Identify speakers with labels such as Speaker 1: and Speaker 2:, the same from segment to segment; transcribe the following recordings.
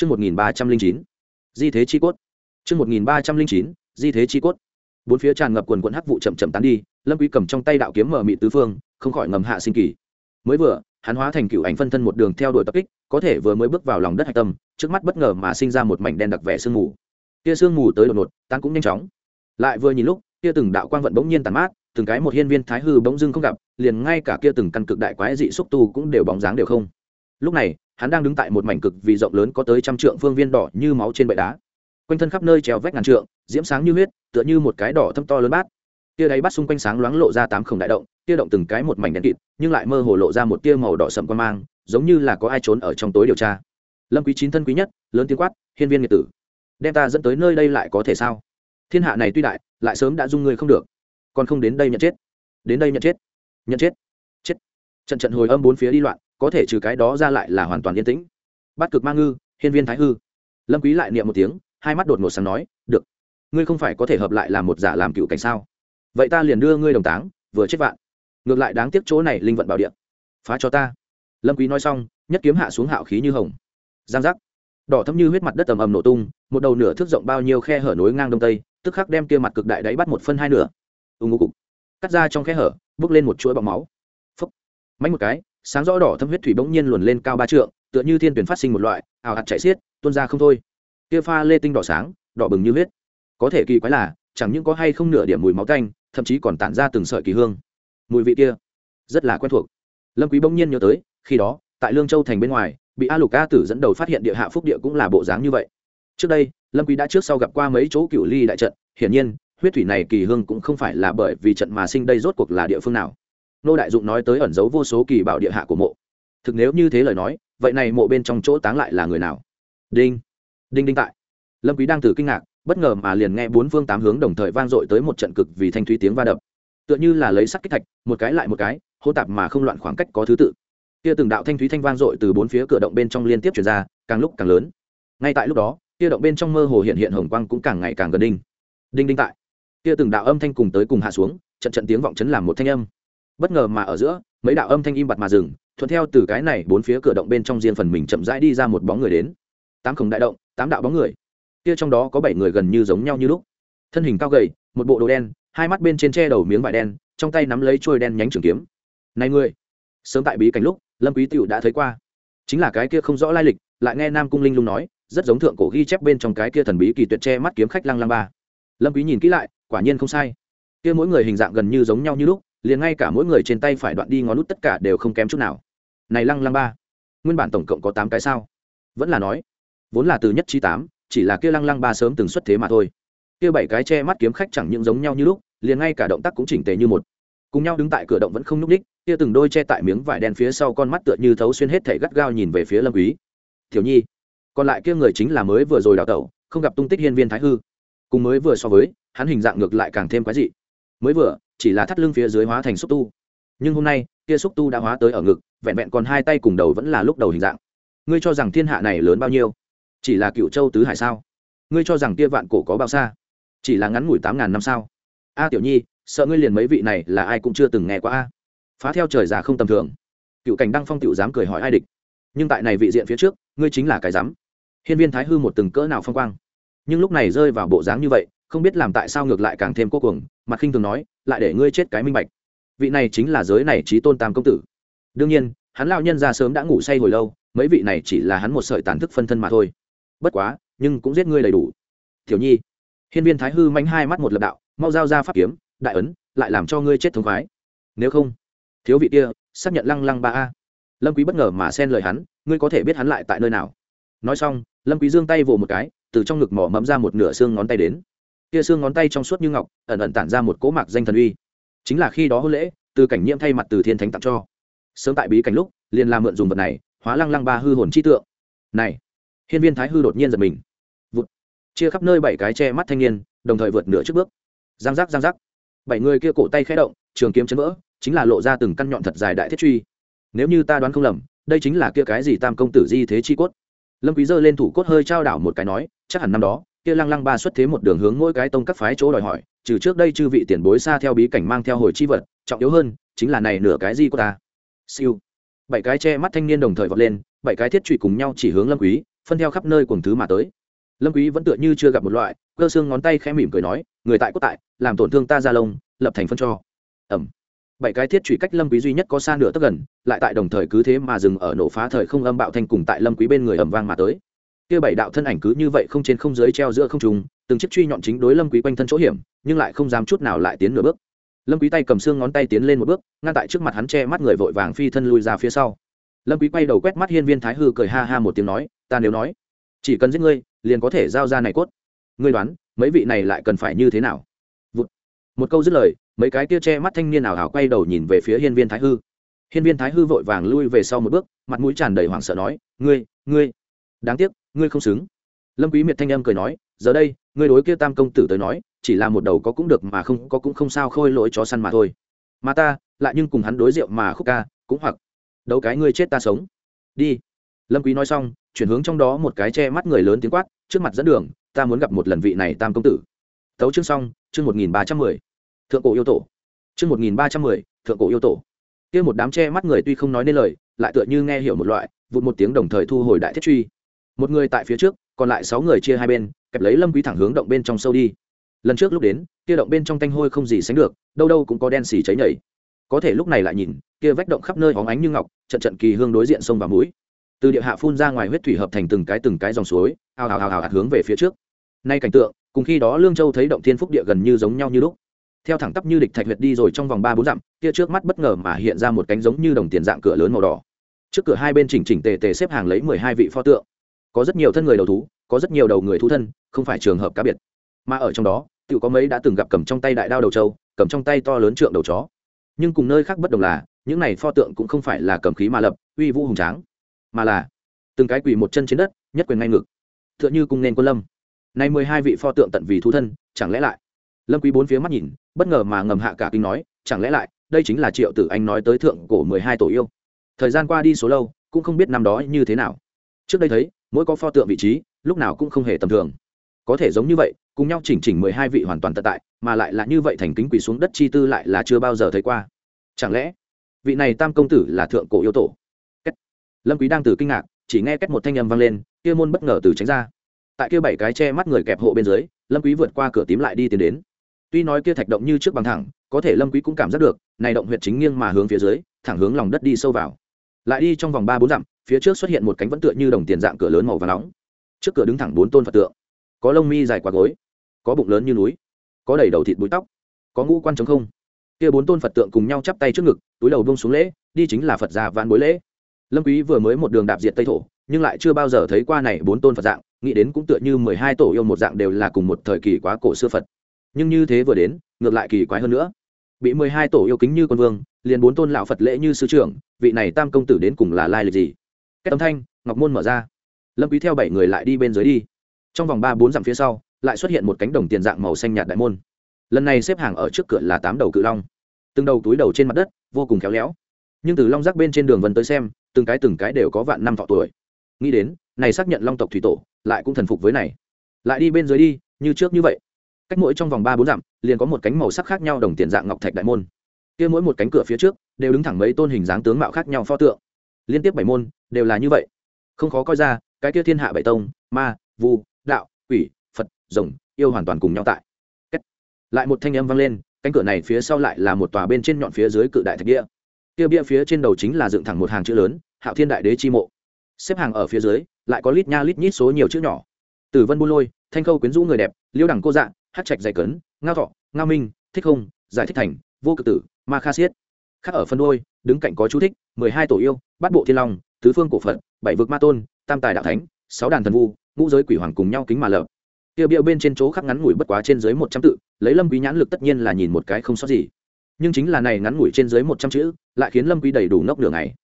Speaker 1: Chương 1309. Di thế chi cốt. Chương 1309. Di thế chi cốt. Bốn phía tràn ngập quần quần hắc vụ chậm chậm tán đi, Lâm Quý cầm trong tay đạo kiếm mở mị tứ phương, không khỏi ngầm hạ sinh kỳ. Mới vừa, hắn hóa thành cựu ảnh phân thân một đường theo đuổi tập kích, có thể vừa mới bước vào lòng đất hạch tâm, trước mắt bất ngờ mà sinh ra một mảnh đen đặc vẻ sương mù. Kia sương mù tới đột ngột, tan cũng nhanh chóng. Lại vừa nhìn lúc, kia từng đạo quang vận bỗng nhiên tàn mát, từng cái một hiên viên thái hư bỗng dưng không gặp, liền ngay cả kia từng căn cực đại quái dị xúc tu cũng đều bóng dáng đều không. Lúc này, hắn đang đứng tại một mảnh cực vì rộng lớn có tới trăm trượng phương viên đỏ như máu trên bệ đá. Quanh thân khắp nơi treo vách ngàn trượng, diễm sáng như huyết, tựa như một cái đỏ thâm to lớn bát. Tia đáy bắt xung quanh sáng loáng lộ ra tám khổng đại động, tia động từng cái một mảnh đen kịt, nhưng lại mơ hồ lộ ra một tia màu đỏ sậm quan mang, giống như là có ai trốn ở trong tối điều tra. Lâm quý chín thân quý nhất, lớn tiếng quát, hiên viên nghiệt tử, đem ta dẫn tới nơi đây lại có thể sao? Thiên hạ này tuy đại, lại sớm đã dung người không được. Còn không đến đây nhận chết. Đến đây nhận chết. Nhận chết. Chết. Trận trận hồi âm bốn phía đi loạn có thể trừ cái đó ra lại là hoàn toàn yên tĩnh. Bắt cực ma ngư, hiên viên thái hư. Lâm quý lại niệm một tiếng, hai mắt đột ngột sáng nói, được, ngươi không phải có thể hợp lại làm một giả làm cựu cảnh sao? Vậy ta liền đưa ngươi đồng táng, vừa chết vạn. Ngược lại đáng tiếc chỗ này linh vận bảo địa. Phá cho ta. Lâm quý nói xong, nhất kiếm hạ xuống hạo khí như hồng. Giang giác. Đỏ thẫm như huyết mặt đất ầm ầm nổ tung, một đầu nửa thước rộng bao nhiêu khe hở nối ngang đông tây, tức khắc đem kia mặt cực đại đáy bắt một phân hai nửa. Ung ngô cục. Cắt ra trong khe hở, bước lên một chuỗi bọng máu. Phấp mạnh một cái sáng rõ đỏ thâm huyết thủy bỗng nhiên luồn lên cao ba trượng, tựa như thiên tuyển phát sinh một loại ảo hạt chạy xiết, tuôn ra không thôi. Kia pha lê tinh đỏ sáng, đỏ bừng như huyết. Có thể kỳ quái là, chẳng những có hay không nửa điểm mùi máu tanh, thậm chí còn tản ra từng sợi kỳ hương. Mùi vị kia, rất là quen thuộc. Lâm quý bỗng nhiên nhớ tới, khi đó, tại lương châu thành bên ngoài, bị a lục a tử dẫn đầu phát hiện địa hạ phúc địa cũng là bộ dáng như vậy. Trước đây, lâm quý đã trước sau gặp qua mấy chỗ cựu ly đại trận, hiển nhiên, huyết thủy này kỳ hương cũng không phải là bởi vì trận mà sinh đây rốt cuộc là địa phương nào nô đại dụng nói tới ẩn giấu vô số kỳ bảo địa hạ của mộ. Thực nếu như thế lời nói, vậy này mộ bên trong chỗ táng lại là người nào? Đinh. Đinh đinh tại. Lâm quý đang thử kinh ngạc, bất ngờ mà liền nghe bốn phương tám hướng đồng thời vang dội tới một trận cực vì thanh thúy tiếng va đập. Tựa như là lấy sắt kích thạch, một cái lại một cái hô tạp mà không loạn khoảng cách có thứ tự. Kia từng đạo thanh thúy thanh vang dội từ bốn phía cửa động bên trong liên tiếp truyền ra, càng lúc càng lớn. Ngay tại lúc đó, kia động bên trong mơ hồ hiện hiện hồng quang cũng càng ngày càng gần đinh. Đinh đinh tại. Kia từng đạo âm thanh cùng tới cùng hạ xuống, trận trận tiếng vọng chấn làm một thanh âm bất ngờ mà ở giữa, mấy đạo âm thanh im bặt mà dừng, thuận theo từ cái này bốn phía cửa động bên trong riêng phần mình chậm rãi đi ra một bóng người đến. Tám khổng đại động, tám đạo bóng người. Kia trong đó có bảy người gần như giống nhau như lúc. Thân hình cao gầy, một bộ đồ đen, hai mắt bên trên che đầu miếng vải đen, trong tay nắm lấy trôi đen nhánh trường kiếm. Này người, sớm tại bí cảnh lúc, lâm quý tiểu đã thấy qua. Chính là cái kia không rõ lai lịch, lại nghe nam cung linh lung nói, rất giống thượng cổ ghi chép bên trong cái kia thần bí kỳ tuyệt che mắt kiếm khách lăng lăng ba. Lâm quý nhìn kỹ lại, quả nhiên không sai. Kia mỗi người hình dạng gần như giống nhau như lúc liền ngay cả mỗi người trên tay phải đoạn đi ngón nút tất cả đều không kém chút nào. Này lăng lăng ba, nguyên bản tổng cộng có tám cái sao? Vẫn là nói, vốn là từ nhất trí tám, chỉ là kia lăng lăng ba sớm từng xuất thế mà thôi. Kia bảy cái che mắt kiếm khách chẳng những giống nhau như lúc, liền ngay cả động tác cũng chỉnh tề như một. Cùng nhau đứng tại cửa động vẫn không nhúc ních kia từng đôi che tại miếng vải đen phía sau con mắt tựa như thấu xuyên hết thể gắt gao nhìn về phía lâm quý. Thiếu nhi, còn lại kia người chính là mới vừa rồi đào tẩu, không gặp tung tích hiên viên thái hư. Cùng mới vừa so với, hắn hình dạng ngược lại càng thêm quái dị mới vừa, chỉ là thắt lưng phía dưới hóa thành xúc tu. Nhưng hôm nay, kia xúc tu đã hóa tới ở ngực, vẹn vẹn còn hai tay cùng đầu vẫn là lúc đầu hình dạng. Ngươi cho rằng thiên hạ này lớn bao nhiêu? Chỉ là cựu châu tứ hải sao? Ngươi cho rằng kia vạn cổ có bao xa? Chỉ là ngắn ngủi tám ngàn năm sao? A, tiểu nhi, sợ ngươi liền mấy vị này là ai cũng chưa từng nghe qua a. Phá theo trời già không tầm thường. Cựu cảnh đăng phong tiểu dám cười hỏi ai địch? Nhưng tại này vị diện phía trước, ngươi chính là cái dám hiên viên thái hư một từng cỡ nào phong quang. Nhưng lúc này rơi vào bộ dáng như vậy không biết làm tại sao ngược lại càng thêm cô cuồng, mặt khinh thường nói, lại để ngươi chết cái minh bạch. Vị này chính là giới này trí tôn tam công tử. Đương nhiên, hắn lao nhân ra sớm đã ngủ say hồi lâu, mấy vị này chỉ là hắn một sợi tàn thức phân thân mà thôi. Bất quá, nhưng cũng giết ngươi đầy đủ. Thiểu nhi, hiên viên thái hư mánh hai mắt một lập đạo, mau giao ra pháp kiếm, đại ấn, lại làm cho ngươi chết thống khoái. Nếu không, thiếu vị kia, xác nhận lăng lăng ba a. Lâm quý bất ngờ mà xen lời hắn, ngươi có thể biết hắn lại tại nơi nào. Nói xong, lâm quý giương tay vồ một cái, từ trong ngực mỏ mẫm ra một nửa xương ngón tay đến kia xương ngón tay trong suốt như ngọc, ẩn ẩn tản ra một cỗ mạc danh thần uy. Chính là khi đó hôn lễ, từ cảnh nhiễm thay mặt từ thiên thánh tặng cho. Sớm tại bí cảnh lúc, liền làm mượn dùng vật này, hóa lăng lăng ba hư hồn chi tượng. Này, hiên viên thái hư đột nhiên giật mình. Vụt. Chia khắp nơi bảy cái che mắt thanh niên, đồng thời vượt nửa trước bước. Giang giác giang giác. Bảy người kia cổ tay khẽ động, trường kiếm chấn vỡ, chính là lộ ra từng căn nhọn thật dài đại thiết truy. Nếu như ta đoán không lầm, đây chính là kia cái gì tam công tử di thế chi cốt. Lâm quý giơ lên thủ cốt hơi trao đảo một cái nói, chắc hẳn năm đó kia lăng lăng ba xuất thế một đường hướng mỗi cái tông các phái chỗ đòi hỏi, trừ trước đây chư vị tiền bối xa theo bí cảnh mang theo hồi chi vật, trọng yếu hơn, chính là này nửa cái gì của ta. Siêu. Bảy cái che mắt thanh niên đồng thời vọt lên, bảy cái thiết trụy cùng nhau chỉ hướng lâm quý, phân theo khắp nơi cùng thứ mà tới. Lâm quý vẫn tựa như chưa gặp một loại, cơ xương ngón tay khẽ mỉm cười nói, người tại cốt tại, làm tổn thương ta ra lông, lập thành phân cho. Ẩm. Bảy cái thiết trụy cách lâm quý duy nhất có xa nửa tấc gần, lại tại đồng thời cứ thế mà dừng ở nổ phá thời không âm bạo thanh cùng tại lâm quý bên người ầm vang mà tới kia bảy đạo thân ảnh cứ như vậy không trên không dưới treo giữa không trùng từng chiếc truy nhọn chính đối lâm quý quanh thân chỗ hiểm, nhưng lại không dám chút nào lại tiến nửa bước. Lâm quý tay cầm xương ngón tay tiến lên một bước, ngăn tại trước mặt hắn che mắt người vội vàng phi thân lui ra phía sau. Lâm quý quay đầu quét mắt hiên viên thái hư cười ha ha một tiếng nói, ta nếu nói, chỉ cần giết ngươi, liền có thể giao ra này cốt. Ngươi đoán, mấy vị này lại cần phải như thế nào? Vụt. một câu dứt lời, mấy cái kia che mắt thanh niên ảo hảo quay đầu nhìn về phía hiên viên thái hư. Hiên viên thái hư vội vàng lui về sau một bước, mặt mũi tràn đầy hoảng sợ nói, ngươi ngươi. Đáng tiếc ngươi không xứng. Lâm quý miệt thanh âm cười nói, giờ đây, ngươi đối kia tam công tử tới nói, chỉ là một đầu có cũng được mà không có cũng không sao khôi lỗi chó săn mà thôi. Mà ta, lại nhưng cùng hắn đối rượu mà khúc ca, cũng hoặc đấu cái ngươi chết ta sống. Đi. Lâm quý nói xong, chuyển hướng trong đó một cái che mắt người lớn tiếng quát, trước mặt dẫn đường, ta muốn gặp một lần vị này tam công tử. Tấu chương xong, chương một nghìn ba trăm mười. Thượng cổ yêu tổ. Chương một nghìn ba trăm mười, thượng cổ yêu tổ. Kia một đám che mắt người tuy không nói nên lời, lại tựa như nghe hiểu một loại, vụt một tiếng đồng thời thu hồi đại thiết truy một người tại phía trước, còn lại sáu người chia hai bên, kẹp lấy lâm quý thẳng hướng động bên trong sâu đi. Lần trước lúc đến, kia động bên trong tanh hôi không gì sánh được, đâu đâu cũng có đen xì cháy nhảy. Có thể lúc này lại nhìn, kia vách động khắp nơi hóng ánh như ngọc, trận trận kỳ hương đối diện sông và mũi. Từ địa hạ phun ra ngoài huyết thủy hợp thành từng cái từng cái dòng suối ào ào ào ào hướng về phía trước. Nay cảnh tượng, cùng khi đó lương châu thấy động thiên phúc địa gần như giống nhau như lúc. Theo thẳng tắp như địch thạch huyệt đi rồi trong vòng ba bốn dặm, kia trước mắt bất ngờ mà hiện ra một cánh giống như đồng tiền dạng cửa lớn màu đỏ. Trước cửa hai bên chỉnh chỉnh tề tề xếp hàng lấy mười hai vị pho tượng có rất nhiều thân người đầu thú, có rất nhiều đầu người thú thân, không phải trường hợp cá biệt. Mà ở trong đó tự có mấy đã từng gặp cầm trong tay đại đao đầu trâu, cầm trong tay to lớn trượng đầu chó. Nhưng cùng nơi khác bất đồng là, những này pho tượng cũng không phải là cầm khí mà lập, uy vũ hùng tráng, mà là từng cái quỳ một chân trên đất, nhất quyền ngay ngực. T h ư ợ n h ư cung nên quân lâm. Nay mười hai vị pho tượng tận vì thú thân, chẳng lẽ lại? Lâm quý bốn phía mắt nhìn, bất ngờ mà ngầm hạ cả kinh nói, chẳng lẽ lại, đây chính là triệu tử anh nói tới thượng cổ mười hai tổ yêu. Thời gian qua đi số lâu, cũng không biết năm đó như thế nào. Trước đây thấy mỗi có pho tượng vị trí, lúc nào cũng không hề tầm thường. Có thể giống như vậy, cùng nhau chỉnh chỉnh mười hai vị hoàn toàn tận tại, mà lại là như vậy thành kính quỳ xuống đất chi tư lại là chưa bao giờ thấy qua. Chẳng lẽ, vị này tam công tử là thượng cổ yêu tổ? Lâm quý đang từ kinh ngạc, chỉ nghe cách một thanh âm vang lên, kia môn bất ngờ từ tránh ra. Tại kia bảy cái che mắt người kẹp hộ bên dưới, lâm quý vượt qua cửa tím lại đi tiến đến. Tuy nói kia thạch động như trước bằng thẳng, có thể lâm quý cũng cảm giác được, này động huyệt chính nghiêng mà hướng phía dưới, thẳng hướng lòng đất đi sâu vào. Lại đi trong vòng ba bốn dặm phía trước xuất hiện một cánh vẫn tựa như đồng tiền dạng cửa lớn màu vàng nóng. Trước cửa đứng thẳng bốn tôn phật tượng. Có lông mi dài quá gối, có bụng lớn như núi, có đầy đầu thịt búi tóc, có ngũ quan trống không. Kia bốn tôn phật tượng cùng nhau chắp tay trước ngực, túi đầu buông xuống lễ, đi chính là phật già vạn bối lễ. Lâm quý vừa mới một đường đạp diệt tây thổ, nhưng lại chưa bao giờ thấy qua này bốn tôn phật dạng, nghĩ đến cũng tựa như mười hai tổ yêu một dạng đều là cùng một thời kỳ quá cổ xưa phật. Nhưng như thế vừa đến, ngược lại kỳ quái hơn nữa. Bị mười hai tổ yêu kính như quân vương, liền bốn tôn lão phật lễ như sư trưởng, vị này tam công tử đến cùng là lai lịch gì? Kết âm thanh, ngọc môn mở ra. Lâm quý theo bảy người lại đi bên dưới đi. Trong vòng ba bốn dặm phía sau, lại xuất hiện một cánh đồng tiền dạng màu xanh nhạt đại môn. Lần này xếp hàng ở trước cửa là tám đầu cự long. Từng đầu túi đầu trên mặt đất, vô cùng khéo léo. Nhưng từ long giác bên trên đường vân tới xem, từng cái từng cái đều có vạn năm thọ tuổi. Nghĩ đến, này xác nhận long tộc thủy tổ, lại cũng thần phục với này. Lại đi bên dưới đi, như trước như vậy. Cách mỗi trong vòng ba bốn dặm, liền có một cánh màu sắc khác nhau đồng tiền dạng ngọc thạch đại môn. Kia mỗi một cánh cửa phía trước, đều đứng thẳng mấy tôn hình dáng tướng mạo khác nhau pho tượng liên tiếp bảy môn, đều là như vậy. Không khó coi ra, cái kia thiên hạ bảy tông, ma, vu, đạo, quỷ, phật, rồng, yêu hoàn toàn cùng nhau tại. Kết. lại một thanh âm vang lên, cánh cửa này phía sau lại là một tòa bên trên nhọn phía dưới cự đại thạch địa kia bia phía trên đầu chính là dựng thẳng một hàng chữ lớn, hạo thiên đại đế chi mộ. Xếp hàng ở phía dưới, lại có lít nha lít nhít số nhiều chữ nhỏ. Tử vân buôn lôi, thanh khâu quyến rũ người đẹp, liêu đẳng cô dạng hát trạch dày cấn, ngao thọ, ngao minh, thích không giải thích thành, vô cực tử, ma kha siết khác ở phân đôi, đứng cạnh có chú thích, mười hai tổ yêu, bát bộ thiên long, tứ phương cổ phật, bảy vực ma tôn, tam tài đạo thánh, sáu đàn thần vu, ngũ giới quỷ hoàng cùng nhau kính mà lợp Tiêu bia bên trên chỗ khắc ngắn ngủi bất quá trên dưới một trăm tự, lấy lâm quý nhãn lực tất nhiên là nhìn một cái không sót gì. Nhưng chính là này ngắn ngủi trên dưới một trăm chữ, lại khiến lâm quý đầy đủ nốc đường này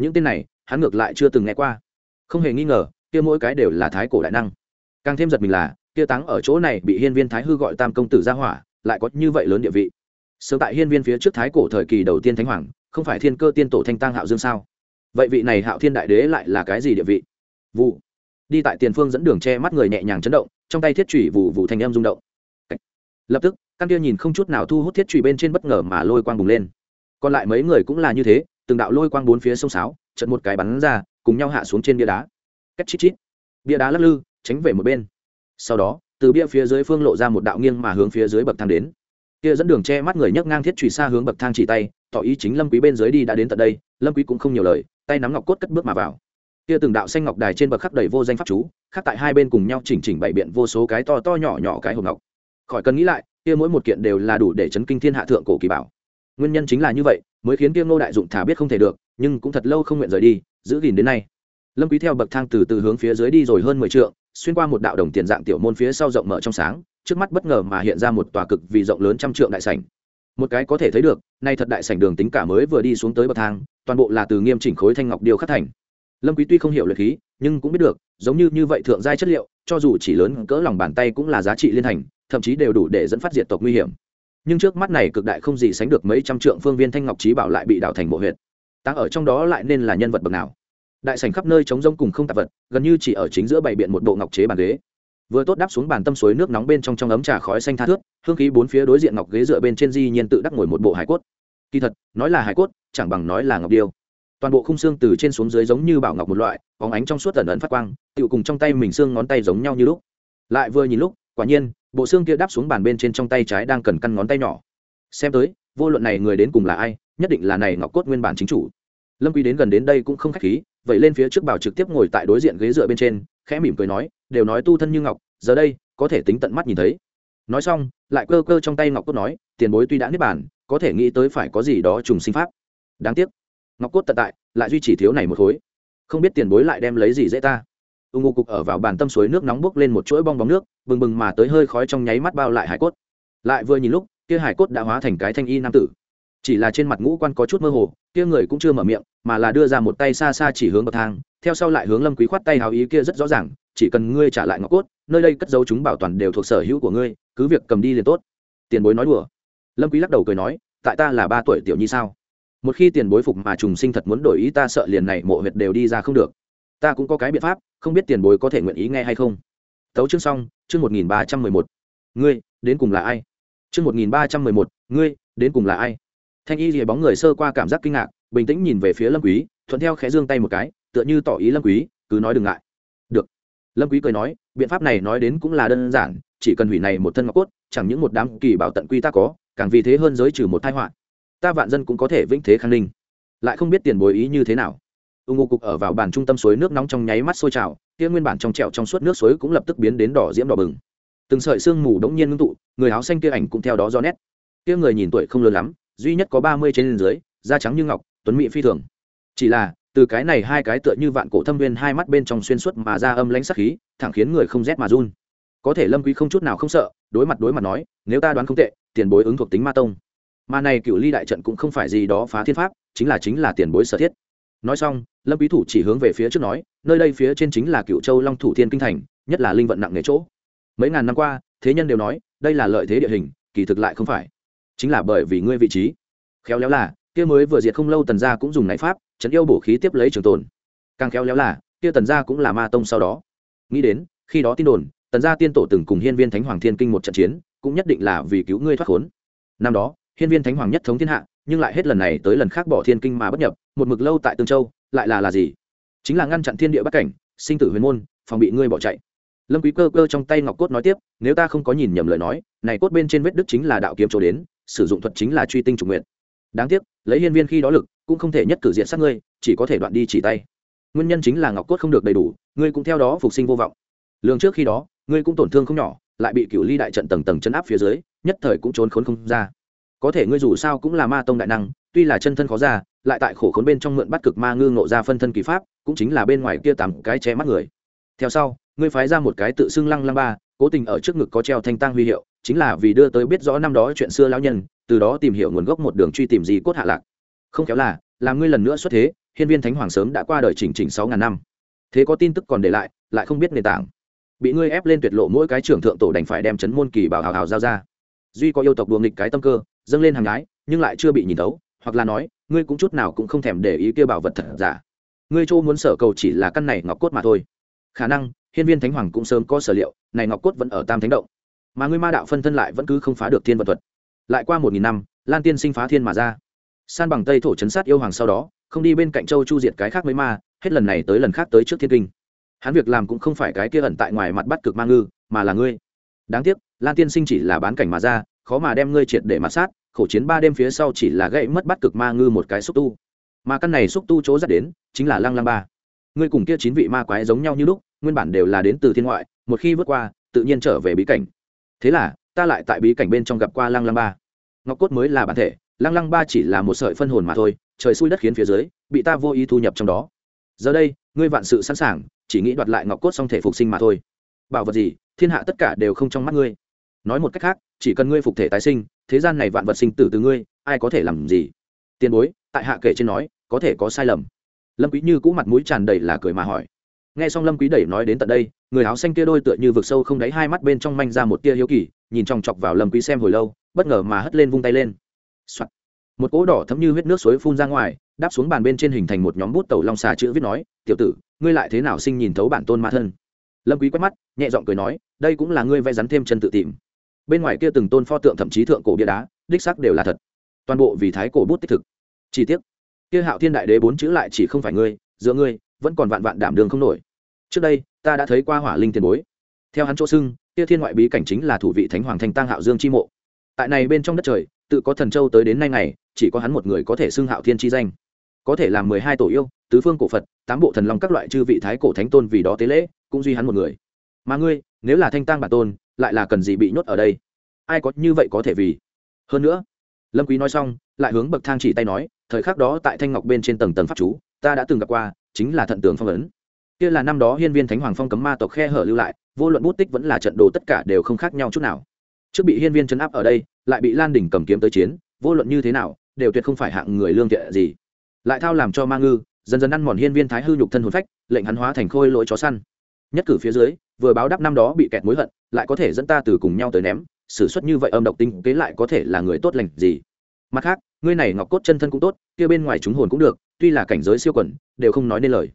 Speaker 1: những tên này, hắn ngược lại chưa từng nghe qua. Không hề nghi ngờ, kia mỗi cái đều là thái cổ đại năng. Càng thêm giật mình là, kia táng ở chỗ này bị hiên viên thái hư gọi tam công tử ra hỏa, lại có như vậy lớn địa vị sớm tại hiên viên phía trước thái cổ thời kỳ đầu tiên thánh hoàng, không phải thiên cơ tiên tổ thanh tăng hạo dương sao? Vậy vị này hạo thiên đại đế lại là cái gì địa vị? Vụ đi tại tiền phương dẫn đường che mắt người nhẹ nhàng chấn động, trong tay thiết trụy vụ vụ thành em rung động. Lập tức, căn kia nhìn không chút nào thu hút thiết trụy bên trên bất ngờ mà lôi quang bùng lên. Còn lại mấy người cũng là như thế, từng đạo lôi quang bốn phía sông sáo trận một cái bắn ra, cùng nhau hạ xuống trên bia đá. Cách chít chít. Bia đá lắc lư, tránh về một bên. Sau đó, từ bia phía dưới phương lộ ra một đạo nghiêng mà hướng phía dưới bậc thang đến kia dẫn đường che mắt người nhấc ngang thiết trụy xa hướng bậc thang chỉ tay, tỏ ý chính lâm quý bên dưới đi đã đến tận đây, lâm quý cũng không nhiều lời, tay nắm ngọc cốt cất bước mà vào. Kia từng đạo xanh ngọc đài trên bậc khắc đầy vô danh pháp chú khắc tại hai bên cùng nhau chỉnh chỉnh bảy biện vô số cái to to nhỏ nhỏ cái hộp ngọc. Khỏi cần nghĩ lại, kia mỗi một kiện đều là đủ để chấn kinh thiên hạ thượng cổ kỳ bảo. Nguyên nhân chính là như vậy, mới khiến kia ngô đại dụng thả biết không thể được, nhưng cũng thật lâu không nguyện rời đi, giữ gìn đến nay. Lâm quý theo bậc thang từ từ hướng phía dưới đi rồi hơn mười trượng, xuyên qua một đạo đồng tiền dạng tiểu môn phía sau rộng mở trong sáng trước mắt bất ngờ mà hiện ra một tòa cực vì rộng lớn trăm trượng đại sảnh. Một cái có thể thấy được, nay thật đại sảnh đường tính cả mới vừa đi xuống tới bậc thang, toàn bộ là từ nghiêm chỉnh khối thanh ngọc điêu khắc thành. Lâm quý tuy không hiểu luyện khí, nhưng cũng biết được, giống như như vậy thượng giai chất liệu, cho dù chỉ lớn cỡ lòng bàn tay cũng là giá trị liên thành, thậm chí đều đủ để dẫn phát diệt tộc nguy hiểm. Nhưng trước mắt này cực đại không gì sánh được mấy trăm trượng phương viên thanh ngọc trí bảo lại bị đảo thành bộ huyệt. Tăng ở trong đó lại nên là nhân vật bậc nào? Đại sảnh khắp nơi trống rông cùng không tạp vật, gần như chỉ ở chính giữa bảy biện một bộ ngọc chế bàn ghế vừa tốt đáp xuống bàn tâm suối nước nóng bên trong trong ấm trà khói xanh tha thước, hương khí bốn phía đối diện ngọc ghế dựa bên trên di nhiên tự đắc ngồi một bộ hải cốt. Kỳ thật, nói là hải cốt, chẳng bằng nói là ngọc điêu. Toàn bộ khung xương từ trên xuống dưới giống như bảo ngọc một loại, bóng ánh trong suốt tần ấn phát quang, tựu cùng trong tay mình xương ngón tay giống nhau như lúc. Lại vừa nhìn lúc, quả nhiên, bộ xương kia đáp xuống bàn bên trên trong tay trái đang cần căn ngón tay nhỏ. Xem tới, vô luận này người đến cùng là ai, nhất định là này ngọc cốt nguyên bản chính chủ. Lâm quý đến gần đến đây cũng không khách khí vậy lên phía trước bảo trực tiếp ngồi tại đối diện ghế dựa bên trên khẽ mỉm cười nói, đều nói tu thân như ngọc, giờ đây, có thể tính tận mắt nhìn thấy. Nói xong, lại cơ cơ trong tay ngọc cốt nói, tiền bối tuy đã niết bàn, có thể nghĩ tới phải có gì đó trùng sinh pháp. Đáng tiếc, ngọc cốt tận tại, lại duy chỉ thiếu này một khối. Không biết tiền bối lại đem lấy gì dễ ta. U ngô cục ở vào bàn tâm suối nước nóng bốc lên một chuỗi bong bóng nước, bừng bừng mà tới hơi khói trong nháy mắt bao lại hải cốt. Lại vừa nhìn lúc, kia hải cốt đã hóa thành cái thanh y nam tử chỉ là trên mặt ngũ quan có chút mơ hồ, kia người cũng chưa mở miệng, mà là đưa ra một tay xa xa chỉ hướng bậc thang, theo sau lại hướng lâm quý khoát tay hào ý kia rất rõ ràng, chỉ cần ngươi trả lại ngọc cốt, nơi đây cất giấu chúng bảo toàn đều thuộc sở hữu của ngươi, cứ việc cầm đi liền tốt. Tiền bối nói đùa. Lâm quý lắc đầu cười nói, tại ta là ba tuổi tiểu nhi sao? Một khi tiền bối phục mà trùng sinh thật muốn đổi ý ta sợ liền này mộ huyệt đều đi ra không được. Ta cũng có cái biện pháp, không biết tiền bối có thể nguyện ý nghe hay không. Tấu chương xong, chương một nghìn ba trăm mười một. Ngươi, đến cùng là ai? Chương một nghìn ba trăm mười một, ngươi, đến cùng là ai? Thanh y rìa bóng người sơ qua cảm giác kinh ngạc, bình tĩnh nhìn về phía lâm quý, thuận theo khẽ dương tay một cái, tựa như tỏ ý lâm quý, cứ nói đừng ngại. Được. Lâm quý cười nói, biện pháp này nói đến cũng là đơn giản, chỉ cần hủy này một thân ngọc cốt, chẳng những một đám kỳ bảo tận quy ta có, càng vì thế hơn giới trừ một tai họa. Ta vạn dân cũng có thể vĩnh thế khang ninh. Lại không biết tiền bối ý như thế nào. Ung ngô cục ở vào bàn trung tâm suối nước nóng trong nháy mắt sôi trào, kia nguyên bản trong trẹo trong suốt nước suối cũng lập tức biến đến đỏ diễm đỏ bừng. Từng sợi sương mù đống nhiên ngưng tụ, người áo xanh kia ảnh cũng theo đó do nét. Kia người nhìn tuổi không lớn lắm duy nhất có ba mươi trên dưới, da trắng như ngọc, tuấn mỹ phi thường. Chỉ là, từ cái này hai cái tựa như vạn cổ thâm viên hai mắt bên trong xuyên suốt mà ra âm lãnh sắc khí, thẳng khiến người không rét mà run. Có thể lâm quý không chút nào không sợ, đối mặt đối mặt nói, nếu ta đoán không tệ, tiền bối ứng thuộc tính ma tông. Mà này cựu ly đại trận cũng không phải gì đó phá thiên pháp, chính là chính là tiền bối sở thiết. Nói xong, lâm quý thủ chỉ hướng về phía trước nói, nơi đây phía trên chính là cựu châu long thủ thiên kinh thành, nhất là linh vận nặng nghề chỗ. Mấy ngàn năm qua, thế nhân đều nói, đây là lợi thế địa hình, kỳ thực lại không phải chính là bởi vì ngươi vị trí. Khéo léo là, kia mới vừa diệt không lâu tần gia cũng dùng này pháp, chấn yêu bổ khí tiếp lấy trường tồn. Càng khéo léo là, kia tần gia cũng là ma tông sau đó. Nghĩ đến, khi đó tin đồn, tần gia tiên tổ từng cùng hiên viên thánh hoàng thiên kinh một trận chiến, cũng nhất định là vì cứu ngươi thoát khốn. Năm đó, hiên viên thánh hoàng nhất thống thiên hạ, nhưng lại hết lần này tới lần khác bỏ thiên kinh mà bất nhập, một mực lâu tại tương châu, lại là là gì? Chính là ngăn chặn thiên địa bất cảnh, sinh tử huyền môn, phòng bị ngươi bỏ chạy. Lâm quý cơ cơ trong tay ngọc cốt nói tiếp, nếu ta không có nhìn nhầm lời nói, này cốt bên trên vết đức chính là đạo kiếm chỗ đến sử dụng thuật chính là truy tinh chủ nguyện đáng tiếc, lấy hiên viên khi đó lực, cũng không thể nhất cử diện sát ngươi, chỉ có thể đoạn đi chỉ tay. Nguyên nhân chính là ngọc cốt không được đầy đủ, ngươi cũng theo đó phục sinh vô vọng. Lường trước khi đó, ngươi cũng tổn thương không nhỏ, lại bị cửu ly đại trận tầng tầng chấn áp phía dưới, nhất thời cũng trốn khốn không ra. Có thể ngươi dù sao cũng là ma tông đại năng, tuy là chân thân khó ra, lại tại khổ khốn bên trong mượn bắt cực ma ngư ngộ ra phân thân kỳ pháp, cũng chính là bên ngoài kia tám cái che mắt người. Theo sau, ngươi phái ra một cái tự xưng lăng lăng ba cố tình ở trước ngực có treo thanh tăng huy hiệu, chính là vì đưa tới biết rõ năm đó chuyện xưa lão nhân, từ đó tìm hiểu nguồn gốc một đường truy tìm gì cốt hạ lạc. Không kéo là làm ngươi lần nữa xuất thế, hiên viên thánh hoàng sớm đã qua đời chỉnh chỉnh sáu ngàn năm. Thế có tin tức còn để lại lại không biết nền tảng. Bị ngươi ép lên tuyệt lộ mỗi cái trưởng thượng tổ đành phải đem chấn môn kỳ bảo hào hào giao ra. Duy có yêu tộc đùa nghịch cái tâm cơ, dâng lên hàng gái nhưng lại chưa bị nhìn thấu, hoặc là nói, ngươi cũng chút nào cũng không thèm để ý kêu bảo vật thật giả. Ngươi châu muốn sở cầu chỉ là căn này ngọc cốt mà thôi. Khả năng hiên viên thánh hoàng cũng sớm có sở liệu, này ngọc cốt vẫn ở tam thánh động. Mà ngươi ma đạo phân thân lại vẫn cứ không phá được thiên vật thuật. Lại qua một nghìn năm, lan tiên sinh phá thiên mà ra. San bằng tây thổ chấn sát yêu hoàng sau đó, không đi bên cạnh châu chu diệt cái khác mới ma, hết lần này tới lần khác tới trước thiên kinh. Hắn việc làm cũng không phải cái kia ẩn tại ngoài mặt bắt cực ma ngư, mà là ngươi. Đáng tiếc, lan tiên sinh chỉ là bán cảnh mà ra, khó mà đem ngươi triệt để mặt sát, khổ chiến ba đêm phía sau chỉ là gãy mất bắt cực ma ngư một cái xúc tu. Mà căn này xúc tu chỗ dắt đến, chính là lăng lăng ba. Ngươi cùng kia chín vị ma quái giống nhau như lúc nguyên bản đều là đến từ thiên ngoại, một khi vượt qua, tự nhiên trở về bí cảnh. Thế là, ta lại tại bí cảnh bên trong gặp qua lăng lăng ba. Ngọc cốt mới là bản thể, lăng lăng ba chỉ là một sợi phân hồn mà thôi, trời xui đất khiến phía dưới, bị ta vô ý thu nhập trong đó. Giờ đây, ngươi vạn sự sẵn sàng, chỉ nghĩ đoạt lại ngọc cốt xong thể phục sinh mà thôi. Bảo vật gì, thiên hạ tất cả đều không trong mắt ngươi. Nói một cách khác, chỉ cần ngươi phục thể tái sinh, thế gian này vạn vật sinh tử từ ngươi, ai có thể làm gì? Tiền bối, tại hạ kể trên nói, có thể có sai lầm. Lâm quý như cũ mặt mũi tràn đầy là cười mà hỏi nghe xong lâm quý đẩy nói đến tận đây, người áo xanh kia đôi tựa như vực sâu không đáy hai mắt bên trong manh ra một tia hiếu kỳ, nhìn chòng chọc vào lâm quý xem hồi lâu, bất ngờ mà hất lên vung tay lên、Soạn. một cỗ đỏ thấm như huyết nước suối phun ra ngoài, đáp xuống bàn bên trên hình thành một nhóm bút tẩu long xà chữ viết nói, tiểu tử, ngươi lại thế nào sinh nhìn thấu bản tôn ma thân? Lâm quý quét mắt, nhẹ giọng cười nói, đây cũng là ngươi vẽ rắn thêm chân tự tìm. Bên ngoài kia từng tôn pho tượng thậm chí thượng cổ bia đá, đích xác đều là thật. Toàn bộ vì thái cổ bút tích thực. Chi tiết kia hạo thiên đại đế bốn chữ lại chỉ không phải ngươi, giữa ngươi, vẫn còn vạn vạn đảm đường không nổi trước đây, ta đã thấy qua hỏa linh tiền bối. Theo hắn chỗ xưng tia thiên ngoại bí cảnh chính là thủ vị thánh hoàng thanh tăng hạo dương chi mộ. Tại này bên trong đất trời, tự có thần châu tới đến nay ngày, chỉ có hắn một người có thể xưng hạo thiên chi danh. Có thể làm mười hai tổ yêu, tứ phương cổ phật, tám bộ thần long các loại chư vị thái cổ thánh tôn vì đó tế lễ, cũng duy hắn một người. Mà ngươi, nếu là thanh tăng bản tôn, lại là cần gì bị nhốt ở đây? Ai có như vậy có thể vì? Hơn nữa, lâm quý nói xong, lại hướng bậc thang chỉ tay nói, thời khắc đó tại thanh ngọc bên trên tầng tầng pháp chú, ta đã từng gặp qua, chính là thận tường phong ấn kia là năm đó hiên viên thánh hoàng phong cấm ma tộc khe hở lưu lại, vô luận bút tích vẫn là trận đồ tất cả đều không khác nhau chút nào. Trước bị hiên viên chấn áp ở đây, lại bị lan đỉnh cầm kiếm tới chiến, vô luận như thế nào, đều tuyệt không phải hạng người lương thiện gì. Lại thao làm cho ma ngư, dần dần ăn mòn hiên viên thái hư nhục thân hồn phách, lệnh hắn hóa thành khôi lỗi chó săn. Nhất cử phía dưới, vừa báo đáp năm đó bị kẹt mối hận, lại có thể dẫn ta từ cùng nhau tới ném, xử suất như vậy âm độc tinh kế lại có thể là người tốt lành gì. Mặt khác, ngươi này ngọc cốt chân thân cũng tốt, kia bên ngoài chúng hồn cũng được, tuy là cảnh giới siêu quẩn, đều không nói nên lời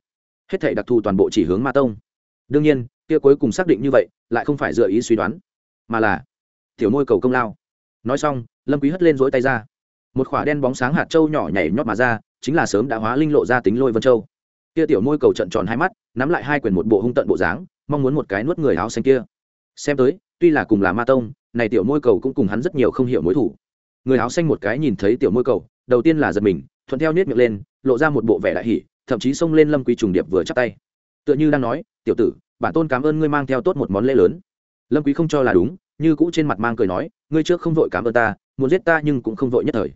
Speaker 1: hết thể đặc thù toàn bộ chỉ hướng ma tông. Đương nhiên, kia cuối cùng xác định như vậy, lại không phải dựa ý suy đoán, mà là tiểu môi cầu công lao. Nói xong, lâm quý hất lên rối tay ra. Một khỏa đen bóng sáng hạt châu nhỏ nhảy nhót mà ra, chính là sớm đã hóa linh lộ ra tính lôi vân châu. Kia tiểu môi cầu trận tròn hai mắt, nắm lại hai quyền một bộ hung tận bộ dáng, mong muốn một cái nuốt người áo xanh kia. Xem tới, tuy là cùng là ma tông, này tiểu môi cầu cũng cùng hắn rất nhiều không hiểu mối thủ. Người áo xanh một cái nhìn thấy tiểu môi cầu, đầu tiên là giật mình, thuận theo nết miệng lên, lộ ra một bộ vẻ đại hỉ thậm chí xông lên lâm quý trùng điệp vừa chắp tay. Tựa như đang nói, tiểu tử, bản tôn cảm ơn ngươi mang theo tốt một món lễ lớn. Lâm quý không cho là đúng, như cũ trên mặt mang cười nói, ngươi trước không vội cảm ơn ta, muốn giết ta nhưng cũng không vội nhất thời.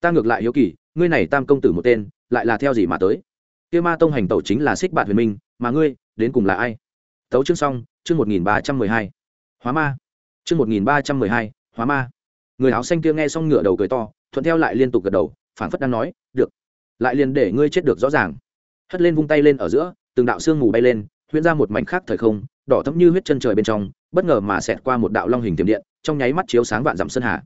Speaker 1: Ta ngược lại hiếu kỳ, ngươi này tam công tử một tên, lại là theo gì mà tới? Kia ma tông hành tẩu chính là xích bạn huyền minh, mà ngươi, đến cùng là ai? Tấu chương xong, chương một nghìn ba trăm mười hai. Hóa ma. Chương một nghìn ba trăm mười hai, hóa ma. Người áo xanh kia nghe xong ngửa đầu cười to, thuận theo lại liên tục gật đầu phản phất đang nói, được. Lại liền để ngươi chết được rõ ràng hất lên vung tay lên ở giữa, từng đạo sương mù bay lên, huyễn ra một mảnh khác thời không, đỏ thấm như huyết chân trời bên trong, bất ngờ mà xẹt qua một đạo long hình tiềm điện, trong nháy mắt chiếu sáng vạn dặm sơn hà.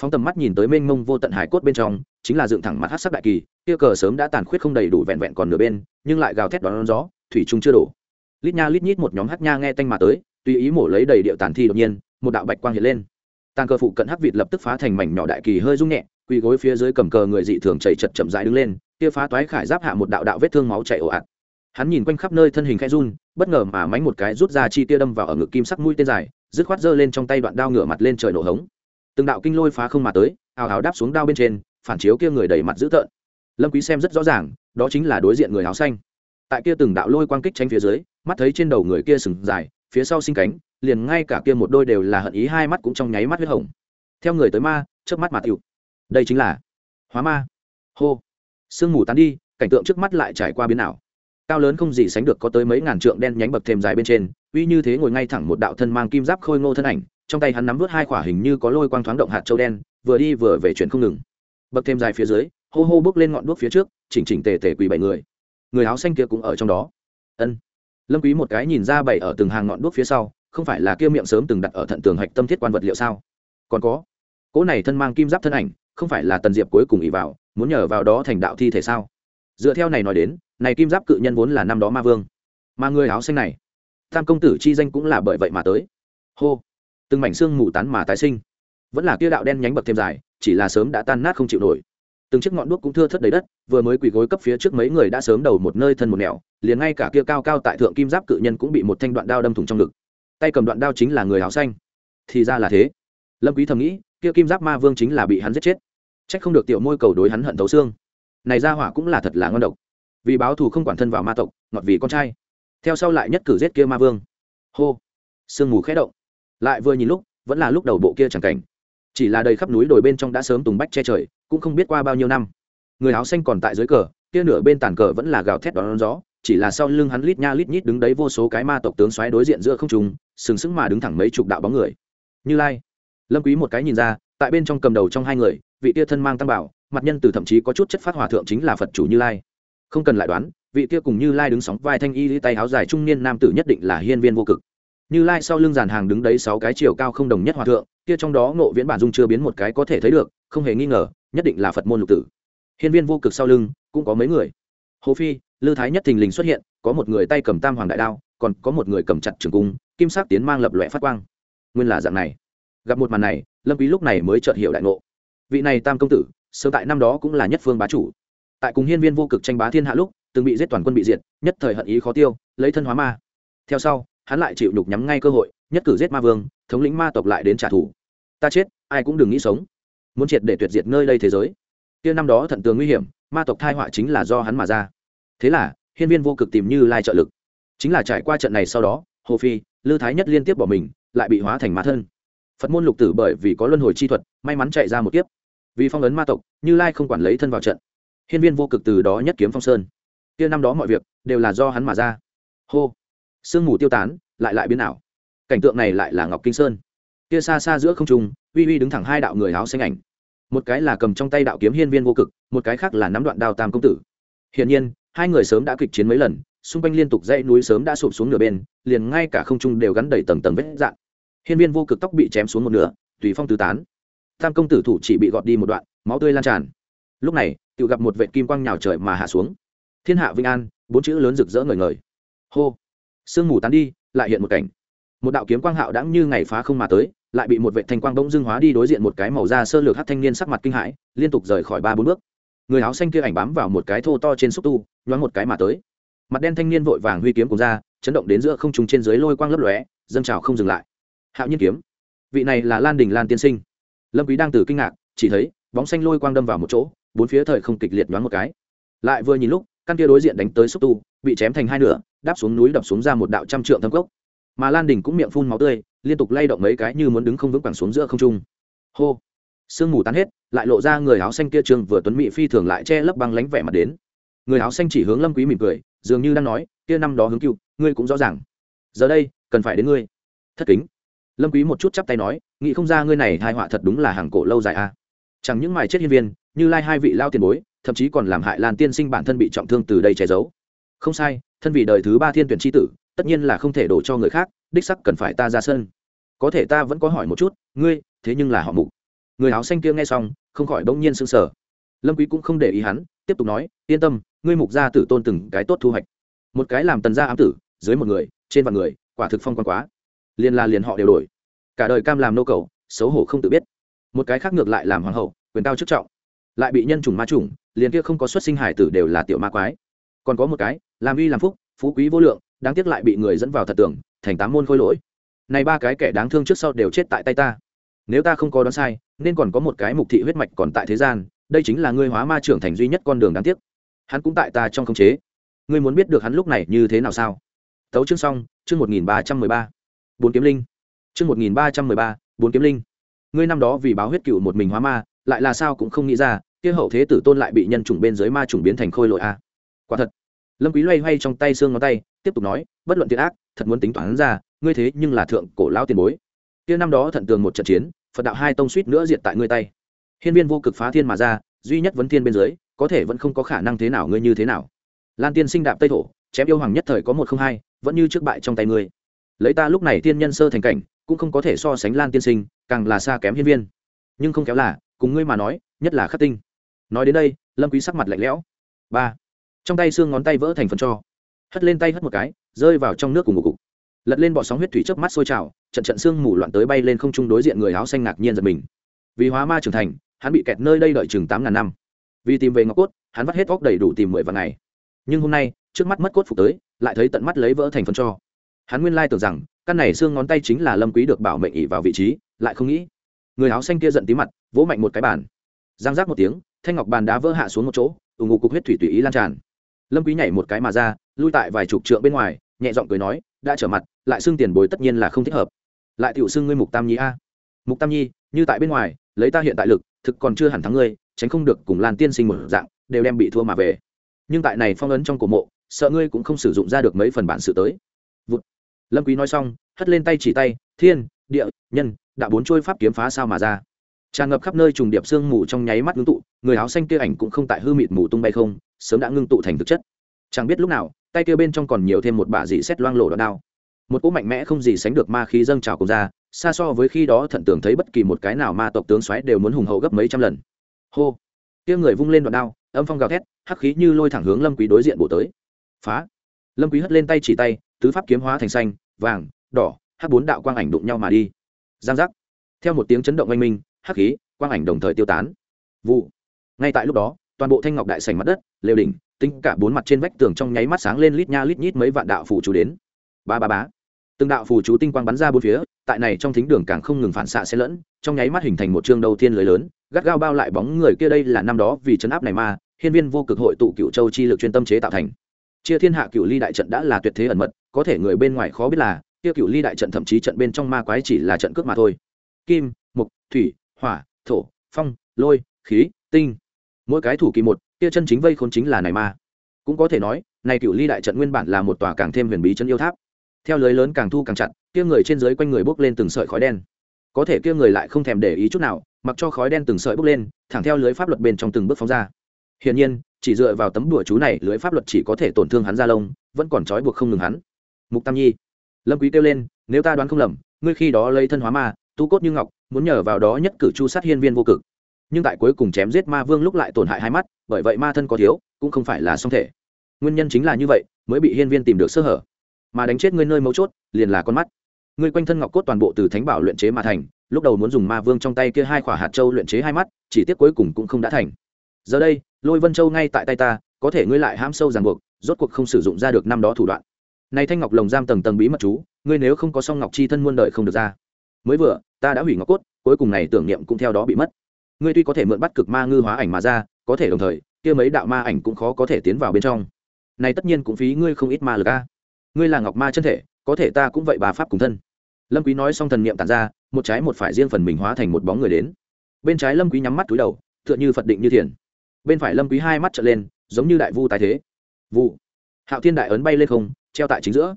Speaker 1: Phóng tầm mắt nhìn tới mênh mông vô tận hải cốt bên trong, chính là dựng thẳng mặt hát sắc đại kỳ, kia cờ sớm đã tàn khuyết không đầy đủ vẹn vẹn còn nửa bên, nhưng lại gào thét đón gió, thủy trung chưa đổ. Lít nha lít nhít một nhóm hát nha nghe tanh mà tới, tùy ý mổ lấy đầy điệu tàn thi đột nhiên, một đạo bạch quang hiện lên. Tàn cờ phụ cận hắc vịt lập tức phá thành mảnh nhỏ đại kỳ hơi rung nhẹ, quỳ gối phía dưới cầm cờ người dị thường chảy chật chậm rãi đứng lên kia phá toái khải giáp hạ một đạo đạo vết thương máu chảy ồ ạt. Hắn nhìn quanh khắp nơi thân hình khẽ run, bất ngờ mà mánh một cái rút ra chi tia đâm vào ở ngực kim sắc mũi tên dài, dứt khoát giơ lên trong tay đoạn đao ngửa mặt lên trời nổ hống. Từng đạo kinh lôi phá không mà tới ào ào đáp xuống đao bên trên, phản chiếu kia người đầy mặt dữ tợn. Lâm quý xem rất rõ ràng, đó chính là đối diện người áo xanh. Tại kia từng đạo lôi quang kích tránh phía dưới, mắt thấy trên đầu người kia sừng dài, phía sau sinh cánh, liền ngay cả kia một đôi đều là hận ý hai mắt cũng trong nháy mắt huyết hồng. Theo người tới ma trước mắt mà tiêu đây chính là hóa ma. Hô sương mù tán đi, cảnh tượng trước mắt lại trải qua biến ảo. Cao lớn không gì sánh được có tới mấy ngàn trượng đen nhánh bậc thêm dài bên trên, uy như thế ngồi ngay thẳng một đạo thân mang kim giáp khôi ngô thân ảnh, trong tay hắn nắm vớt hai khỏa hình như có lôi quang thoáng động hạt châu đen, vừa đi vừa về chuyển không ngừng. Bậc thêm dài phía dưới, hô hô bước lên ngọn đuốc phía trước, chỉnh chỉnh tề tề quỳ bảy người. Người áo xanh kia cũng ở trong đó. Ân. Lâm quý một cái nhìn ra bảy ở từng hàng ngọn đuốc phía sau, không phải là kia miệng sớm từng đặt ở thận tường hạch tâm thiết quan vật liệu sao? Còn có. Cỗ này thân mang kim giáp thân ảnh, không phải là tần diệp cuối cùng ỉ vào muốn nhờ vào đó thành đạo thi thể sao? Dựa theo này nói đến, này kim giáp cự nhân vốn là năm đó ma vương. Mà người áo xanh này, tam công tử chi danh cũng là bởi vậy mà tới. Hô! Từng mảnh xương mù tán mà tái sinh. Vẫn là kia đạo đen nhánh bậc thêm dài, chỉ là sớm đã tan nát không chịu nổi. Từng chiếc ngọn đuốc cũng thưa thất đầy đất, vừa mới quỳ gối cấp phía trước mấy người đã sớm đầu một nơi thân một nẻo, liền ngay cả kia cao cao tại thượng kim giáp cự nhân cũng bị một thanh đoạn đao đâm thủng trong ngực. Tay cầm đoạn đao chính là người áo xanh. Thì ra là thế. Lâm quý thầm nghĩ, kia kim giáp ma vương chính là bị hắn giết chết trách không được tiểu môi cầu đối hắn hận thấu xương. Này ra hỏa cũng là thật là ngon độc. Vì báo thù không quản thân vào ma tộc, ngọt vì con trai. Theo sau lại nhất cử giết kia ma vương. Hô. Sương mù khẽ động. Lại vừa nhìn lúc, vẫn là lúc đầu bộ kia chẳng cảnh. Chỉ là đầy khắp núi đồi bên trong đã sớm tùng bách che trời, cũng không biết qua bao nhiêu năm. Người áo xanh còn tại dưới cờ, kia nửa bên tàn cờ vẫn là gào thét đón gió, chỉ là sau lưng hắn lít nha lít nhít đứng đấy vô số cái ma tộc tướng xoáy đối diện giữa không trung, sừng sững mà đứng thẳng mấy chục đạo bóng người. Như lai. Lâm quý một cái nhìn ra tại bên trong cầm đầu trong hai người, vị tia thân mang tăng bảo, mặt nhân từ thậm chí có chút chất phát hòa thượng chính là phật chủ như lai. Không cần lại đoán, vị tia cùng như lai đứng sóng vai thanh y tay áo dài trung niên nam tử nhất định là hiên viên vô cực. Như lai sau lưng dàn hàng đứng đấy sáu cái chiều cao không đồng nhất hòa thượng, kia trong đó ngộ viễn bản dung chưa biến một cái có thể thấy được, không hề nghi ngờ, nhất định là phật môn lục tử. Hiên viên vô cực sau lưng, cũng có mấy người. Hồ phi, lư thái nhất thình lình xuất hiện, có một người tay cầm tam hoàng đại đao, còn có một người cầm chặt trường cung, kim sắc tiến mang lập lòe phát quang. Nguyên là dạng này. Gặp một màn này lâm quý lúc này mới chợt hiểu đại ngộ. Vị này tam công tử, sớm tại năm đó cũng là nhất phương bá chủ. Tại cùng hiên viên vô cực tranh bá thiên hạ lúc, từng bị giết toàn quân bị diệt, nhất thời hận ý khó tiêu, lấy thân hóa ma. Theo sau, hắn lại chịu nhục nhắm ngay cơ hội, nhất cử giết ma vương, thống lĩnh ma tộc lại đến trả thù. Ta chết, ai cũng đừng nghĩ sống. Muốn triệt để tuyệt diệt nơi đây thế giới. Kia năm đó thận tường nguy hiểm, ma tộc thai họa chính là do hắn mà ra. Thế là, hiên viên vô cực tìm như lai trợ lực. Chính là trải qua trận này sau đó, hồ phi, lư thái nhất liên tiếp bỏ mình, lại bị hóa thành ma thân phật môn lục tử bởi vì có luân hồi chi thuật, may mắn chạy ra một kiếp. Vì phong ấn ma tộc, như lai không quản lấy thân vào trận. Hiên viên vô cực từ đó nhất kiếm phong sơn. Kia năm đó mọi việc, đều là do hắn mà ra. Hô! Sương mù tiêu tán, lại lại biến ảo. Cảnh tượng này lại là ngọc kinh sơn. Kia xa xa giữa không trung, uy uy đứng thẳng hai đạo người áo xanh ảnh. Một cái là cầm trong tay đạo kiếm hiên viên vô cực, một cái khác là nắm đoạn đao tam công tử. Hiển nhiên, hai người sớm đã kịch chiến mấy lần, xung quanh liên tục dãy núi sớm đã sụp xuống nửa bên, liền ngay cả không trung đều gắn đầy tầng tầng vết dạn hiên viên vô cực tóc bị chém xuống một nửa, tùy phong tứ tán. Tam công tử thủ chỉ bị gọt đi một đoạn, máu tươi lan tràn. Lúc này tự gặp một vệ kim quang nhào trời mà hạ xuống. Thiên hạ vinh an, bốn chữ lớn rực rỡ ngời ngời. Hô! Sương mù tán đi, lại hiện một cảnh. Một đạo kiếm quang hạo đãng như ngày phá không mà tới, lại bị một vệ thanh quang bỗng dưng hóa đi đối diện một cái màu da sơ lược hát thanh niên sắc mặt kinh hãi, liên tục rời khỏi ba bốn bước. Người áo xanh kia ảnh bám vào một cái thô to trên xúc tu, nhoáng một cái mà tới. Mặt đen thanh niên vội vàng huy kiếm cùng ra, chấn động đến giữa không trùng trên dưới lôi quang lấp lóe, dâng trào không dừng lại hạo nhiên kiếm. Vị này là lan đình lan tiên sinh. Lâm quý đang từ kinh ngạc, chỉ thấy bóng xanh lôi quang đâm vào một chỗ, bốn phía thời không kịch liệt nhoáng một cái. Lại vừa nhìn lúc, căn kia đối diện đánh tới xúc tu, bị chém thành hai nửa, đáp xuống núi đập xuống ra một đạo trăm trượng thâm cốc. Mà lan đình cũng miệng phun máu tươi, liên tục lay động mấy cái như muốn đứng không vững quẳng xuống giữa không trung. Hô! Sương mù tan hết, lại lộ ra người áo xanh kia trương vừa tuấn mỹ phi thường lại che lấp băng lánh vẻ mặt đến. Người áo xanh chỉ hướng lâm quý mỉm cười, dường như đang nói, kia năm đó hướng cựu ngươi cũng rõ ràng. Giờ đây, cần phải đến ngươi. Thất kính lâm quý một chút chắp tay nói, nghĩ không ra ngươi này hai họa thật đúng là hàng cổ lâu dài a. À. chẳng những mài chết hiên viên, như lai hai vị lao tiền bối, thậm chí còn làm hại lan tiên sinh bản thân bị trọng thương từ đây che giấu. Không sai, thân vì đời thứ ba thiên tuyển chi tử, tất nhiên là không thể đổ cho người khác, đích sắc cần phải ta ra sân. Có thể ta vẫn có hỏi một chút, ngươi, thế nhưng là họ mục. Người áo xanh kia nghe xong, không khỏi bỗng nhiên sững sờ. Lâm quý cũng không để ý hắn, tiếp tục nói, yên tâm, ngươi mục gia tử tôn từng cái tốt thu hoạch. Một cái làm tần gia ám tử, dưới một người, trên vạn người, quả thực phong quan quá liền là liền họ đều đổi. Cả đời cam làm nô cầu, xấu hổ không tự biết. Một cái khác ngược lại làm hoàng hậu, quyền cao chức trọng. Lại bị nhân chủng ma chủng, liền kia không có xuất sinh hải tử đều là tiểu ma quái. Còn có một cái, làm uy làm phúc, phú quý vô lượng, đáng tiếc lại bị người dẫn vào thật tưởng, thành tám môn khôi lỗi. Này ba cái kẻ đáng thương trước sau đều chết tại tay ta. Nếu ta không có đoán sai, nên còn có một cái mục thị huyết mạch còn tại thế gian, đây chính là ngươi hóa ma trưởng thành duy nhất con đường đáng tiếc. Hắn cũng tại ta trong khống chế. Ngươi muốn biết được hắn lúc này như thế nào sao? Tấu chương xong, chương một nghìn ba trăm mười ba bốn kiếm linh. Chương một nghìn ba trăm mười ba, bốn kiếm linh. Ngươi năm đó vì báo huyết cựu một mình hóa ma, lại là sao cũng không nghĩ ra, kia hậu thế tử tôn lại bị nhân chủng bên dưới ma chủng biến thành khôi lội a. Quả thật. Lâm quý loay hoay trong tay xương ngón tay, tiếp tục nói, bất luận thiệt ác, thật muốn tính toán ra, ngươi thế nhưng là thượng cổ lão tiền bối. Kia năm đó thận tường một trận chiến, phật đạo hai tông suýt nữa diệt tại ngươi tay. Hiên viên vô cực phá thiên mà ra, duy nhất vấn thiên bên dưới, có thể vẫn không có khả năng thế nào ngươi như thế nào. Lan tiên sinh đạp tây thổ, chém yêu hoàng nhất thời có một không hai, vẫn như trước bại trong tay ngươi lấy ta lúc này tiên nhân sơ thành cảnh, cũng không có thể so sánh lan tiên sinh, càng là xa kém hiên viên. Nhưng không kéo là, cùng ngươi mà nói, nhất là khắc tinh. Nói đến đây, lâm quý sắc mặt lạnh lẽo. Ba. Trong tay xương ngón tay vỡ thành phần cho. Hất lên tay hất một cái, rơi vào trong nước cùng một cục. Lật lên bọ sóng huyết thủy chớp mắt sôi trào, trận trận xương mù loạn tới bay lên không trung đối diện người áo xanh ngạc nhiên giật mình. Vì hóa ma trưởng thành, hắn bị kẹt nơi đây đợi chừng tám ngàn năm. Vì tìm về ngọc cốt, hắn vắt hết óc đầy đủ tìm mười vạn ngày. Nhưng hôm nay, trước mắt mất cốt phục tới, lại thấy tận mắt lấy vỡ thành phân cho hắn nguyên lai tưởng rằng, căn này xương ngón tay chính là lâm quý được bảo mệnh ỉ vào vị trí, lại không nghĩ. Người áo xanh kia giận tí mặt, vỗ mạnh một cái bàn. Giang giác một tiếng, thanh ngọc bàn đá vỡ hạ xuống một chỗ ủng ngục cục huyết thủy tùy ý lan tràn. Lâm quý nhảy một cái mà ra, lui tại vài chục trượng bên ngoài, nhẹ giọng cười nói, đã trở mặt, lại xương tiền bối tất nhiên là không thích hợp. Lại tiểu xương ngươi mục tam nhi a. Mục tam nhi, như tại bên ngoài, lấy ta hiện tại lực, thực còn chưa hẳn thắng ngươi, tránh không được cùng lan tiên sinh một dạng, đều đem bị thua mà về. Nhưng tại này phong ấn trong cổ mộ, sợ ngươi cũng không sử dụng ra được mấy phần bản sự tới lâm quý nói xong, hất lên tay chỉ tay, thiên, địa, nhân, đã bốn trôi pháp kiếm phá sao mà ra? Tràn ngập khắp nơi trùng điệp xương mù trong nháy mắt ngưng tụ, người áo xanh kia ảnh cũng không tại hư mịt mù tung bay không, sớm đã ngưng tụ thành thực chất. Chẳng biết lúc nào, tay kia bên trong còn nhiều thêm một bả dị xét loang lổ đoạn đao. Một cỗ mạnh mẽ không gì sánh được ma khí dâng trào cùng ra, xa so với khi đó thận tưởng thấy bất kỳ một cái nào ma tộc tướng xoáy đều muốn hùng hậu gấp mấy trăm lần. Hô! Kia người vung lên đoạn đao, âm phong gào thét, hắc khí như lôi thẳng hướng lâm quý đối diện bổ tới. Phá! Lâm quý hất lên tay chỉ tay, tứ pháp kiếm hóa thành xanh, vàng, đỏ, hắc bốn đạo quang ảnh đụng nhau mà đi. Giang giác. Theo một tiếng chấn động oanh minh, hắc khí, quang ảnh đồng thời tiêu tán. Vụ. Ngay tại lúc đó, toàn bộ thanh ngọc đại sảnh mặt đất, lều đỉnh, tính cả bốn mặt trên vách tường trong nháy mắt sáng lên lít nha lít nhít mấy vạn đạo phù chú đến. Ba ba bá từng đạo phù chú tinh quang bắn ra bốn phía, tại này trong thính đường càng không ngừng phản xạ xen lẫn, trong nháy mắt hình thành một chương đầu tiên lưới lớn, gắt gao bao lại bóng người kia đây là năm đó vì chấn áp này ma hiên viên vô cực hội tụ cựu châu chi lực chuyên tâm chế tạo thành chia thiên hạ cựu ly đại trận đã là tuyệt thế ẩn mật, có thể người bên ngoài khó biết là, kia cựu ly đại trận thậm chí trận bên trong ma quái chỉ là trận cướp mà thôi. Kim, mục, thủy, hỏa, thổ, phong, lôi, khí, tinh. Mỗi cái thủ kỳ một, kia chân chính vây khốn chính là này ma. Cũng có thể nói, này cựu ly đại trận nguyên bản là một tòa càng thêm huyền bí chân yêu tháp. Theo lưới lớn càng thu càng chặt, kia người trên dưới quanh người bốc lên từng sợi khói đen. Có thể kia người lại không thèm để ý chút nào, mặc cho khói đen từng sợi bốc lên, thẳng theo lưới pháp luật bên trong từng bước phóng ra. Hiển nhiên chỉ dựa vào tấm đùa chú này, lưới pháp luật chỉ có thể tổn thương hắn ra lông, vẫn còn trói buộc không ngừng hắn. Mục tam nhi, lâm quý kêu lên, nếu ta đoán không lầm, ngươi khi đó lấy thân hóa ma, tu cốt như ngọc, muốn nhờ vào đó nhất cử chu sát hiên viên vô cực. Nhưng tại cuối cùng chém giết ma vương lúc lại tổn hại hai mắt, bởi vậy ma thân có thiếu, cũng không phải là song thể. Nguyên nhân chính là như vậy, mới bị hiên viên tìm được sơ hở. Mà đánh chết ngươi nơi mấu chốt, liền là con mắt. Ngươi quanh thân ngọc cốt toàn bộ từ thánh bảo luyện chế mà thành, lúc đầu muốn dùng ma vương trong tay kia hai quả hạt châu luyện chế hai mắt, chỉ tiếc cuối cùng cũng không đã thành. Giờ đây lôi vân châu ngay tại tay ta, có thể ngươi lại ham sâu ràng buộc, rốt cuộc không sử dụng ra được năm đó thủ đoạn. Này thanh ngọc lồng giam tầng tầng bí mật chú, ngươi nếu không có song ngọc chi thân muôn đời không được ra. Mới vừa, ta đã hủy ngọc cốt, cuối cùng này tưởng niệm cũng theo đó bị mất. Ngươi tuy có thể mượn bắt cực ma ngư hóa ảnh mà ra, có thể đồng thời, kia mấy đạo ma ảnh cũng khó có thể tiến vào bên trong. Này tất nhiên cũng phí ngươi không ít ma lực a. Ngươi là ngọc ma chân thể, có thể ta cũng vậy bà pháp cùng thân. Lâm quý nói xong thần niệm tản ra, một trái một phải riêng phần mình hóa thành một bóng người đến. Bên trái lâm quý nhắm mắt túi đầu, tựa như phật định như thiền bên phải lâm quý hai mắt trợn lên, giống như đại vu tái thế. Vu hạo thiên đại ấn bay lên không, treo tại chính giữa.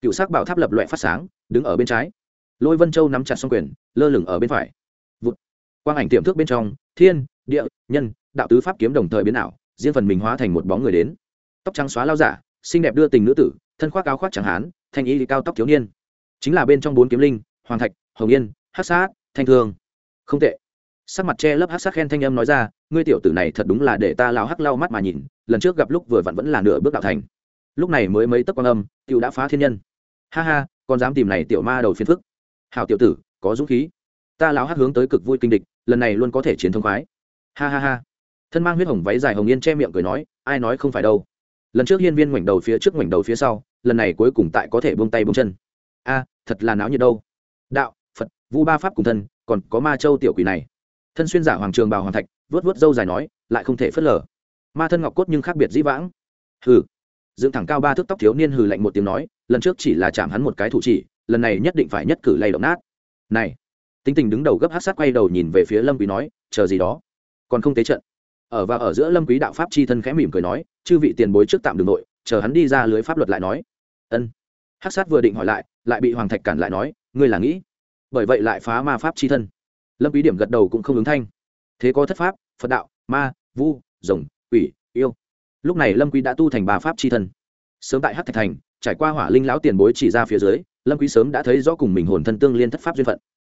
Speaker 1: Cựu sắc bảo tháp lập loè phát sáng, đứng ở bên trái. Lôi vân châu nắm chặt song quyền, lơ lửng ở bên phải. Vụt quang ảnh tiềm thức bên trong, thiên, địa, nhân, đạo tứ pháp kiếm đồng thời biến ảo, riêng phần mình hóa thành một bóng người đến. Tóc trắng xóa lao giả, xinh đẹp đưa tình nữ tử, thân khoác áo khoác chẳng hán, thanh ý cao tóc thiếu niên. Chính là bên trong bốn kiếm linh, hoàng thạch, hồng yên, hắc sát, thanh thương. Không tệ sắc mặt che lấp hắc sắc khen thanh âm nói ra, ngươi tiểu tử này thật đúng là để ta lao hắc lau mắt mà nhìn, lần trước gặp lúc vừa vặn vẫn là nửa bước đạo thành. Lúc này mới mấy tấc quan âm, tiểu đã phá thiên nhân. Ha ha còn dám tìm này tiểu ma đầu phiền phức. Hào tiểu tử, có dũng khí. Ta lão hắc hướng tới cực vui kinh địch, lần này luôn có thể chiến thông khoái. Ha ha ha. Thân mang huyết hồng váy dài hồng yên che miệng cười nói, ai nói không phải đâu. Lần trước hiên viên ngoảnh đầu phía trước ngoảnh đầu phía sau, lần này cuối cùng tại có thể buông tay buông chân. A, thật là náo nhiệt đâu. Đạo, phật, vu ba pháp cùng thân, còn có ma châu tiểu quỷ này thân xuyên giả hoàng trường bào hoàng thạch vớt vớt dâu dài nói, lại không thể phớt lờ. Ma thân ngọc cốt nhưng khác biệt dĩ vãng. Hừ. Dựng thẳng cao ba thước tóc thiếu niên hừ lạnh một tiếng nói, lần trước chỉ là chạm hắn một cái thủ chỉ, lần này nhất định phải nhất cử lay động nát. Này. Tính tình đứng đầu gấp hát sát quay đầu nhìn về phía lâm quý nói, chờ gì đó. Còn không tế trận. Ở và ở giữa lâm quý đạo pháp chi thân khẽ mỉm cười nói, chư vị tiền bối trước tạm đường nội, chờ hắn đi ra lưới pháp luật lại nói. Ân. Hắc sát vừa định hỏi lại lại bị hoàng thạch cản lại nói, ngươi là nghĩ. Bởi vậy lại phá ma pháp chi thân lâm quý điểm gật đầu cũng không ứng thanh. Thế có thất pháp, phật đạo, ma, vu, rồng, quỷ, yêu. Lúc này lâm quý đã tu thành ba pháp chi thân. Sớm tại hắc thạch thành, trải qua hỏa linh lão tiền bối chỉ ra phía dưới, lâm quý sớm đã thấy rõ cùng mình hồn thân tương liên thất pháp duyên phận.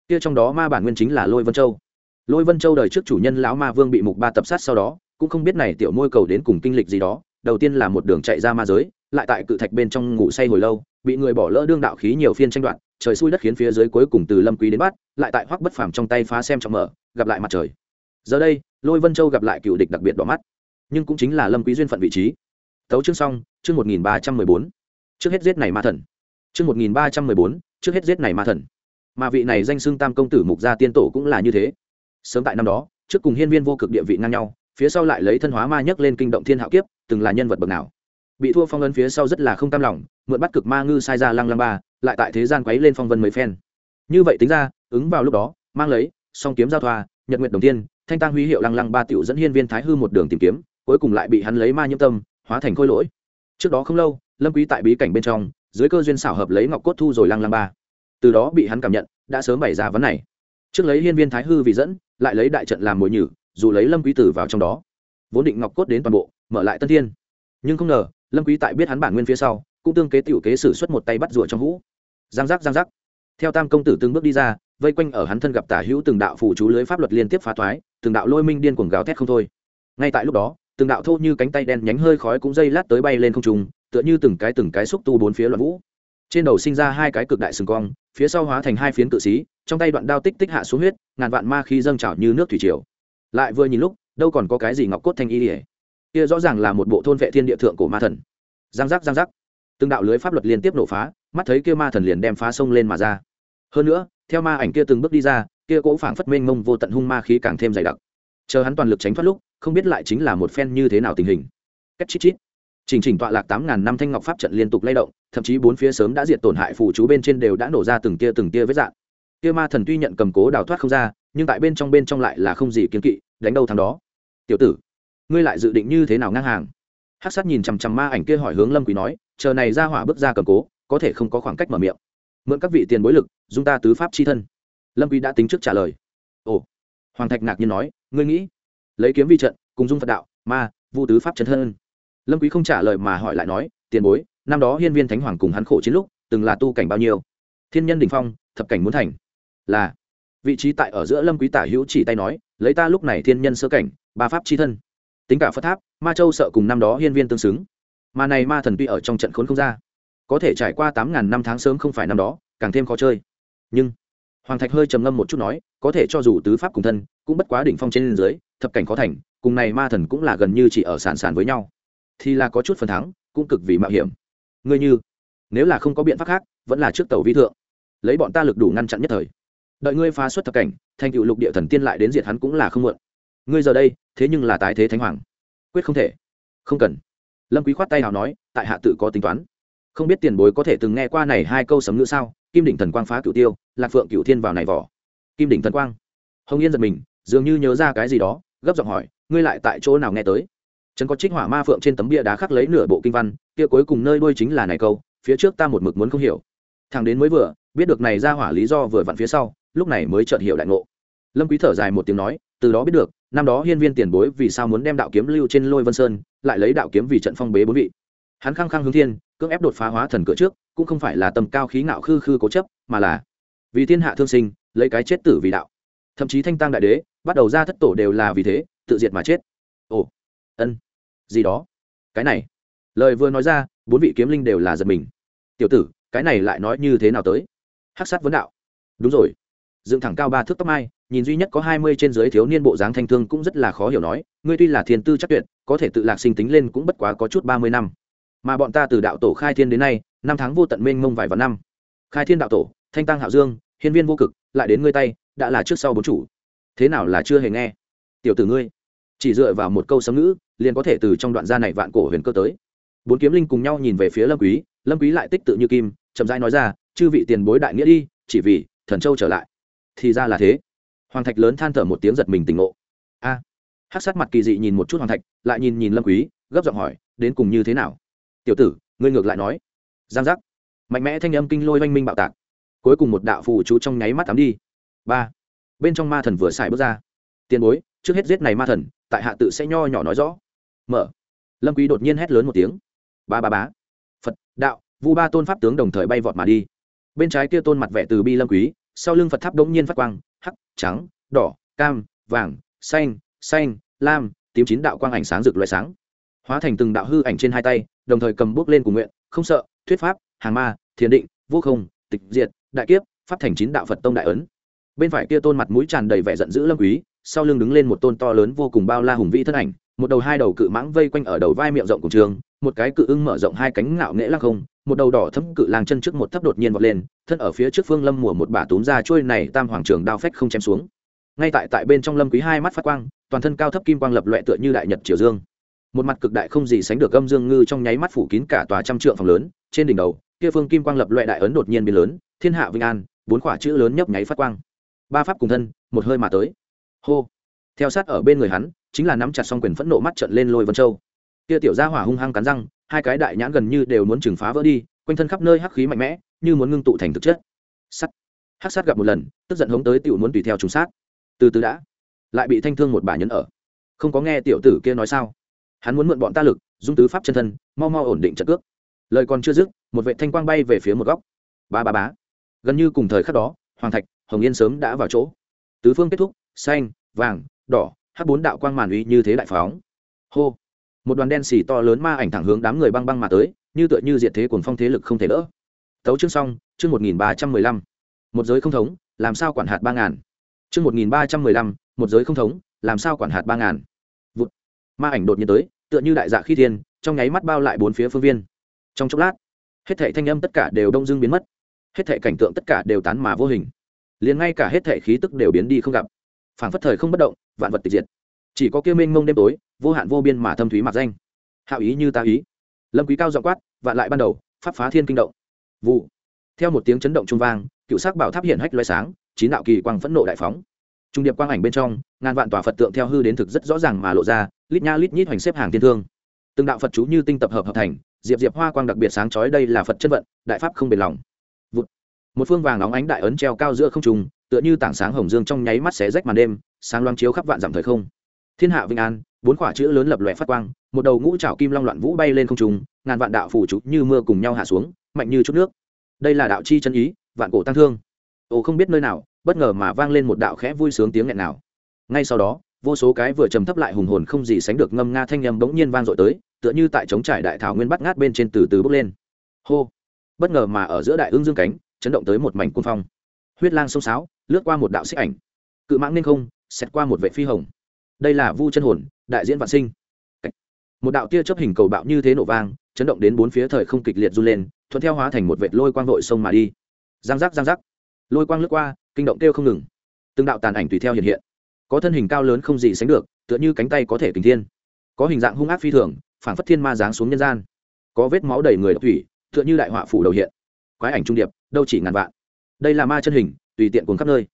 Speaker 1: Kia trong đó ma bản nguyên chính là lôi vân châu. Lôi vân châu đời trước chủ nhân lão ma vương bị mục ba tập sát sau đó, cũng không biết này tiểu môi cầu đến cùng kinh lịch gì đó, đầu tiên là một đường chạy ra ma giới, lại tại cự thạch bên trong ngủ say hồi lâu, bị người bỏ lỡ đương đạo khí nhiều phiên tranh đoạt trời xui đất khiến phía dưới cuối cùng từ lâm quý đến bắt, lại tại hoắc bất phàm trong tay phá xem trong mở, gặp lại mặt trời. Giờ đây, lôi vân châu gặp lại cựu địch đặc biệt đỏ mắt, nhưng cũng chính là lâm quý duyên phận vị trí. Tấu chương xong, chương một nghìn ba trăm mười bốn. Trước hết giết này ma thần. Chương một nghìn ba trăm mười bốn, trước hết giết này ma thần. Mà vị này danh xưng tam công tử mục gia tiên tổ cũng là như thế. Sớm tại năm đó, trước cùng hiên viên vô cực địa vị ngang nhau, phía sau lại lấy thân hóa ma nhấc lên kinh động thiên hạo kiếp, từng là nhân vật bậc nào. Bị thua phong ấn phía sau rất là không tam lòng, mượn bắt cực ma ngư sai ra lăng lăng ba lại tại thế gian quấy lên phong vân mấy phen. Như vậy tính ra, ứng vào lúc đó, mang lấy, song kiếm giao thoa, nhật nguyện đồng tiên, thanh tăng huy hiệu lăng lăng ba tiểu dẫn hiên viên thái hư một đường tìm kiếm, cuối cùng lại bị hắn lấy ma nhiễm tâm, hóa thành khôi lỗi. Trước đó không lâu, lâm quý tại bí cảnh bên trong, dưới cơ duyên xảo hợp lấy ngọc cốt thu rồi lăng lăng ba. Từ đó bị hắn cảm nhận, đã sớm bày ra vấn này. Trước lấy hiên viên thái hư vì dẫn, lại lấy đại trận làm mồi nhử, dù lấy lâm quý tử vào trong đó. Vốn định ngọc cốt đến toàn bộ, mở lại tân thiên. Nhưng không ngờ, lâm quý tại biết hắn bản nguyên phía sau, cũng tương kế tiểu kế sử xuất một tay bắt rùa trong hũ giang giác giang giác. Theo tam công tử từng bước đi ra, vây quanh ở hắn thân gặp tả hữu từng đạo phủ chú lưới pháp luật liên tiếp phá thoái, từng đạo lôi minh điên cuồng gào thét không thôi. Ngay tại lúc đó, từng đạo thô như cánh tay đen nhánh hơi khói cũng dây lát tới bay lên không trung, tựa như từng cái từng cái xúc tu bốn phía loạn vũ. Trên đầu sinh ra hai cái cực đại sừng cong, phía sau hóa thành hai phiến cự xí trong tay đoạn đao tích tích hạ xuống huyết, ngàn vạn ma khí dâng trào như nước thủy triều. Lại vừa nhìn lúc, đâu còn có cái gì ngọc cốt thanh y ỉa kia rõ ràng là một bộ thôn vệ thiên địa thượng của ma thần. Giang giác giang giác từng đạo lưới pháp luật liên tiếp nổ phá, mắt thấy kia ma thần liền đem phá sông lên mà ra. Hơn nữa, theo ma ảnh kia từng bước đi ra, kia cỗ phảng phất mênh mông vô tận hung ma khí càng thêm dày đặc. Chờ hắn toàn lực tránh thoát lúc, không biết lại chính là một phen như thế nào tình hình. Cách chít chít. Chỉnh chỉnh tọa lạc tám ngàn năm thanh ngọc pháp trận liên tục lay động, thậm chí bốn phía sớm đã diệt tổn hại phụ chú bên trên đều đã nổ ra từng tia từng tia vết dạn kia ma thần tuy nhận cầm cố đào thoát không ra, nhưng tại bên trong bên trong lại là không gì kiến kỵ, đánh đâu thằng đó. Tiểu tử, ngươi lại dự định như thế nào ngang hàng? Hát sát nhìn chằm chằm ma ảnh kia hỏi hướng lâm quý nói chờ này ra hỏa bước ra cầm cố, có thể không có khoảng cách mở miệng. Mượn các vị tiền bối lực, dung ta tứ pháp chi thân. Lâm quý đã tính trước trả lời. Ồ. Hoàng thạch ngạc nhiên nói, ngươi nghĩ, lấy kiếm vi trận, cùng dung phật đạo, ma, vu tứ pháp chân thân. Lâm quý không trả lời mà hỏi lại nói, tiền bối, năm đó hiên viên thánh hoàng cùng hắn khổ chiến lúc, từng là tu cảnh bao nhiêu? Thiên nhân đỉnh phong, thập cảnh muốn thành. Là. Vị trí tại ở giữa lâm quý tả hữu chỉ tay nói, lấy ta lúc này thiên nhân sơ cảnh, ba pháp chi thân. Tính cả phật tháp, ma châu sợ cùng năm đó hiên viên tương xứng mà này ma thần tuy ở trong trận khốn không ra, có thể trải qua tám ngàn năm tháng sớm không phải năm đó, càng thêm khó chơi. Nhưng, hoàng thạch hơi trầm ngâm một chút nói, có thể cho dù tứ pháp cùng thân, cũng bất quá đỉnh phong trên dưới, thập cảnh khó thành, cùng này ma thần cũng là gần như chỉ ở sàn sàn với nhau. Thì là có chút phần thắng, cũng cực vì mạo hiểm. Ngươi như, nếu là không có biện pháp khác, vẫn là trước tàu vi thượng. Lấy bọn ta lực đủ ngăn chặn nhất thời. Đợi ngươi phá xuất thập cảnh, thành cựu lục địa thần tiên lại đến diệt hắn cũng là không muộn. Ngươi giờ đây, thế nhưng là tái thế thánh hoàng. Quyết không thể. Không cần lâm quý khoát tay nào nói, tại hạ tự có tính toán. Không biết tiền bối có thể từng nghe qua này hai câu sấm ngữ sao? Kim đỉnh thần quang phá cửu tiêu, lạc phượng cửu thiên vào này vỏ. Kim đỉnh thần quang. Hồng yên giật mình, dường như nhớ ra cái gì đó, gấp giọng hỏi, ngươi lại tại chỗ nào nghe tới? Trần có trích hỏa ma phượng trên tấm bia đá khắc lấy nửa bộ kinh văn, kia cuối cùng nơi đuôi chính là này câu, phía trước ta một mực muốn không hiểu. Thằng đến mới vừa, biết được này ra hỏa lý do vừa vặn phía sau, lúc này mới chợt hiểu đại ngộ. Lâm quý thở dài một tiếng nói, từ đó biết được năm đó hiên viên tiền bối vì sao muốn đem đạo kiếm lưu trên lôi vân sơn, lại lấy đạo kiếm vì trận phong bế bốn vị. Hắn khăng khăng hướng thiên, cưỡng ép đột phá hóa thần cửa trước, cũng không phải là tầm cao khí ngạo khư khư cố chấp, mà là vì thiên hạ thương sinh, lấy cái chết tử vì đạo. Thậm chí thanh tăng đại đế, bắt đầu ra thất tổ đều là vì thế, tự diệt mà chết. Ồ, ân, gì đó. Cái này, lời vừa nói ra, bốn vị kiếm linh đều là giật mình. Tiểu tử, cái này lại nói như thế nào tới? Hắc sát vấn đạo. Đúng rồi. Dựng thẳng cao ba thước tóc mai nhìn duy nhất có hai mươi trên dưới thiếu niên bộ dáng thanh thương cũng rất là khó hiểu nói, ngươi tuy là thiên tư chắc tuyệt, có thể tự lạc sinh tính lên cũng bất quá có chút ba mươi năm. Mà bọn ta từ đạo tổ khai thiên đến nay, năm tháng vô tận mênh mông vài vạn năm. Khai thiên đạo tổ, thanh tăng hạo dương, hiên viên vô cực, lại đến ngươi tay, đã là trước sau bốn chủ. Thế nào là chưa hề nghe? Tiểu tử ngươi, chỉ dựa vào một câu sấm ngữ, liền có thể từ trong đoạn gia này vạn cổ huyền cơ tới. Bốn kiếm linh cùng nhau nhìn về phía lâm quý lâm quý lại tích tự như kim, chậm rãi nói ra, chư vị tiền bối đại nghĩa đi, chỉ vì thần châu trở lại. Thì ra là thế hoàng thạch lớn than thở một tiếng giật mình tỉnh ngộ. A. À, hắc sát mặt kỳ dị nhìn một chút hoàng thạch lại nhìn nhìn lâm quý gấp giọng hỏi đến cùng như thế nào? Tiểu tử ngươi ngược lại nói. Giang giác. Mạnh mẽ thanh âm kinh lôi oanh minh bạo tạc. Cuối cùng một đạo phù chú trong nháy mắt tắm đi. Ba. Bên trong ma thần vừa xài bước ra. Tiền bối trước hết giết này ma thần tại hạ tự sẽ nho nhỏ nói rõ. Mở. Lâm quý đột nhiên hét lớn một tiếng. Ba ba bá phật đạo vu ba tôn pháp tướng đồng thời bay vọt mà đi. Bên trái kia tôn mặt vẻ từ bi lâm quý sau lưng phật tháp đống nhiên phát quang hắc, trắng, đỏ, cam, vàng, xanh xanh, lam, tím chín đạo quang ảnh sáng rực loại sáng. Hóa thành từng đạo hư ảnh trên hai tay, đồng thời cầm bước lên cùng nguyện, không sợ, thuyết pháp, hàng ma, thiền định, vô không, tịch diệt, đại kiếp, pháp thành chín đạo phật tông đại ấn. Bên phải kia tôn mặt mũi tràn đầy vẻ giận dữ lâm quý, sau lưng đứng lên một tôn to lớn vô cùng bao la hùng vĩ thân ảnh, một đầu hai đầu cự mãng vây quanh ở đầu vai miệng rộng của trường, một cái cự ưng mở rộng hai cánh ngạo nghễ lăng không một đầu đỏ thấm cự lang chân trước một thấp đột nhiên vọt lên, thân ở phía trước phương lâm mùa một bả túm ra trôi này tam hoàng trường đao phách không chém xuống. Ngay tại tại bên trong lâm quý hai mắt phát quang, toàn thân cao thấp kim quang lập loẹ tựa như đại nhật triều dương. Một mặt cực đại không gì sánh được âm dương ngư trong nháy mắt phủ kín cả tòa trăm trượng phòng lớn, trên đỉnh đầu, kia phương kim quang lập loẹ đại ấn đột nhiên biến lớn, thiên hạ vinh an, bốn quả chữ lớn nhấp nháy phát quang. Ba pháp cùng thân, một hơi mà tới. Hô. Theo sát ở bên người hắn, chính là nắm chặt song quyền phẫn nộ mắt trận lên lôi vân châu. Kia tiểu gia hỏa hung hăng cắn răng hai cái đại nhãn gần như đều muốn trừng phá vỡ đi, quanh thân khắp nơi hắc khí mạnh mẽ, như muốn ngưng tụ thành thực chất. Sắt. Hắc sát gặp một lần, tức giận hống tới tiểu muốn tùy theo trùng sát. Từ từ đã. Lại bị thanh thương một bà nhấn ở. Không có nghe tiểu tử kia nói sao? Hắn muốn mượn bọn ta lực, dung tứ pháp chân thân, mau mau ổn định trận cước. Lời còn chưa dứt, một vệ thanh quang bay về phía một góc. Ba ba bá gần như cùng thời khắc đó, hoàng thạch, hồng yên sớm đã vào chỗ. Tứ phương kết thúc, xanh, vàng, đỏ, hắc bốn đạo quang màn uy như thế đại phóng. Hô một đoàn đen xì to lớn ma ảnh thẳng hướng đám người băng băng mà tới, như tựa như diệt thế cuồng phong thế lực không thể đỡ. Tấu chương xong, chương một nghìn ba trăm mười lăm. Một giới không thống, làm sao quản hạt ba ngàn? Chương một nghìn ba trăm mười lăm, một giới không thống, làm sao quản hạt ba ngàn? Vụt. Ma ảnh đột nhiên tới, tựa như đại dạ khi thiên, trong nháy mắt bao lại bốn phía phương viên. Trong chốc lát, hết thệ thanh âm tất cả đều đông dưng biến mất. Hết thệ cảnh tượng tất cả đều tán mà vô hình. Liền ngay cả hết thệ khí tức đều biến đi không gặp. Phản phất thời không bất động, vạn vật tịch diệt. Chỉ có kia mênh mông đêm tối vô hạn vô biên mà thâm thúy mặc danh. Hạo ý như ta ý. Lâm quý cao giọng quát, vạn lại ban đầu, pháp phá thiên kinh động. Vụ. Theo một tiếng chấn động trung vang, cựu sắc bảo tháp hiện hách loé sáng, chín đạo kỳ quang phẫn nộ đại phóng. Trung điệp quang ảnh bên trong, ngàn vạn tòa phật tượng theo hư đến thực rất rõ ràng mà lộ ra, lít nha lít nhít hoành xếp hàng thiên thương. Từng đạo phật chú như tinh tập hợp hợp thành, diệp diệp hoa quang đặc biệt sáng chói đây là phật chân vận, đại pháp không bền lòng. Vụt. một phương vàng nóng ánh đại ấn treo cao giữa không trung, tựa như tảng sáng hồng dương trong nháy mắt xé rách màn đêm, sáng loáng chiếu khắp vạn dặm thời không. Thiên hạ vinh an bốn quả chữ lớn lập lòe phát quang, một đầu ngũ trảo kim long loạn vũ bay lên không trung, ngàn vạn đạo phủ chú như mưa cùng nhau hạ xuống, mạnh như chút nước. Đây là đạo chi chân ý, vạn cổ tăng thương. Ồ, không biết nơi nào, bất ngờ mà vang lên một đạo khẽ vui sướng tiếng nghẹn nào. Ngay sau đó, vô số cái vừa trầm thấp lại hùng hồn không gì sánh được ngâm nga thanh âm bỗng nhiên vang dội tới, tựa như tại trống trải đại thảo nguyên bắt ngát bên trên từ từ bốc lên. Hô! Bất ngờ mà ở giữa đại ương dương cánh, chấn động tới một mảnh cuồng phong. Huyết lang sông sáo, lướt qua một đạo xích ảnh. Cự mãng nên không, xẹt qua một vệ phi hồng. Đây là vu chân hồn đại diễn vạn sinh. Một đạo tia chớp hình cầu bạo như thế nổ vang, chấn động đến bốn phía thời không kịch liệt run lên, thuận theo hóa thành một vệt lôi quang vội sông mà đi. Giang giác giang giác. Lôi quang lướt qua, kinh động kêu không ngừng. Từng đạo tàn ảnh tùy theo hiện hiện. Có thân hình cao lớn không gì sánh được, tựa như cánh tay có thể kình thiên. Có hình dạng hung ác phi thường phản phất thiên ma giáng xuống nhân gian. Có vết máu đầy người độc thủy, tựa như đại họa phủ đầu hiện. Quái ảnh trung điệp, đâu chỉ ngàn vạn. Đây là ma chân hình, tùy tiện cùng khắp nơi.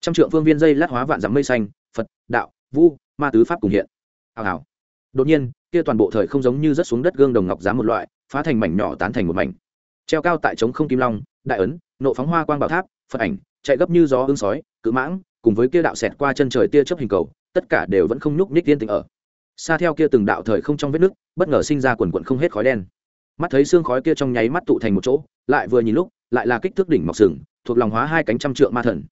Speaker 1: Trăm trượng phương viên dây lát hóa vạn dặm mây xanh, phật, đạo, vu, ma tứ pháp cùng hiện hào hào. Đột nhiên, kia toàn bộ thời không giống như rớt xuống đất gương đồng ngọc giá một loại, phá thành mảnh nhỏ tán thành một mảnh. Treo cao tại trống không kim long, đại ấn, nộ phóng hoa quang bảo tháp, phật ảnh, chạy gấp như gió ương sói, cự mãng, cùng với kia đạo xẹt qua chân trời tia chớp hình cầu, tất cả đều vẫn không nhúc nhích tiên tình ở. Xa theo kia từng đạo thời không trong vết nước, bất ngờ sinh ra quần quận không hết khói đen. Mắt thấy xương khói kia trong nháy mắt tụ thành một chỗ, lại vừa nhìn lúc, lại là kích thước đỉnh mọc sừng, thuộc lòng hóa hai cánh trăm trượng ma thần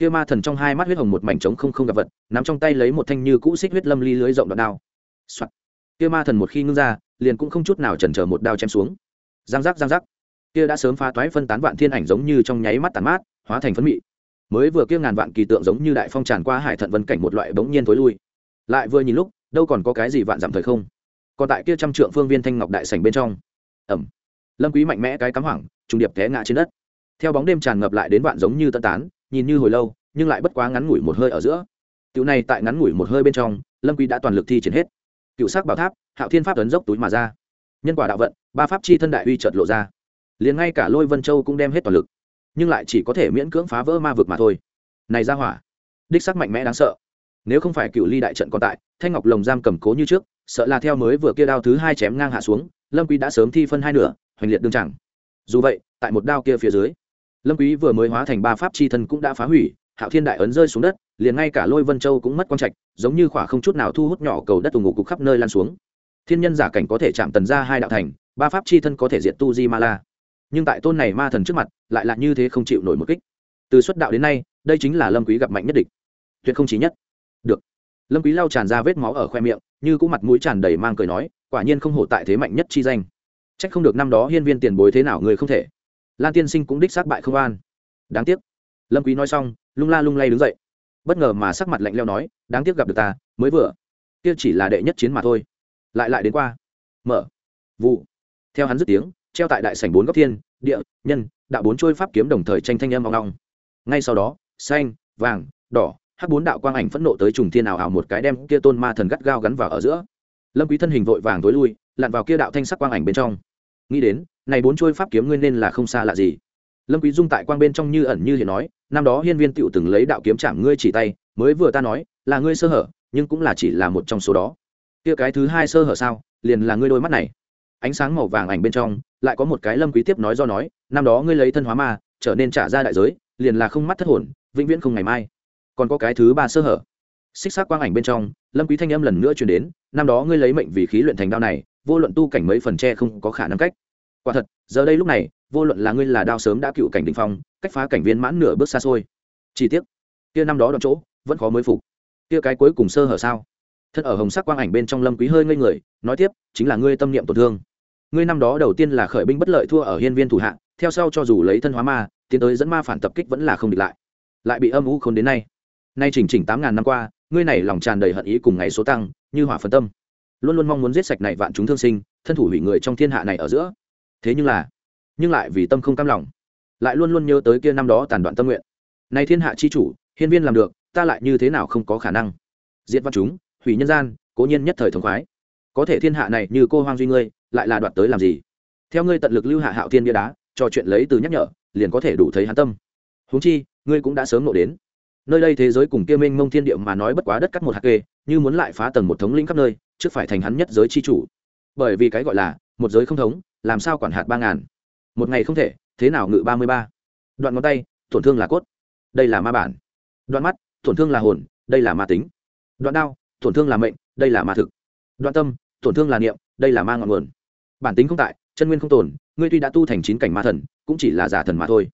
Speaker 1: kia ma thần trong hai mắt huyết hồng một mảnh trống không không gặp vật, nắm trong tay lấy một thanh như cũ xích huyết lâm ly lưới rộng đoạn đao、Soạn. kia ma thần một khi ngưng ra, liền cũng không chút nào chần chờ một đao chém xuống. Giang giác giang giác. Kia đã sớm phá toái phân tán vạn thiên ảnh giống như trong nháy mắt tàn mát, hóa thành phấn mị. Mới vừa kia ngàn vạn kỳ tượng giống như đại phong tràn qua hải thận vân cảnh một loại bỗng nhiên thối lui. Lại vừa nhìn lúc, đâu còn có cái gì vạn giảm thời không? Còn tại kia trăm trượng phương viên thanh ngọc đại sảnh bên trong. Ẩm lâm quý mạnh mẽ cái cắm hoảng, trùng điệp té ngã trên đất. Theo bóng đêm tràn ngập lại đến vạn giống như tân tán nhìn như hồi lâu, nhưng lại bất quá ngắn ngủi một hơi ở giữa. Tiểu này tại ngắn ngủi một hơi bên trong, lâm quý đã toàn lực thi triển hết. Cựu sắc bảo tháp, hạo thiên pháp tấn dốc túi mà ra. Nhân quả đạo vận, ba pháp chi thân đại uy chợt lộ ra. Liền ngay cả lôi vân châu cũng đem hết toàn lực, nhưng lại chỉ có thể miễn cưỡng phá vỡ ma vực mà thôi. Này ra hỏa, đích sắc mạnh mẽ đáng sợ. Nếu không phải cựu ly đại trận còn tại, thanh ngọc lồng giam cầm cố như trước, sợ là theo mới vừa kia đao thứ hai chém ngang hạ xuống, lâm quý đã sớm thi phân hai nửa, hoành liệt đương chẳng. Dù vậy, tại một đao kia phía dưới lâm quý vừa mới hóa thành ba pháp chi thân cũng đã phá hủy, hạo thiên đại ấn rơi xuống đất, liền ngay cả lôi vân châu cũng mất quang trạch, giống như khỏa không chút nào thu hút nhỏ cầu đất tù ngục cục khắp nơi lan xuống. Thiên nhân giả cảnh có thể chạm tần ra hai đạo thành, ba pháp chi thân có thể diệt tu di ma la. Nhưng tại tôn này ma thần trước mặt, lại là như thế không chịu nổi một kích. Từ xuất đạo đến nay, đây chính là lâm quý gặp mạnh nhất địch. Tuyệt không chí nhất. Được. Lâm quý lau tràn ra vết máu ở khoe miệng, như cũng mặt mũi tràn đầy mang cười nói, quả nhiên không hổ tại thế mạnh nhất chi danh. Trách không được năm đó hiên viên tiền bối thế nào, người không thể lan tiên sinh cũng đích xác bại không an đáng tiếc. Lâm quý nói xong, lung la lung lay đứng dậy. Bất ngờ mà sắc mặt lạnh leo nói, đáng tiếc gặp được ta, mới vừa. Kia chỉ là đệ nhất chiến mà thôi. Lại lại đến qua. Mở. Vụ. Theo hắn dứt tiếng, treo tại đại sảnh bốn góc thiên, địa, nhân, đạo bốn trôi pháp kiếm đồng thời tranh thanh âm vang long ngay sau đó, xanh, vàng, đỏ, hắc bốn đạo quang ảnh phẫn nộ tới trùng thiên ảo ảo một cái đem kia tôn ma thần gắt gao gắn vào ở giữa. Lâm quý thân hình vội vàng tối lui, lặn vào kia đạo thanh sắc quang ảnh bên trong. Nghĩ đến này bốn trôi pháp kiếm ngươi nên là không xa lạ gì. Lâm quý dung tại quang bên trong như ẩn như hiện nói, năm đó hiên viên Tiệu từng lấy đạo kiếm chạm ngươi chỉ tay, mới vừa ta nói, là ngươi sơ hở, nhưng cũng là chỉ là một trong số đó. Kia cái thứ hai sơ hở sao, liền là ngươi đôi mắt này. Ánh sáng màu vàng ảnh bên trong, lại có một cái lâm quý tiếp nói do nói, năm đó ngươi lấy thân hóa ma, trở nên trả ra đại giới, liền là không mắt thất hồn, vĩnh viễn không ngày mai. Còn có cái thứ ba sơ hở. Xích xác quang ảnh bên trong, lâm quý thanh âm lần nữa truyền đến, năm đó ngươi lấy mệnh vì khí luyện thành đao này, vô luận tu cảnh mấy phần che không có khả năng cách quả thật, giờ đây lúc này, vô luận là ngươi là đao sớm đã cựu cảnh đỉnh phong, cách phá cảnh viên mãn nửa bước xa xôi. Chi tiết kia năm đó đoạn chỗ, vẫn khó mới phục. Kia cái cuối cùng sơ hở sao? Thân ở hồng sắc quang ảnh bên trong lâm quý hơi ngây người, nói tiếp, chính là ngươi tâm niệm tổn thương. Ngươi năm đó đầu tiên là khởi binh bất lợi thua ở hiên viên thủ hạ, theo sau cho dù lấy thân hóa ma, tiến tới dẫn ma phản tập kích vẫn là không địch lại. Lại bị âm u khôn đến nay. Nay chỉnh chỉnh tám ngàn năm qua, ngươi này lòng tràn đầy hận ý cùng ngày số tăng, như hỏa phân tâm. Luôn luôn mong muốn giết sạch này vạn chúng thương sinh, thân thủ hủy người trong thiên hạ này ở giữa thế nhưng là, nhưng lại vì tâm không cam lòng, lại luôn luôn nhớ tới kia năm đó tàn đoạn tâm nguyện. Nay thiên hạ chi chủ, hiên viên làm được, ta lại như thế nào không có khả năng? Diệt văn chúng, hủy nhân gian, cố nhiên nhất thời thống khoái. Có thể thiên hạ này như cô hoang duy ngươi, lại là đoạt tới làm gì? Theo ngươi tận lực lưu hạ hạo thiên bia đá trò chuyện lấy từ nhắc nhở, liền có thể đủ thấy hắn tâm. Huống chi, ngươi cũng đã sớm nộ đến. Nơi đây thế giới cùng kia mênh mông thiên địa mà nói bất quá đất cắt một hạt kê, như muốn lại phá tầng một thống lĩnh khắp nơi, trước phải thành hắn nhất giới chi chủ. Bởi vì cái gọi là, một giới không thống làm sao quản hạt ba ngàn? Một ngày không thể, thế nào ngự ba mươi ba? Đoạn ngón tay, tổn thương là cốt. Đây là ma bản. Đoạn mắt, tổn thương là hồn, đây là ma tính. Đoạn đao, tổn thương là mệnh, đây là ma thực. Đoạn tâm, tổn thương là niệm, đây là ma ngọn nguồn. Bản tính không tại, chân nguyên không tồn, ngươi tuy đã tu thành chín cảnh ma thần, cũng chỉ là giả thần mà thôi.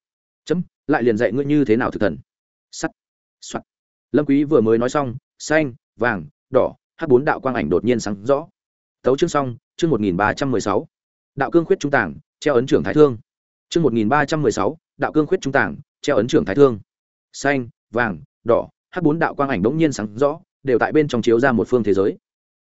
Speaker 1: Chấm, lại liền dạy ngươi như thế nào thực thần. Sắt. Soạt. Lâm quý vừa mới nói xong, xanh, vàng, đỏ hắc bốn đạo quang ảnh đột nhiên sáng rõ. Tấu chương xong, chương một nghìn ba trăm mười sáu đạo cương khuyết trung tảng treo ấn trưởng thái thương. Chương một nghìn ba trăm mười sáu, đạo cương khuyết trung tảng treo ấn trưởng thái thương. Xanh, vàng, đỏ hắc bốn đạo quang ảnh đống nhiên sáng rõ, đều tại bên trong chiếu ra một phương thế giới.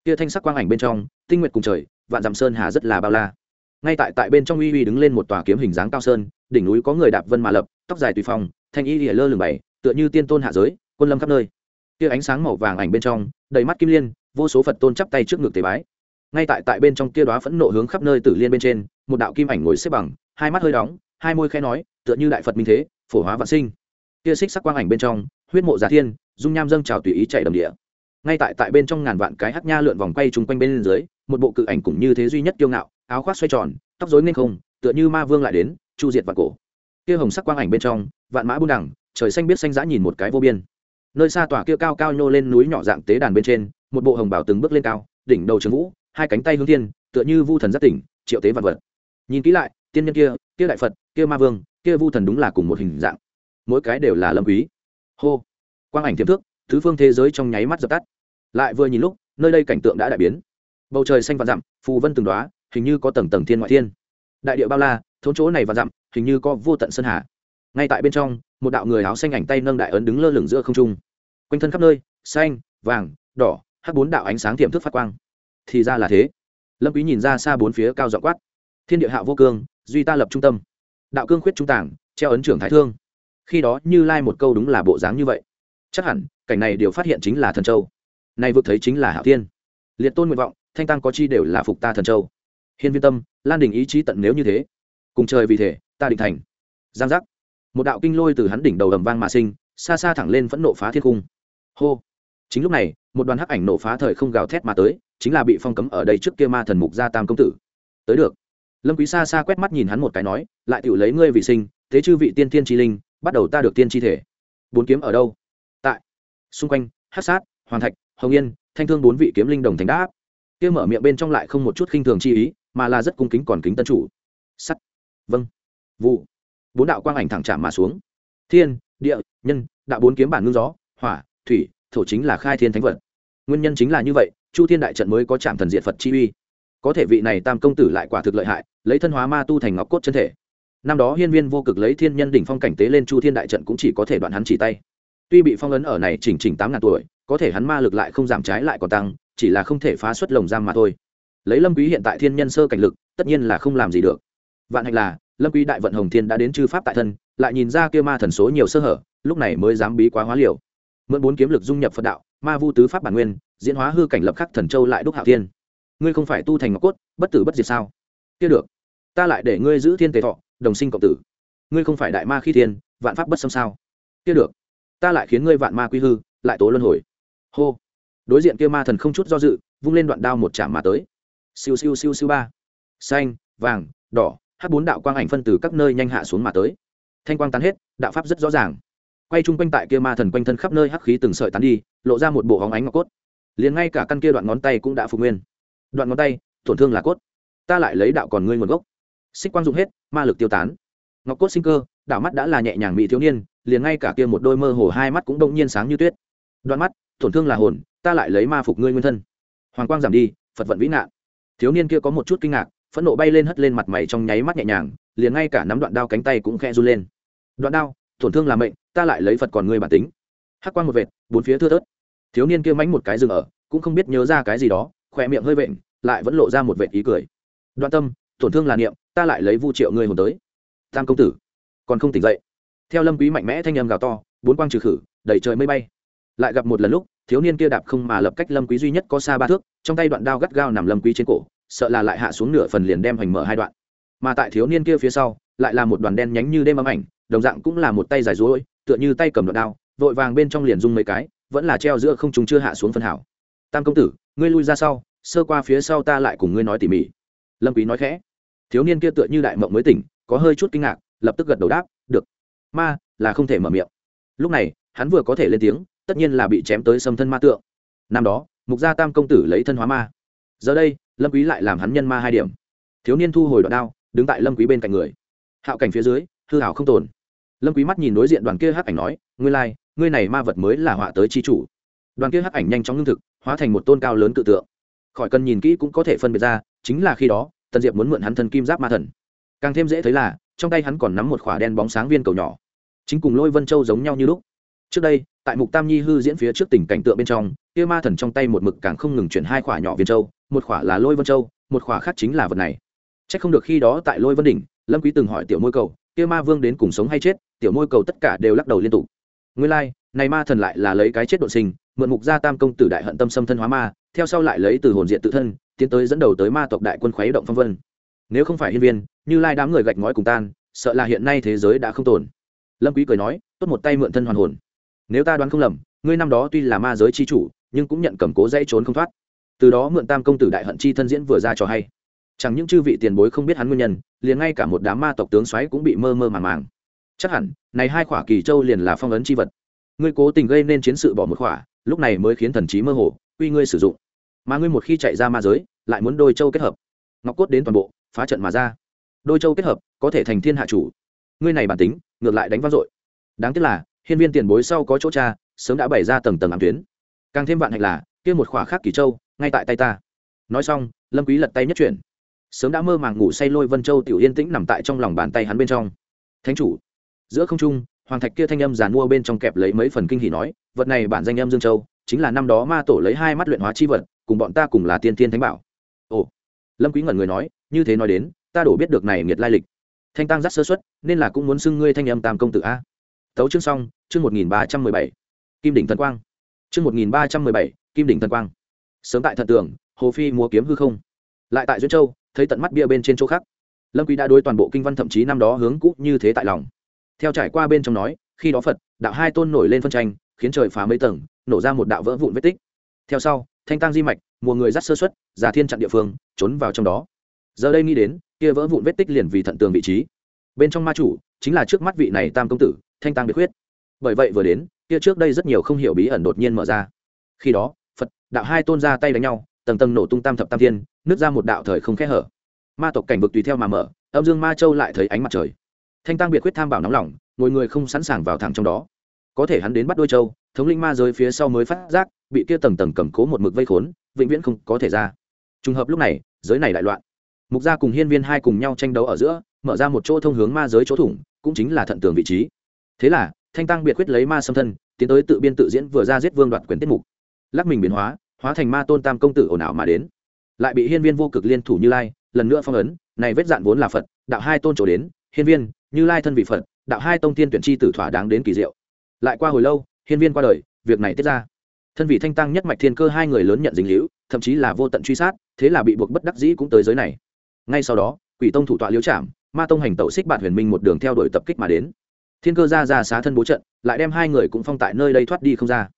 Speaker 1: Kia thanh sắc quang ảnh bên trong, tinh nguyệt cùng trời, vạn dặm sơn hà rất là bao la. Ngay tại tại bên trong uy uy đứng lên một tòa kiếm hình dáng cao sơn, đỉnh núi có người đạp vân mà lập, tóc dài tùy phong, thanh y lìa lơ lửng bảy, tựa như tiên tôn hạ giới, quân lâm khắp nơi. Kia ánh sáng màu vàng ảnh bên trong, đầy mắt kim liên, vô số phật tôn chắp tay trước ngực tế bái ngay tại tại bên trong kia đóa phẫn nộ hướng khắp nơi tử liên bên trên, một đạo kim ảnh ngồi xếp bằng, hai mắt hơi đóng, hai môi khẽ nói, tựa như đại phật minh thế, phổ hóa vạn sinh. Kia xích sắc quang ảnh bên trong, huyết mộ giả thiên, dung nham dâng trào tùy ý chạy đầm địa. Ngay tại tại bên trong ngàn vạn cái hắc nha lượn vòng quay chung quanh bên dưới, một bộ cự ảnh cũng như thế duy nhất kiêu ngạo, áo khoác xoay tròn, tóc rối nên không, tựa như ma vương lại đến, chu diệt vạn cổ. Kia hồng sắc quang ảnh bên trong, vạn mã buông đẳng, trời xanh biết xanh dã nhìn một cái vô biên. Nơi xa tỏa kia cao cao nhô lên núi nhỏ dạng tế đàn bên trên, một bộ hồng bảo từng bước lên cao, đỉnh đầu trường vũ hai cánh tay hướng thiên, tựa như vu thần giác tỉnh, triệu tế vật vật. Nhìn kỹ lại, tiên nhân kia kia đại phật, kia ma vương, kia vu thần đúng là cùng một hình dạng. Mỗi cái đều là lâm quý. Hô. Quang ảnh tiềm thước thứ phương thế giới trong nháy mắt dập tắt. Lại vừa nhìn lúc, nơi đây cảnh tượng đã đại biến. Bầu trời xanh vạn dặm, phù vân từng đóa, hình như có tầng tầng thiên ngoại thiên. Đại địa bao la, thốn chỗ này vạn dặm, hình như có vô tận sơn hà. Ngay tại bên trong, một đạo người áo xanh ảnh tay nâng đại ấn đứng lơ lửng giữa không trung. Quanh thân khắp nơi, xanh, vàng, đỏ, hắc bốn đạo ánh sáng tiềm thức phát quang thì ra là thế. Lâm quý nhìn ra xa bốn phía cao dọa quát. Thiên địa hạ vô cương, duy ta lập trung tâm. Đạo cương khuyết trung tảng treo ấn trưởng thái thương. Khi đó như lai một câu đúng là bộ dáng như vậy. Chắc hẳn, cảnh này điều phát hiện chính là thần châu. Nay vượt thấy chính là hạo thiên. Liệt tôn nguyện vọng, thanh tăng có chi đều là phục ta thần châu. Hiên viên tâm, lan đình ý chí tận nếu như thế. Cùng trời vì thế, ta định thành. Giang giác. Một đạo kinh lôi từ hắn đỉnh đầu ầm vang mà sinh, xa xa thẳng lên phẫn nộ phá thiên cung. Hô chính lúc này, một đoàn hắc ảnh nổ phá thời không gào thét mà tới, chính là bị phong cấm ở đây trước kia ma thần mục gia tam công tử. Tới được. Lâm quý xa xa quét mắt nhìn hắn một cái nói, lại tự lấy ngươi vị sinh, thế chư vị tiên tiên chi linh, bắt đầu ta được tiên chi thể. Bốn kiếm ở đâu? Tại. Xung quanh, hắc sát, hoàng thạch, hồng yên, thanh thương bốn vị kiếm linh đồng thành đáp. Kia mở miệng bên trong lại không một chút khinh thường chi ý, mà là rất cung kính còn kính tân chủ. Sắt. Vâng. Vụ. Bốn đạo quang ảnh thẳng chạm mà xuống. Thiên, địa, nhân, đạo bốn kiếm bản ngưng gió, hỏa, thủy thổ chính là khai thiên thánh vật. Nguyên nhân chính là như vậy, chu thiên đại trận mới có chạm thần diện phật chi uy. Có thể vị này tam công tử lại quả thực lợi hại, lấy thân hóa ma tu thành ngọc cốt chân thể. Năm đó hiên viên vô cực lấy thiên nhân đỉnh phong cảnh tế lên chu thiên đại trận cũng chỉ có thể đoạn hắn chỉ tay. Tuy bị phong ấn ở này chỉnh chỉnh tám ngàn tuổi, có thể hắn ma lực lại không giảm trái lại còn tăng, chỉ là không thể phá xuất lồng giam mà thôi. Lấy lâm quý hiện tại thiên nhân sơ cảnh lực, tất nhiên là không làm gì được. Vạn hạnh là, lâm quý đại vận hồng thiên đã đến chư pháp tại thân, lại nhìn ra kia ma thần số nhiều sơ hở, lúc này mới dám bí quá hóa liều mượn bốn kiếm lực dung nhập phật đạo, ma vu tứ pháp bản nguyên, diễn hóa hư cảnh lập khắc thần châu lại đúc hạo thiên. Ngươi không phải tu thành ngọc cốt, bất tử bất diệt sao? Kia được, ta lại để ngươi giữ thiên tề thọ, đồng sinh cộng tử. Ngươi không phải đại ma khi thiên, vạn pháp bất xâm sao? Kia được, ta lại khiến ngươi vạn ma quy hư, lại tố luân hồi. Hô. Đối diện kia ma thần không chút do dự, vung lên đoạn đao một chạm mà tới. Siêu siêu siêu siêu ba. Xanh, vàng, đỏ hát bốn đạo quang ảnh phân từ các nơi nhanh hạ xuống mà tới. Thanh quang tán hết, đạo pháp rất rõ ràng quay chung quanh tại kia ma thần quanh thân khắp nơi hắc khí từng sợi tán đi, lộ ra một bộ hóng ánh ngọc cốt. Liền ngay cả căn kia đoạn ngón tay cũng đã phục nguyên. Đoạn ngón tay, tổn thương là cốt. Ta lại lấy đạo còn ngươi nguồn gốc. Xích quang dụng hết, ma lực tiêu tán. Ngọc cốt sinh cơ, đạo mắt đã là nhẹ nhàng bị thiếu niên, liền ngay cả kia một đôi mơ hồ hai mắt cũng đông nhiên sáng như tuyết. Đoạn mắt, tổn thương là hồn, ta lại lấy ma phục ngươi nguyên thân. Hoàng quang giảm đi, phật vận vĩ nạn thiếu niên kia có một chút kinh ngạc, phẫn nộ bay lên hất lên mặt mày trong nháy mắt nhẹ nhàng, liền ngay cả nắm đoạn đao cánh tay cũng khe run lên. Đoạn đao tổn thương là mệnh, ta lại lấy phật còn ngươi bản tính. Hắc quang một vệt, bốn phía thưa thớt. Thiếu niên kia mánh một cái dừng ở, cũng không biết nhớ ra cái gì đó, khỏe miệng hơi vện, lại vẫn lộ ra một vệt ý cười. Đoạn tâm, tổn thương là niệm, ta lại lấy vu triệu ngươi hồn tới. Tam công tử, còn không tỉnh dậy. Theo lâm quý mạnh mẽ thanh âm gào to, bốn quang trừ khử, đầy trời mây bay. Lại gặp một lần lúc, thiếu niên kia đạp không mà lập cách lâm quý duy nhất có xa ba thước, trong tay đoạn đao gắt gao nằm lâm quý trên cổ, sợ là lại hạ xuống nửa phần liền đem hoành mở hai đoạn. Mà tại thiếu niên kia phía sau, lại là một đoàn đen nhánh như đêm ấm ảnh đồng dạng cũng là một tay dài dối tựa như tay cầm đoạn đao, vội vàng bên trong liền rung mấy cái, vẫn là treo giữa không chúng chưa hạ xuống phân hảo. Tam công tử, ngươi lui ra sau, sơ qua phía sau ta lại cùng ngươi nói tỉ mỉ. Lâm quý nói khẽ. Thiếu niên kia tựa như đại mộng mới tỉnh, có hơi chút kinh ngạc, lập tức gật đầu đáp, được. Ma, là không thể mở miệng. Lúc này, hắn vừa có thể lên tiếng, tất nhiên là bị chém tới xâm thân ma tượng. Năm đó, mục gia tam công tử lấy thân hóa ma. Giờ đây, lâm quý lại làm hắn nhân ma hai điểm. Thiếu niên thu hồi đoạn đao, đứng tại lâm quý bên cạnh người. Hạo cảnh phía dưới, hư hảo không tồn lâm quý mắt nhìn đối diện đoàn kia hắc ảnh nói ngươi lai like, ngươi này ma vật mới là họa tới chi chủ. Đoàn kia hắc ảnh nhanh chóng ngưng thực hóa thành một tôn cao lớn cự tượng. Khỏi cần nhìn kỹ cũng có thể phân biệt ra chính là khi đó tần diệp muốn mượn hắn thân kim giáp ma thần. Càng thêm dễ thấy là trong tay hắn còn nắm một khỏa đen bóng sáng viên cầu nhỏ. Chính cùng lôi vân châu giống nhau như lúc. Trước đây tại mục tam nhi hư diễn phía trước tình cảnh tượng bên trong kia ma thần trong tay một mực càng không ngừng chuyển hai khỏa nhỏ viên châu một khỏa là lôi vân châu một khỏa khác chính là vật này. C h ắ c không được khi đó tại lôi vân đỉnh lâm quý từng hỏi tiểu môi cầu kia ma vương đến cùng sống hay chết tiểu môi cầu tất cả đều lắc đầu liên tục. Nguyên lai、like, này ma thần lại là lấy cái chết độ sinh mượn mục gia tam công tử đại hận tâm xâm thân hóa ma theo sau lại lấy từ hồn diện tự thân tiến tới dẫn đầu tới ma tộc đại quân khuấy động phong vân. Nếu không phải hiên viên như lai đám người gạch ngói cùng tan sợ là hiện nay thế giới đã không tồn. Lâm quý cười nói tốt một tay mượn thân hoàn hồn. Nếu ta đoán không lầm ngươi năm đó tuy là ma giới chi chủ nhưng cũng nhận cầm cố dãy trốn không thoát. Từ đó mượn tam công tử đại hận chi thân diễn vừa ra cho hay chẳng những chư vị tiền bối không biết hắn nguyên nhân, liền ngay cả một đám ma tộc tướng xoáy cũng bị mơ mơ màng màng. Chắc hẳn, này hai khỏa kỳ châu liền là phong ấn chi vật. Ngươi cố tình gây nên chiến sự bỏ một khỏa, lúc này mới khiến thần trí mơ hồ, uy ngươi sử dụng. Mà ngươi một khi chạy ra ma giới, lại muốn đôi châu kết hợp. Ngọc cốt đến toàn bộ, phá trận mà ra. Đôi châu kết hợp, có thể thành thiên hạ chủ. Ngươi này bản tính, ngược lại đánh vang dội. Đáng tiếc là, hiên viên tiền bối sau có chỗ cha, sớm đã bày ra tầng tầng ám tuyến. Càng thêm vạn hạnh là, kia một khỏa khác kỳ châu, ngay tại tay ta. Nói xong, lâm quý lật tay nhất chuyển sớm đã mơ màng ngủ say lôi vân châu tiểu yên tĩnh nằm tại trong lòng bàn tay hắn bên trong. Thánh chủ, giữa không trung, hoàng thạch kia thanh âm giàn mua bên trong kẹp lấy mấy phần kinh hỉ nói, vật này bản danh âm dương châu, chính là năm đó ma tổ lấy hai mắt luyện hóa chi vật, cùng bọn ta cùng là tiên tiên thánh bảo. Ồ, lâm quý ngẩn người nói, như thế nói đến, ta đổ biết được này nghiệt lai lịch. Thanh tăng rất sơ suất, nên là cũng muốn xưng ngươi thanh âm tam công tử a. Tấu chương xong, chương một nghìn ba trăm mười bảy. Kim đỉnh thần quang. Chương một nghìn ba trăm mười bảy, kim đỉnh thần quang. Sớm tại thần tường, hồ phi múa kiếm hư không. Lại tại duyên châu thấy tận mắt bia bên trên chỗ khác. Lâm quý đã đối toàn bộ kinh văn thậm chí năm đó hướng cũ như thế tại lòng. Theo trải qua bên trong nói, khi đó phật, đạo hai tôn nổi lên phân tranh, khiến trời phá mấy tầng, nổ ra một đạo vỡ vụn vết tích. Theo sau, thanh tăng di mạch, mùa người dắt sơ xuất giả thiên chặn địa phương, trốn vào trong đó. Giờ đây nghĩ đến, kia vỡ vụn vết tích liền vì thận tường vị trí. Bên trong ma chủ, chính là trước mắt vị này tam công tử, thanh tăng biệt huyết. bởi vậy vừa đến, kia trước đây rất nhiều không hiểu bí ẩn đột nhiên mở ra. Khi đó, phật, đạo hai tôn ra tay đánh nhau, tầng tầng nổ tung tam thập tam thiên nứt ra một đạo thời không khẽ hở. Ma tộc cảnh vực tùy theo mà mở, âm dương ma châu lại thấy ánh mặt trời. Thanh tăng biệt Quyết tham bảo nóng lòng, ngồi người không sẵn sàng vào thẳng trong đó. Có thể hắn đến bắt đôi châu, thống linh ma giới phía sau mới phát giác, bị kia tầng tầng cầm cố một mực vây khốn, vĩnh viễn không có thể ra. Trùng hợp lúc này, giới này đại loạn. Mục gia cùng hiên viên hai cùng nhau tranh đấu ở giữa, mở ra một chỗ thông hướng ma giới chỗ thủng, cũng chính là thận tường vị trí. Thế là, thanh tăng biệt quyết lấy ma xâm thân, tiến tới tự biên tự diễn vừa ra giết vương đoạt quyền tiết mục. Lắc mình biến hóa hóa thành ma tôn tam công tử ồn ào mà đến lại bị hiên viên vô cực liên thủ như lai, lần nữa phong ấn, này vết dạn vốn là phật, đạo hai tôn trổ đến, hiên viên, như lai thân vị phật, đạo hai tông tiên tuyển chi tử thỏa đáng đến kỳ diệu. Lại qua hồi lâu, hiên viên qua đời, việc này tiết ra. Thân vị thanh tăng nhất mạch thiên cơ hai người lớn nhận dính hữu thậm chí là vô tận truy sát, thế là bị buộc bất đắc dĩ cũng tới giới này. Ngay sau đó, quỷ tông thủ tọa liễu trảm, ma tông hành tẩu xích bạn huyền minh một đường theo đuổi tập kích mà đến. Thiên cơ ra ra xá thân bố trận, lại đem hai người cũng phong tại nơi đây thoát đi không ra.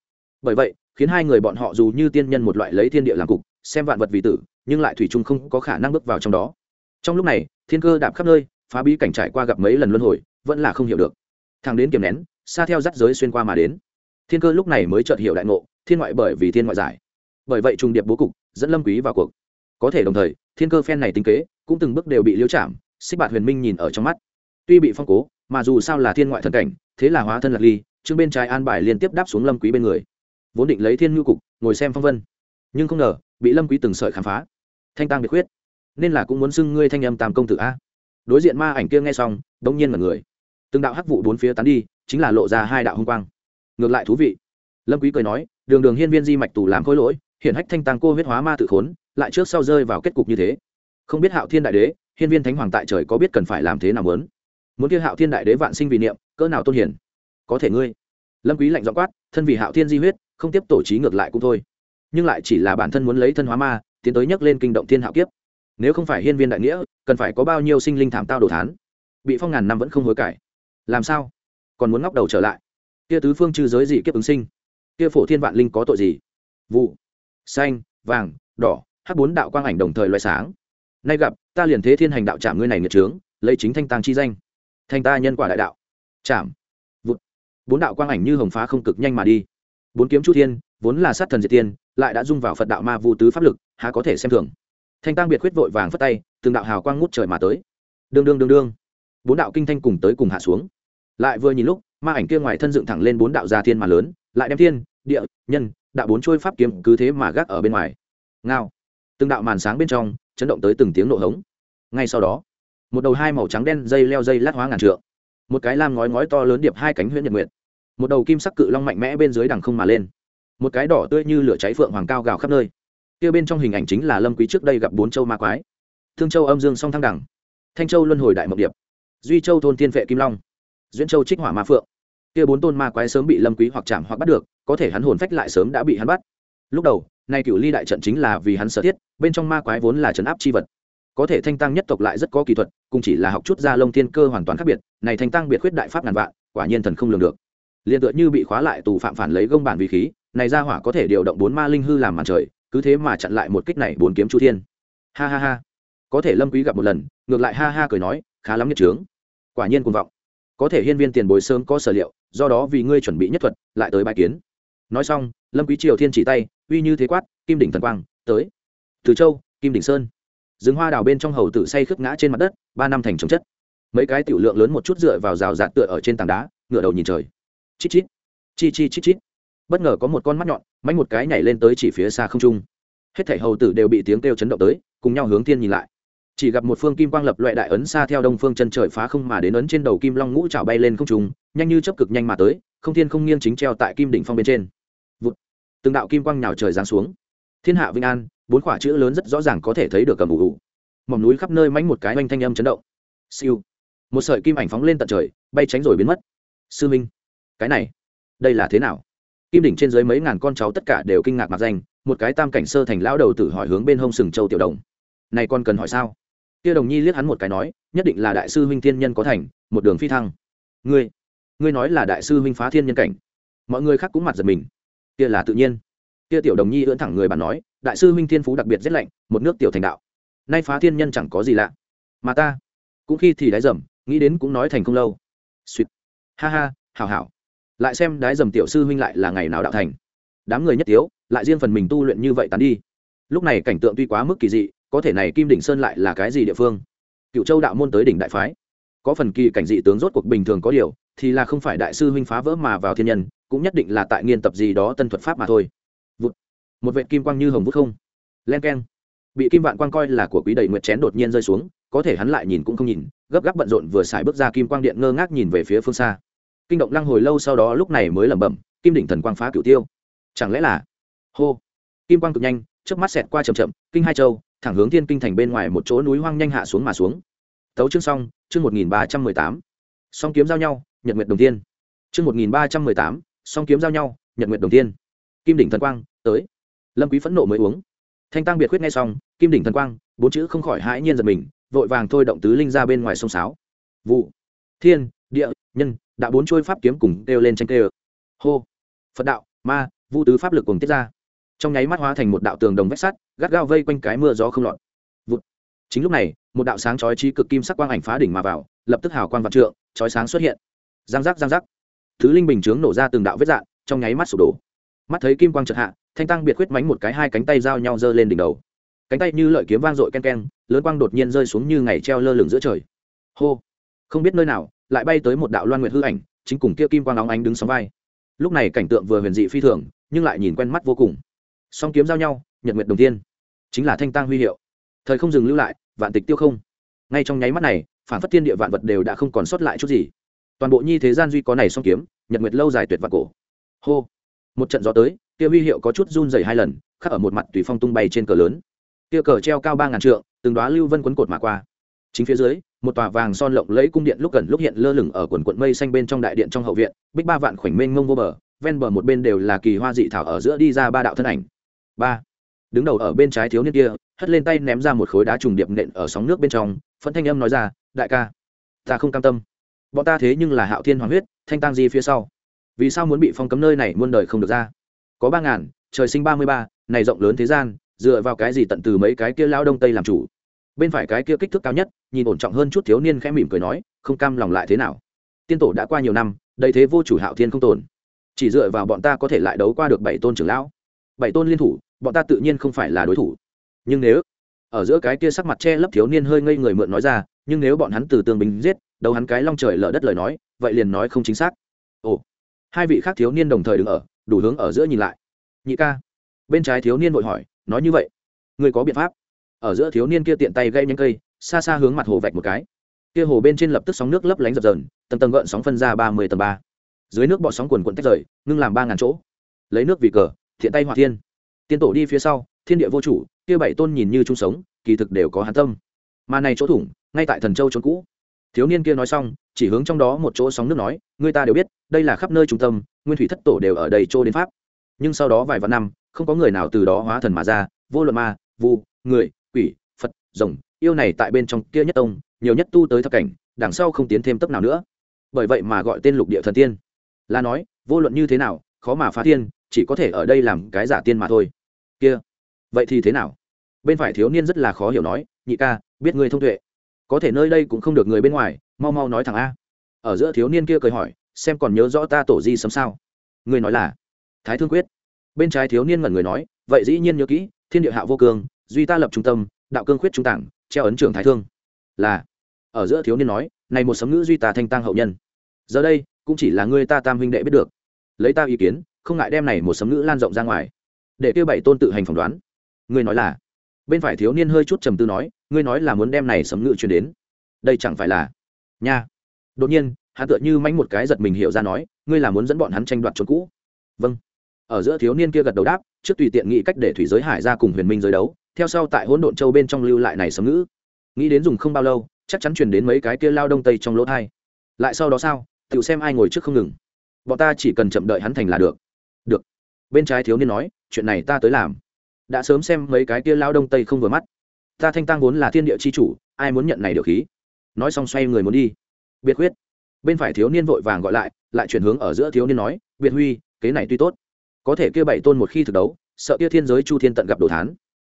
Speaker 1: Bởi vậy, khiến hai người bọn họ dù như tiên nhân một loại lấy thiên địa làm cục xem vạn vật vì tử, nhưng lại thủy chung không có khả năng bước vào trong đó. Trong lúc này, thiên cơ đạp khắp nơi, phá bí cảnh trải qua gặp mấy lần luân hồi, vẫn là không hiểu được. Thằng đến kiềm nén, xa theo dắt giới xuyên qua mà đến. Thiên cơ lúc này mới chợt hiểu đại ngộ, thiên ngoại bởi vì thiên ngoại giải. Bởi vậy trùng điệp bố cục, dẫn lâm quý vào cuộc. Có thể đồng thời, thiên cơ phen này tính kế, cũng từng bước đều bị liêu chạm, xích bạt huyền minh nhìn ở trong mắt. Tuy bị phong cố, mà dù sao là thiên ngoại thần cảnh, thế là hóa thân lạc ly chương bên trái an bài liên tiếp đáp xuống lâm quý bên người. Vốn định lấy thiên nhu cục, ngồi xem phong vân. Nhưng không ngờ bị lâm quý từng sợi khám phá. Thanh tăng biệt khuyết. Nên là cũng muốn xưng ngươi thanh âm tam công tử a. Đối diện ma ảnh kia nghe xong, đống nhiên mà người. Từng đạo hắc vụ bốn phía tán đi, chính là lộ ra hai đạo hung quang. Ngược lại thú vị. Lâm quý cười nói, đường đường hiên viên di mạch tù làm khối lỗi, hiển hách thanh tăng cô huyết hóa ma tự khốn, lại trước sau rơi vào kết cục như thế. Không biết hạo thiên đại đế, hiên viên thánh hoàng tại trời có biết cần phải làm thế nào muốn? Muốn kia hạo thiên đại đế vạn sinh vì niệm, cỡ nào tôn hiển? Có thể ngươi. Lâm quý lạnh giọng quát, thân vì hạo thiên di huyết, không tiếp tổ trí ngược lại cũng thôi nhưng lại chỉ là bản thân muốn lấy thân hóa ma, tiến tới nhấc lên kinh động thiên hạo kiếp. Nếu không phải hiên viên đại nghĩa, cần phải có bao nhiêu sinh linh thảm tao đồ thán? Bị phong ngàn năm vẫn không hối cải. Làm sao? Còn muốn ngóc đầu trở lại? Kia tứ phương chư giới gì kiếp ứng sinh. Kia phổ thiên vạn linh có tội gì? Vụ. Xanh, vàng, đỏ, hắc bốn đạo quang ảnh đồng thời loại sáng. Nay gặp, ta liền thế thiên hành đạo trảm ngươi này nghiệt trướng, lấy chính thanh tàng chi danh. Thanh ta nhân quả đại đạo. Chạm. Vụt. Bốn đạo quang ảnh như hồng phá không cực nhanh mà đi. Bốn kiếm chu thiên, vốn là sát thần diệt tiên lại đã dung vào phật đạo ma vu tứ pháp lực, há có thể xem thường. Thanh tăng biệt khuyết vội vàng phất tay, từng đạo hào quang ngút trời mà tới. Đương đương đương đương. Bốn đạo kinh thanh cùng tới cùng hạ xuống. Lại vừa nhìn lúc, ma ảnh kia ngoài thân dựng thẳng lên bốn đạo gia thiên mà lớn, lại đem thiên, địa, nhân, đạo bốn trôi pháp kiếm cứ thế mà gác ở bên ngoài. Ngao. Từng đạo màn sáng bên trong, chấn động tới từng tiếng nổ hống. Ngay sau đó, một đầu hai màu trắng đen dây leo dây lát hóa ngàn trượng. Một cái lam ngói ngói to lớn điệp hai cánh huyễn nhật nguyệt. Một đầu kim sắc cự long mạnh mẽ bên dưới đằng không mà lên một cái đỏ tươi như lửa cháy phượng hoàng cao gào khắp nơi. Kia bên trong hình ảnh chính là lâm quý trước đây gặp bốn châu ma quái. Thương châu âm dương song thăng đẳng. Thanh châu luân hồi đại mộng điệp. Duy châu thôn thiên vệ kim long. Duyễn châu trích hỏa ma phượng. Kia bốn tôn ma quái sớm bị lâm quý hoặc chạm hoặc bắt được, có thể hắn hồn phách lại sớm đã bị hắn bắt. Lúc đầu, nay cửu ly đại trận chính là vì hắn sở thiết, bên trong ma quái vốn là trấn áp chi vật. Có thể thanh tăng nhất tộc lại rất có kỹ thuật, cùng chỉ là học chút ra lông thiên cơ hoàn toàn khác biệt, này thanh tăng biệt khuyết đại pháp ngàn vạn, quả nhiên thần không lường được. Liền tựa như bị khóa lại tù phạm phản lấy gông bản vì khí này ra hỏa có thể điều động bốn ma linh hư làm màn trời, cứ thế mà chặn lại một kích này bốn kiếm chu thiên. Ha ha ha. Có thể lâm quý gặp một lần, ngược lại ha ha cười nói, khá lắm nhất trướng quả nhiên cuồng vọng. Có thể hiên viên tiền bối sớm có sở liệu, do đó vì ngươi chuẩn bị nhất thuật, lại tới bài kiến. Nói xong, lâm quý triều thiên chỉ tay, uy như thế quát, kim đỉnh thần quang, tới. Từ châu, kim đỉnh sơn. Rừng hoa đào bên trong hầu tử say khướp ngã trên mặt đất, ba năm thành trồng chất. Mấy cái tiểu lượng lớn một chút dựa vào rào rạt tựa ở trên tảng đá, ngửa đầu nhìn trời. Chít chít. Chi chi chít chít bất ngờ có một con mắt nhọn, mánh một cái nhảy lên tới chỉ phía xa không trung. Hết thảy hầu tử đều bị tiếng kêu chấn động tới, cùng nhau hướng thiên nhìn lại. Chỉ gặp một phương kim quang lập loại đại ấn xa theo đông phương chân trời phá không mà đến ấn trên đầu kim long ngũ trào bay lên không trung, nhanh như chấp cực nhanh mà tới, không thiên không nghiêng chính treo tại kim đỉnh phong bên trên. Vụt. từng đạo kim quang nhào trời giáng xuống. Thiên hạ vinh an, bốn quả chữ lớn rất rõ ràng có thể thấy được cầm ủ ủ mỏm núi khắp nơi mánh một cái oanh thanh âm chấn động. Siêu! Một sợi kim ảnh phóng lên tận trời, bay tránh rồi biến mất. Sư minh! Cái này, đây là thế nào? Kim đỉnh trên dưới mấy ngàn con cháu tất cả đều kinh ngạc mặt danh, một cái tam cảnh sơ thành lão đầu tử hỏi hướng bên hông sừng châu tiểu đồng. Này con cần hỏi sao? Kia đồng nhi liếc hắn một cái nói, nhất định là đại sư huynh thiên nhân có thành, một đường phi thăng. Ngươi ngươi nói là đại sư huynh phá thiên nhân cảnh. Mọi người khác cũng mặt giật mình. Kia là tự nhiên. Kia tiểu đồng nhi ưỡn thẳng người bản nói, đại sư huynh thiên phú đặc biệt rất lạnh, một nước tiểu thành đạo. Nay phá thiên nhân chẳng có gì lạ. Mà ta, cũng khi thì đáy dầm, nghĩ đến cũng nói thành không lâu. Suýt. Ha ha, hảo hảo lại xem đái dầm tiểu sư huynh lại là ngày nào đạo thành. Đám người nhất tiếu, lại riêng phần mình tu luyện như vậy tán đi. Lúc này cảnh tượng tuy quá mức kỳ dị, có thể này kim đỉnh sơn lại là cái gì địa phương? Cựu châu đạo môn tới đỉnh đại phái. Có phần kỳ cảnh dị tướng rốt cuộc bình thường có điều, thì là không phải đại sư huynh phá vỡ mà vào thiên nhân, cũng nhất định là tại nghiên tập gì đó tân thuật pháp mà thôi. Vụt. một vệ kim quang như hồng vút không. Len keng. Bị kim vạn quang coi là của quý đầy nguyệt chén đột nhiên rơi xuống, có thể hắn lại nhìn cũng không nhìn, gấp gáp bận rộn vừa xài bước ra kim quang điện ngơ ngác nhìn về phía phương xa kinh động lăng hồi lâu sau đó lúc này mới lẩm bẩm, kim đỉnh thần quang phá cửu tiêu. Chẳng lẽ là? Hô. Kim quang cực nhanh trước mắt xẹt qua chậm chậm, kinh hai châu, thẳng hướng thiên kinh thành bên ngoài một chỗ núi hoang nhanh hạ xuống mà xuống. Tấu chương xong, chương một nghìn ba trăm mười tám. Song kiếm giao nhau, nhật nguyệt đồng tiên chương một nghìn ba trăm mười tám, song kiếm giao nhau, nhật nguyệt đồng tiên kim đỉnh thần quang, tới. Lâm quý phẫn nộ mới uống. Thanh tăng biệt khuyết ngay xong, kim đỉnh thần quang, bốn chữ không khỏi hãi nhiên giật mình, vội vàng thôi động tứ linh ra bên ngoài sông sáo. Vụ. Thiên, địa, nhân đạo bốn trôi pháp kiếm cùng kêu lên tranh kêu. Hô. Phật đạo, ma, vu tứ pháp lực cùng tiết ra. Trong nháy mắt hóa thành một đạo tường đồng vách sắt, gắt gao vây quanh cái mưa gió không lọt. Vụt. chính lúc này, một đạo sáng chói trí cực kim sắc quang ảnh phá đỉnh mà vào, lập tức hào quang vạn trượng, chói sáng xuất hiện. Giang giác giang giác. Thứ linh bình chướng nổ ra từng đạo vết dạn, trong nháy mắt sụp đổ. Mắt thấy kim quang chợt hạ, thanh tăng biệt khuyết mánh một cái hai cánh tay giao nhau giơ lên đỉnh đầu. Cánh tay như lợi kiếm vang dội ken ken, lớn quang đột nhiên rơi xuống như ngày treo lơ lửng giữa trời. Hô. Không biết nơi nào lại bay tới một đạo loan nguyệt hư ảnh, chính cùng kia kim quang óng ánh đứng sóng vai. Lúc này cảnh tượng vừa huyền dị phi thường, nhưng lại nhìn quen mắt vô cùng. Song kiếm giao nhau, nhật nguyệt đồng tiên chính là thanh tang huy hiệu. Thời không dừng lưu lại, vạn tịch tiêu không. Ngay trong nháy mắt này, phản phất thiên địa vạn vật đều đã không còn sót lại chút gì. Toàn bộ nhi thế gian duy có này song kiếm, nhật nguyệt lâu dài tuyệt vạn cổ. Hô! Một trận gió tới, kia huy hiệu có chút run dày hai lần, khắc ở một mặt tùy phong tung bay trên cờ lớn. Kia cờ treo cao ba ngàn trượng, từng đoá lưu vân quấn cột mà qua chính phía dưới, một tòa vàng son lộng lẫy cung điện lúc gần lúc hiện lơ lửng ở quần quận mây xanh bên trong đại điện trong hậu viện, bích ba vạn khoảnh mênh mông vô bờ, ven bờ một bên đều là kỳ hoa dị thảo ở giữa đi ra ba đạo thân ảnh. Ba, đứng đầu ở bên trái thiếu niên kia, hất lên tay ném ra một khối đá trùng điệp nện ở sóng nước bên trong phân thanh âm nói ra, đại ca, ta không cam tâm. Bọn ta thế nhưng là hạo thiên hoàng huyết, thanh tang di phía sau. Vì sao muốn bị phong cấm nơi này muôn đời không được ra? Có ba ngàn, trời sinh ba mươi ba, này rộng lớn thế gian, dựa vào cái gì tận từ mấy cái kia lao đông tây làm chủ? Bên phải cái kia kích thước cao nhất, nhìn ổn trọng hơn chút thiếu niên khẽ mỉm cười nói, không cam lòng lại thế nào? Tiên tổ đã qua nhiều năm đầy thế vô chủ hạo thiên không tồn. Chỉ dựa vào bọn ta có thể lại đấu qua được bảy tôn trưởng lão. Bảy tôn liên thủ, bọn ta tự nhiên không phải là đối thủ. Nhưng nếu ở giữa cái kia sắc mặt che lấp thiếu niên hơi ngây người mượn nói ra, nhưng nếu bọn hắn từ tường bình giết đầu hắn cái long trời lở đất lời nói, vậy liền nói không chính xác. Ồ. Hai vị khác thiếu niên đồng thời đứng ở, đủ hướng ở giữa nhìn lại. Nhị ca. Bên trái thiếu niên vội hỏi, nói như vậy người có biện pháp? Ở giữa thiếu niên kia tiện tay gây nhanh cây, xa xa hướng mặt hồ vạch một cái. Kia hồ bên trên lập tức sóng nước lấp lánh dập dờn, tầng tầng gợn sóng phân ra ba mươi tầng ba. Dưới nước bọ sóng quần quận tách rời, ngưng làm ba ngàn chỗ. Lấy nước vì cờ, thiện tay hỏa thiên. Tiên tổ đi phía sau, thiên địa vô chủ, kia bảy tôn nhìn như chung sống, kỳ thực đều có hán tâm. Mà này chỗ thủng, ngay tại thần châu trốn cũ. Thiếu niên kia nói xong, chỉ hướng trong đó một chỗ sóng nước nói người ta đều biết, đây là khắp nơi trung tâm, nguyên thủy thất tổ đều ở đây chỗ đến pháp. Nhưng sau đó vài vạn năm, không có người nào từ đó hóa thần mà ra, vô luận ma, vu, người quỷ, phật, rồng, yêu này tại bên trong kia nhất tông, nhiều nhất tu tới thập cảnh, đằng sau không tiến thêm tấp nào nữa. Bởi vậy mà gọi tên lục địa thần tiên. Là nói, vô luận như thế nào, khó mà phá tiên chỉ có thể ở đây làm cái giả tiên mà thôi. Kia, vậy thì thế nào? Bên phải thiếu niên rất là khó hiểu nói, nhị ca, biết ngươi thông tuệ. Có thể nơi đây cũng không được người bên ngoài, mau mau nói thẳng a. Ở giữa thiếu niên kia cười hỏi, xem còn nhớ rõ ta tổ di sấm sao? Ngươi nói là thái thương quyết. Bên trái thiếu niên ngẩn người nói, vậy dĩ nhiên nhớ kỹ, thiên địa hạ vô cường duy ta lập trung tâm, đạo cương khuyết trung tảng, treo ấn trưởng thái thương. Là, ở giữa thiếu niên nói, này một sấm ngữ duy ta thanh tăng hậu nhân. Giờ đây, cũng chỉ là ngươi ta tam huynh đệ biết được. Lấy ta ý kiến, không ngại đem này một sấm ngữ lan rộng ra ngoài. Để kêu bảy tôn tự hành phỏng đoán. Ngươi nói là, bên phải thiếu niên hơi chút trầm tư nói, ngươi nói là muốn đem này sấm ngữ truyền đến. Đây chẳng phải là, nha. Đột nhiên, hắn tựa như mánh một cái giật mình hiểu ra nói, ngươi là muốn dẫn bọn hắn tranh đoạt trốn cũ. Vâng. Ở giữa thiếu niên kia gật đầu đáp, trước tùy tiện nghĩ cách để thủy giới hải ra cùng huyền minh giới đấu theo sau tại hỗn độn châu bên trong lưu lại này sấm ngữ. Nghĩ đến dùng không bao lâu, chắc chắn truyền đến mấy cái kia lao đông tây trong lỗ thai. Lại sau đó sao? Tự xem ai ngồi trước không ngừng. Bọn ta chỉ cần chậm đợi hắn thành là được. Được. Bên trái thiếu niên nói, chuyện này ta tới làm. Đã sớm xem mấy cái kia lao đông tây không vừa mắt. Ta thanh tăng vốn là thiên địa c h i chủ, ai muốn nhận này được khí? Nói xong xoay người muốn đi. Biệt huyết. Bên phải thiếu niên vội vàng gọi lại lại chuyển hướng ở giữa thiếu niên nói, biệt huy kế này tuy tốt. Có thể kia bảy tôn một khi thực đấu, sợ kia thiên giới chu thiên tận gặp đồ thán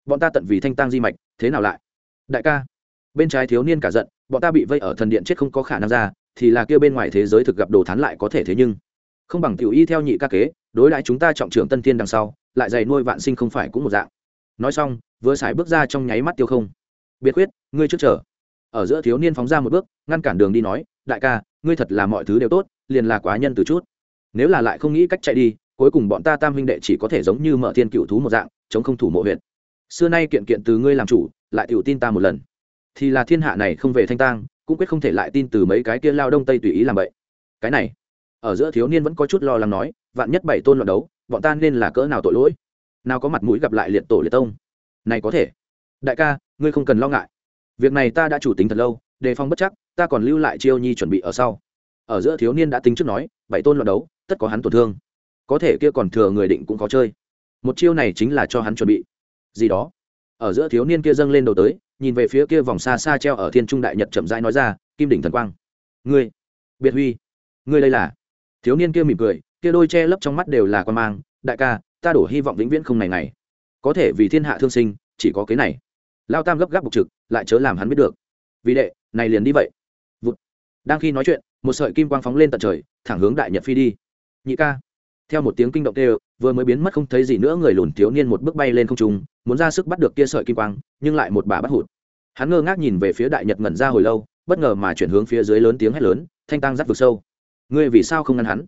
Speaker 1: bọn ta tận vì thanh tang di mạch, thế nào lại? Đại ca, bên trái thiếu niên cả giận, bọn ta bị vây ở thần điện chết không có khả năng ra, thì là kia bên ngoài thế giới thực gặp đồ thán lại có thể thế nhưng. Không bằng tiểu y theo nhị ca kế, đối lại chúng ta trọng trưởng tân tiên đằng sau, lại dày nuôi vạn sinh không phải cũng một dạng. Nói xong, vừa xài bước ra trong nháy mắt tiêu không. Biệt quyết, ngươi trước chờ. Ở giữa thiếu niên phóng ra một bước, ngăn cản đường đi nói, đại ca, ngươi thật là mọi thứ đều tốt, liền là quá nhân từ chút. Nếu là lại không nghĩ cách chạy đi, cuối cùng bọn ta tam huynh đệ chỉ có thể giống như mở thiên cựu thú một dạng, chống không thủ mộ huyện xưa nay kiện kiện từ ngươi làm chủ, lại tiểu tin ta một lần. Thì là thiên hạ này không về thanh tang, cũng quyết không thể lại tin từ mấy cái kia lao đông tây tùy ý làm vậy. Cái này, ở giữa thiếu niên vẫn có chút lo lắng nói, vạn nhất bảy tôn luận đấu, bọn ta nên là cỡ nào tội lỗi? Nào có mặt mũi gặp lại liệt tổ liệt tông? Này có thể. Đại ca, ngươi không cần lo ngại. Việc này ta đã chủ tính thật lâu, đề phòng bất chắc, ta còn lưu lại chiêu nhi chuẩn bị ở sau. Ở giữa thiếu niên đã tính trước nói, bảy tôn luận đấu, tất có hắn tổn thương. Có thể kia còn thừa người định cũng có chơi. Một chiêu này chính là cho hắn chuẩn bị gì đó. Ở giữa thiếu niên kia dâng lên đầu tới, nhìn về phía kia vòng xa xa treo ở thiên trung đại nhật chậm rãi nói ra, kim đỉnh thần quang. Ngươi, biệt huy, ngươi đây là? Thiếu niên kia mỉm cười, kia đôi che lấp trong mắt đều là quan mang, đại ca, ta đổ hy vọng vĩnh viễn không này này. Có thể vì thiên hạ thương sinh, chỉ có cái này. Lao tam gấp gáp bục trực, lại chớ làm hắn biết được. Vì đệ, này liền đi vậy. Vụt. Đang khi nói chuyện, một sợi kim quang phóng lên tận trời, thẳng hướng đại nhật phi đi. Nhị ca. Theo một tiếng kinh động tê vừa mới biến mất không thấy gì nữa, người lùn thiếu niên một bước bay lên không trung, muốn ra sức bắt được kia sợi kim quang, nhưng lại một bà bắt hụt. Hắn ngơ ngác nhìn về phía đại nhật ngẩn ra hồi lâu, bất ngờ mà chuyển hướng phía dưới lớn tiếng hét lớn, thanh tăng rắt vực sâu. Ngươi vì sao không ngăn hắn?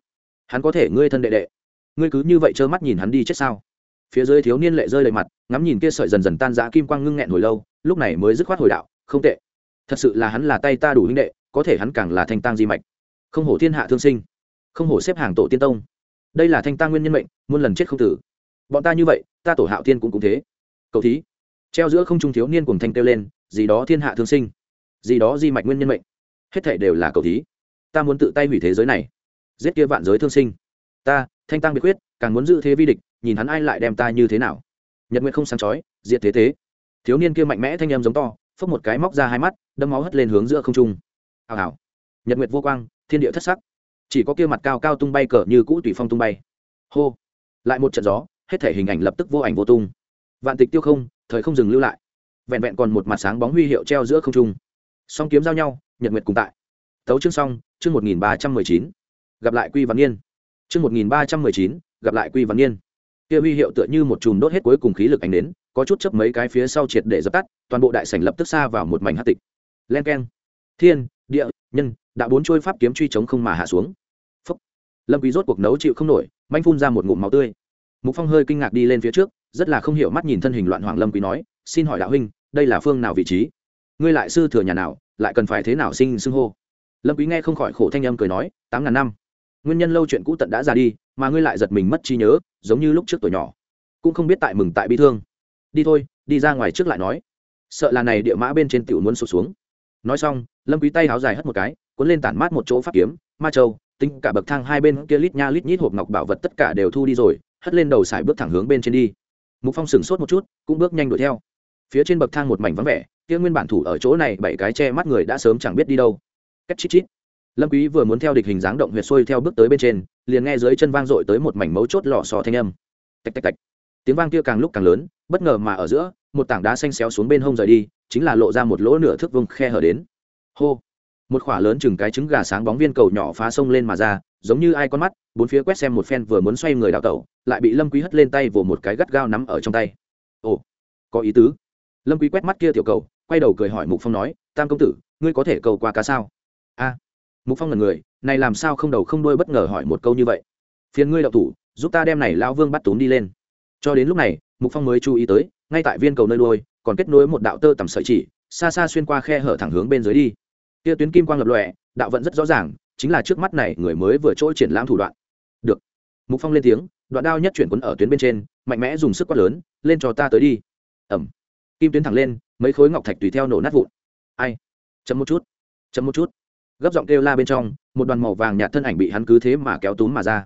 Speaker 1: Hắn có thể, ngươi thân đệ đệ. Ngươi cứ như vậy trơ mắt nhìn hắn đi chết sao? Phía dưới thiếu niên lệ rơi lệ mặt, ngắm nhìn kia sợi dần dần tan giã kim quang ngưng nghẹn hồi lâu, lúc này mới dứt khoát hồi đạo, không tệ. Thật sự là hắn là tay ta đủ huynh đệ, có thể hắn càng là thanh tăng di mạch. Không hổ thiên hạ thương sinh. Không hổ xếp hàng tổ tiên tông đây là thanh ta nguyên nhân mệnh, muôn lần chết không tử. Bọn ta như vậy, ta tổ hạo thiên cũng cũng thế. Cậu thí. Treo giữa không trung thiếu niên cùng thanh kêu lên, gì đó thiên hạ thương sinh. Gì đó di mạch nguyên nhân mệnh. Hết thể đều là cậu thí. Ta muốn tự tay hủy thế giới này. Giết kia vạn giới thương sinh. Ta, thanh tăng biệt quyết, càng muốn giữ thế vi địch, nhìn hắn ai lại đem ta như thế nào. Nhật nguyện không sáng chói, diệt thế thế. Thiếu niên kia mạnh mẽ thanh em giống to, phốc một cái móc ra hai mắt đâm máu hất lên hướng giữa không trung. Hào hào. Nhật nguyệt vô quang, thiên địa thất sắc chỉ có kia mặt cao cao tung bay cờ như cũ tùy phong tung bay. Hô! Lại một trận gió, hết thể hình ảnh lập tức vô ảnh vô tung. Vạn tịch tiêu không, thời không dừng lưu lại. Vẹn vẹn còn một mặt sáng bóng huy hiệu treo giữa không trung. Song kiếm giao nhau, nhật nguyệt cùng tại. Tấu chương xong, chương một nghìn ba trăm mười chín. Gặp lại quy văn niên. Chương một nghìn ba trăm mười chín, gặp lại quy văn niên. Kia huy hiệu tựa như một chùm đốt hết cuối cùng khí lực ánh đến, có chút chấp mấy cái phía sau triệt để dập tắt, toàn bộ đại sảnh lập tức xa vào một mảnh hát tịch. Len keng. Thiên, địa, nhân đã bốn trôi pháp kiếm truy chống không mà hạ xuống. Phúc. lâm quý rốt cuộc nấu chịu không nổi, manh phun ra một ngụm máu tươi. Mục phong hơi kinh ngạc đi lên phía trước, rất là không hiểu mắt nhìn thân hình loạn hoàng lâm quý nói, xin hỏi đạo huynh, đây là phương nào vị trí? Ngươi lại sư thừa nhà nào, lại cần phải thế nào sinh xưng hô? Lâm quý nghe không khỏi khổ thanh âm cười nói, tám ngàn năm. Nguyên nhân lâu chuyện cũ tận đã ra đi, mà ngươi lại giật mình mất trí nhớ, giống như lúc trước tuổi nhỏ. Cũng không biết tại mừng tại bi thương. Đi thôi, đi ra ngoài trước lại nói. Sợ là này địa mã bên trên tiểu muốn sụt xuống. Nói xong, lâm quý tay háo dài hất một cái cuốn lên tản mát một chỗ pháp kiếm, ma châu tính cả bậc thang hai bên kia lít nha lít nhít hộp ngọc bảo vật tất cả đều thu đi rồi, hất lên đầu xài bước thẳng hướng bên trên đi. Mục phong sừng sốt một chút, cũng bước nhanh đuổi theo. Phía trên bậc thang một mảnh vắng vẻ, kia nguyên bản thủ ở chỗ này bảy cái che mắt người đã sớm chẳng biết đi đâu. Cách chít chít. Lâm quý vừa muốn theo địch hình dáng động huyệt xuôi theo bước tới bên trên, liền nghe dưới chân vang dội tới một mảnh mấu chốt lọ sò thanh âm. Tạch tạch tạch. Tiếng vang kia càng lúc càng lớn, bất ngờ mà ở giữa, một tảng đá xanh xéo xuống bên hông rời đi, chính là lộ ra một lỗ nửa thước vuông khe hở đến. Hô một khỏa lớn chừng cái trứng gà sáng bóng viên cầu nhỏ phá sông lên mà ra, giống như ai con mắt, bốn phía quét xem một phen vừa muốn xoay người đào tẩu, lại bị lâm quý hất lên tay vồ một cái gắt gao nắm ở trong tay. Ồ, có ý tứ. Lâm quý quét mắt kia tiểu cầu, quay đầu cười hỏi mục phong nói, tam công tử, ngươi có thể cầu qua cá sao? A. Mục phong là người, này làm sao không đầu không đuôi bất ngờ hỏi một câu như vậy? Phiền ngươi đạo thủ, giúp ta đem này lão vương bắt tún đi lên. Cho đến lúc này, mục phong mới chú ý tới, ngay tại viên cầu nơi đuôi, còn kết nối một đạo tơ tầm sợi chỉ, xa xa xuyên qua khe hở thẳng hướng bên dưới đi kia tuyến kim quang lập lòe, đạo vận rất rõ ràng, chính là trước mắt này người mới vừa trôi triển lãm thủ đoạn. Được. Mục phong lên tiếng, đoạn đao nhất chuyển quấn ở tuyến bên trên, mạnh mẽ dùng sức quát lớn, lên cho ta tới đi. Ẩm kim tuyến thẳng lên, mấy khối ngọc thạch tùy theo nổ nát vụn. Ai? Chấm một chút. Chấm một chút. Gấp giọng kêu la bên trong, một đoàn màu vàng nhạt thân ảnh bị hắn cứ thế mà kéo túm mà ra.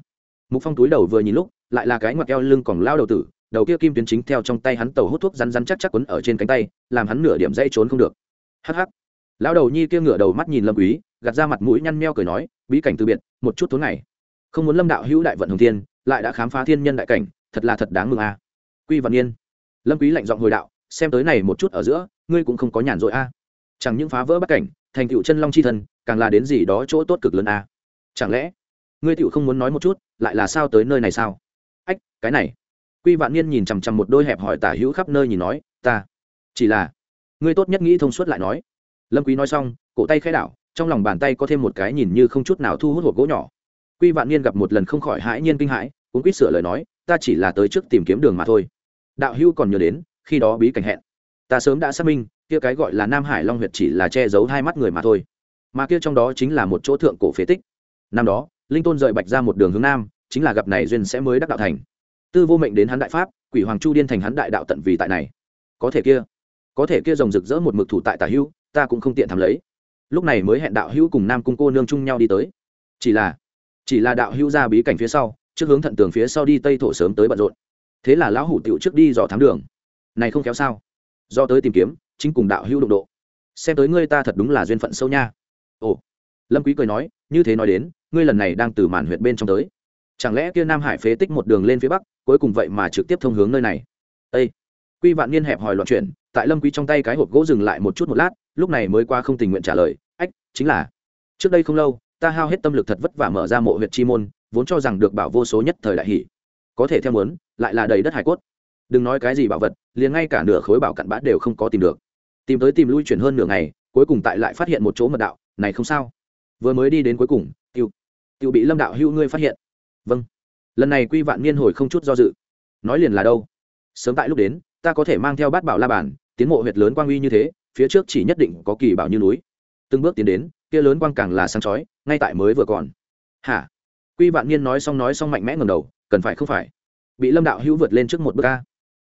Speaker 1: Mục phong túi đầu vừa nhìn lúc, lại là cái ngoặt keo lưng còn lao đầu tử, đầu kia kim tuyến chính theo trong tay hắn tàu hút thuốc rắn rắn chắc chắc quấn ở trên cánh tay, làm hắn nửa điểm dây trốn không được. Hắc hắc lão đầu nhi kia ngửa đầu mắt nhìn lâm quý, gạt ra mặt mũi nhăn meo cười nói, bí cảnh từ biệt, một chút thốn này. Không muốn lâm đạo hữu đại vận hồng thiên, lại đã khám phá thiên nhân đại cảnh, thật là thật đáng mừng a. Quy văn yên lâm quý lạnh giọng hồi đạo, xem tới này một chút ở giữa, ngươi cũng không có nhàn rỗi a. Chẳng những phá vỡ bất cảnh, thành tựu chân long chi thần, càng là đến gì đó chỗ tốt cực lớn a. Chẳng lẽ, ngươi tựu không muốn nói một chút, lại là sao tới nơi này sao? Ách, cái này. Quy vạn niên nhìn chằm chằm một đôi hẹp hỏi tả hữu khắp nơi nhìn nói, ta, chỉ là, ngươi tốt nhất nghĩ thông suốt lại nói lâm quý nói xong, cổ tay khẽ đảo, trong lòng bàn tay có thêm một cái nhìn như không chút nào thu hút hộp gỗ nhỏ. Quy vạn niên gặp một lần không khỏi hãi nhiên kinh hãi cũng quýt sửa lời nói, ta chỉ là tới trước tìm kiếm đường mà thôi. Đạo Hưu còn nhớ đến, khi đó bí cảnh hẹn. Ta sớm đã xác minh, kia cái gọi là nam hải long huyệt chỉ là che giấu hai mắt người mà thôi. Mà kia trong đó chính là một chỗ thượng cổ phế tích. Năm đó, linh tôn rời bạch ra một đường hướng nam, chính là gặp này duyên sẽ mới đắc đạo thành. Tư vô mệnh đến hắn đại pháp, quỷ hoàng chu điên thành hắn đại đạo tận vì tại này. Có thể kia, có thể kia rồng rực rỡ một mực thủ tại tả hưu ta cũng không tiện thắm lấy. Lúc này mới hẹn đạo hữu cùng nam cung cô nương chung nhau đi tới. Chỉ là chỉ là đạo hữu ra bí cảnh phía sau, trước hướng thận tường phía sau đi tây thổ sớm tới bận rộn. Thế là lão hủ tiểu trước đi dò thám đường. Này không kéo sao? Do tới tìm kiếm, chính cùng đạo hữu đụng độ. Xem tới ngươi ta thật đúng là duyên phận sâu nha. Ồ. Lâm quý cười nói, như thế nói đến, ngươi lần này đang từ màn huyện bên trong tới. Chẳng lẽ kia nam hải phế tích một đường lên phía bắc, cuối cùng vậy mà trực tiếp thông hướng nơi này? Ê! quy vạn niên hẹp hỏi loạn chuyện tại lâm quý trong tay cái hộp gỗ dừng lại một chút một lát lúc này mới qua không tình nguyện trả lời, ách, chính là, trước đây không lâu, ta hao hết tâm lực thật vất vả mở ra mộ huyệt chi môn, vốn cho rằng được bảo vô số nhất thời đại hỷ. Có thể theo muốn, lại là đầy đất hải cốt. Đừng nói cái gì bảo vật, liền ngay cả nửa khối bảo cặn bã đều không có tìm được. Tìm tới tìm lui chuyển hơn nửa ngày, cuối cùng tại lại phát hiện một chỗ mật đạo, này không sao. Vừa mới đi đến cuối cùng, tiêu tiêu bị lâm đạo hữu ngươi phát hiện. Vâng. Lần này quy vạn niên hồi không chút do dự. Nói liền là đâu? Sớm tại lúc đến, ta có thể mang theo bát bảo la bản tiến mộ huyệt lớn quang uy như thế phía trước chỉ nhất định có kỳ bảo như núi. Từng bước tiến đến, kia lớn quang càng là sáng chói, ngay tại mới vừa còn. Hả? Quy vạn niên nói xong nói xong mạnh mẽ ngầm đầu, cần phải không phải? Bị lâm đạo hữu vượt lên trước một bước ca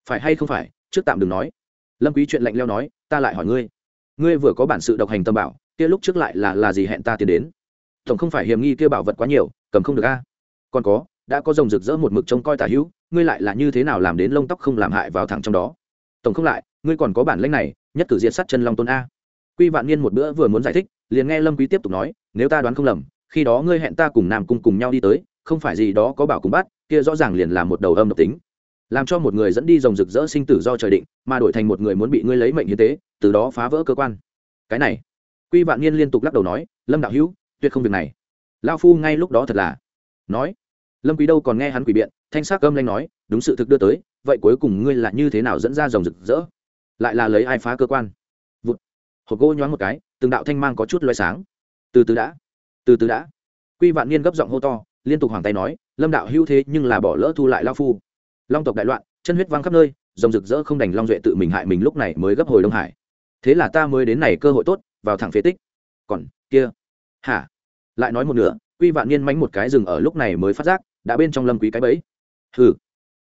Speaker 1: phải hay không phải? Trước tạm đừng nói. Lâm quý chuyện lạnh leo nói, ta lại hỏi ngươi. Ngươi vừa có bản sự độc hành tâm bảo, kia lúc trước lại là là gì hẹn ta tiến đến? Tổng không phải hiểm nghi kia bảo vật quá nhiều, cầm không được a. Còn có, đã có rồng rực rỡ một mực trông coi tả hữu, ngươi lại là như thế nào làm đến lông tóc không làm hại vào thẳng trong đó? Tổng không lại, ngươi còn có bản lĩnh này nhất cử diện sát chân long tôn a. Quy vạn niên một bữa vừa muốn giải thích, liền nghe lâm quý tiếp tục nói, nếu ta đoán không lầm, khi đó ngươi hẹn ta cùng nam cung cùng nhau đi tới, không phải gì đó có bảo cùng bắt, kia rõ ràng liền là một đầu âm độc tính. Làm cho một người dẫn đi rồng rực rỡ sinh tử do trời định, mà đổi thành một người muốn bị ngươi lấy mệnh như thế từ đó phá vỡ cơ quan. Cái này, quy vạn niên liên tục lắc đầu nói, lâm đạo hữu, tuyệt không việc này. Lao phu ngay lúc đó thật là nói. Lâm quý đâu còn nghe hắn quỷ biện, thanh sắc âm lanh nói, đúng sự thực đưa tới, vậy cuối cùng ngươi là như thế nào dẫn ra rồng rực rỡ? Lại là lấy ai phá cơ quan. Vụt. Hộp gỗ nhoáng một cái, từng đạo thanh mang có chút loay sáng. Từ từ đã. Từ từ đã. Quy vạn niên gấp giọng hô to, liên tục hoàng tay nói, lâm đạo hữu thế nhưng là bỏ lỡ thu lại lao phu. Long tộc đại loạn, chân huyết văng khắp nơi, rồng rực rỡ không đành long duệ tự mình hại mình lúc này mới gấp hồi đông hải. Thế là ta mới đến này cơ hội tốt, vào thẳng phế tích. Còn, kia. Hả? Lại nói một nửa, quy vạn niên mánh một cái rừng ở lúc này mới phát giác, đã bên trong lâm quý cái bẫy. Hừ.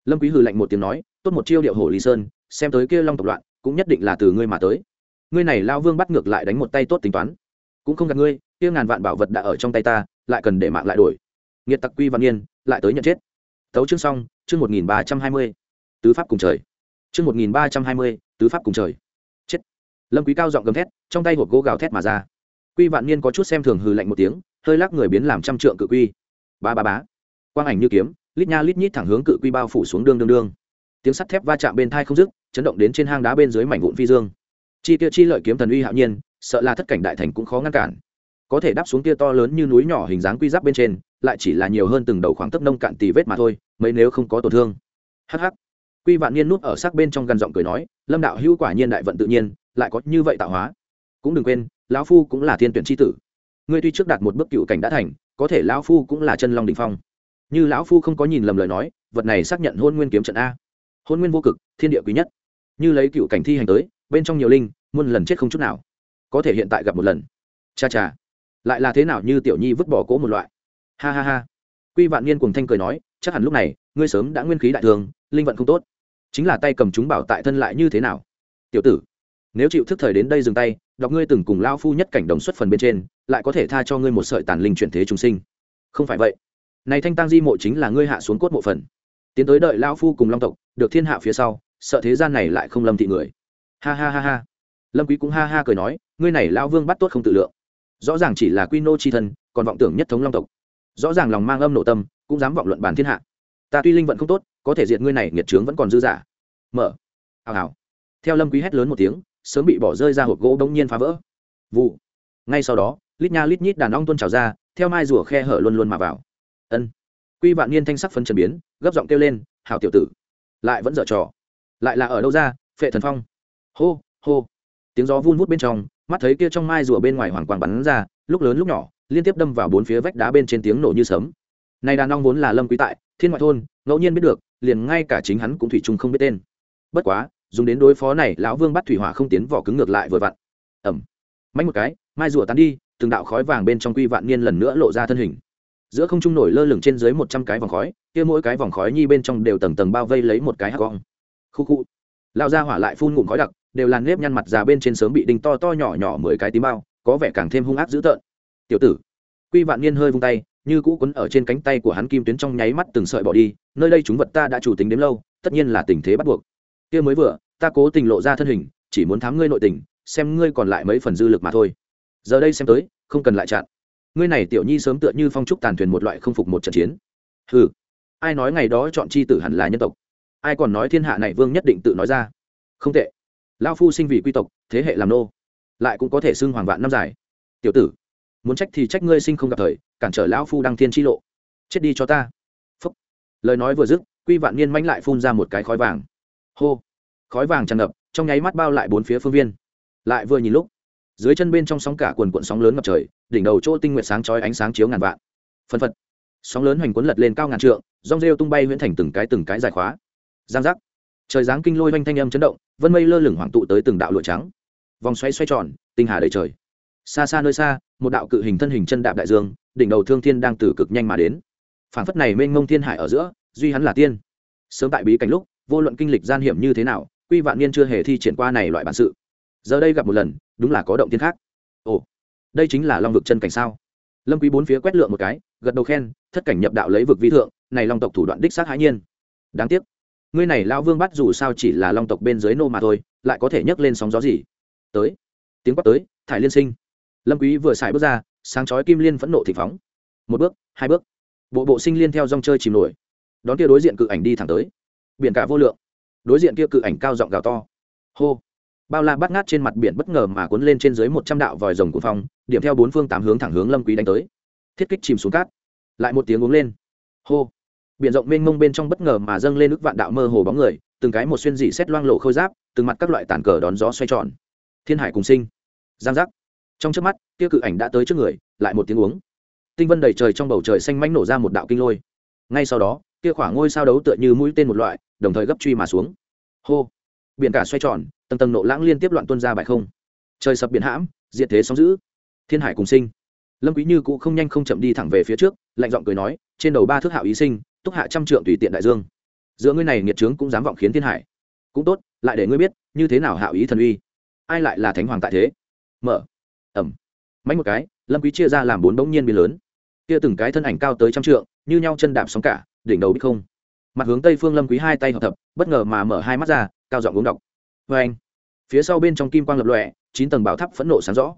Speaker 1: Lâm quý hừ lạnh một tiếng nói, tốt một chiêu điệu hổ lý sơn, xem tới kia long tộc loạn cũng nhất định là từ ngươi mà tới. Ngươi này lao vương bắt ngược lại đánh một tay tốt tính toán. Cũng không gặp ngươi, kia ngàn vạn bảo vật đã ở trong tay ta, lại cần để mạng lại đổi. Nghiệt tặc quy vạn niên lại tới nhận chết. Tấu chương xong, chương một nghìn ba trăm hai mươi. Tứ pháp cùng trời. Chương một nghìn ba trăm hai mươi, tứ pháp cùng trời. Chết. Lâm quý cao giọng gầm thét, trong tay hộp gỗ gào thét mà ra. Quy vạn niên có chút xem thường hừ lạnh một tiếng, hơi lắc người biến làm trăm trượng cự quy. Ba ba bá quang ảnh như kiếm, lít nha lít nhít thẳng hướng cự quy bao phủ xuống đương đương đương tiếng sắt thép va chạm bên thai không dứt, chấn động đến trên hang đá bên dưới mảnh vụn phi dương. Chi tiêu chi lợi kiếm thần uy hạo nhiên, sợ là thất cảnh đại thành cũng khó ngăn cản. Có thể đáp xuống kia to lớn như núi nhỏ hình dáng quy giáp bên trên, lại chỉ là nhiều hơn từng đầu khoảng tấc nông cạn tì vết mà thôi, mấy nếu không có tổn thương. Hh quy vạn niên núp ở sắc bên trong gần giọng cười nói, lâm đạo hữu quả nhiên đại vận tự nhiên, lại có như vậy tạo hóa. Cũng đừng quên, lão phu cũng là thiên tuyển tri tử. Ngươi tuy trước đạt một bước cựu cảnh đã thành, có thể lão phu cũng là chân long đình phong. Như lão phu không có nhìn lầm lời nói, vật này xác nhận hôn nguyên kiếm trận a hôn nguyên vô cực, thiên địa quý nhất. Như lấy cựu cảnh thi hành tới, bên trong nhiều linh, muôn lần chết không chút nào. Có thể hiện tại gặp một lần. Cha cha. Lại là thế nào như tiểu nhi vứt bỏ cỗ một loại. Ha ha ha. Quy vạn niên cùng thanh cười nói, chắc hẳn lúc này, ngươi sớm đã nguyên khí đại thường, linh vận không tốt. Chính là tay cầm chúng bảo tại thân lại như thế nào? Tiểu tử, nếu chịu thức thời đến đây dừng tay, đọc ngươi từng cùng lao phu nhất cảnh đồng xuất phần bên trên, lại có thể tha cho ngươi một sợi tàn linh chuyển thế chúng sinh. Không phải vậy. Này thanh tăng di mộ chính là ngươi hạ xuống cốt mộ phần tiến tới đợi lão phu cùng long tộc, được thiên hạ phía sau, sợ thế gian này lại không lâm thị người. Ha ha ha ha. Lâm quý cũng ha ha cười nói, ngươi này lão vương bắt tốt không tự lượng. Rõ ràng chỉ là quy nô chi thân, còn vọng tưởng nhất thống long tộc. Rõ ràng lòng mang âm nộ tâm, cũng dám vọng luận bàn thiên hạ. Ta tuy linh vận không tốt, có thể diệt ngươi này, nghiệt trướng vẫn còn dư giả mở. Hào hào. Theo lâm quý hét lớn một tiếng, sớm bị bỏ rơi ra hộp gỗ đống nhiên phá vỡ. Vụ. Ngay sau đó, lít nha lít nhít đàn ong tuôn trào ra, theo mai rùa khe hở luôn luôn mà vào. Ân. Quy vạn niên thanh sắc phấn trần biến gấp giọng kêu lên, hảo tiểu tử, lại vẫn dở trò. Lại là ở đâu ra, phệ thần phong? Hô hô. Tiếng gió vun vút bên trong, mắt thấy kia trong mai rùa bên ngoài hoàng quang bắn ra, lúc lớn lúc nhỏ, liên tiếp đâm vào bốn phía vách đá bên trên tiếng nổ như sấm. Này đàn ong vốn là lâm quý tại, thiên ngoại thôn, ngẫu nhiên biết được, liền ngay cả chính hắn cũng thủy chung không biết tên. Bất quá, dùng đến đối phó này, lão vương bắt thủy hỏa không tiến vỏ cứng ngược lại vừa vặn. Ẩm mạnh một cái, mai rùa tán đi, từng đạo khói vàng bên trong quy vạn niên lần nữa lộ ra thân hình giữa không trung nổi lơ lửng trên dưới một trăm cái vòng khói, kia mỗi cái vòng khói nhi bên trong đều tầng tầng bao vây lấy một cái hắc gong khu khu. Lao ra hỏa lại phun ngụm khói đặc, đều làn nếp nhăn mặt già bên trên sớm bị đinh to to nhỏ nhỏ mười cái tím bao, có vẻ càng thêm hung ác dữ tợn. Tiểu tử. Quy vạn niên hơi vung tay, như cũ quấn ở trên cánh tay của hắn kim tuyến trong nháy mắt từng sợi bỏ đi, nơi đây chúng vật ta đã chủ tính đến lâu, tất nhiên là tình thế bắt buộc. Kia mới vừa, ta cố tình lộ ra thân hình, chỉ muốn thám ngươi nội tình, xem ngươi còn lại mấy phần dư lực mà thôi. Giờ đây xem tới, không cần lại chặn ngươi này tiểu nhi sớm tựa như phong trúc tàn thuyền một loại không phục một trận chiến. Ừ ai nói ngày đó chọn chi tử hẳn là nhân tộc? Ai còn nói thiên hạ này vương nhất định tự nói ra? Không tệ. Lao phu sinh vì quy tộc, thế hệ làm nô. Lại cũng có thể xưng hoàng vạn năm dài. Tiểu tử, muốn trách thì trách ngươi sinh không gặp thời, cản trở lão phu đăng thiên chi lộ. Chết đi cho ta. Phúc. lời nói vừa dứt, quy vạn niên manh lại phun ra một cái khói vàng. Hô. Khói vàng tràn ngập, trong nháy mắt bao lại bốn phía phương viên. Lại vừa nhìn lúc dưới chân bên trong sóng cả quần cuộn sóng lớn ngập trời, đỉnh đầu chỗ tinh nguyện sáng chói ánh sáng chiếu ngàn vạn. Phân phật. Sóng lớn hoành cuốn lật lên cao ngàn trượng, rong rêu tung bay huyễn thành từng cái từng cái dài khóa. Giang giác. Trời giáng kinh lôi oanh thanh âm chấn động, vân mây lơ lửng hoàng tụ tới từng đạo lụa trắng. Vòng xoay xoay tròn, tinh hà đầy trời. Xa xa nơi xa, một đạo cự hình thân hình chân đạp đại dương, đỉnh đầu thương thiên đang từ cực nhanh mà đến. Phảng phất này mênh mông thiên hải ở giữa, duy hắn là tiên. Sớm tại bí cảnh lúc, vô luận kinh lịch gian hiểm như thế nào, quy vạn niên chưa hề thi triển qua này loại bản sự. Giờ đây gặp một lần đúng là có động thiên khác. Ồ, đây chính là long vực chân cảnh sao? Lâm quý bốn phía quét lượng một cái, gật đầu khen, thất cảnh nhập đạo lấy vực vi thượng, này long tộc thủ đoạn đích xác hãi nhiên. Đáng tiếc, ngươi này lao vương bắt dù sao chỉ là long tộc bên dưới nô mà thôi, lại có thể nhấc lên sóng gió gì? Tới, tiếng quát tới, thải liên sinh. Lâm quý vừa xài bước ra, sáng chói kim liên phẫn nộ thị phóng. Một bước, hai bước. Bộ bộ sinh liên theo dòng chơi chìm nổi. Đón kia đối diện cự ảnh đi thẳng tới. Biển cả vô lượng. Đối diện kia cự ảnh cao giọng gào to. Hô bao la bắt ngát trên mặt biển bất ngờ mà cuốn lên trên dưới một trăm đạo vòi rồng của phong, điểm theo bốn phương tám hướng thẳng hướng lâm quý đánh tới. Thiết kích chìm xuống cát. Lại một tiếng uống lên. Hô. Biển rộng mênh mông bên trong bất ngờ mà dâng lên ức vạn đạo mơ hồ bóng người, từng cái một xuyên dị xét loang lộ khôi giáp, từng mặt các loại tàn cờ đón gió xoay tròn. Thiên hải cùng sinh. Giang giác. Trong trước mắt kia cự ảnh đã tới trước người, lại một tiếng uống. Tinh vân đầy trời trong bầu trời xanh mánh nổ ra một đạo kinh lôi. Ngay sau đó kia khỏa ngôi sao đấu tựa như mũi tên một loại, đồng thời gấp truy mà xuống. Hô biển cả xoay tròn, tầng tầng nộ lãng liên tiếp loạn tuân ra bài không. Trời sập biển hãm diện thế sóng giữ thiên hải cùng sinh. Lâm quý như cũ không nhanh không chậm đi thẳng về phía trước, lạnh giọng cười nói, trên đầu ba thước hạo ý sinh, túc hạ trăm trượng tùy tiện đại dương. Giữa ngươi này nghiệt trướng cũng dám vọng khiến thiên hải. Cũng tốt, lại để ngươi biết, như thế nào hạo ý thần uy. Ai lại là thánh hoàng tại thế? Mở. Ẩm. Mấy một cái, lâm quý chia ra làm bốn bỗng nhiên biến lớn. Kia từng cái thân ảnh cao tới trăm trượng, như nhau chân đạp sóng cả, đỉnh đầu biết không. Mặt hướng tây phương lâm quý hai tay hợp thập, bất ngờ mà mở hai mắt ra cao giọng uống đọc. Với anh. Phía sau bên trong kim quang lập lòe, chín tầng bảo tháp phẫn nộ sáng rõ.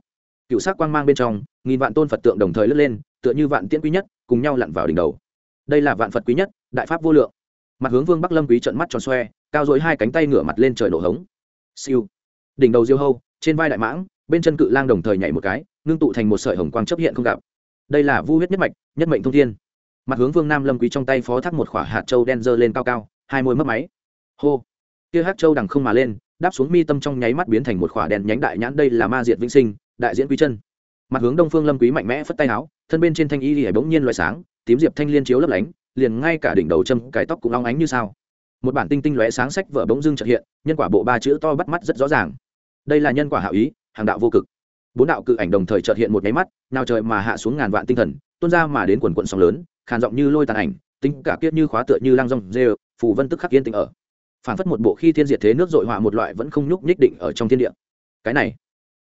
Speaker 1: Cựu sắc quang mang bên trong, nghìn vạn tôn phật tượng đồng thời lướt lên, tựa như vạn tiễn quý nhất, cùng nhau lặn vào đỉnh đầu. Đây là vạn phật quý nhất, đại pháp vô lượng. Mặt hướng vương bắc lâm quý trận mắt tròn xoe, cao dối hai cánh tay ngửa mặt lên trời nổ hống. Siêu. Đỉnh đầu diêu hâu, trên vai đại mãng, bên chân cự lang đồng thời nhảy một cái, ngưng tụ thành một sợi hồng quang chấp hiện không gặp. Đây là vu huyết nhất mạch, nhất mệnh thông thiên. Mặt hướng vương nam lâm quý trong tay phó thác một khỏa hạt châu đen dơ lên cao cao, hai môi mất máy. Hô kia hát châu đằng không mà lên, đáp xuống mi tâm trong nháy mắt biến thành một khỏa đèn nhánh đại nhãn, đây là ma diệt vĩnh sinh, đại diễn quý chân. Mặt hướng đông phương lâm quý mạnh mẽ phất tay áo, thân bên trên thanh y lìa bỗng nhiên loại sáng, tím diệp thanh liên chiếu lấp lánh, liền ngay cả đỉnh đầu châm, cái tóc cũng long ánh như sao. Một bản tinh tinh lóe sáng sách vở bỗng dưng trợ hiện, nhân quả bộ ba chữ to bắt mắt rất rõ ràng. Đây là nhân quả hảo ý, hàng đạo vô cực. Bốn đạo cự ảnh đồng thời trợt hiện một nháy mắt, nào trời mà hạ xuống ngàn vạn tinh thần, tuôn ra mà đến quần quận sóng lớn, khàn giọng như lôi tàn ảnh, tính cả kiết như khóa tựa như lang rong dê phù vân tức khắc yên tĩnh ở phản phất một bộ khi thiên diệt thế nước dội họa một loại vẫn không nhúc nhích định ở trong thiên địa. Cái này,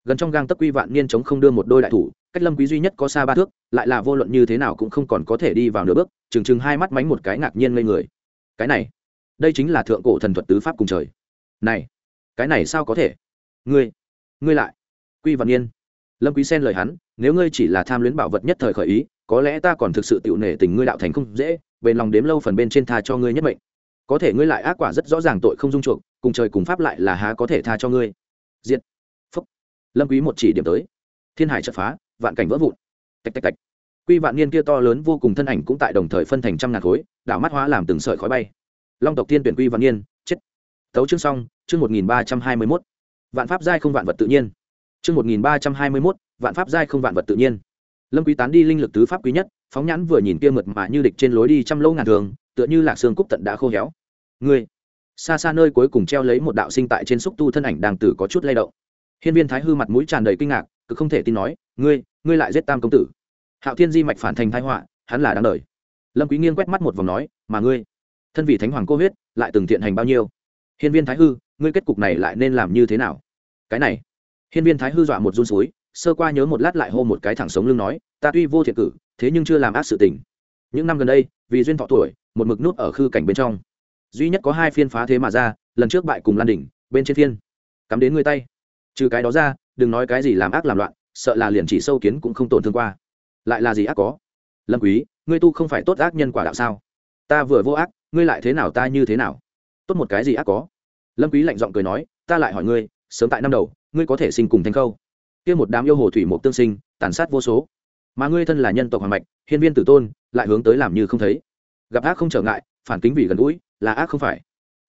Speaker 1: gần trong gang tấc quy vạn niên chống không đưa một đôi đại thủ, cách lâm quý duy nhất có xa ba thước, lại là vô luận như thế nào cũng không còn có thể đi vào nửa bước, chừng chừng hai mắt mánh một cái ngạc nhiên ngây người. Cái này, đây chính là thượng cổ thần thuật tứ pháp cùng trời. Này, cái này sao có thể? Ngươi ngươi lại, quy vạn niên. Lâm quý xen lời hắn, nếu ngươi chỉ là tham luyến bảo vật nhất thời khởi ý, có lẽ ta còn thực sự tiểu nể tình ngươi đạo thành không dễ, bền lòng đếm lâu phần bên trên tha cho ngươi nhất mệnh có thể ngươi lại ác quả rất rõ ràng tội không dung chuộc, cùng trời cùng pháp lại là há có thể tha cho ngươi. Diệt. Phúc. Lâm quý một chỉ điểm tới. Thiên hải chợt phá, vạn cảnh vỡ vụn. Tạch tạch tạch. Quy vạn niên kia to lớn vô cùng thân ảnh cũng tại đồng thời phân thành trăm ngàn khối, đảo mắt hóa làm từng sợi khói bay. Long tộc thiên tuyển quy vạn niên, chết. Tấu chương xong, chương một nghìn ba trăm hai mươi mốt. Vạn pháp giai không vạn vật tự nhiên. Chương một nghìn ba trăm hai mươi mốt, vạn pháp giai không vạn vật tự nhiên. Lâm quý tán đi linh lực tứ pháp quý nhất phóng nhãn vừa nhìn kia mượt mà như địch trên lối đi trăm lâu ngàn thường tựa như lạc xương cúc tận đã khô héo. Ngươi, xa xa nơi cuối cùng treo lấy một đạo sinh tại trên xúc tu thân ảnh đang tử có chút lay động. Hiên viên thái hư mặt mũi tràn đầy kinh ngạc cứ không thể tin nói, ngươi ngươi lại giết tam công tử. Hạo thiên di mạch phản thành thái họa, hắn là đáng đời. Lâm quý nghiêng quét mắt một vòng nói, mà ngươi, thân vị thánh hoàng cô huyết, lại từng thiện hành bao nhiêu? Hiên viên thái hư, ngươi kết cục này lại nên làm như thế nào? Cái này. Hiên viên thái hư dọa một run suối sơ qua nhớ một lát lại hô một cái thẳng sống lưng nói, ta tuy vô thiện cử thế nhưng chưa làm ác sự tình. Những năm gần đây, vì duyên thọ tuổi, một mực nút ở khư cảnh bên trong. Duy nhất có hai phiên phá thế mà ra, lần trước bại cùng lan đỉnh, bên trên phiên. Cắm đến người tay. Trừ cái đó ra, đừng nói cái gì làm ác làm loạn, sợ là liền chỉ sâu kiến cũng không tổn thương qua. Lại là gì ác có? Lâm quý, ngươi tu không phải tốt ác nhân quả đạo sao? Ta vừa vô ác, ngươi lại thế nào ta như thế nào? Tốt một cái gì ác có? Lâm quý lạnh giọng cười nói, ta lại hỏi ngươi, sớm tại năm đầu, ngươi có thể sinh cùng thanh khâu. Kia một đám yêu hồ thủy một tương sinh, tàn sát vô số mà ngươi thân là nhân tộc hoàng mạch, hiên viên tử tôn, lại hướng tới làm như không thấy. Gặp ác không trở ngại, phản kính vì gần gũi, là ác không phải.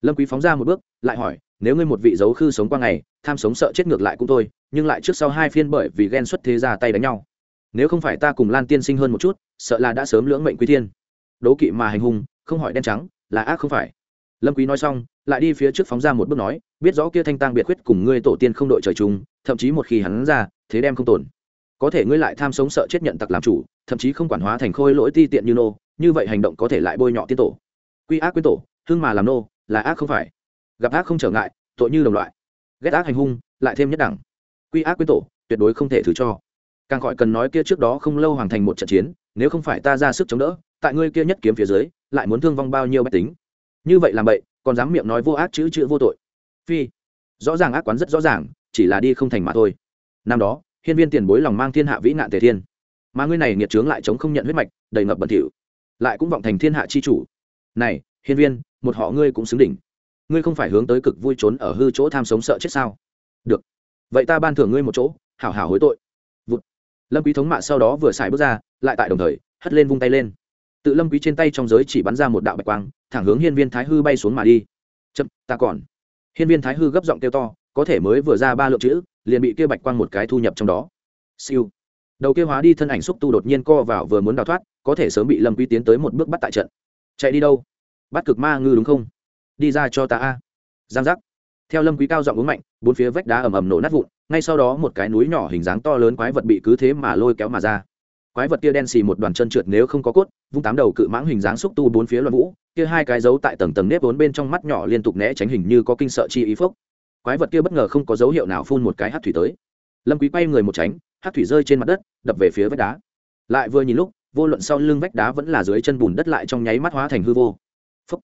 Speaker 1: Lâm quý phóng ra một bước, lại hỏi, nếu ngươi một vị dấu khư sống qua ngày, tham sống sợ chết ngược lại cũng thôi, nhưng lại trước sau hai phiên bởi vì ghen xuất thế ra tay đánh nhau. Nếu không phải ta cùng lan tiên sinh hơn một chút, sợ là đã sớm lưỡng mệnh quý thiên. Đố kỵ mà hành hung, không hỏi đen trắng, là ác không phải. Lâm quý nói xong, lại đi phía trước phóng ra một bước nói, biết rõ kia thanh tang biệt khuyết cùng ngươi tổ tiên không đội trời chung, thậm chí một khi hắn ra, thế đem không tổn có thể ngươi lại tham sống sợ chết nhận tặc làm chủ, thậm chí không quản hóa thành khôi lỗi ti tiện như nô, như vậy hành động có thể lại bôi nhọ tiên tổ. Quy ác quyến tổ, hưng mà làm nô, là ác không phải. Gặp ác không trở ngại, tội như đồng loại. Ghét ác hành hung, lại thêm nhất đẳng. Quy ác quyến tổ, tuyệt đối không thể thứ cho. Càng khỏi cần nói kia trước đó không lâu hoàn thành một trận chiến, nếu không phải ta ra sức chống đỡ, tại ngươi kia nhất kiếm phía dưới, lại muốn thương vong bao nhiêu bách tính. Như vậy làm vậy, còn dám miệng nói vô ác chữ chữ vô tội. Phi. Rõ ràng ác quán rất rõ ràng, chỉ là đi không thành mà thôi. Năm đó hiên viên tiền bối lòng mang thiên hạ vĩ nạn tề thiên. Mà ngươi này nghiệt trướng lại chống không nhận huyết mạch, đầy ngập bẩn thỉu. Lại cũng vọng thành thiên hạ chi chủ. Này, hiên viên, một họ ngươi cũng xứng đỉnh. Ngươi không phải hướng tới cực vui trốn ở hư chỗ tham sống sợ chết sao? Được. Vậy ta ban thưởng ngươi một chỗ, hảo hảo hối tội. Vụt. lâm quý thống mạ sau đó vừa xài bước ra, lại tại đồng thời, hất lên vung tay lên. Tự lâm quý trên tay trong giới chỉ bắn ra một đạo bạch quang, thẳng hướng hiên viên thái hư bay xuống mà đi. Chậm, ta còn. Hiên viên thái hư gấp giọng kêu to, có thể mới vừa ra ba lượng chữ liền bị kia bạch quang một cái thu nhập trong đó. Siêu. Đầu kia hóa đi thân ảnh xúc tu đột nhiên co vào vừa muốn đào thoát, có thể sớm bị lâm quý tiến tới một bước bắt tại trận. Chạy đi đâu? Bắt cực ma ngư đúng không? Đi ra cho ta a. Giang giác. Theo lâm quý cao giọng uống mạnh, bốn phía vách đá ầm ầm nổ nát vụn, ngay sau đó một cái núi nhỏ hình dáng to lớn quái vật bị cứ thế mà lôi kéo mà ra. Quái vật kia đen xì một đoàn chân trượt nếu không có cốt, vung tám đầu cự mãng hình dáng xúc tu bốn phía loạn vũ, kia hai cái dấu tại tầng tầng nếp vốn bên trong mắt nhỏ liên tục né tránh hình như có kinh sợ chi ý phốc quái vật kia bất ngờ không có dấu hiệu nào phun một cái hát thủy tới. Lâm quý quay người một tránh, hát thủy rơi trên mặt đất, đập về phía vách đá. Lại vừa nhìn lúc, vô luận sau lưng vách đá vẫn là dưới chân bùn đất lại trong nháy mắt hóa thành hư vô. Phốc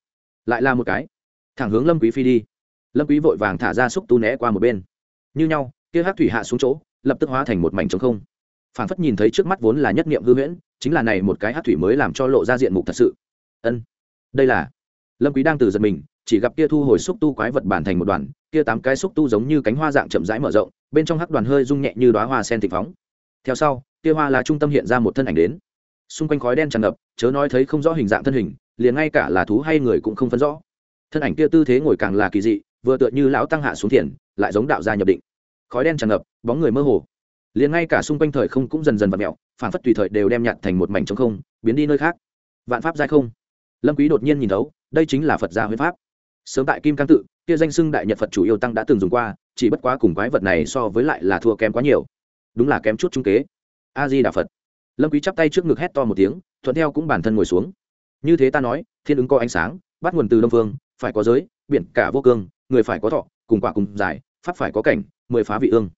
Speaker 1: lại là một cái. Thẳng hướng lâm quý phi đi. Lâm quý vội vàng thả ra xúc tu né qua một bên. Như nhau, kia hát thủy hạ xuống chỗ, lập tức hóa thành một mảnh trống không. Phản phất nhìn thấy trước mắt vốn là nhất niệm hư huyễn, chính là này một cái hát thủy mới làm cho lộ ra diện mục thật sự. Ân. Đây là. Lâm quý đang từ giật mình chỉ gặp kia thu hồi xúc tu quái vật bản thành một đoàn, kia tám cái xúc tu giống như cánh hoa dạng chậm rãi mở rộng, bên trong hắc đoàn hơi rung nhẹ như đóa hoa sen thịnh phóng. Theo sau, kia hoa là trung tâm hiện ra một thân ảnh đến. Xung quanh khói đen tràn ngập, chớ nói thấy không rõ hình dạng thân hình, liền ngay cả là thú hay người cũng không phân rõ. Thân ảnh kia tư thế ngồi càng là kỳ dị, vừa tựa như lão tăng hạ xuống thiền, lại giống đạo gia nhập định. Khói đen tràn ngập, bóng người mơ hồ. Liền ngay cả xung quanh thời không cũng dần dần vặt mẹo phản phất tùy thời đều đem nhặt thành một mảnh trống không, biến đi nơi khác. Vạn pháp giai không. Lâm quý đột nhiên nhìn thấu, đây chính là phật gia huyết pháp sớm tại kim cang tự, kia danh xưng đại nhật phật chủ yêu tăng đã từng dùng qua, chỉ bất quá cùng quái vật này so với lại là thua kém quá nhiều. Đúng là kém chút trung kế. A di đà phật. Lâm quý chắp tay trước ngực hét to một tiếng, thuận theo cũng bản thân ngồi xuống. Như thế ta nói, thiên ứng có ánh sáng, bắt nguồn từ đông phương, phải có giới, biển cả vô cương, người phải có thọ, cùng quả cùng giải, pháp phải có cảnh, mười phá vị ương.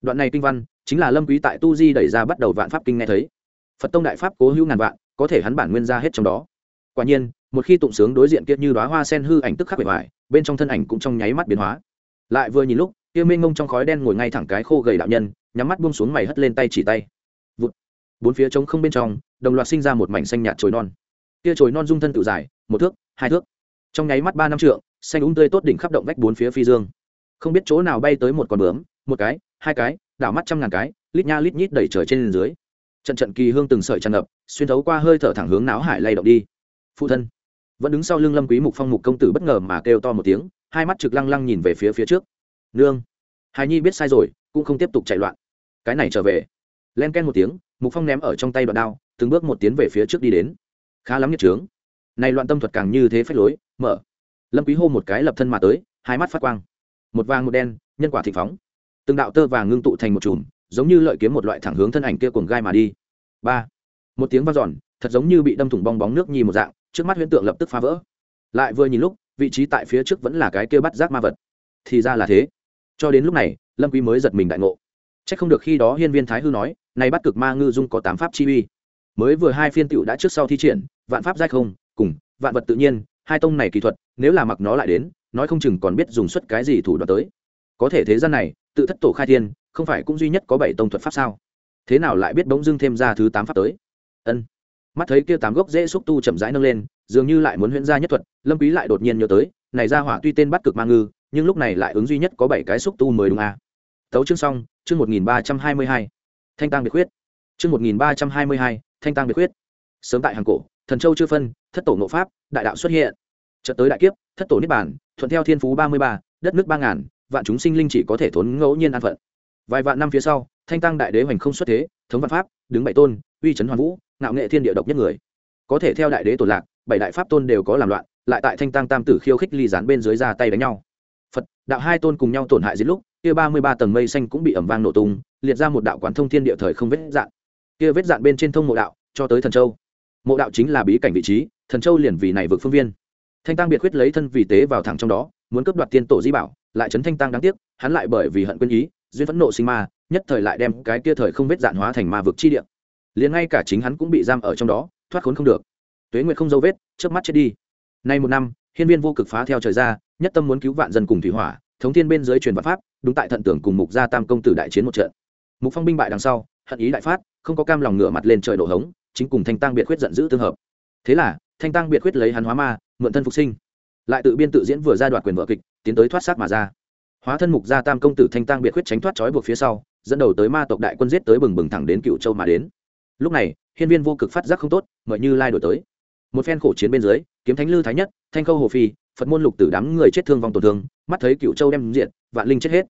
Speaker 1: Đoạn này kinh văn, chính là lâm quý tại tu di đẩy ra bắt đầu vạn pháp kinh nghe thấy. Phật tông đại pháp cố hữu ngàn vạn, có thể hắn bản nguyên ra hết trong đó. Quả nhiên một khi tụng sướng đối diện kia như đóa hoa sen hư ảnh tức khắc bề ngoài, bên trong thân ảnh cũng trong nháy mắt biến hóa. Lại vừa nhìn lúc, kia mênh ngông trong khói đen ngồi ngay thẳng cái khô gầy đạo nhân, nhắm mắt buông xuống mày hất lên tay chỉ tay. Vụt. Bốn phía trống không bên trong, đồng loạt sinh ra một mảnh xanh nhạt trồi non. Kia trồi non dung thân tự dài, một thước, hai thước. Trong nháy mắt ba năm trượng, xanh úng tươi tốt đỉnh khắp động vách bốn phía phi dương. Không biết chỗ nào bay tới một con bướm, một cái, hai cái, đảo mắt trăm ngàn cái, lít nha lít nhít đẩy trời trên dưới. Trận trận kỳ hương từng sợi tràn ngập, xuyên thấu qua hơi thở thẳng hướng náo hải lay động đi. Phụ thân vẫn đứng sau lưng lâm quý mục phong mục công tử bất ngờ mà kêu to một tiếng, hai mắt trực lăng lăng nhìn về phía phía trước. Nương. Hài nhi biết sai rồi, cũng không tiếp tục chạy loạn. Cái này trở về. Len ken một tiếng, mục phong ném ở trong tay đoạn đao, từng bước một tiến về phía trước đi đến. Khá lắm nhiệt trướng này loạn tâm thuật càng như thế phách lối, mở. Lâm quý hô một cái lập thân mà tới, hai mắt phát quang. Một vàng một đen, nhân quả thịnh phóng. Từng đạo tơ vàng ngưng tụ thành một chùm, giống như lợi kiếm một loại thẳng hướng thân ảnh kia cuồng gai mà đi. Ba. Một tiếng vang dọn, thật giống như bị đâm thủng bong bóng nước nhi một dạng trước mắt huyễn tượng lập tức phá vỡ. Lại vừa nhìn lúc, vị trí tại phía trước vẫn là cái kia bắt giác ma vật. Thì ra là thế. Cho đến lúc này, lâm quý mới giật mình đại ngộ. Chắc không được khi đó hiên viên thái hư nói, này bắt cực ma ngư dung có tám pháp chi uy. Mới vừa hai phiên tiểu đã trước sau thi triển, vạn pháp giai không, cùng vạn vật tự nhiên, hai tông này kỳ thuật, nếu là mặc nó lại đến, nói không chừng còn biết dùng xuất cái gì thủ đoạn tới. Có thể thế gian này, tự thất tổ khai thiên, không phải cũng duy nhất có bảy tông thuật pháp sao? Thế nào lại biết bỗng dưng thêm ra thứ tám pháp tới? Ân mắt thấy kia tám gốc dễ xúc tu chậm rãi nâng lên, dường như lại muốn huyễn ra nhất thuật, lâm quý lại đột nhiên nhớ tới, này ra hỏa tuy tên bắt cực ma ngư, nhưng lúc này lại ứng duy nhất có bảy cái xúc tu mới đúng à. tấu chương xong, chương một nghìn ba trăm hai mươi hai. Thanh tăng biệt khuyết. Chương một nghìn ba trăm hai mươi hai, thanh tăng biệt khuyết. Sớm tại hàng cổ, thần châu chưa phân, thất tổ ngộ pháp, đại đạo xuất hiện. Chợt tới đại kiếp, thất tổ niết bản thuận theo thiên phú ba mươi ba, đất nước ba ngàn, vạn chúng sinh linh chỉ có thể thốn ngẫu nhiên an phận. Vài vạn năm phía sau, thanh tăng đại đế hoành không xuất thế, thống văn pháp, đứng bảy tôn, uy chấn hoàn vũ ngạo nghệ thiên địa độc nhất người. Có thể theo đại đế tổ lạc, bảy đại pháp tôn đều có làm loạn, lại tại thanh tăng tam tử khiêu khích ly dán bên dưới ra tay đánh nhau. Phật, đạo hai tôn cùng nhau tổn hại diễn lúc, kia ba mươi ba tầng mây xanh cũng bị ẩm vang nổ tung, liệt ra một đạo quán thông thiên địa thời không vết dạn. Kia vết dạn bên trên thông mộ đạo, cho tới thần châu. Mộ đạo chính là bí cảnh vị trí, thần châu liền vì này vực phương viên. Thanh tăng biệt khuyết lấy thân vì tế vào thẳng trong đó, muốn cướp đoạt tiên tổ di bảo, lại chấn thanh tăng đáng tiếc, hắn lại bởi vì hận quân ý, duyên phẫn nộ sinh ma, nhất thời lại đem cái kia thời không vết dạn hóa thành ma vực chi địa liền ngay cả chính hắn cũng bị giam ở trong đó, thoát khốn không được. Tuế nguyệt không dấu vết trước mắt chết đi. Nay một năm, hiên viên vô cực phá theo trời ra, nhất tâm muốn cứu vạn dân cùng thủy hỏa, thống thiên bên dưới truyền vạn pháp, đúng tại thận tưởng cùng mục gia tam công tử đại chiến một trận. Mục phong binh bại đằng sau, hận ý đại phát, không có cam lòng ngửa mặt lên trời đổ hống, chính cùng thanh tăng biệt khuyết giận dữ tương hợp. Thế là, thanh tăng biệt khuyết lấy hắn hóa ma, mượn thân phục sinh. Lại tự biên tự diễn vừa ra đoạt quyền vợ kịch, tiến tới thoát sát mà ra. Hóa thân mục gia tam công tử thanh tăng biệt khuyết tránh thoát trói buộc phía sau, dẫn đầu tới ma tộc đại quân giết tới bừng bừng thẳng đến cựu châu mà đến lúc này, hiên viên vô cực phát giác không tốt mời như lai đổi tới. Một phen khổ chiến bên dưới, kiếm thánh lư thái nhất, thanh khâu hồ phi, phật môn lục tử đám người chết thương vong tổn thương, mắt thấy cựu châu đem diện vạn linh chết hết.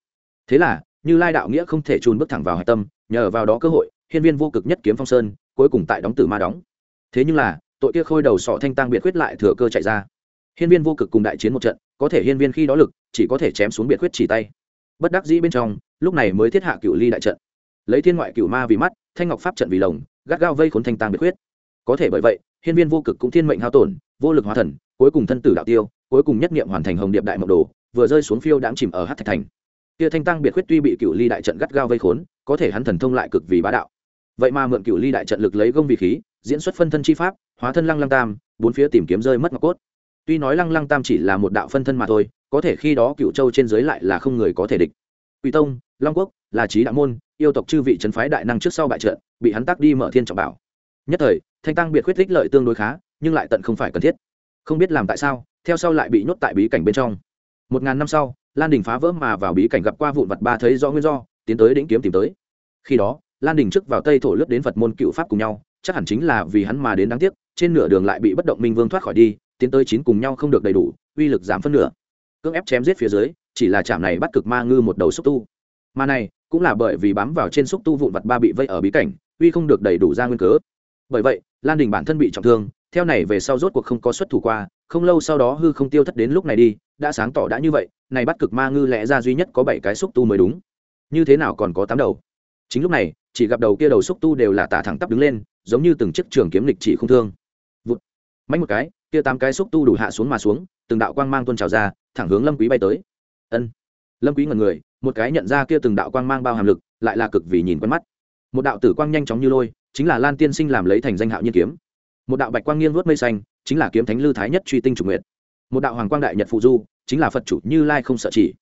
Speaker 1: Thế là, như lai đạo nghĩa không thể trùn bước thẳng vào hạch tâm, nhờ vào đó cơ hội, hiên viên vô cực nhất kiếm phong sơn, cuối cùng tại đóng tử ma đóng. Thế nhưng là, tội kia khôi đầu sọ thanh tăng biệt khuyết lại thừa cơ chạy ra. Hiên viên vô cực cùng đại chiến một trận, có thể hiên viên khi đó lực, chỉ có thể chém xuống biệt khuyết chỉ tay. Bất đắc dĩ bên trong, lúc này mới thiết hạ cựu ly đại trận. Lấy thiên ngoại cựu ma vì mắt thanh ngọc pháp trận vì lồng, gắt gao vây khốn thanh tăng biệt khuyết. Có thể bởi vậy, hiên viên vô cực cũng thiên mệnh hao tổn, vô lực hóa thần, cuối cùng thân tử đạo tiêu, cuối cùng nhất nghiệm hoàn thành hồng điệp đại mộng đồ, vừa rơi xuống phiêu đãng chìm ở hát thạch thành. Kia thanh tăng biệt khuyết tuy bị cựu ly đại trận gắt gao vây khốn, có thể hắn thần thông lại cực vì bá đạo. Vậy mà mượn cựu ly đại trận lực lấy gông vị khí, diễn xuất phân thân chi pháp, hóa thân lăng lăng tam, bốn phía tìm kiếm rơi mất ngọc cốt. Tuy nói lăng lăng tam chỉ là một đạo phân thân mà thôi, có thể khi đó cựu châu trên dưới lại là không người có thể địch. Quỷ tông long quốc là trí đạo môn, yêu tộc chư vị trấn phái đại năng trước sau bại trận, bị hắn tác đi mở thiên trọng bảo. Nhất thời, thanh tăng biệt khuyết tích lợi tương đối khá, nhưng lại tận không phải cần thiết. Không biết làm tại sao, theo sau lại bị nhốt tại bí cảnh bên trong. Một ngàn năm sau, lan đình phá vỡ mà vào bí cảnh gặp qua vụn vặt ba thấy do nguyên do, tiến tới đĩnh kiếm tìm tới. Khi đó, lan đình trước vào tây thổ lướt đến phật môn cựu pháp cùng nhau, chắc hẳn chính là vì hắn mà đến đáng tiếc, trên nửa đường lại bị bất động minh vương thoát khỏi đi, tiến tới chín cùng nhau không được đầy đủ, uy lực giảm phân nửa. Cưỡng ép chém giết phía dưới, chỉ là chạm này bắt cực ma ngư một đầu xúc tu mà này, cũng là bởi vì bám vào trên xúc tu vụn vặt ba bị vây ở bí cảnh, uy không được đầy đủ ra nguyên cớ. Bởi vậy, lan đình bản thân bị trọng thương, theo này về sau rốt cuộc không có xuất thủ qua, không lâu sau đó hư không tiêu thất đến lúc này đi, đã sáng tỏ đã như vậy, này bắt cực ma ngư lẽ ra duy nhất có bảy cái xúc tu mới đúng. Như thế nào còn có tám đầu? Chính lúc này, chỉ gặp đầu kia đầu xúc tu đều là tả thẳng tắp đứng lên, giống như từng chiếc trường kiếm lịch chỉ không thương. Vụt. Mạnh một cái, kia tám cái xúc tu đủ hạ xuống mà xuống, từng đạo quang mang tuôn trào ra, thẳng hướng lâm quý bay tới. Ân. Lâm quý ngẩn người một cái nhận ra kia từng đạo quang mang bao hàm lực, lại là cực vì nhìn quen mắt. Một đạo tử quang nhanh chóng như lôi, chính là lan tiên sinh làm lấy thành danh hạo nhiên kiếm. Một đạo bạch quang nghiêng vớt mây xanh, chính là kiếm thánh lư thái nhất truy tinh Chủ nguyệt. Một đạo hoàng quang đại nhật phụ du, chính là phật chủ như lai không sợ chỉ.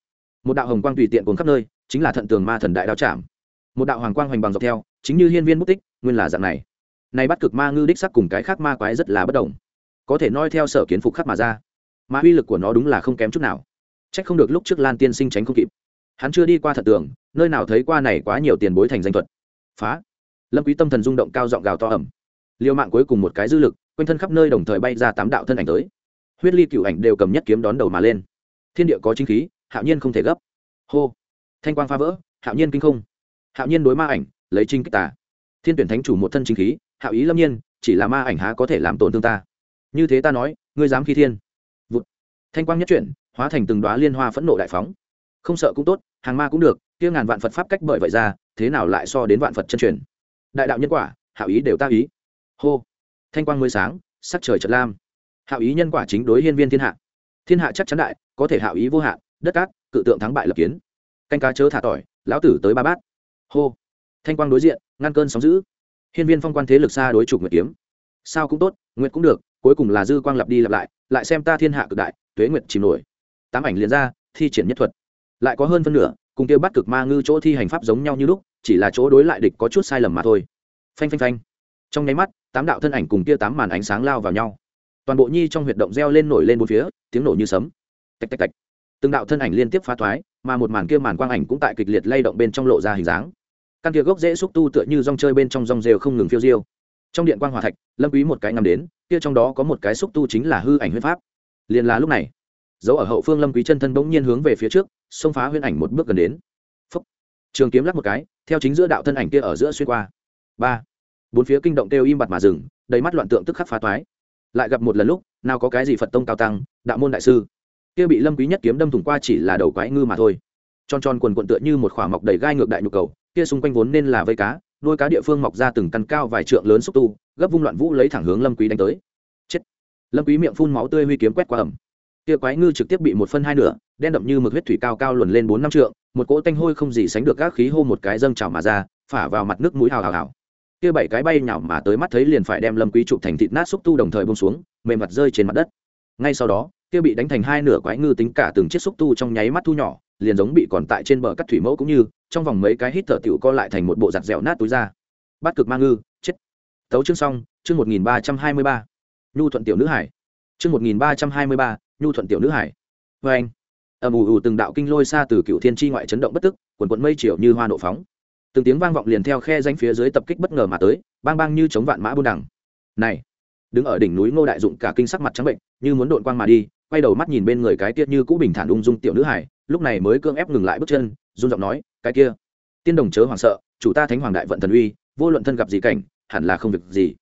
Speaker 1: Một đạo hồng quang tùy tiện cuồng khắp nơi, chính là thận tường ma thần đại đao trảm một đạo hoàng quang hoành bằng dọc theo, chính như hiên viên bút tích, nguyên là dạng này. Này bắt cực ma ngư đích sắc cùng cái khác ma quái rất là bất đồng. Có thể noi theo sở kiến phục khắc mà ra. Mà uy lực của nó đúng là không kém chút nào. Trách không được lúc trước lan tiên sinh tránh không kịp hắn chưa đi qua thật tường, nơi nào thấy qua này quá nhiều tiền bối thành danh thuật. Phá. Lâm quý tâm thần rung động cao giọng gào to ẩm liều mạng cuối cùng một cái dư lực, quanh thân khắp nơi đồng thời bay ra tám đạo thân ảnh tới. Huyết ly cựu ảnh đều cầm nhất kiếm đón đầu mà lên. Thiên địa có chính khí, hạo nhiên không thể gấp. Hô. Thanh quang phá vỡ, hạo nhiên kinh không. Hạo nhiên đối ma ảnh, lấy trinh kích tà. Thiên tuyển thánh chủ một thân chính khí, hạo ý lâm nhiên, chỉ là ma ảnh há có thể làm tổn thương ta. Như thế ta nói, ngươi dám khi thiên. Vụt. Thanh quang nhất chuyển, hóa thành từng đoá liên hoa phẫn nộ đại phóng. Không sợ cũng tốt hàng ma cũng được, kia ngàn vạn phật pháp cách bởi vậy ra, thế nào lại so đến vạn phật chân truyền? Đại đạo nhân quả hạo ý đều ta ý. Hô. Thanh quang mới sáng, sắc trời trật lam. Hạo ý nhân quả chính đối hiên viên thiên hạ. Thiên hạ chắc chắn đại, có thể hạo ý vô hạn, đất cát, cự tượng thắng bại lập kiến. Canh cá chớ thả tỏi, lão tử tới ba bát. Hô. Thanh quang đối diện, ngăn cơn sóng giữ hiên viên phong quan thế lực xa đối chụp nguyệt kiếm. Sao cũng tốt, nguyệt cũng được, cuối cùng là dư quang lặp đi lặp lại lại xem ta thiên hạ cực đại, tuế nguyệt chìm nổi. Tám ảnh liền ra, thi triển nhất thuật lại có hơn phân nửa, cùng kia bắt cực ma ngư chỗ thi hành pháp giống nhau như lúc, chỉ là chỗ đối lại địch có chút sai lầm mà thôi. Phanh phanh phanh. Trong nháy mắt, tám đạo thân ảnh cùng kia tám màn ánh sáng lao vào nhau. Toàn bộ nhi trong huyệt động reo lên nổi lên bốn phía, tiếng nổ như sấm. Tạch tạch tạch. Từng đạo thân ảnh liên tiếp phá thoái, mà một màn kia màn quang ảnh cũng tại kịch liệt lay động bên trong lộ ra hình dáng. Căn kia gốc dễ xúc tu tựa như rong chơi bên trong rong rêu không ngừng phiêu diêu. Trong điện quang hòa thạch, lâm quý một cái nằm đến, kia trong đó có một cái xúc tu chính là hư ảnh huyết pháp. Liền là lúc này dấu ở hậu phương lâm quý chân thân bỗng nhiên hướng về phía trước, xông phá huyễn ảnh một bước gần đến. Phúc. trường kiếm lắc một cái, theo chính giữa đạo thân ảnh kia ở giữa xuyên qua. Ba. Bốn phía kinh động kêu im bặt mà dừng, đầy mắt loạn tượng tức khắc phá toái. Lại gặp một lần lúc, nào có cái gì phật tông cao tăng, đạo môn đại sư. Kia bị lâm quý nhất kiếm đâm thủng qua chỉ là đầu quái ngư mà thôi. Tròn tròn quần quần tựa như một khỏa mọc đầy gai ngược đại nhục cầu, kia xung quanh vốn nên là vây cá, nuôi cá địa phương mọc ra từng căn cao vài trượng lớn xúc tu, gấp vung loạn vũ lấy thẳng hướng lâm quý đánh tới. Chết. Lâm quý miệng phun máu tươi huy kiếm quét qua ẩm kia quái ngư trực tiếp bị một phân hai nửa, đen đậm như mực huyết thủy cao cao luồn lên bốn năm trượng, một cỗ tanh hôi không gì sánh được các khí hô một cái dâng trào mà ra, phả vào mặt nước mũi hào hào hào. Kia bảy cái bay nhào mà tới mắt thấy liền phải đem lâm quý chụp thành thịt nát xúc tu đồng thời buông xuống, mềm mặt rơi trên mặt đất. Ngay sau đó, kia bị đánh thành hai nửa quái ngư tính cả từng chiếc xúc tu trong nháy mắt thu nhỏ, liền giống bị còn tại trên bờ cắt thủy mẫu cũng như, trong vòng mấy cái hít thở tiểu co lại thành một bộ giặt dẻo nát túi ra Bát cực ma ngư, chết. Tấu chương xong, chương một nghìn ba trăm hai mươi ba. Nhu thuận tiểu nữ hải. Chương một nghìn ba trăm hai mươi ba nhu thuận tiểu nữ hải. Vê anh. Ầm ù ù từng đạo kinh lôi xa từ cựu thiên tri ngoại chấn động bất tức, quần quận mây chiều như hoa nộ phóng. Từng tiếng vang vọng liền theo khe danh phía dưới tập kích bất ngờ mà tới, bang bang như chống vạn mã buôn đẳng này, đứng ở đỉnh núi ngô đại dụng cả kinh sắc mặt trắng bệnh, như muốn đội quang mà đi, quay đầu mắt nhìn bên người cái tiết như cũ bình thản ung dung tiểu nữ hải, lúc này mới cưỡng ép ngừng lại bước chân, run giọng nói, cái kia, tiên đồng chớ hoảng sợ, chủ ta thánh hoàng đại vận thần uy, vô luận thân gặp gì cảnh, hẳn là không việc gì.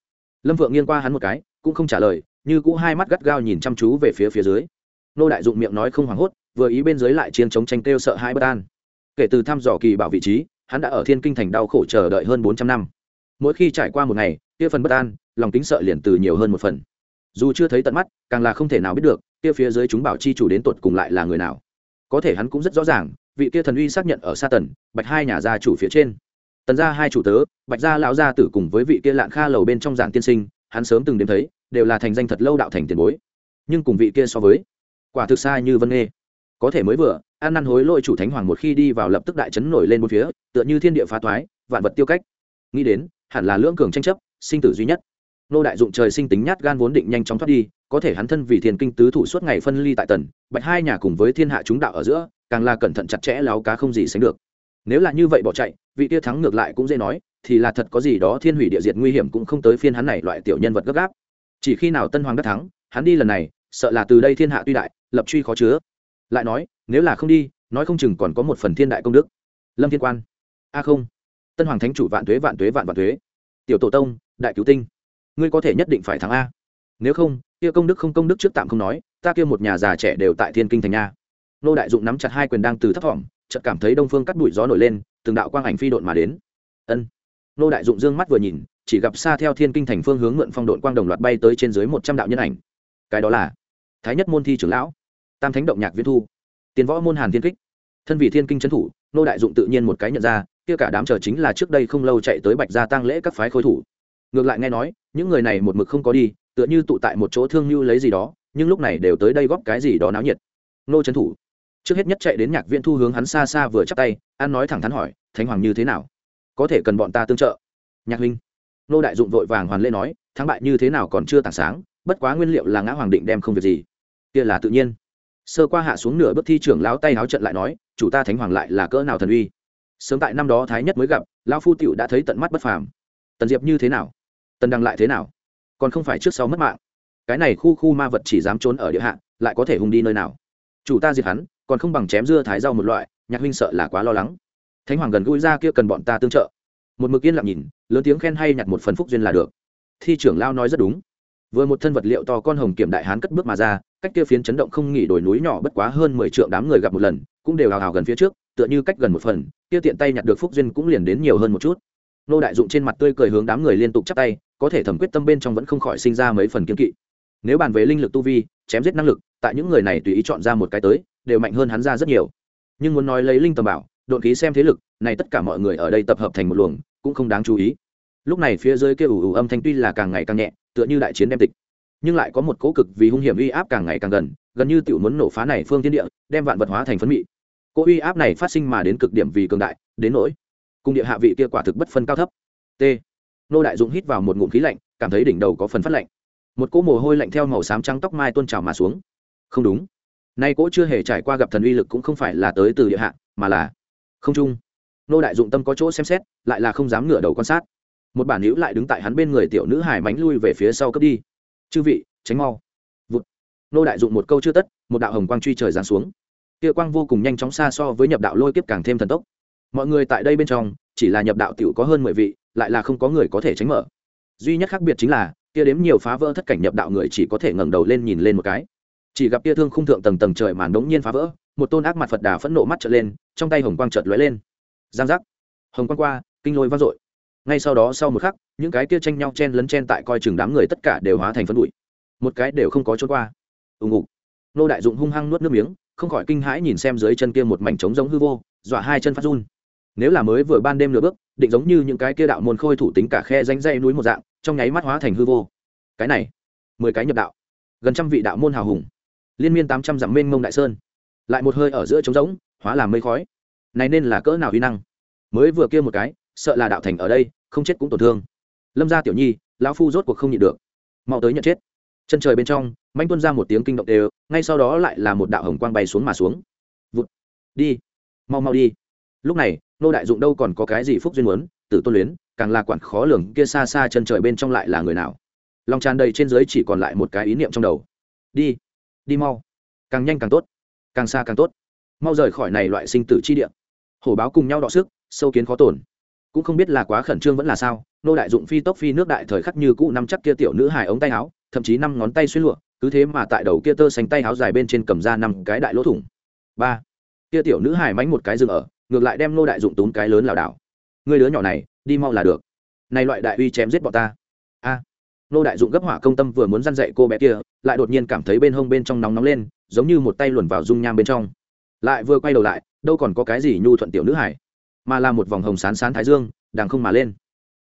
Speaker 1: Lâm vượng nghiêng qua hắn một cái, cũng không trả lời như cũ hai mắt gắt gao nhìn chăm chú về phía phía dưới. Nô đại dụng miệng nói không hoảng hốt, vừa ý bên dưới lại chiến chống tranh kêu sợ hai bất an. Kể từ thăm dò kỳ bảo vị trí, hắn đã ở thiên kinh thành đau khổ chờ đợi hơn bốn trăm năm. Mỗi khi trải qua một ngày, kia phần bất an, lòng tính sợ liền từ nhiều hơn một phần. Dù chưa thấy tận mắt, càng là không thể nào biết được, kia phía dưới chúng bảo chi chủ đến tột cùng lại là người nào. Có thể hắn cũng rất rõ ràng, vị kia thần uy xác nhận ở sa tần, bạch hai nhà gia chủ phía trên. Tần gia hai chủ tớ, bạch gia lão gia tử cùng với vị kia lạn kha lầu bên trong giảng tiên sinh, hắn sớm từng đếm thấy đều là thành danh thật lâu đạo thành tiền bối. Nhưng cùng vị kia so với, quả thực sai như vân nghê có thể mới vừa an năn hối lỗi chủ thánh hoàng một khi đi vào lập tức đại chấn nổi lên một phía, tựa như thiên địa phá thoái vạn vật tiêu cách. Nghĩ đến, hẳn là lưỡng cường tranh chấp, sinh tử duy nhất. Nô đại dụng trời sinh tính nhát gan vốn định nhanh chóng thoát đi, có thể hắn thân vì thiên kinh tứ thủ suốt ngày phân ly tại tần, bạch hai nhà cùng với thiên hạ chúng đạo ở giữa, càng là cẩn thận chặt chẽ láo cá không gì sánh được. Nếu là như vậy bỏ chạy, vị tia thắng ngược lại cũng dễ nói, thì là thật có gì đó thiên hủy địa diệt nguy hiểm cũng không tới phiên hắn này loại tiểu nhân vật gấp gáp chỉ khi nào tân hoàng đắc thắng, hắn đi lần này, sợ là từ đây thiên hạ tuy đại, lập truy khó chứa. Lại nói, nếu là không đi, nói không chừng còn có một phần thiên đại công đức. Lâm thiên quan. A à không. Tân hoàng thánh chủ vạn thuế vạn thuế vạn vạn thuế. tiểu tổ tông, đại cứu tinh, ngươi có thể nhất định phải thắng a. Nếu không, kia công đức không công đức trước tạm không nói, ta kia một nhà già trẻ đều tại thiên kinh thành nha nô đại dụng nắm chặt hai quyền đang từ thấp thỏm, chợt cảm thấy đông phương cắt bụi gió nổi lên, từng đạo quang ảnh phi độn mà đến. Ân. Nô đại dụng dương mắt vừa nhìn chỉ gặp xa theo thiên kinh thành phương hướng mượn phong độn quang đồng loạt bay tới trên dưới một trăm đạo nhân ảnh. Cái đó là thái nhất môn thi trưởng lão, tam thánh động nhạc viên thu, tiền võ môn hàn thiên kích. Thân vị thiên kinh trấn thủ, nô đại dụng tự nhiên một cái nhận ra, kia cả đám chờ chính là trước đây không lâu chạy tới bạch gia tăng lễ các phái khối thủ. Ngược lại nghe nói, những người này một mực không có đi, tựa như tụ tại một chỗ thương mưu lấy gì đó, nhưng lúc này đều tới đây góp cái gì đó náo nhiệt. Nô trấn thủ. Trước hết nhất chạy đến nhạc viện thu hướng hắn xa xa vừa chắp tay, an nói thẳng thắn hỏi, thánh hoàng như thế nào? Có thể cần bọn ta tương trợ? Nhạc huynh nô đại dụng vội vàng hoàn lê nói, thắng bại như thế nào còn chưa tảng sáng, bất quá nguyên liệu là ngã hoàng định đem không việc gì. Kia là tự nhiên. Sơ qua hạ xuống nửa bước thi trưởng lão tay áo trận lại nói, chủ ta thánh hoàng lại là cỡ nào thần uy? Sớm tại năm đó thái nhất mới gặp, lão phu tiểu đã thấy tận mắt bất phàm. Tần diệp như thế nào? Tần đăng lại thế nào? Còn không phải trước sau mất mạng? Cái này khu khu ma vật chỉ dám trốn ở địa hạ, lại có thể hung đi nơi nào? Chủ ta diệt hắn, còn không bằng chém dưa thái rau một loại, nhạc huynh sợ là quá lo lắng. Thánh hoàng gần gũi ra kia cần bọn ta tương trợ một mực yên lặng nhìn, lớn tiếng khen hay nhặt một phần phúc duyên là được. Thi trưởng lao nói rất đúng. Vừa một thân vật liệu to con hồng kiểm đại hán cất bước mà ra, cách kia phiến chấn động không nghỉ đồi núi nhỏ bất quá hơn mười triệu đám người gặp một lần, cũng đều hào hào gần phía trước, tựa như cách gần một phần, kia tiện tay nhặt được phúc duyên cũng liền đến nhiều hơn một chút. Nô đại dụng trên mặt tươi cười hướng đám người liên tục chắp tay, có thể thẩm quyết tâm bên trong vẫn không khỏi sinh ra mấy phần kiên kỵ. Nếu bàn về linh lực tu vi, chém giết năng lực, tại những người này tùy ý chọn ra một cái tới, đều mạnh hơn hắn ra rất nhiều. Nhưng muốn nói lấy linh tầm bảo đột khí xem thế lực, này tất cả mọi người ở đây tập hợp thành một luồng cũng không đáng chú ý. Lúc này phía dưới kêu ủ ủ âm thanh tuy là càng ngày càng nhẹ, tựa như đại chiến đem tịch, nhưng lại có một cố cực vì hung hiểm uy áp càng ngày càng gần gần như tiểu muốn nổ phá này phương thiên địa, đem vạn vật hóa thành phấn mị. Cỗ uy áp này phát sinh mà đến cực điểm vì cường đại, đến nỗi, cung địa hạ vị kia quả thực bất phân cao thấp. T. Nô đại dũng hít vào một ngụm khí lạnh, cảm thấy đỉnh đầu có phần phát lạnh. Một cỗ mồ hôi lạnh theo màu xám trắng tóc mai tôn trào mà xuống. Không đúng. Nay cỗ chưa hề trải qua gặp thần uy lực cũng không phải là tới từ địa hạ, mà là không trung nô đại dụng tâm có chỗ xem xét, lại là không dám ngửa đầu quan sát. Một bản hữu lại đứng tại hắn bên người tiểu nữ hải mánh lui về phía sau cướp đi. Chư vị, tránh mau. Vụt. Nô đại dụng một câu chưa tất, một đạo hồng quang truy trời giáng xuống. Kia quang vô cùng nhanh chóng xa so với nhập đạo lôi kiếp càng thêm thần tốc. Mọi người tại đây bên trong, chỉ là nhập đạo tiểu có hơn mười vị, lại là không có người có thể tránh mở. Duy nhất khác biệt chính là, kia đếm nhiều phá vỡ thất cảnh nhập đạo người chỉ có thể ngẩng đầu lên nhìn lên một cái. Chỉ gặp kia thương khung thượng tầng tầng trời màn đống nhiên phá vỡ, một tôn ác mặt phật đà phẫn nộ mắt trợn lên, trong tay hồng quang chợt lóe lên giang giác. Hồng quang qua, kinh lôi vang dội. Ngay sau đó sau một khắc, những cái kia tranh nhau chen lấn chen tại coi chừng đám người tất cả đều hóa thành phân bụi. Một cái đều không có trốn qua. Ùng ục. Nô đại dụng hung hăng nuốt nước miếng, không khỏi kinh hãi nhìn xem dưới chân kia một mảnh trống giống hư vô, dọa hai chân phát run. Nếu là mới vừa ban đêm nửa bước, định giống như những cái kia đạo môn khôi thủ tính cả khe danh dây núi một dạng, trong nháy mắt hóa thành hư vô. Cái này, mười cái nhập đạo, gần trăm vị đạo môn hào hùng, liên miên tám trăm dặm mênh mông đại sơn, lại một hơi ở giữa trống rỗng hóa làm mây khói này nên là cỡ nào huy năng? Mới vừa kia một cái, sợ là đạo thành ở đây, không chết cũng tổn thương. Lâm gia tiểu nhi, lão phu rốt cuộc không nhịn được. Mau tới nhận chết. Chân trời bên trong manh tuân ra một tiếng kinh động đều, ngay sau đó lại là một đạo hồng quang bay xuống mà xuống. Vụt. Đi. Mau mau đi. Lúc này, nô đại dụng đâu còn có cái gì phúc duyên muốn, tử tôn luyến, càng là quản khó lường, kia xa xa chân trời bên trong lại là người nào? Lòng tràn đầy trên dưới chỉ còn lại một cái ý niệm trong đầu. Đi. Đi mau. Càng nhanh càng tốt. Càng xa càng tốt. Mau rời khỏi này loại sinh tử chi địa hổ báo cùng nhau đọ sức, sâu kiến khó tổn. Cũng không biết là quá khẩn trương vẫn là sao, nô đại dụng phi tốc phi nước đại thời khắc như cũ năm chắc kia tiểu nữ hài ống tay áo, thậm chí năm ngón tay xuyên lụa, cứ thế mà tại đầu kia tơ xanh tay áo dài bên trên cầm ra năm cái đại lỗ thủng. Ba, kia tiểu nữ hài mánh một cái dừng ở, ngược lại đem nô đại dụng tốn cái lớn lảo đảo. Người đứa nhỏ này, đi mau là được. Này loại đại uy chém giết bọn ta. A, nô đại dụng gấp hỏa công tâm vừa muốn răn dậy cô bé kia, lại đột nhiên cảm thấy bên hông bên trong nóng nóng lên, giống như một tay luồn vào dung nham bên trong. Lại vừa quay đầu lại đâu còn có cái gì nhu thuận tiểu nữ hải, mà là một vòng hồng sán sán thái dương đàng không mà lên.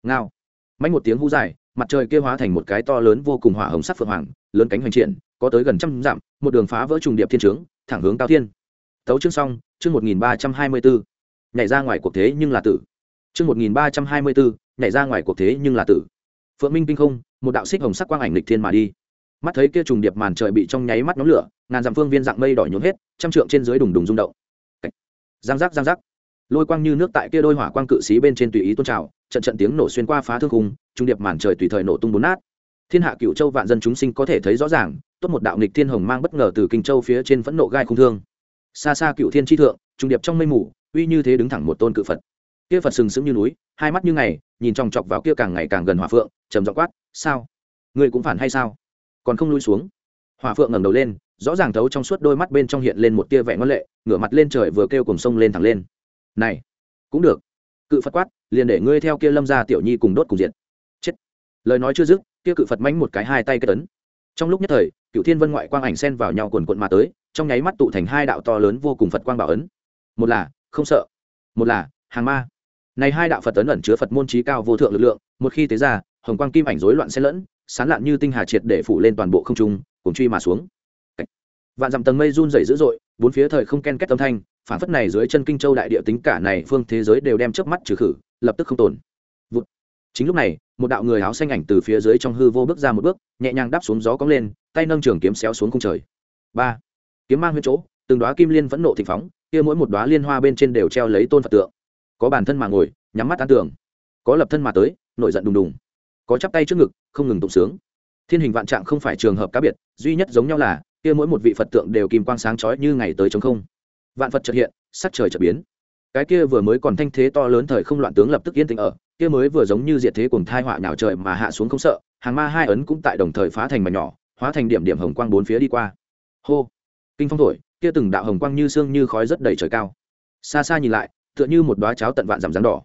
Speaker 1: Ngao. Mạnh một tiếng hú dài, mặt trời kia hóa thành một cái to lớn vô cùng hỏa hồng sắc phượng hoàng, lớn cánh hoành triển, có tới gần trăm dặm, một đường phá vỡ trùng điệp thiên trướng, thẳng hướng cao thiên. Tấu chương xong, chương một nghìn ba trăm hai mươi bốn nhảy ra ngoài cuộc thế nhưng là tử. Chương một nghìn ba trăm hai mươi bốn nhảy ra ngoài cuộc thế nhưng là tử. Phượng minh kinh không, một đạo xích hồng sắc quang ảnh lịch thiên mà đi. Mắt thấy kia trùng điệp màn trời bị trong nháy mắt nóng lửa, ngàn dặm phương viên dạng mây đỏ nhuộm hết, trăm trượng trên dưới đùng đùng rung động giang giác giang giác. Lôi quang như nước tại kia đôi hỏa quang cự xí bên trên tùy ý tôn trào, trận trận tiếng nổ xuyên qua phá thương khung, trung điệp màn trời tùy thời nổ tung bốn nát. Thiên hạ cựu châu vạn dân chúng sinh có thể thấy rõ ràng, tốt một đạo nghịch thiên hồng mang bất ngờ từ kinh châu phía trên phẫn nộ gai khung thương. Xa xa cựu thiên tri thượng, trung điệp trong mây mù, uy như thế đứng thẳng một tôn cự phật. Kia phật sừng sững như núi, hai mắt như ngày, nhìn chòng chọc vào kia càng ngày càng gần hỏa phượng, trầm dọ quát, sao? Ngươi cũng phản hay sao? Còn không lui xuống, hỏa phượng ngẩng đầu lên rõ ràng thấu trong suốt đôi mắt bên trong hiện lên một tia vẻ ngoan lệ, ngửa mặt lên trời vừa kêu cùng sông lên thẳng lên. Này, cũng được. Cự phật quát, liền để ngươi theo kia lâm ra tiểu nhi cùng đốt cùng diện chết. Lời nói chưa dứt, kia cự phật mánh một cái hai tay cái tấn trong lúc nhất thời cựu thiên vân ngoại quang ảnh xen vào nhau quần quận mà tới, trong nháy mắt tụ thành hai đạo to lớn vô cùng phật quang bảo ấn. Một là, không sợ. Một là, hàng ma. Này hai đạo phật ấn ẩn chứa phật môn trí cao vô thượng lực lượng, một khi tế ra, hồng quang kim ảnh rối loạn xen lẫn, sán lạn như tinh hà triệt để phủ lên toàn bộ không trung cùng truy mà xuống vạn dặm tầng mây run rẩy dữ dội, bốn phía thời không ken kết âm thanh phản phất này dưới chân kinh châu đại địa tính cả này phương thế giới đều đem trước mắt trừ khử, lập tức không tồn. Vụt. chính lúc này, một đạo người áo xanh ảnh từ phía dưới trong hư vô bước ra một bước, nhẹ nhàng đáp xuống gió cong lên, tay nâng trường kiếm xéo xuống cung trời. Ba. Kiếm mang huyết chỗ, từng đóa kim liên vẫn nộ thịnh phóng, kia mỗi một đóa liên hoa bên trên đều treo lấy tôn phật tượng. Có bản thân mà ngồi, nhắm mắt an tưởng. Có lập thân mà tới, nổi giận đùng đùng. Có chắp tay trước ngực, không ngừng tụng sướng. Thiên hình vạn trạng không phải trường hợp cá biệt, duy nhất giống nhau là kia mỗi một vị phật tượng đều kim quang sáng chói như ngày tới chống không. Vạn phật chợt hiện, sắc trời chợt biến. Cái kia vừa mới còn thanh thế to lớn thời không loạn tướng lập tức yên tĩnh ở, kia mới vừa giống như diệt thế cùng thai họa nhào trời mà hạ xuống không sợ, hàng ma hai ấn cũng tại đồng thời phá thành mà nhỏ, hóa thành điểm điểm hồng quang bốn phía đi qua. Hô! Kinh phong thổi, kia từng đạo hồng quang như sương như khói rất đầy trời cao. Xa xa nhìn lại, tựa như một đóa cháo tận vạn giảm rắn đỏ.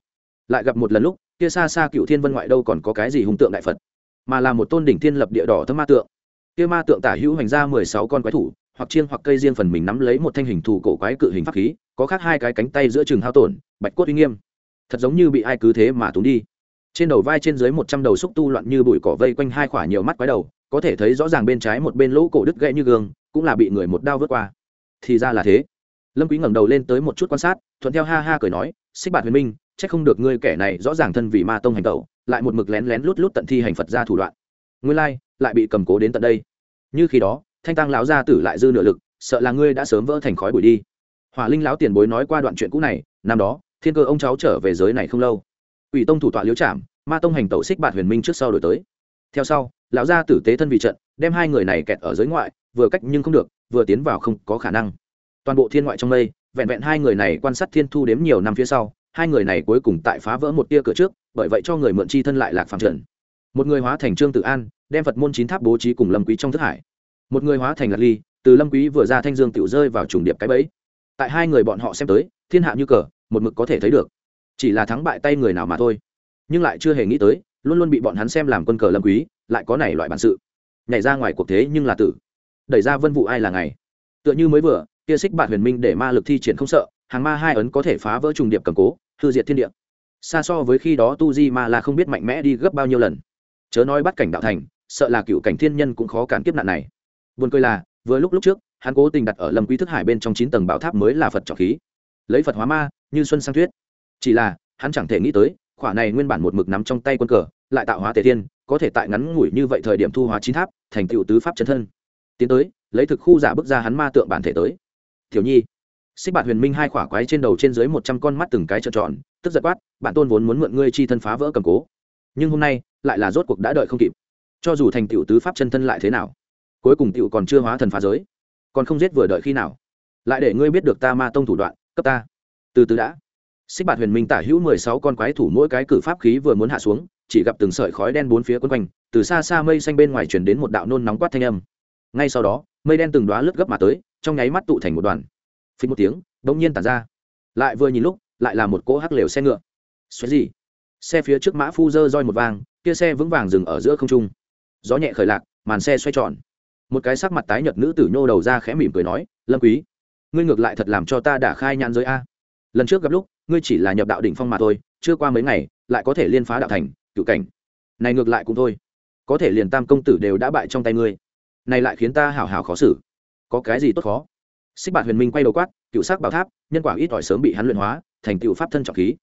Speaker 1: Lại gặp một lần lúc, kia xa xa cựu thiên vân ngoại đâu còn có cái gì hùng tượng đại phật, mà là một tôn đỉnh thiên lập địa đỏ thâm ma tượng kia ma tượng tả hữu hành ra mười sáu con quái thủ, hoặc chiên hoặc cây riêng phần mình nắm lấy một thanh hình thù cổ quái cự hình pháp khí, có khác hai cái cánh tay giữa trường hao tổn, bạch cốt uy nghiêm. Thật giống như bị ai cứ thế mà túng đi. Trên đầu vai trên dưới một trăm đầu xúc tu loạn như bụi cỏ vây quanh hai khỏa nhiều mắt quái đầu, có thể thấy rõ ràng bên trái một bên lỗ cổ đứt gãy như gương, cũng là bị người một đao vớt qua. Thì ra là thế. Lâm quý ngẩng đầu lên tới một chút quan sát, thuận theo ha ha cười nói, xích bạt huyền minh, chắc không được ngươi kẻ này rõ ràng thân vì ma tông hành tẩu, lại một mực lén lén lút lút tận thi hành phật ra thủ đoạn. Nguyên lai lại bị cầm cố đến tận đây. Như khi đó, thanh tăng lão gia tử lại dư nửa lực, sợ là ngươi đã sớm vỡ thành khói bụi đi. Hỏa linh lão tiền bối nói qua đoạn chuyện cũ này, năm đó, thiên cơ ông cháu trở về giới này không lâu. Ủy tông thủ tọa liễu trảm, ma tông hành tẩu xích bạt huyền minh trước sau đổi tới. Theo sau, lão gia tử tế thân vì trận, đem hai người này kẹt ở giới ngoại, vừa cách nhưng không được, vừa tiến vào không có khả năng. Toàn bộ thiên ngoại trong đây vẹn vẹn hai người này quan sát thiên thu đếm nhiều năm phía sau, hai người này cuối cùng tại phá vỡ một tia cửa trước, bởi vậy cho người mượn chi thân lại lạc phạm trần một người hóa thành trương tự an, đem phật môn chín tháp bố trí cùng lâm quý trong thức hải. Một người hóa thành lạc ly, từ lâm quý vừa ra thanh dương tiểu rơi vào trùng điệp cái bẫy. Tại hai người bọn họ xem tới, thiên hạ như cờ, một mực có thể thấy được. Chỉ là thắng bại tay người nào mà thôi. Nhưng lại chưa hề nghĩ tới, luôn luôn bị bọn hắn xem làm quân cờ lâm quý, lại có này loại bản sự. Nhảy ra ngoài cuộc thế nhưng là tử. Đẩy ra vân vụ ai là ngày. Tựa như mới vừa, kia xích bạn huyền minh để ma lực thi triển không sợ, hàng ma hai ấn có thể phá vỡ trùng điệp cầm cố, hư diệt thiên địa. Xa so với khi đó tu di ma là không biết mạnh mẽ đi gấp bao nhiêu lần chớ nói bắt cảnh đạo thành, sợ là cựu cảnh thiên nhân cũng khó cản kiếp nạn này. Buồn cười là, vừa lúc lúc trước, hắn cố tình đặt ở lâm quý thức hải bên trong chín tầng bảo tháp mới là phật trọng khí. Lấy phật hóa ma, như xuân sang thuyết. Chỉ là, hắn chẳng thể nghĩ tới, khỏa này nguyên bản một mực nắm trong tay quân cờ, lại tạo hóa tề thiên, có thể tại ngắn ngủi như vậy thời điểm thu hóa chín tháp, thành tựu tứ pháp chân thân. Tiến tới, lấy thực khu giả bức ra hắn ma tượng bản thể tới. Tiểu nhi. Xích bạn huyền minh hai khỏa quái trên đầu trên dưới một trăm con mắt từng cái trợn tròn, tức giật quát bạn tôn vốn muốn mượn ngươi chi thân phá vỡ cầm cố. Nhưng hôm nay lại là rốt cuộc đã đợi không kịp. Cho dù thành tựu tứ pháp chân thân lại thế nào, cuối cùng tựu còn chưa hóa thần phá giới, còn không giết vừa đợi khi nào. Lại để ngươi biết được ta ma tông thủ đoạn, cấp ta. Từ từ đã. Xích bạt huyền minh tả hữu mười sáu con quái thủ mỗi cái cử pháp khí vừa muốn hạ xuống, chỉ gặp từng sợi khói đen bốn phía quấn quanh, từ xa xa mây xanh bên ngoài chuyển đến một đạo nôn nóng quát thanh âm. Ngay sau đó, mây đen từng đoá lướt gấp mà tới, trong nháy mắt tụ thành một đoàn. Phí một tiếng bỗng nhiên tàn ra. Lại vừa nhìn lúc, lại là một cỗ hắc lều xe ngựa. Xoáy gì? Xe phía trước mã phu dơ roi một vang kia xe vững vàng dừng ở giữa không trung. Gió nhẹ khởi lạc, màn xe xoay tròn. Một cái sắc mặt tái nhợt nữ tử nhô đầu ra khẽ mỉm cười nói, lâm quý, ngươi ngược lại thật làm cho ta đả khai nhãn giới a. Lần trước gặp lúc, ngươi chỉ là nhập đạo đỉnh phong mà thôi, chưa qua mấy ngày, lại có thể liên phá đạo thành, cựu cảnh. Này ngược lại cũng thôi. Có thể liền tam công tử đều đã bại trong tay ngươi. Này lại khiến ta hảo hảo khó xử. Có cái gì tốt khó? Xích bạt huyền minh quay đầu quát, cựu sắc bảo tháp, nhân quả ít ỏi sớm bị hắn luyện hóa, thành cựu pháp thân trọng khí.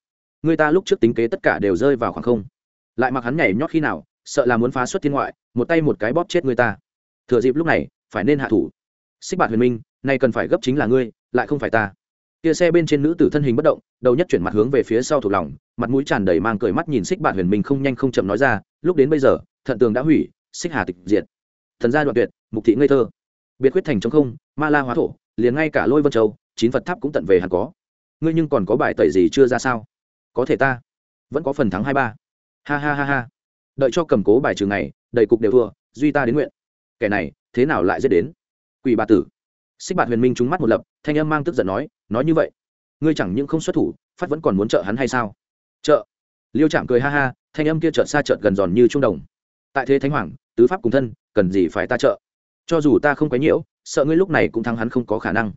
Speaker 1: Người ta lúc trước tính kế tất cả đều rơi vào khoảng không lại mặc hắn nhảy nhót khi nào, sợ là muốn phá xuất thiên ngoại, một tay một cái bóp chết người ta. Thừa dịp lúc này, phải nên hạ thủ. Xích bạt huyền minh, nay cần phải gấp chính là ngươi, lại không phải ta. Kia xe bên trên nữ tử thân hình bất động, đầu nhất chuyển mặt hướng về phía sau thuộc lòng, mặt mũi tràn đầy mang cười mắt nhìn xích bạt huyền minh không nhanh không chậm nói ra, lúc đến bây giờ, thận tường đã hủy, xích hà tịch diệt. Thần gia đoạn tuyệt, mục thị ngây thơ. Biệt quyết thành chống không, ma la hóa thổ, liền ngay cả lôi vân châu, chín phật tháp cũng tận về hẳn có. Ngươi nhưng còn có bài tẩy gì chưa ra sao? Có thể ta, vẫn có phần thắng hai ba ha ha ha ha. Đợi cho cầm cố bài trừ này đầy cục đều thua, duy ta đến nguyện. Kẻ này, thế nào lại dễ đến? Quỷ bà tử. Xích bạt huyền minh trúng mắt một lập, thanh âm mang tức giận nói nói như vậy, ngươi chẳng những không xuất thủ, phát vẫn còn muốn trợ hắn hay sao? Trợ. Liêu trạm cười ha ha, thanh âm kia trợt xa trợt gần giòn như trung đồng. Tại thế thánh hoàng, tứ pháp cùng thân, cần gì phải ta trợ? Cho dù ta không quấy nhiễu, sợ ngươi lúc này cũng thắng hắn không có khả năng.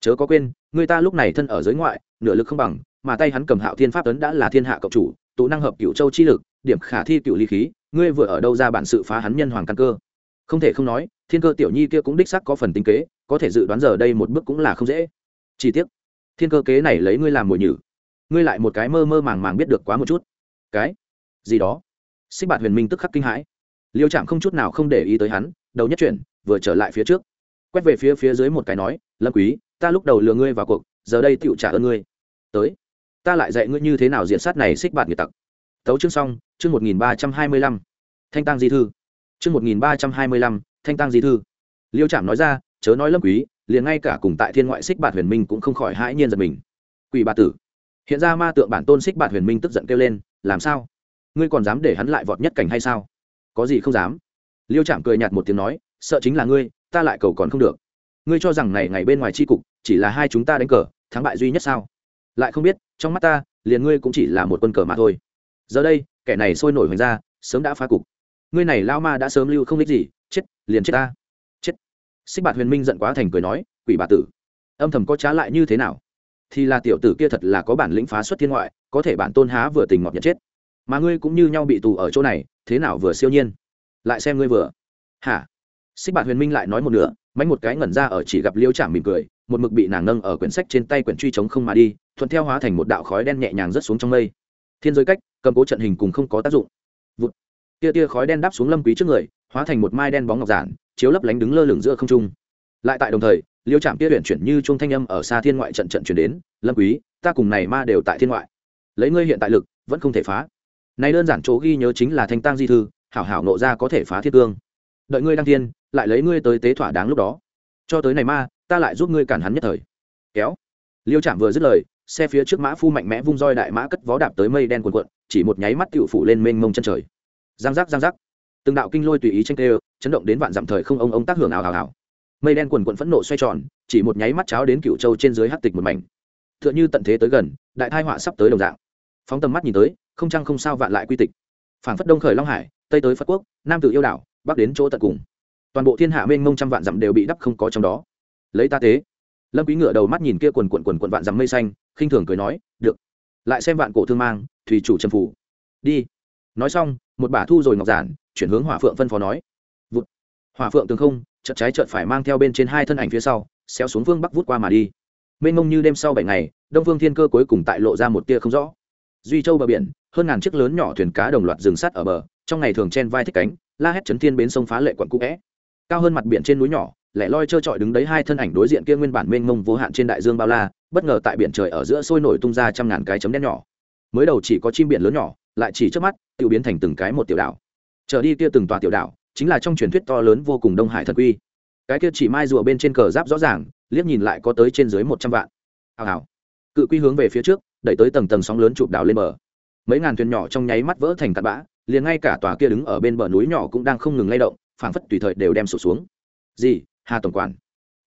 Speaker 1: Chớ có quên, người ta lúc này thân ở giới ngoại, nửa lực không bằng, mà tay hắn cầm hạo thiên pháp ấn đã là thiên hạ cộng chủ, tụ năng hợp cựu châu chi lực điểm khả thi cựu ly khí, ngươi vừa ở đâu ra bản sự phá hắn nhân hoàng căn cơ? Không thể không nói, thiên cơ tiểu nhi kia cũng đích sắc có phần tính kế, có thể dự đoán giờ đây một bước cũng là không dễ. Chỉ tiếc, thiên cơ kế này lấy ngươi làm mồi nhử. Ngươi lại một cái mơ mơ màng màng biết được quá một chút. Cái gì đó? Xích bạt huyền minh tức khắc kinh hãi. Liêu trạm không chút nào không để ý tới hắn, đầu nhất chuyển, vừa trở lại phía trước. Quét về phía phía dưới một cái nói, lâm quý, ta lúc đầu lừa ngươi vào cuộc, giờ đây tựu trả ơn ngươi. Tới, ta lại dạy ngươi như thế nào diện sát này xích bạt người tặc tấu chương xong, chương một nghìn ba trăm hai mươi lăm, thanh tăng di thư. Chương một nghìn ba trăm hai mươi lăm, thanh tăng di thư. Liêu trạm nói ra, chớ nói lâm quý, liền ngay cả cùng tại thiên ngoại xích bạt huyền minh cũng không khỏi hãi nhiên giật mình. Quỷ bà tử. Hiện ra ma tượng bản tôn xích bạt huyền minh tức giận kêu lên, làm sao? Ngươi còn dám để hắn lại vọt nhất cảnh hay sao? Có gì không dám? Liêu trạm cười nhạt một tiếng nói, sợ chính là ngươi, ta lại cầu còn không được. Ngươi cho rằng này ngày bên ngoài chi cục, chỉ là hai chúng ta đánh cờ, thắng bại duy nhất sao? Lại không biết, trong mắt ta, liền ngươi cũng chỉ là một quân cờ mà thôi giờ đây, kẻ này sôi nổi hoành ra, sớm đã phá cục. Ngươi này lao ma đã sớm lưu không biết gì, chết, liền chết ta. Chết. Xích bạt huyền minh giận quá thành cười nói, quỷ bà tử, âm thầm có trá lại như thế nào? Thì là tiểu tử kia thật là có bản lĩnh phá xuất thiên ngoại, có thể bản tôn há vừa tình ngọt nhận chết. Mà ngươi cũng như nhau bị tù ở chỗ này, thế nào vừa siêu nhiên? Lại xem ngươi vừa. Hả? Xích bạt huyền minh lại nói một nửa, mánh một cái ngẩn ra ở chỉ gặp liêu chạm mỉm cười, một mực bị nàng nâng ở quyển sách trên tay quyển truy chống không mà đi, thuận theo hóa thành một đạo khói đen nhẹ nhàng rớt xuống trong mây. Thiên giới cách cầm cố trận hình cùng không có tác dụng. Vụt. Tia tia khói đen đáp xuống lâm quý trước người, hóa thành một mai đen bóng ngọc giản, chiếu lấp lánh đứng lơ lửng giữa không trung. Lại tại đồng thời, liêu trạm tia luyện chuyển như trung thanh âm ở xa thiên ngoại trận trận chuyển đến, lâm quý, ta cùng này ma đều tại thiên ngoại. Lấy ngươi hiện tại lực, vẫn không thể phá. Này đơn giản chỗ ghi nhớ chính là thanh tang di thư, hảo hảo nộ ra có thể phá thiên cương. Đợi ngươi đăng thiên, lại lấy ngươi tới tế thỏa đáng lúc đó. Cho tới này ma, ta lại giúp ngươi cản hắn nhất thời. Kéo. Liêu trạm vừa dứt lời xe phía trước mã phu mạnh mẽ vung roi đại mã cất vó đạp tới mây đen cuồn cuộn, chỉ một nháy mắt tựu phủ lên mênh mông chân trời. Giang giác giang giác. Từng đạo kinh lôi tùy ý tranh tê, chấn động đến vạn dặm thời không ông ông tác hưởng ảo ảo ảo mây đen cuồn cuộn phẫn nộ xoay tròn, chỉ một nháy mắt cháo đến cựu châu trên dưới hắc tịch một mảnh. Tựa như tận thế tới gần, đại thai họa sắp tới đồng dạng. Phóng tầm mắt nhìn tới, không trăng không sao vạn lại quy tịch. Phảng phất đông khởi long hải, tây tới phật quốc, nam tự yêu đảo, bắc đến chỗ tận cùng. Toàn bộ thiên hạ mênh mông trăm vạn dặm đều bị đắp không có trong đó. Lấy ta tế. Lâm quý ngựa đầu mắt nhìn kia quần quần quần quần vạn dặm mây xanh khinh thường cười nói, được, lại xem vạn cổ thương mang, thủy chủ trầm phủ. Đi. Nói xong, một bả thu rồi ngọc giản, chuyển hướng hỏa phượng phân phó nói. Vụt. Hỏa phượng tường không, chợt trái chợt phải mang theo bên trên hai thân ảnh phía sau, xéo xuống vương bắc vút qua mà đi. Mênh mông như đêm sau bảy ngày, đông vương thiên cơ cuối cùng tại lộ ra một tia không rõ. Duy châu bờ biển, hơn ngàn chiếc lớn nhỏ thuyền cá đồng loạt dừng sắt ở bờ, trong ngày thường chen vai thích cánh, la hét chấn thiên bến sông phá lệ quận cũ vẽ cao hơn mặt biển trên núi nhỏ lẻ loi trơ trọi đứng đấy hai thân ảnh đối diện kia nguyên bản mênh mông vô hạn trên đại dương bao la, bất ngờ tại biển trời ở giữa sôi nổi tung ra trăm ngàn cái chấm đen nhỏ. Mới đầu chỉ có chim biển lớn nhỏ, lại chỉ trước mắt tự biến thành từng cái một tiểu đảo. Trở đi kia từng tòa tiểu đảo, chính là trong truyền thuyết to lớn vô cùng đông hải thần quy. Cái kia chỉ mai rùa bên trên cờ giáp rõ ràng, liếc nhìn lại có tới trên dưới một trăm vạn. Hào hào. Cự quy hướng về phía trước, đẩy tới tầng tầng sóng lớn chụp đảo lên bờ. Mấy ngàn thuyền nhỏ trong nháy mắt vỡ thành tạt bã, liền ngay cả tòa kia đứng ở bên bờ núi nhỏ cũng đang không ngừng lay động, phảng phất tùy thời đều đem sụt xuống. Gì? Hà tổng quản.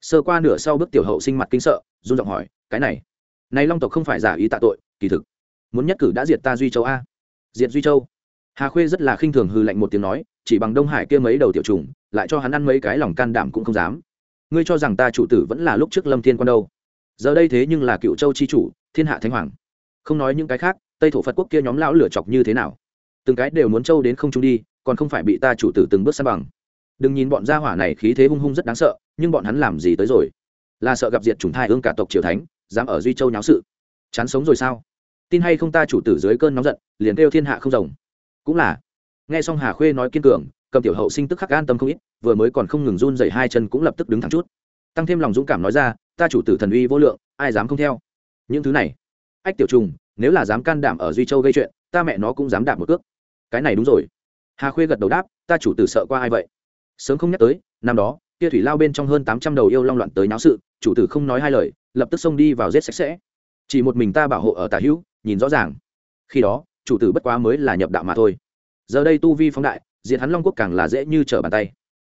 Speaker 1: Sơ qua nửa sau bước tiểu hậu sinh mặt kinh sợ, run giọng hỏi, cái này này long tộc không phải giả ý tạ tội, kỳ thực, muốn nhất cử đã diệt ta duy châu a. Diệt duy châu? Hà khuê rất là khinh thường hư lạnh một tiếng nói, chỉ bằng đông hải kia mấy đầu tiểu trùng, lại cho hắn ăn mấy cái lòng can đảm cũng không dám. Ngươi cho rằng ta chủ tử vẫn là lúc trước lâm thiên quan đâu? Giờ đây thế nhưng là cựu châu chi chủ, thiên hạ thánh hoàng. Không nói những cái khác, tây thổ phật quốc kia nhóm lão lửa chọc như thế nào? Từng cái đều muốn châu đến không trung đi, còn không phải bị ta chủ tử từng bước san bằng đừng nhìn bọn gia hỏa này khí thế hung hung rất đáng sợ, nhưng bọn hắn làm gì tới rồi? Là sợ gặp diệt chủng thai ương cả tộc triều thánh, dám ở duy châu nháo sự. Chán sống rồi sao? Tin hay không ta chủ tử dưới cơn nóng giận, liền kêu thiên hạ không rồng. Cũng là. Nghe xong hà khuê nói kiên cường, cầm tiểu hậu sinh tức khắc an tâm không ít, vừa mới còn không ngừng run dậy hai chân cũng lập tức đứng thẳng chút. Tăng thêm lòng dũng cảm nói ra, ta chủ tử thần uy vô lượng, ai dám không theo? Những thứ này. Ách tiểu trùng, nếu là dám can đảm ở duy châu gây chuyện, ta mẹ nó cũng dám đạp một cước. Cái này đúng rồi. Hà khuê gật đầu đáp, ta chủ tử sợ qua ai vậy? Sớm không nhắc tới, năm đó, kia thủy lao bên trong hơn tám trăm đầu yêu long loạn tới náo sự, chủ tử không nói hai lời, lập tức xông đi vào giết sạch sẽ. Chỉ một mình ta bảo hộ ở tả hữu, nhìn rõ ràng. Khi đó, chủ tử bất quá mới là nhập đạo mà thôi. Giờ đây tu vi phóng đại diện hắn long quốc càng là dễ như trở bàn tay.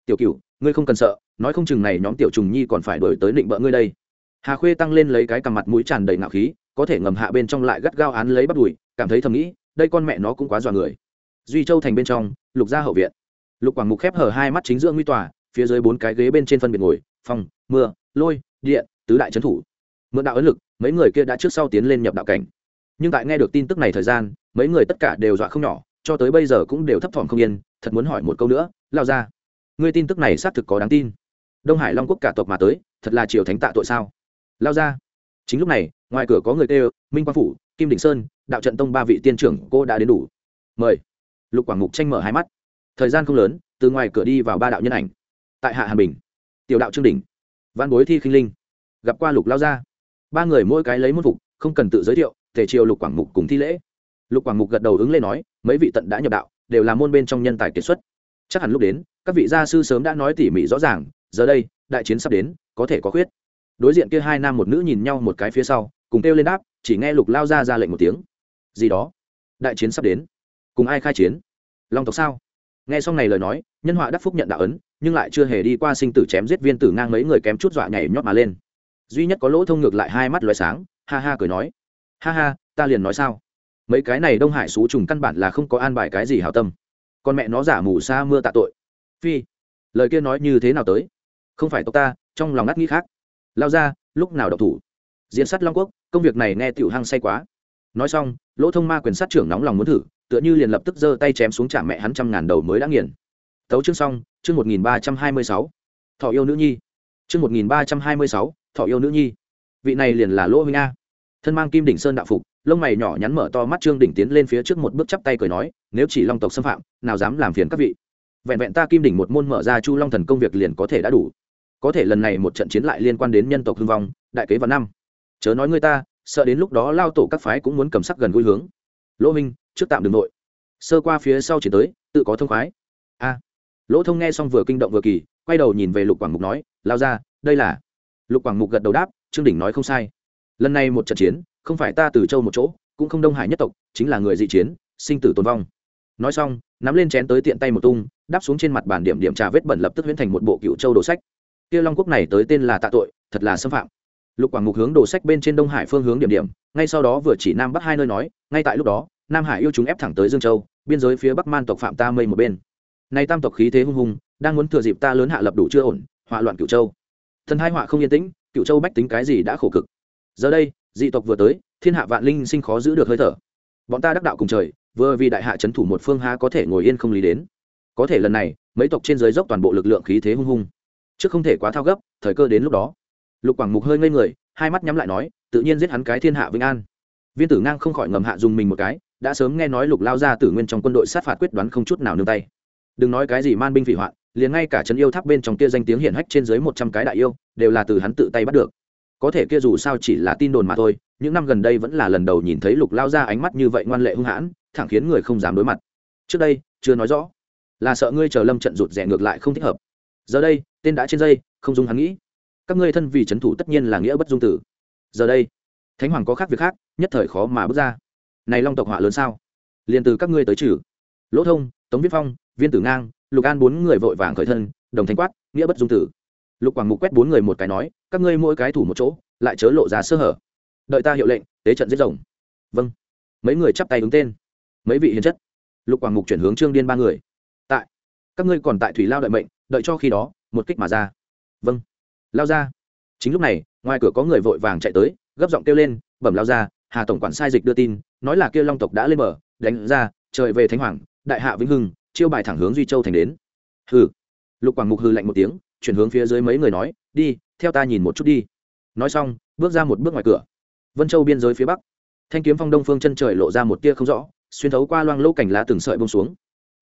Speaker 1: Tiểu cửu, ngươi không cần sợ, nói không chừng này nhóm tiểu trùng nhi còn phải đổi tới định bỡ ngươi đây. Hà khuê tăng lên lấy cái cằm mặt mũi tràn đầy ngạo khí, có thể ngầm hạ bên trong lại gắt gao án lấy bắt đùi cảm thấy thầm nghĩ, đây con mẹ nó cũng quá dọa người. Duy châu thành bên trong, lục gia hậu viện lục quảng mục khép hở hai mắt chính giữa nguy tòa, phía dưới bốn cái ghế bên trên phân biệt ngồi phòng mưa, lôi, điện, tứ đại trấn thủ. Mượn đạo ấn lực, mấy người kia đã trước sau tiến lên nhập đạo cảnh. Nhưng tại nghe được tin tức này thời gian, mấy người tất cả đều dọa không nhỏ, cho tới bây giờ cũng đều thấp thỏm không yên, thật muốn hỏi một câu nữa lao ra ngươi tin tức này xác thực có đáng tin? Đông hải long quốc cả tộc mà tới, thật là triều thánh tạ tội sao? Lao ra chính lúc này, ngoài cửa có người kêu, minh quang phủ, kim đình sơn, đạo trận tông ba vị tiên trưởng cô đã đến đủ. Mời. Lục quảng mục tranh mở hai mắt thời gian không lớn, từ ngoài cửa đi vào ba đạo nhân ảnh. Tại hạ hàn bình, tiểu đạo trương đình văn bối thi khinh linh, gặp qua lục lao gia. Ba người mỗi cái lấy môn phục, không cần tự giới thiệu thể triều lục quảng mục cùng thi lễ. Lục quảng mục gật đầu ứng lên nói, mấy vị tận đã nhập đạo, đều là môn bên trong nhân tài kiệt xuất. Chắc hẳn lúc đến, các vị gia sư sớm đã nói tỉ mỉ rõ ràng, giờ đây, đại chiến sắp đến, có thể có khuyết. Đối diện kia hai nam một nữ nhìn nhau một cái phía sau, cùng kêu lên đáp, chỉ nghe lục lao ra ra lệnh một tiếng. Gì đó? Đại chiến sắp đến. Cùng ai khai chiến? Long tộc sao? Nghe xong này lời nói, nhân họa đắc phúc nhận đạo ấn, nhưng lại chưa hề đi qua sinh tử chém giết viên tử ngang mấy người kém chút dọa nhảy nhót mà lên. Duy nhất có lỗ thông ngược lại hai mắt loài sáng, ha ha cười nói. Ha ha, ta liền nói sao? Mấy cái này đông hải xú trùng căn bản là không có an bài cái gì hào tâm. Con mẹ nó giả mù xa mưa tạ tội. Phi, lời kia nói như thế nào tới? Không phải tộc ta, trong lòng ngắt nghĩ khác. Lao ra, lúc nào độc thủ? Diễn sát long quốc, công việc này nghe tiểu hăng say quá. Nói xong lỗ thông ma quyền sát trưởng nóng lòng muốn thử, tựa như liền lập tức giơ tay chém xuống trả mẹ hắn trăm ngàn đầu mới đã nghiền. Tấu chương xong, chương một nghìn ba trăm hai mươi sáu. Thọ yêu nữ nhi. Chương một nghìn ba trăm hai mươi sáu, thọ yêu nữ nhi. Vị này liền là lỗ huynh a. Thân mang kim đỉnh sơn đạo phục, lông mày nhỏ nhắn mở to mắt trương đỉnh tiến lên phía trước một bước chắp tay cười nói, nếu chỉ long tộc xâm phạm, nào dám làm phiền các vị. Vẹn vẹn ta kim đỉnh một môn mở ra chu long thần công việc liền có thể đã đủ. Có thể lần này một trận chiến lại liên quan đến nhân tộc hưng vong, đại kế vào năm. Chớ nói người ta sợ đến lúc đó lao tổ các phái cũng muốn cầm sắc gần gũi hướng. Lỗ minh, trước tạm đường nội. Sơ qua phía sau chỉ tới, tự có thông khoái. A. Lỗ thông nghe xong vừa kinh động vừa kỳ, quay đầu nhìn về lục quảng mục nói, lao ra, đây là lục quảng mục gật đầu đáp, trương đỉnh nói không sai. Lần này một trận chiến, không phải ta từ châu một chỗ, cũng không đông hải nhất tộc, chính là người dị chiến, sinh tử tồn vong. Nói xong, nắm lên chén tới tiện tay một tung, đáp xuống trên mặt bàn điểm điểm trà vết bẩn lập tức huyễn thành một bộ cựu châu đồ sách. Kia long quốc này tới tên là tạ tội, thật là xâm phạm lục quảng mục hướng đồ sách bên trên đông hải phương hướng điểm điểm, ngay sau đó vừa chỉ nam bắc hai nơi nói, ngay tại lúc đó, nam hải yêu chúng ép thẳng tới dương châu, biên giới phía bắc man tộc phạm ta mây một bên. Nay tam tộc khí thế hung hùng đang muốn thừa dịp ta lớn hạ lập đủ chưa ổn họa loạn cửu châu. Thần hai họa không yên tĩnh, cửu châu bách tính cái gì đã khổ cực. Giờ đây, dị tộc vừa tới, thiên hạ vạn linh sinh khó giữ được hơi thở. Bọn ta đắc đạo cùng trời, vừa vì đại hạ trấn thủ một phương ha có thể ngồi yên không lý đến. Có thể lần này, mấy tộc trên giới dốc toàn bộ lực lượng khí thế hung hung. Trước không thể quá thao gấp, thời cơ đến lúc đó lục quảng mục hơi ngây người, hai mắt nhắm lại nói, tự nhiên giết hắn cái thiên hạ vĩnh an. Viên tử ngang không khỏi ngầm hạ dùng mình một cái, đã sớm nghe nói lục lao ra tử nguyên trong quân đội sát phạt quyết đoán không chút nào nương tay. Đừng nói cái gì man binh phỉ hoạn, liền ngay cả trấn yêu tháp bên trong kia danh tiếng hiển hách trên dưới một trăm cái đại yêu, đều là từ hắn tự tay bắt được. Có thể kia dù sao chỉ là tin đồn mà thôi, những năm gần đây vẫn là lần đầu nhìn thấy lục lao ra ánh mắt như vậy ngoan lệ hung hãn, thẳng khiến người không dám đối mặt. Trước đây, chưa nói rõ, là sợ ngươi chờ lâm trận rụt rẻ ngược lại không thích hợp. Giờ đây, tên đã trên dây, không dung hắn nghĩ các ngươi thân vì c h ấ n thủ tất nhiên là nghĩa bất dung tử. Giờ đây, thánh hoàng có khác việc khác, nhất thời khó mà bước ra. Này long tộc họa lớn sao? Liền từ các ngươi tới trừ. Lỗ thông, tống viết phong, viên tử ngang, lục an bốn người vội vàng khởi thân, đồng thanh quát, nghĩa bất dung tử. Lục quảng mục quét bốn người một cái nói, các ngươi mỗi cái thủ một chỗ, lại chớ lộ ra sơ hở. Đợi ta hiệu lệnh, tế trận giết rồng. Vâng. Mấy người chắp tay ứng tên. Mấy vị hiền chất. Lục quảng mục chuyển hướng trương điên ba người. Tại. Các ngươi còn tại thủy lao đợi mệnh, đợi cho khi đó, một kích mà ra. Vâng lao ra. Chính lúc này, ngoài cửa có người vội vàng chạy tới, gấp giọng kêu lên, bẩm lao ra, hà tổng quản sai dịch đưa tin, nói là kia long tộc đã lên bờ, đánh ra, trời về thánh hoàng, đại hạ vĩnh hưng, chiêu bài thẳng hướng duy châu thành đến. Hừ. Lục quảng mục hư lạnh một tiếng, chuyển hướng phía dưới mấy người nói, đi, theo ta nhìn một chút đi. Nói xong, bước ra một bước ngoài cửa. Vân châu biên giới phía bắc. Thanh kiếm phong đông phương chân trời lộ ra một tia không rõ, xuyên thấu qua loang lỗ cảnh lá từng sợi bông xuống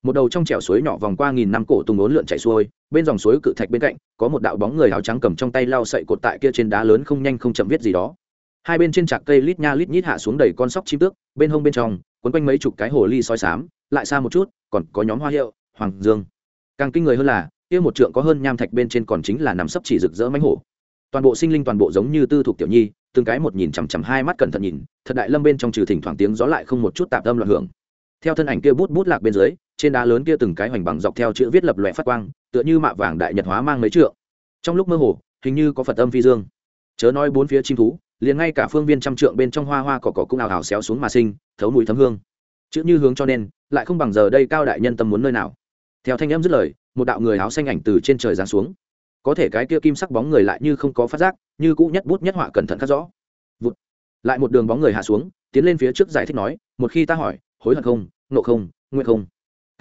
Speaker 1: một đầu trong trẻo suối nhỏ vòng qua nghìn năm cổ tùng ốn lượn chảy xuôi, bên dòng suối cự thạch bên cạnh, có một đạo bóng người áo trắng cầm trong tay lao sậy cột tại kia trên đá lớn không nhanh không chậm viết gì đó. Hai bên trên trạc cây lít nha lít nhít hạ xuống đầy con sóc chim tước, bên hông bên trong, quấn quanh mấy chục cái hồ ly soi sám lại xa một chút, còn có nhóm hoa hiệu, hoàng dương. Càng kinh người hơn là, kia một trượng có hơn nham thạch bên trên còn chính là nằm sấp chỉ rực rỡ mánh hổ. Toàn bộ sinh linh toàn bộ giống như tư thuộc tiểu nhi, từng cái một nhìn chằm chằm hai mắt cẩn thận nhìn, thật đại lâm bên trong trừ thỉnh thoảng tiếng gió lại không một chút tạp âm loạn hưởng. Theo thân ảnh kia bút bút lạc bên dưới trên đá lớn kia từng cái hoành bằng dọc theo chữ viết lập lòe phát quang, tựa như mạ vàng đại nhật hóa mang mấy trượng. Trong lúc mơ hồ, hình như có phật âm phi dương. Chớ nói bốn phía chim thú, liền ngay cả phương viên trăm trượng bên trong hoa hoa cỏ cỏ cũng ào ào xéo xuống mà sinh, thấu mùi thấm hương. Chữ như hướng cho nên, lại không bằng giờ đây cao đại nhân tâm muốn nơi nào. Theo thanh âm dứt lời, một đạo người áo xanh ảnh từ trên trời giáng xuống. Có thể cái kia kim sắc bóng người lại như không có phát giác, như cũ nhất bút nhất họa cẩn thận khắc rõ. Vụt. lại một đường bóng người hạ xuống, tiến lên phía trước giải thích nói, một khi ta hỏi, hối hận không, nộ không, nguyện không?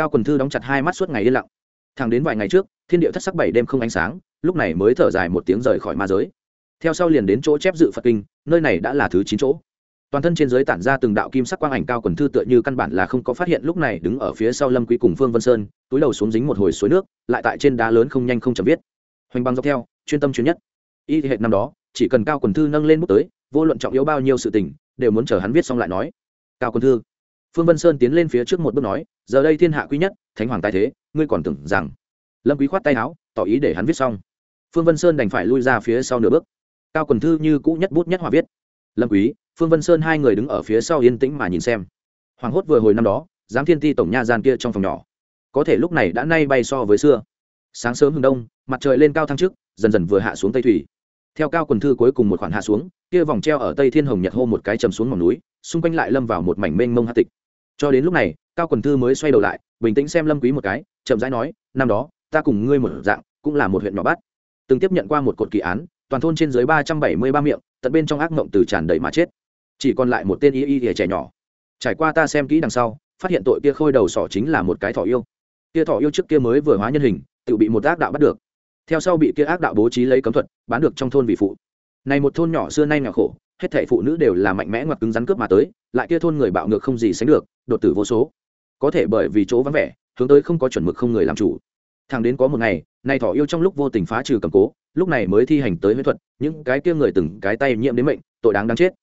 Speaker 1: Cao quần thư đóng chặt hai mắt suốt ngày yên lặng. Thẳng đến vài ngày trước, thiên địa thất sắc bảy đêm không ánh sáng, lúc này mới thở dài một tiếng rời khỏi ma giới. Theo sau liền đến chỗ chép dự phật kinh, nơi này đã là thứ chín chỗ. Toàn thân trên giới tản ra từng đạo kim sắc quang ảnh cao quần thư tựa như căn bản là không có phát hiện, lúc này đứng ở phía sau lâm quý cùng phương vân sơn, túi đầu xuống dính một hồi suối nước, lại tại trên đá lớn không nhanh không chậm viết. Hoành băng dọc theo, chuyên tâm chuyên nhất. Y hệ năm đó, chỉ cần cao quần thư nâng lên bút tới, vô luận trọng yếu bao nhiêu sự tình, đều muốn chờ hắn viết xong lại nói. Cao quần thư phương vân sơn tiến lên phía trước một bước nói, giờ đây thiên hạ quý nhất, thánh hoàng tài thế, ngươi còn tưởng rằng lâm quý khoát tay áo, tỏ ý để hắn viết xong. Phương vân sơn đành phải lui ra phía sau nửa bước. Cao quần thư như cũ nhất bút nhất hòa viết. Lâm quý, phương vân sơn hai người đứng ở phía sau yên tĩnh mà nhìn xem. Hoàng hốt vừa hồi năm đó giám thiên ti tổng nha gian kia trong phòng nhỏ. Có thể lúc này đã nay bay so với xưa. Sáng sớm hừng đông, mặt trời lên cao thăng trước dần dần vừa hạ xuống tây thủy. Theo cao quần thư cuối cùng một khoản hạ xuống, kia vòng treo ở tây thiên hồng nhật hô một cái chầm xuống mỏng núi, xung quanh lại lâm vào một mảnh mênh mông hạ tịch cho đến lúc này, cao quần thư mới xoay đầu lại, bình tĩnh xem lâm quý một cái, chậm rãi nói, năm đó, ta cùng ngươi một dạng, cũng là một huyện nhỏ bát. Từng tiếp nhận qua một cột kỳ án, toàn thôn trên dưới ba trăm bảy mươi ba miệng, tận bên trong ác mộng từ tràn đầy mà chết. Chỉ còn lại một tên y y trẻ nhỏ. Trải qua ta xem kỹ đằng sau, phát hiện tội kia khôi đầu sỏ chính là một cái thỏ yêu. Kia thỏ yêu trước kia mới vừa hóa nhân hình, tự bị một ác đạo bắt được. Theo sau bị kia ác đạo bố trí lấy cấm thuật, bán được trong thôn vị phụ. Này một thôn nhỏ xưa nay nghèo khổ, hết thảy phụ nữ đều là mạnh mẽ ngoặt cứng rắn cướp mà tới, lại kia thôn người bạo ngược không gì sánh được đột tử vô số. Có thể bởi vì chỗ vắng vẻ, hướng tới không có chuẩn mực không người làm chủ. Thằng đến có một ngày nay thỏ yêu trong lúc vô tình phá trừ cầm cố, lúc này mới thi hành tới huyết thuật, những cái kia người từng cái tay nhiễm đến mệnh, tội đáng đáng chết.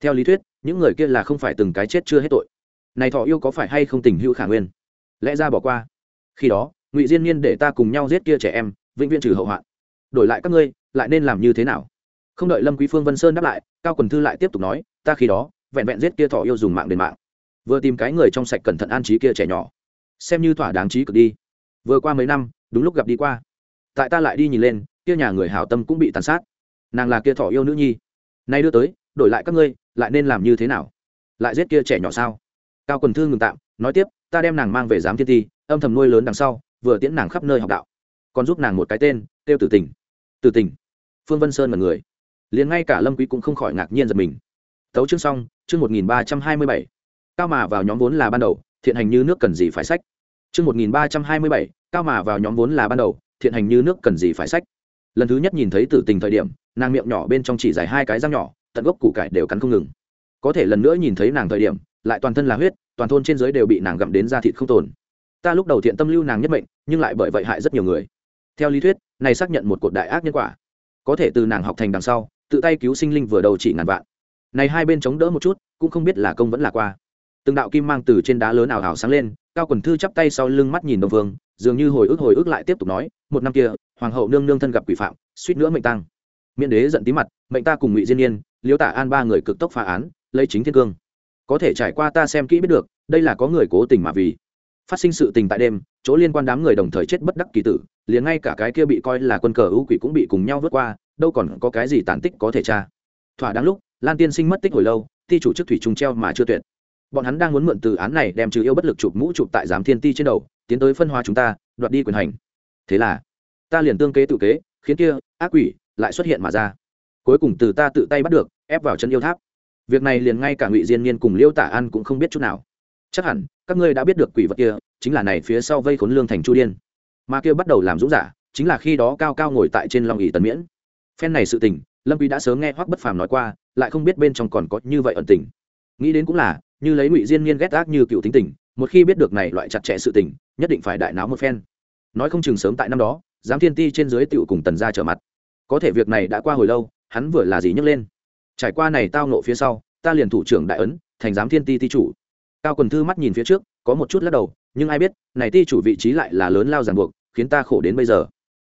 Speaker 1: Theo lý thuyết, những người kia là không phải từng cái chết chưa hết tội. Này thọ yêu có phải hay không tình hữu khả nguyên? Lẽ ra bỏ qua. Khi đó, ngụy diên nhiên để ta cùng nhau giết kia trẻ em, vĩnh viễn trừ hậu hoạn. Đổi lại các ngươi, lại nên làm như thế nào? Không đợi lâm quý phương vân sơn đáp lại, cao quần thư lại tiếp tục nói, ta khi đó, vẹn vẹn giết kia thọ yêu dùng mạng đền mạng vừa tìm cái người trong sạch cẩn thận an trí kia trẻ nhỏ. Xem như thỏa đáng trí cực đi. Vừa qua mấy năm, đúng lúc gặp đi qua. Tại ta lại đi nhìn lên, kia nhà người hảo tâm cũng bị tàn sát. Nàng là kia thỏ yêu nữ nhi. Nay đưa tới, đổi lại các ngươi, lại nên làm như thế nào? Lại giết kia trẻ nhỏ sao? Cao quần thư ngừng tạm, nói tiếp, ta đem nàng mang về giám thiên ti âm thầm nuôi lớn đằng sau, vừa tiễn nàng khắp nơi học đạo. Còn giúp nàng một cái tên, tiêu tử tình. Tử tình. Phương vân sơn mật người. Liền ngay cả lâm quý cũng không khỏi ngạc nhiên giật mình. Tấu chương xong, chương một nghìn ba trăm hai mươi bảy cao mà vào nhóm vốn là ban đầu, thiện hành như nước cần gì phải sách. Chương một nghìn ba trăm hai mươi bảy, cao mà vào nhóm vốn là ban đầu, thiện hành như nước cần gì phải sách. Lần thứ nhất nhìn thấy tử tình thời điểm, nàng miệng nhỏ bên trong chỉ dài hai cái răng nhỏ, tận gốc củ cải đều cắn không ngừng. Có thể lần nữa nhìn thấy nàng thời điểm, lại toàn thân là huyết, toàn thôn trên dưới đều bị nàng gặm đến da thịt không tồn. Ta lúc đầu thiện tâm lưu nàng nhất mệnh, nhưng lại bởi vậy hại rất nhiều người. Theo lý thuyết, này xác nhận một cột đại ác nhân quả. Có thể từ nàng học thành đằng sau, tự tay cứu sinh linh vừa đầu chỉ ngàn vạn. Này hai bên chống đỡ một chút, cũng không biết là công vẫn là qua từng đạo kim mang từ trên đá lớn ảo ảo sáng lên cao quần thư chắp tay sau lưng mắt nhìn đông vương dường như hồi ức hồi ức lại tiếp tục nói một năm kia hoàng hậu nương nương thân gặp quỷ phạm suýt nữa mệnh tăng miễn đế giận tí mặt mệnh ta cùng ngụy diên niên, liêu tả an ba người cực tốc phá án lấy chính thiên cương. Có thể trải qua ta xem kỹ biết được đây là có người cố tình mà vì. Phát sinh sự tình tại đêm chỗ liên quan đám người đồng thời chết bất đắc kỳ tử liền ngay cả cái kia bị coi là quân cờ ưu quỷ cũng bị cùng nhau vượt qua đâu còn có cái gì tàn tích có thể tra. Thỏa đáng lúc lan tiên sinh mất tích hồi lâu thi chủ chức thủy trùng treo mà chưa tuyệt bọn hắn đang muốn mượn từ án này đem trừ yêu bất lực chụp mũ chụp tại giám thiên ti trên đầu, tiến tới phân hóa chúng ta, đoạt đi quyền hành. Thế là, ta liền tương kế tự kế, khiến kia ác quỷ lại xuất hiện mà ra. Cuối cùng từ ta tự tay bắt được, ép vào chân yêu tháp. Việc này liền ngay cả ngụy diên niên cùng liêu tả an cũng không biết chút nào. Chắc hẳn, các ngươi đã biết được quỷ vật kia, chính là này phía sau vây khốn lương thành chu điên. Mà kia bắt đầu làm dũng giả, chính là khi đó cao cao ngồi tại trên long ỉ tần miễn. Phen này sự tình, lâm quý đã sớm nghe hoắc bất phàm nói qua, lại không biết bên trong còn có như vậy ẩn tình. Nghĩ đến cũng là như lấy ngụy diên niên ghét ác như cựu tính tình, một khi biết được này loại chặt chẽ sự tình, nhất định phải đại náo một phen. Nói không chừng sớm tại năm đó, giám thiên ti trên dưới tiểu cùng tần gia trở mặt. Có thể việc này đã qua hồi lâu, hắn vừa là gì nhấc lên? Trải qua này tao nộ phía sau, ta liền thủ trưởng đại ấn, thành giám thiên ti ti chủ. Cao quần thư mắt nhìn phía trước, có một chút lắc đầu, nhưng ai biết, này ti chủ vị trí lại là lớn lao ràng buộc, khiến ta khổ đến bây giờ.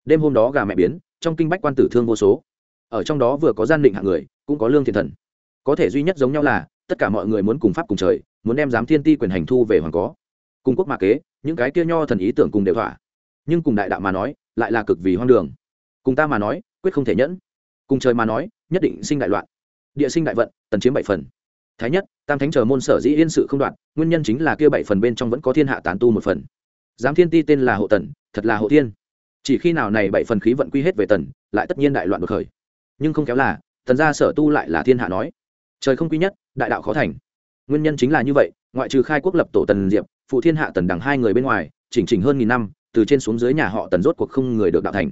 Speaker 1: Đêm hôm đó gà mẹ biến, trong kinh bách quan tử thương vô số. Ở trong đó vừa có gian định hạng người, cũng có lương thiện thần. Có thể duy nhất giống nhau là tất cả mọi người muốn cùng pháp cùng trời, muốn đem giám thiên ti quyền hành thu về hoàng có. Cùng quốc mà kế, những cái kia nho thần ý tưởng cùng đều thỏa. Nhưng cùng đại đạo mà nói, lại là cực vì hoang đường. Cùng ta mà nói, quyết không thể nhẫn. Cùng trời mà nói, nhất định sinh đại loạn. Địa sinh đại vận, tần chiếm bảy phần. Thái nhất, tam thánh chờ môn sở dĩ yên sự không đoạn, nguyên nhân chính là kia bảy phần bên trong vẫn có thiên hạ tán tu một phần. Giám thiên ti tên là hộ tần, thật là hộ thiên. Chỉ khi nào này bảy phần khí vận quy hết về tần, lại tất nhiên đại loạn đột khởi. Nhưng không kéo là, tần gia sở tu lại là thiên hạ nói. Trời không quy nhất đại đạo khó thành. Nguyên nhân chính là như vậy, ngoại trừ khai quốc lập tổ tần diệp, phụ thiên hạ tần đằng hai người bên ngoài, chỉnh chỉnh hơn nghìn năm, từ trên xuống dưới nhà họ tần rốt cuộc không người được đạo thành.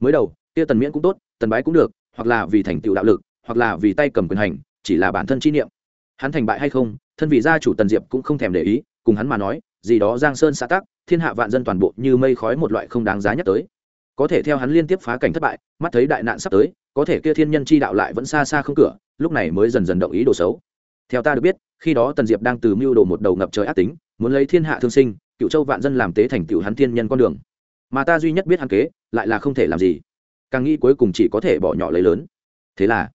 Speaker 1: Mới đầu, kia tần miễn cũng tốt, tần bái cũng được, hoặc là vì thành tựu đạo lực, hoặc là vì tay cầm quyền hành, chỉ là bản thân chi niệm. Hắn thành bại hay không, thân vị gia chủ tần diệp cũng không thèm để ý, cùng hắn mà nói, gì đó giang sơn xã tắc, thiên hạ vạn dân toàn bộ như mây khói một loại không đáng giá nhắc tới. Có thể theo hắn liên tiếp phá cảnh thất bại, mắt thấy đại nạn sắp tới, có thể kia thiên nhân chi đạo lại vẫn xa xa không cửa, lúc này mới dần dần động ý đồ xấu theo ta được biết, khi đó tần diệp đang từ mưu đồ một đầu ngập trời ác tính, muốn lấy thiên hạ thương sinh, cựu châu vạn dân làm tế thành cựu hắn thiên nhân con đường. Mà ta duy nhất biết hắn kế, lại là không thể làm gì. Càng nghĩ cuối cùng chỉ có thể bỏ nhỏ lấy lớn. Thế là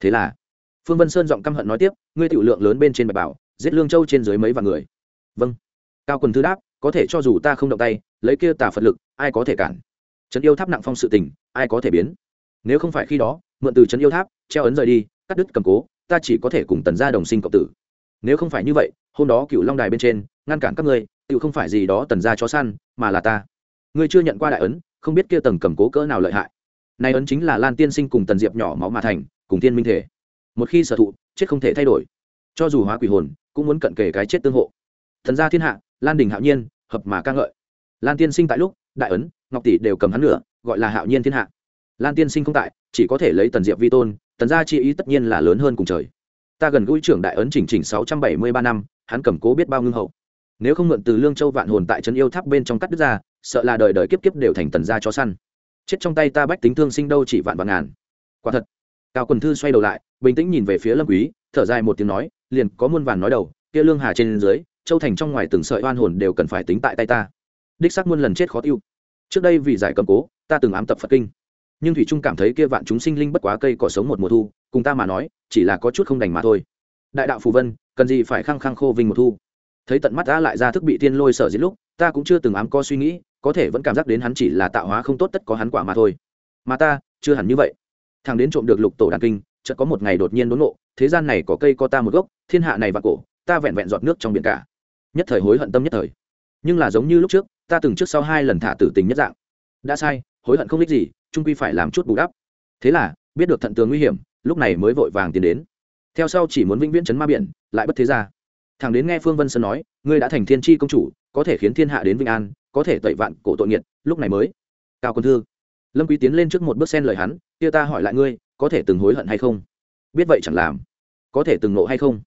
Speaker 1: thế là, phương vân sơn giọng căm hận nói tiếp, ngươi tiểu lượng lớn bên trên bạch bảo, giết lương châu trên dưới mấy vạn người. Vâng. Cao quần thư đáp, có thể cho dù ta không động tay, lấy kia tà phật lực, ai có thể cản? Trấn yêu tháp nặng phong sự tình, ai có thể biến? Nếu không phải khi đó, mượn từ trấn yêu tháp, treo ấn rời đi, cắt đứt cầm cố ta chỉ có thể cùng tần gia đồng sinh cộng tử. Nếu không phải như vậy, hôm đó cựu long đài bên trên, ngăn cản các ngươi tự không phải gì đó tần gia chó săn, mà là ta. Ngươi chưa nhận qua đại ấn, không biết kia tầng cầm cố cỡ nào lợi hại. Này ấn chính là lan tiên sinh cùng tần diệp nhỏ máu mà thành, cùng tiên minh thể. Một khi sở thụ, chết không thể thay đổi. Cho dù hóa quỷ hồn, cũng muốn cận kề cái chết tương hộ. Thần gia thiên hạ, lan đình hạo nhiên, hợp mà ca ngợi. Lan tiên sinh tại lúc, đại ấn, ngọc tỷ đều cầm hắn nửa, gọi là hạo nhiên thiên hạ lan tiên sinh không tại, chỉ có thể lấy tần diệp vi tôn, tần gia chi ý tất nhiên là lớn hơn cùng trời. Ta gần gũi trưởng đại ấn chỉnh chỉnh sáu trăm bảy mươi ba năm, hắn cầm cố biết bao ngưng hậu. Nếu không mượn từ lương châu vạn hồn tại trấn yêu tháp bên trong cắt đứt ra, sợ là đời đời kiếp kiếp đều thành tần gia cho săn. Chết trong tay ta bách tính thương sinh đâu chỉ vạn vạn ngàn. Quả thật, cao quần thư xoay đầu lại, bình tĩnh nhìn về phía lâm quý, thở dài một tiếng nói, liền có muôn vàn nói đầu, kia lương hà trên dưới, châu thành trong ngoài từng sợi oan hồn đều cần phải tính tại tay ta. Đích xác muôn lần chết khó tiêu. Trước đây vì giải cầm cố, ta từng ám tập phật kinh nhưng thủy trung cảm thấy kia vạn chúng sinh linh bất quá cây cỏ sống một mùa thu, cùng ta mà nói, chỉ là có chút không đành mà thôi. Đại đạo phù vân, cần gì phải khăng khăng khô vinh một thu? Thấy tận mắt ta lại ra thức bị tiên lôi sở diễn lúc, ta cũng chưa từng ám co suy nghĩ, có thể vẫn cảm giác đến hắn chỉ là tạo hóa không tốt tất có hắn quả mà thôi. Mà ta, chưa hẳn như vậy. Thằng đến trộm được lục tổ đàn kinh, chợt có một ngày đột nhiên đốn ngộ, thế gian này có cây có ta một gốc, thiên hạ này và cổ, ta vẹn vẹn giọt nước trong biển cả. Nhất thời hối hận tâm nhất thời. Nhưng là giống như lúc trước, ta từng trước sau hai lần thả tử tình nhất dạng. Đã sai hối hận không ích gì, trung quy phải làm chút bù đắp. Thế là, biết được thận tường nguy hiểm, lúc này mới vội vàng tiến đến. Theo sau chỉ muốn vĩnh viễn chấn ma biển, lại bất thế ra. Thằng đến nghe phương vân sơn nói, ngươi đã thành thiên tri công chủ, có thể khiến thiên hạ đến vĩnh an, có thể tẩy vạn cổ tội nghiệt, lúc này mới. Cao quân thư. Lâm quý tiến lên trước một bước xen lời hắn, kia ta hỏi lại ngươi, có thể từng hối hận hay không? Biết vậy chẳng làm. Có thể từng nộ hay không?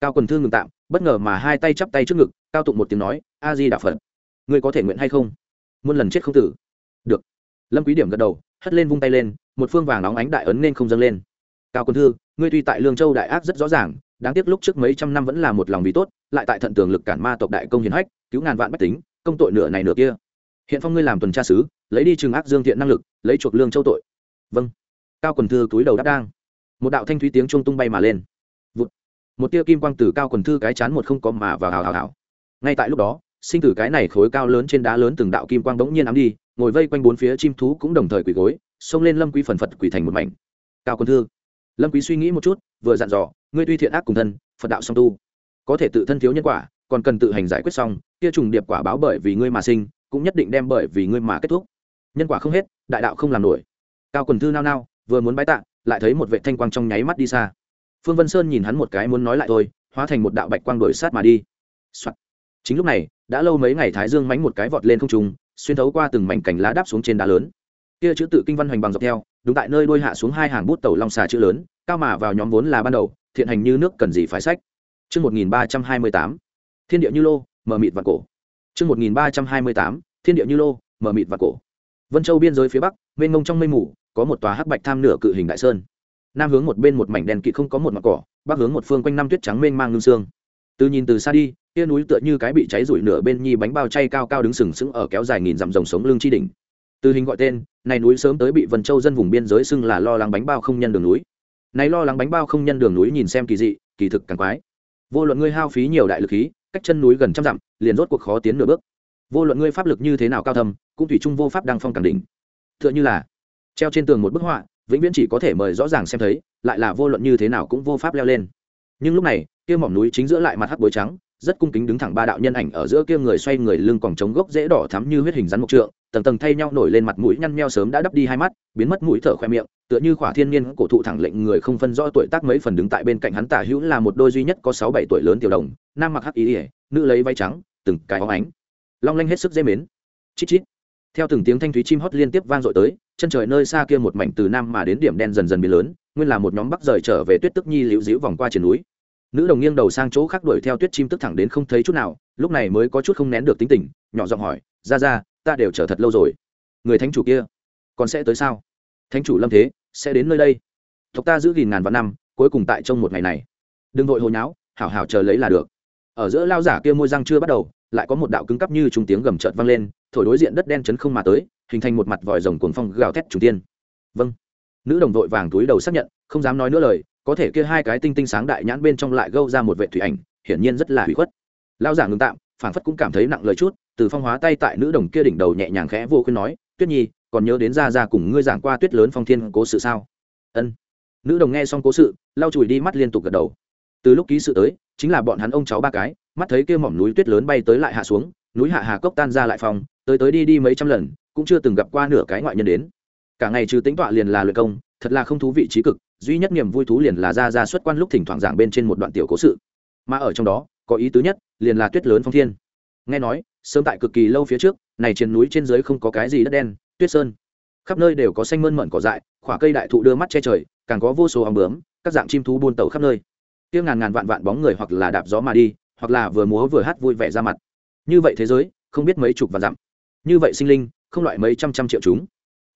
Speaker 1: Cao quần thư ngừng tạm, bất ngờ mà hai tay chắp tay trước ngực, cao tụng một tiếng nói, a di đà phật, ngươi có thể nguyện hay không? Muôn lần chết không tử lâm quý điểm gật đầu, hất lên vung tay lên, một phương vàng nóng ánh đại ấn nên không dâng lên. Cao quân thư, ngươi tuy tại lương châu đại ác rất rõ ràng, đáng tiếc lúc trước mấy trăm năm vẫn là một lòng vì tốt, lại tại thận tường lực cản ma tộc đại công hiền hách, cứu ngàn vạn bách tính, công tội nửa này nửa kia. Hiện phong ngươi làm tuần tra sứ, lấy đi trừng ác dương thiện năng lực, lấy chuộc lương châu tội. Vâng. Cao quần thư túi đầu đáp đang. Một đạo thanh thúy tiếng trung tung bay mà lên. Vụt. một tia kim quang từ cao quần thư cái chán một không có mà vào hào hào hào. Ngay tại lúc đó, sinh tử cái này khối cao lớn trên đá lớn từng đạo kim quang bỗng nhiên ám đi ngồi vây quanh bốn phía chim thú cũng đồng thời quỳ gối, xông lên lâm quý phần phật quỳ thành một mảnh. Cao quân thư, lâm quý suy nghĩ một chút, vừa dặn dò, ngươi tuy thiện ác cùng thân, phật đạo song tu, có thể tự thân thiếu nhân quả, còn cần tự hành giải quyết xong, kia trùng điệp quả báo bởi vì ngươi mà sinh, cũng nhất định đem bởi vì ngươi mà kết thúc. Nhân quả không hết, đại đạo không làm nổi. Cao quần thư nao nao, vừa muốn bái tạ, lại thấy một vệ thanh quang trong nháy mắt đi xa. Phương vân sơn nhìn hắn một cái muốn nói lại thôi, hóa thành một đạo bạch quang đổi sát mà đi、Soạn. chính lúc này, đã lâu mấy ngày thái dương mánh một cái vọt lên không trùng xuyên thấu qua từng mảnh cành lá đáp xuống trên đá lớn kia chữ tự kinh văn hoành bằng dọc theo đúng tại nơi đôi hạ xuống hai hàng bút tàu long xà chữ lớn cao mà vào nhóm vốn là ban đầu thiện hành như nước cần gì phải sách Trước 1328, thiên địa như lô, mở mịt và cổ. Trước 1328, thiên địa như lô, mở mịt và cổ. Vân Châu biên giới phía bắc, mênh mông trong mây mù, có một tòa hắc bạch tham nửa cự hình đại sơn. Nam hướng một bên một mảnh đen kịt không có một mảng cỏ, bắc hướng một phương quanh năm tuyết trắng mênh mang ngưng sương. Từ nhìn từ xa đi, kia núi tựa như cái bị cháy rủi nửa bên nhi bánh bao chay cao cao đứng sừng sững ở kéo dài nghìn dặm dòng sống lưng chi đỉnh. Từ hình gọi tên, này núi sớm tới bị Vân Châu dân vùng biên giới xưng là lo lắng bánh bao không nhân đường núi. Này lo lắng bánh bao không nhân đường núi nhìn xem kỳ dị, kỳ thực càng quái. Vô luận ngươi hao phí nhiều đại lực khí, cách chân núi gần trăm dặm, liền rốt cuộc khó tiến nửa bước. Vô luận ngươi pháp lực như thế nào cao thâm, cũng thủy chung vô pháp đăng phong càng đỉnh. Tựa như là treo trên tường một bức họa, vĩnh viễn chỉ có thể mời rõ ràng xem thấy, lại là vô luận như thế nào cũng vô pháp leo lên. Nhưng lúc này, kia mỏm núi chính giữa lại mặt hắc bối trắng, rất cung kính đứng thẳng ba đạo nhân ảnh ở giữa kia người xoay người lưng còng trống gốc dễ đỏ thắm như huyết hình rắn mục trượng, tầng tầng thay nhau nổi lên mặt mũi nhăn nheo sớm đã đắp đi hai mắt, biến mất mũi thở khoe miệng, tựa như khỏa thiên niên cổ thụ thẳng lệnh người không phân rõ tuổi tác mấy phần đứng tại bên cạnh hắn tả hữu là một đôi duy nhất có sáu bảy tuổi lớn tiểu đồng, nam mặc hắc ý, ỉa nữ lấy váy trắng, từng cái óng ánh, long lanh hết sức dễ mến. Chít chít. Theo từng tiếng thanh thúy chim hót liên tiếp vang dội tới, chân trời nơi xa kia một mảnh từ nam mà đến điểm đen dần dần biến lớn, nguyên là một nhóm bắc rời trở về tuyết tức nhi liễu dĩu vòng qua triển núi nữ đồng nghiêng đầu sang chỗ khác đuổi theo tuyết chim tức thẳng đến không thấy chút nào, lúc này mới có chút không nén được tính tình, nhỏ giọng hỏi, ra ra, ta đều chờ thật lâu rồi. Người thánh chủ kia, còn sẽ tới sao? Thánh chủ lâm thế, sẽ đến nơi đây? Tộc ta giữ gìn ngàn vạn năm, cuối cùng tại trong một ngày này. Đừng vội hồi nháo, hảo hảo chờ lấy là được. Ở giữa lao giả kia môi răng chưa bắt đầu, lại có một đạo cứng cắp như trung tiếng gầm trợt vang lên, thổi đối diện đất đen chấn không mà tới, hình thành một mặt vòi rồng cuồng phong gào thét trùng tiên vâng. Nữ đồng đội vàng túi đầu xác nhận, không dám nói nữa lời có thể kia hai cái tinh tinh sáng đại nhãn bên trong lại gâu ra một vệ thủy ảnh, hiển nhiên rất là hủy khuất. Lao giả ngừng tạm phản phất cũng cảm thấy nặng lời chút, từ phong hóa tay tại nữ đồng kia đỉnh đầu nhẹ nhàng khẽ vô khuyên nói, tuyết nhi, còn nhớ đến ra ra cùng ngươi giảng qua tuyết lớn phong thiên cố sự sao? Ân. Nữ đồng nghe xong cố sự, lau chùi đi mắt liên tục gật đầu. Từ lúc ký sự tới, chính là bọn hắn ông cháu ba cái, mắt thấy kia mỏm núi tuyết lớn bay tới lại hạ xuống, núi hạ hà cốc tan ra lại phòng, tới tới đi đi mấy trăm lần, cũng chưa từng gặp qua nửa cái ngoại nhân đến. Cả ngày trừ tính tọa liền là luyện công thật là không thú vị trí cực, duy nhất niềm vui thú liền là ra ra xuất quan lúc thỉnh thoảng giảng bên trên một đoạn tiểu cố sự. Mà ở trong đó, có ý tứ nhất, liền là tuyết lớn phong thiên. Nghe nói, sớm tại cực kỳ lâu phía trước, này trên núi trên dưới không có cái gì đất đen, tuyết sơn. Khắp nơi đều có xanh mơn mận cỏ dại, khỏa cây đại thụ đưa mắt che trời, càng có vô số ong bướm, các dạng chim thú buôn tàu khắp nơi. Tiêu ngàn ngàn vạn vạn bóng người hoặc là đạp gió mà đi, hoặc là vừa múa vừa hát vui vẻ ra mặt. Như vậy thế giới, không biết mấy chục và dặm. Như vậy sinh linh, không loại mấy trăm trăm triệu chúng.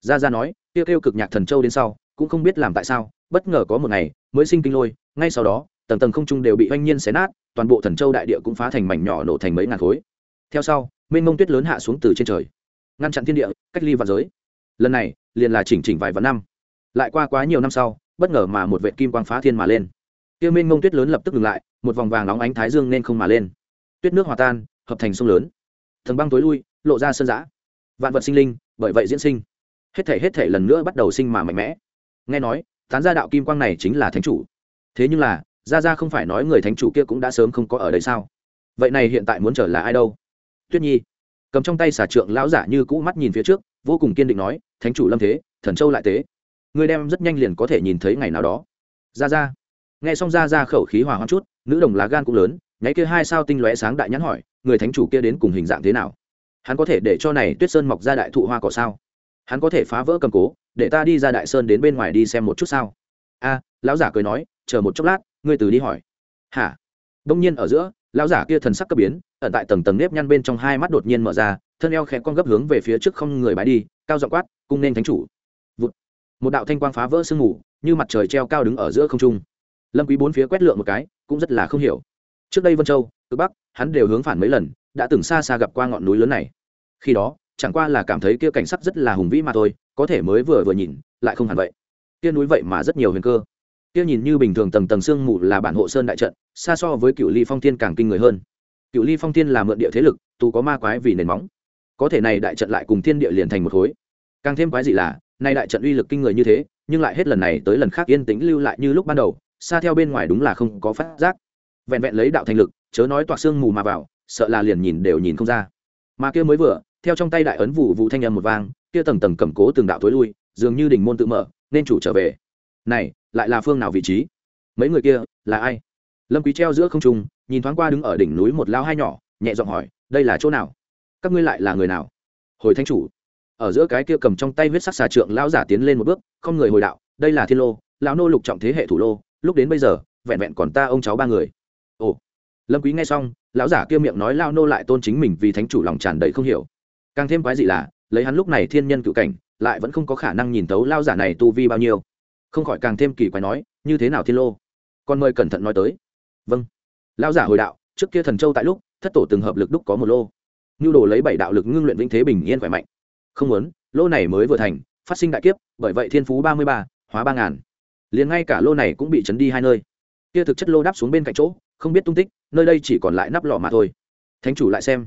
Speaker 1: Gia gia nói tiêu kêu cực nhạc thần châu đến sau cũng không biết làm tại sao, bất ngờ có một ngày, mới sinh kinh lôi, ngay sau đó, tầng tầng không trung đều bị oanh nhiên xé nát, toàn bộ thần châu đại địa cũng phá thành mảnh nhỏ nổ thành mấy ngàn khối. Theo sau, mênh mông tuyết lớn hạ xuống từ trên trời, ngăn chặn thiên địa, cách ly và giới. Lần này, liền là chỉnh chỉnh vài vạn năm. Lại qua quá nhiều năm sau, bất ngờ mà một vệ kim quang phá thiên mà lên. Kia mênh mông tuyết lớn lập tức ngừng lại, một vòng vàng nóng ánh thái dương nên không mà lên. Tuyết nước hòa tan, hợp thành sông lớn. Thần băng tối lui, lộ ra sơn giã. Vạn vật sinh linh, bởi vậy diễn sinh. Hết thể hết thể lần nữa bắt đầu sinh mà mạnh mẽ nghe nói, tán gia đạo kim quang này chính là thánh chủ. Thế nhưng là, gia gia không phải nói người thánh chủ kia cũng đã sớm không có ở đây sao? Vậy này hiện tại muốn trở là ai đâu? Tuyết nhi, cầm trong tay xà trượng lão giả như cũ mắt nhìn phía trước, vô cùng kiên định nói, thánh chủ lâm thế, thần châu lại tế người đem rất nhanh liền có thể nhìn thấy ngày nào đó. Ra ra nghe xong ra ra khẩu khí hòa hoãn chút, nữ đồng lá gan cũng lớn, nháy kia hai sao tinh lóe sáng đại nhãn hỏi, người thánh chủ kia đến cùng hình dạng thế nào? Hắn có thể để cho này tuyết sơn mọc ra đại thụ hoa cỏ sao? Hắn có thể phá vỡ cầm cố, để ta đi ra đại sơn đến bên ngoài đi xem một chút sao? A, lão giả cười nói, chờ một chốc lát, ngươi từ đi hỏi. Hả? Đông nhiên ở giữa, lão giả kia thần sắc cấp biến, ẩn tại tầng tầng nếp nhăn bên trong hai mắt đột nhiên mở ra, thân eo khẽ con gấp hướng về phía trước không người bái đi, cao dọ quát, cung nên thánh chủ. Vụt. một đạo thanh quang phá vỡ sương mù, như mặt trời treo cao đứng ở giữa không trung. Lâm quý bốn phía quét lượng một cái, cũng rất là không hiểu. Trước đây vân châu, cực bắc, hắn đều hướng phản mấy lần, đã từng xa xa gặp qua ngọn núi lớn này. Khi đó chẳng qua là cảm thấy kia cảnh sắc rất là hùng vĩ mà thôi, có thể mới vừa vừa nhìn, lại không hẳn vậy. Kia núi vậy mà rất nhiều huyền cơ. Kia nhìn như bình thường tầng tầng sương mù là bản hộ sơn đại trận, xa so với cựu ly phong thiên càng kinh người hơn. Cựu ly phong thiên là mượn địa thế lực, tu có ma quái vì nền móng. Có thể này đại trận lại cùng thiên địa liền thành một khối. Càng thêm quái dị là, nay đại trận uy lực kinh người như thế, nhưng lại hết lần này tới lần khác yên tĩnh lưu lại như lúc ban đầu, xa theo bên ngoài đúng là không có phát giác. Vẹn vẹn lấy đạo thành lực, chớ nói tọa xương mù mà vào, sợ là liền nhìn đều nhìn không ra. Mà kia mới vừa theo trong tay đại ấn vụ vụ thanh âm một vang, kia tầng tầng cầm cố từng đạo tối lui, dường như đỉnh môn tự mở, nên chủ trở về. Này, lại là phương nào vị trí? Mấy người kia, là ai? Lâm quý treo giữa không trung, nhìn thoáng qua đứng ở đỉnh núi một lao hai nhỏ, nhẹ giọng hỏi, đây là chỗ nào? Các ngươi lại là người nào? Hồi thánh chủ. Ở giữa cái kia cầm trong tay huyết sắc xà trượng, lão giả tiến lên một bước, không người hồi đạo, đây là thiên lô, lão nô lục trọng thế hệ thủ lô, lúc đến bây giờ, vẹn vẹn còn ta ông cháu ba người. Ồ. Lâm quý nghe xong, lão giả kia miệng nói lao nô lại tôn chính mình vì thánh chủ lòng tràn đầy không hiểu càng thêm quái dị là, lấy hắn lúc này thiên nhân cựu cảnh, lại vẫn không có khả năng nhìn tấu lao giả này tu vi bao nhiêu. Không khỏi càng thêm kỳ quái nói, như thế nào thiên lô? Con mời cẩn thận nói tới. Vâng. Lao giả hồi đạo, trước kia thần châu tại lúc, thất tổ từng hợp lực đúc có một lô. Nhu đồ lấy bảy đạo lực ngưng luyện vĩnh thế bình yên khỏe mạnh. Không muốn, lô này mới vừa thành, phát sinh đại kiếp, bởi vậy thiên phú ba mươi ba, hóa ba ngàn. Liền ngay cả lô này cũng bị chấn đi hai nơi. Kia thực chất lô đáp xuống bên cạnh chỗ, không biết tung tích, nơi đây chỉ còn lại nắp lọ mà thôi. Thánh chủ lại xem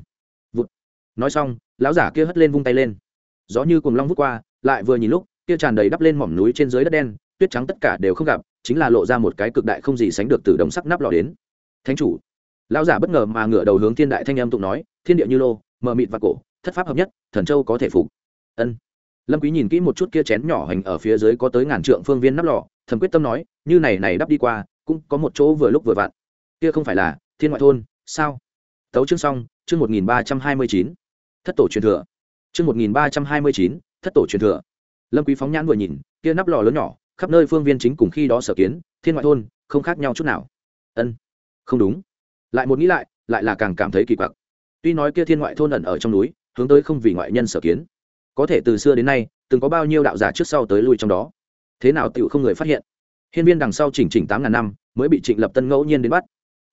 Speaker 1: nói xong, lão giả kia hất lên vung tay lên. Gió như cùng long vút qua, lại vừa nhìn lúc, kia tràn đầy đắp lên mỏm núi trên dưới đất đen, tuyết trắng tất cả đều không gặp, chính là lộ ra một cái cực đại không gì sánh được từ đồng sắc nắp lò đến. Thánh chủ! Lão giả bất ngờ mà ngửa đầu hướng thiên đại thanh em tụng nói, thiên địa như lô, mờ mịt và cổ, thất pháp hợp nhất, thần châu có thể phục. Ân. Lâm quý nhìn kỹ một chút kia chén nhỏ hành ở phía dưới có tới ngàn trượng phương viên nắp lò, thầm quyết tâm nói, như này này đắp đi qua, cũng có một chỗ vừa lúc vừa vặn. Kia không phải là thiên ngoại thôn, sao? Tấu chương xong, chương 1329 thất tổ truyền thừa. Chương một nghìn ba trăm hai mươi chín, thất tổ truyền thừa. Lâm quý phóng nhãn vừa nhìn, kia nắp lò lớn nhỏ, khắp nơi phương viên chính cùng khi đó sở kiến, thiên ngoại thôn, không khác nhau chút nào. Ân, không đúng. Lại một nghĩ lại lại là càng cảm thấy kỳ quặc. Tuy nói kia thiên ngoại thôn ẩn ở trong núi, hướng tới không vì ngoại nhân sở kiến. Có thể từ xưa đến nay, từng có bao nhiêu đạo giả trước sau tới lui trong đó. Thế nào tựu không người phát hiện? Hiên viên đằng sau chỉnh chỉnh tám ngàn năm, mới bị trịnh lập tân ngẫu nhiên đến bắt.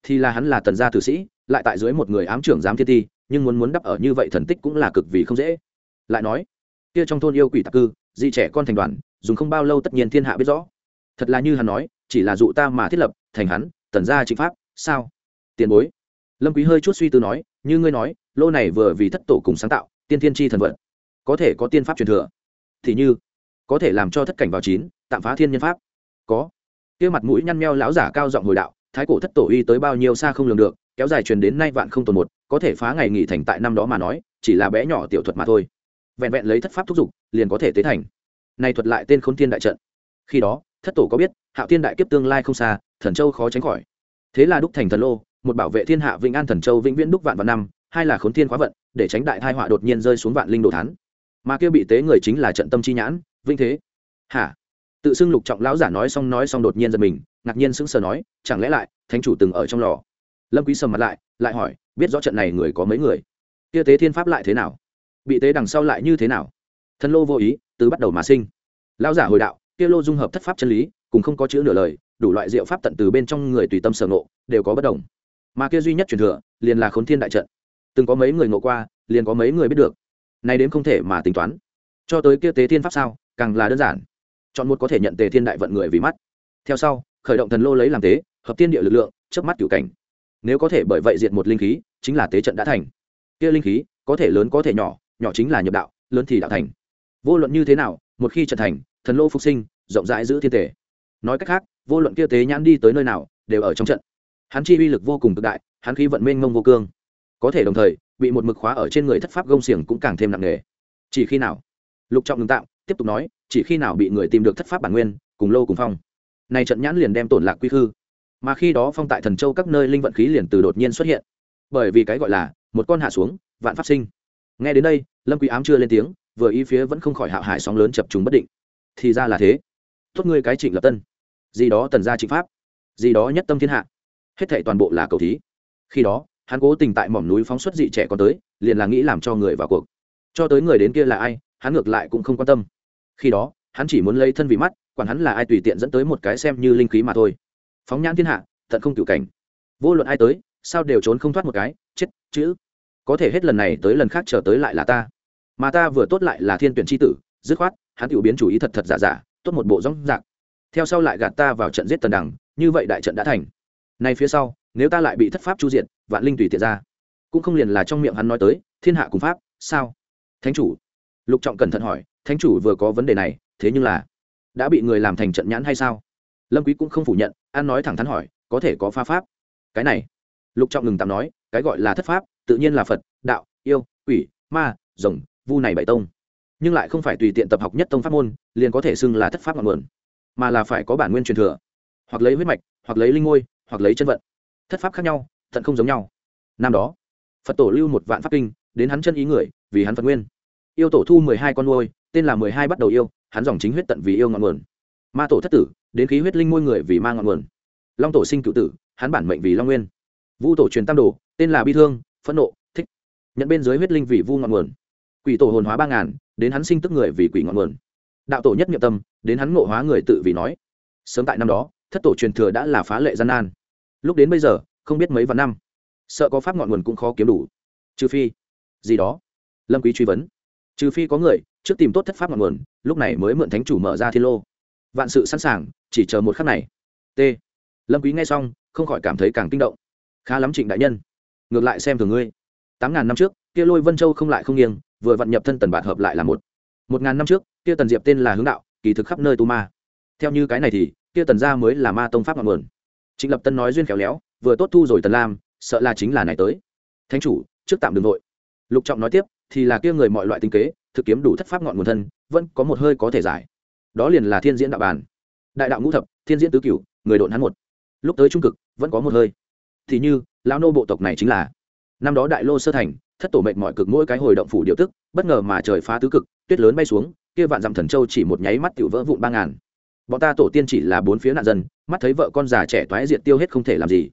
Speaker 1: Thì là hắn là tần gia tử sĩ, lại tại dưới một người ám trưởng giám thiên ti nhưng muốn muốn đắp ở như vậy thần tích cũng là cực vì không dễ. Lại nói, kia trong thôn yêu quỷ tạc cư, dị trẻ con thành đoàn, dùng không bao lâu tất nhiên thiên hạ biết rõ. Thật là như hắn nói, chỉ là dụ ta mà thiết lập, thành hắn, tần gia chính pháp, sao? Tiền bối. Lâm quý hơi chút suy tư nói, như ngươi nói, lô này vừa vì thất tổ cùng sáng tạo, tiên thiên chi thần vận có thể có tiên pháp truyền thừa. Thì như, có thể làm cho thất cảnh vào chín, tạm phá thiên nhân pháp. Có. Kia mặt mũi nhăn meo lão giả cao giọng hồi đạo, thái cổ thất tổ uy tới bao nhiêu xa không lường được kéo dài truyền đến nay vạn không tồn một, có thể phá ngày nghỉ thành tại năm đó mà nói, chỉ là bé nhỏ tiểu thuật mà thôi. Vẹn vẹn lấy thất pháp thúc giục, liền có thể tế thành. Nay thuật lại tên khốn thiên đại trận. Khi đó, thất tổ có biết, hạo thiên đại kiếp tương lai không xa, thần châu khó tránh khỏi. Thế là đúc thành thần lô, một bảo vệ thiên hạ vĩnh an thần châu vĩnh viễn đúc vạn vạn năm, hai là khốn thiên khóa vận, để tránh đại thai họa đột nhiên rơi xuống vạn linh đồ thán. Mà kia bị tế người chính là trận tâm chi nhãn vinh thế. Hả? Tự xưng lục trọng lão giả nói xong nói xong đột nhiên giật mình, ngạc nhiên sững sờ nói, chẳng lẽ lại, thánh chủ từng ở trong lò? Lâm quý sầm mặt lại lại hỏi, biết rõ trận này người có mấy người? Kia tế thiên pháp lại thế nào? Bị tế đằng sau lại như thế nào? Thân lô vô ý, từ bắt đầu mà sinh. Lão giả hồi đạo, kia lô dung hợp thất pháp chân lý, cùng không có chữ nửa lời, đủ loại diệu pháp tận từ bên trong người tùy tâm sở ngộ, đều có bất đồng. Mà kia duy nhất truyền thừa, liền là khốn thiên đại trận. Từng có mấy người ngộ qua, liền có mấy người biết được. Này đến không thể mà tính toán. Cho tới kia tế thiên pháp sao, càng là đơn giản. Chọn một có thể nhận tề thiên đại vận người vì mắt. Theo sau, khởi động thần lô lấy làm tế, hợp thiên địa lực lượng trước mắt cửu cảnh nếu có thể bởi vậy diệt một linh khí, chính là tế trận đã thành. Kia linh khí, có thể lớn có thể nhỏ nhỏ chính là nhập đạo, lớn thì đạo thành. Vô luận như thế nào, một khi trận thành, thần lô phục sinh, rộng rãi giữ thiên thể. Nói cách khác, vô luận kia tế nhãn đi tới nơi nào, đều ở trong trận. Hắn chi uy lực vô cùng cực đại, hắn khí vận mênh mông vô cương. Có thể đồng thời, bị một mực khóa ở trên người thất pháp gông xiềng cũng càng thêm nặng nề. Chỉ khi nào? Lục trọng ngừng tạm, tiếp tục nói, chỉ khi nào bị người tìm được thất pháp bản nguyên, cùng lô cùng phong. Này trận nhãn liền đem tổn lạc quy khư mà khi đó phong tại thần châu các nơi linh vận khí liền từ đột nhiên xuất hiện. Bởi vì cái gọi là, một con hạ xuống, vạn pháp sinh. Nghe đến đây, lâm quý ám chưa lên tiếng, vừa ý phía vẫn không khỏi hạo hải sóng lớn chập trùng bất định. Thì ra là thế. Tốt ngươi cái trịnh lập tân. Gì đó tần gia trịnh pháp. Gì đó nhất tâm thiên hạ. Hết thảy toàn bộ là cầu thí. Khi đó, hắn cố tình tại mỏm núi phóng xuất dị trẻ con tới, liền là nghĩ làm cho người vào cuộc. Cho tới người đến kia là ai, hắn ngược lại cũng không quan tâm. Khi đó, hắn chỉ muốn lấy thân vì mắt, quản hắn là ai tùy tiện dẫn tới một cái xem như linh khí mà thôi phóng nhãn thiên hạ, tận không cựu cảnh. Vô luận ai tới, sao đều trốn không thoát một cái, chết, chữ. Có thể hết lần này tới lần khác chờ tới lại là ta. Mà ta vừa tốt lại là thiên tuyển tri tử, dứt khoát, hắn tiểu biến chủ ý thật thật giả giả, tốt một bộ rong rạc. Theo sau lại gạt ta vào trận giết tần đằng, như vậy đại trận đã thành. Nay phía sau, nếu ta lại bị thất pháp chu diện vạn linh tùy tiện ra. Cũng không liền là trong miệng hắn nói tới, thiên hạ cùng pháp, sao? Thánh chủ. Lục trọng cẩn thận hỏi, thánh chủ vừa có vấn đề này, thế nhưng là đã bị người làm thành trận nhãn hay sao? Lâm quý cũng không phủ nhận, an nói thẳng thắn hỏi, có thể có pha pháp. Cái này, lục trọng ngừng tạm nói, cái gọi là thất pháp, tự nhiên là phật, đạo, yêu, quỷ, ma, rồng, vu này bảy tông. Nhưng lại không phải tùy tiện tập học nhất tông pháp môn, liền có thể xưng là thất pháp ngọn nguồn, mà là phải có bản nguyên truyền thừa. Hoặc lấy huyết mạch, hoặc lấy linh ngôi, hoặc lấy chân vận. Thất pháp khác nhau thận không giống nhau. Năm đó, phật tổ lưu một vạn pháp kinh, đến hắn chân ý người, vì hắn phật nguyên. Yêu tổ thu mười hai con nuôi, tên là mười hai bắt đầu yêu, hắn dòng chính huyết tận vì yêu ngọn nguồn. Ma tổ thất tử đến khí huyết linh ngôi người vì ma ngọn nguồn. Long tổ sinh cựu tử, hắn bản mệnh vì long nguyên. Vu tổ truyền tam đồ, tên là bi thương, phẫn nộ, thích. Nhận bên dưới huyết linh vì vu ngọn nguồn. Quỷ tổ hồn hóa ba ngàn, đến hắn sinh tức người vì quỷ ngọn nguồn. Đạo tổ nhất nghiệm tâm, đến hắn ngộ hóa người tự vì nói. Sớm tại năm đó, thất tổ truyền thừa đã là phá lệ gian nan. Lúc đến bây giờ, không biết mấy vạn năm. Sợ có pháp ngọn nguồn cũng khó kiếm đủ. Trừ phi, gì đó. Lâm quý truy vấn. Trừ phi có người trước tìm tốt thất pháp ngọn nguồn, lúc này mới mượn thánh chủ mở ra thiên lô vạn sự sẵn sàng, chỉ chờ một khắc này. T. Lâm quý nghe xong, không khỏi cảm thấy càng kinh động. Khá lắm trịnh đại nhân. Ngược lại xem thường ngươi. Tám ngàn năm trước, kia lôi vân châu không lại không nghiêng, vừa vận nhập thân tần bạt hợp lại là một. Một ngàn năm trước, kia tần diệp tên là hướng đạo, kỳ thực khắp nơi tu ma. Theo như cái này thì, kia tần gia mới là ma tông pháp ngọn nguồn. Trịnh lập tân nói duyên khéo léo, vừa tốt thu rồi tần lam, sợ là chính là này tới. Thánh chủ, trước tạm đường nội lục trọng nói tiếp, thì là kia người mọi loại tinh kế, thực kiếm đủ thất pháp ngọn nguồn thân, vẫn có một hơi có thể giải đó liền là thiên diễn đạo bàn. Đại đạo ngũ thập, thiên diễn tứ cửu, người độn hắn một. Lúc tới trung cực, vẫn có một hơi. Thì như, lão nô bộ tộc này chính là. Năm đó đại lô sơ thành, thất tổ mệnh mọi cực mỗi cái hồi động phủ điệu tức, bất ngờ mà trời phá tứ cực, tuyết lớn bay xuống, kia vạn dặm thần châu chỉ một nháy mắt tiểu vỡ vụn ba ngàn. Bọn ta tổ tiên chỉ là bốn phía nạn dân, mắt thấy vợ con già trẻ toái diệt tiêu hết không thể làm gì.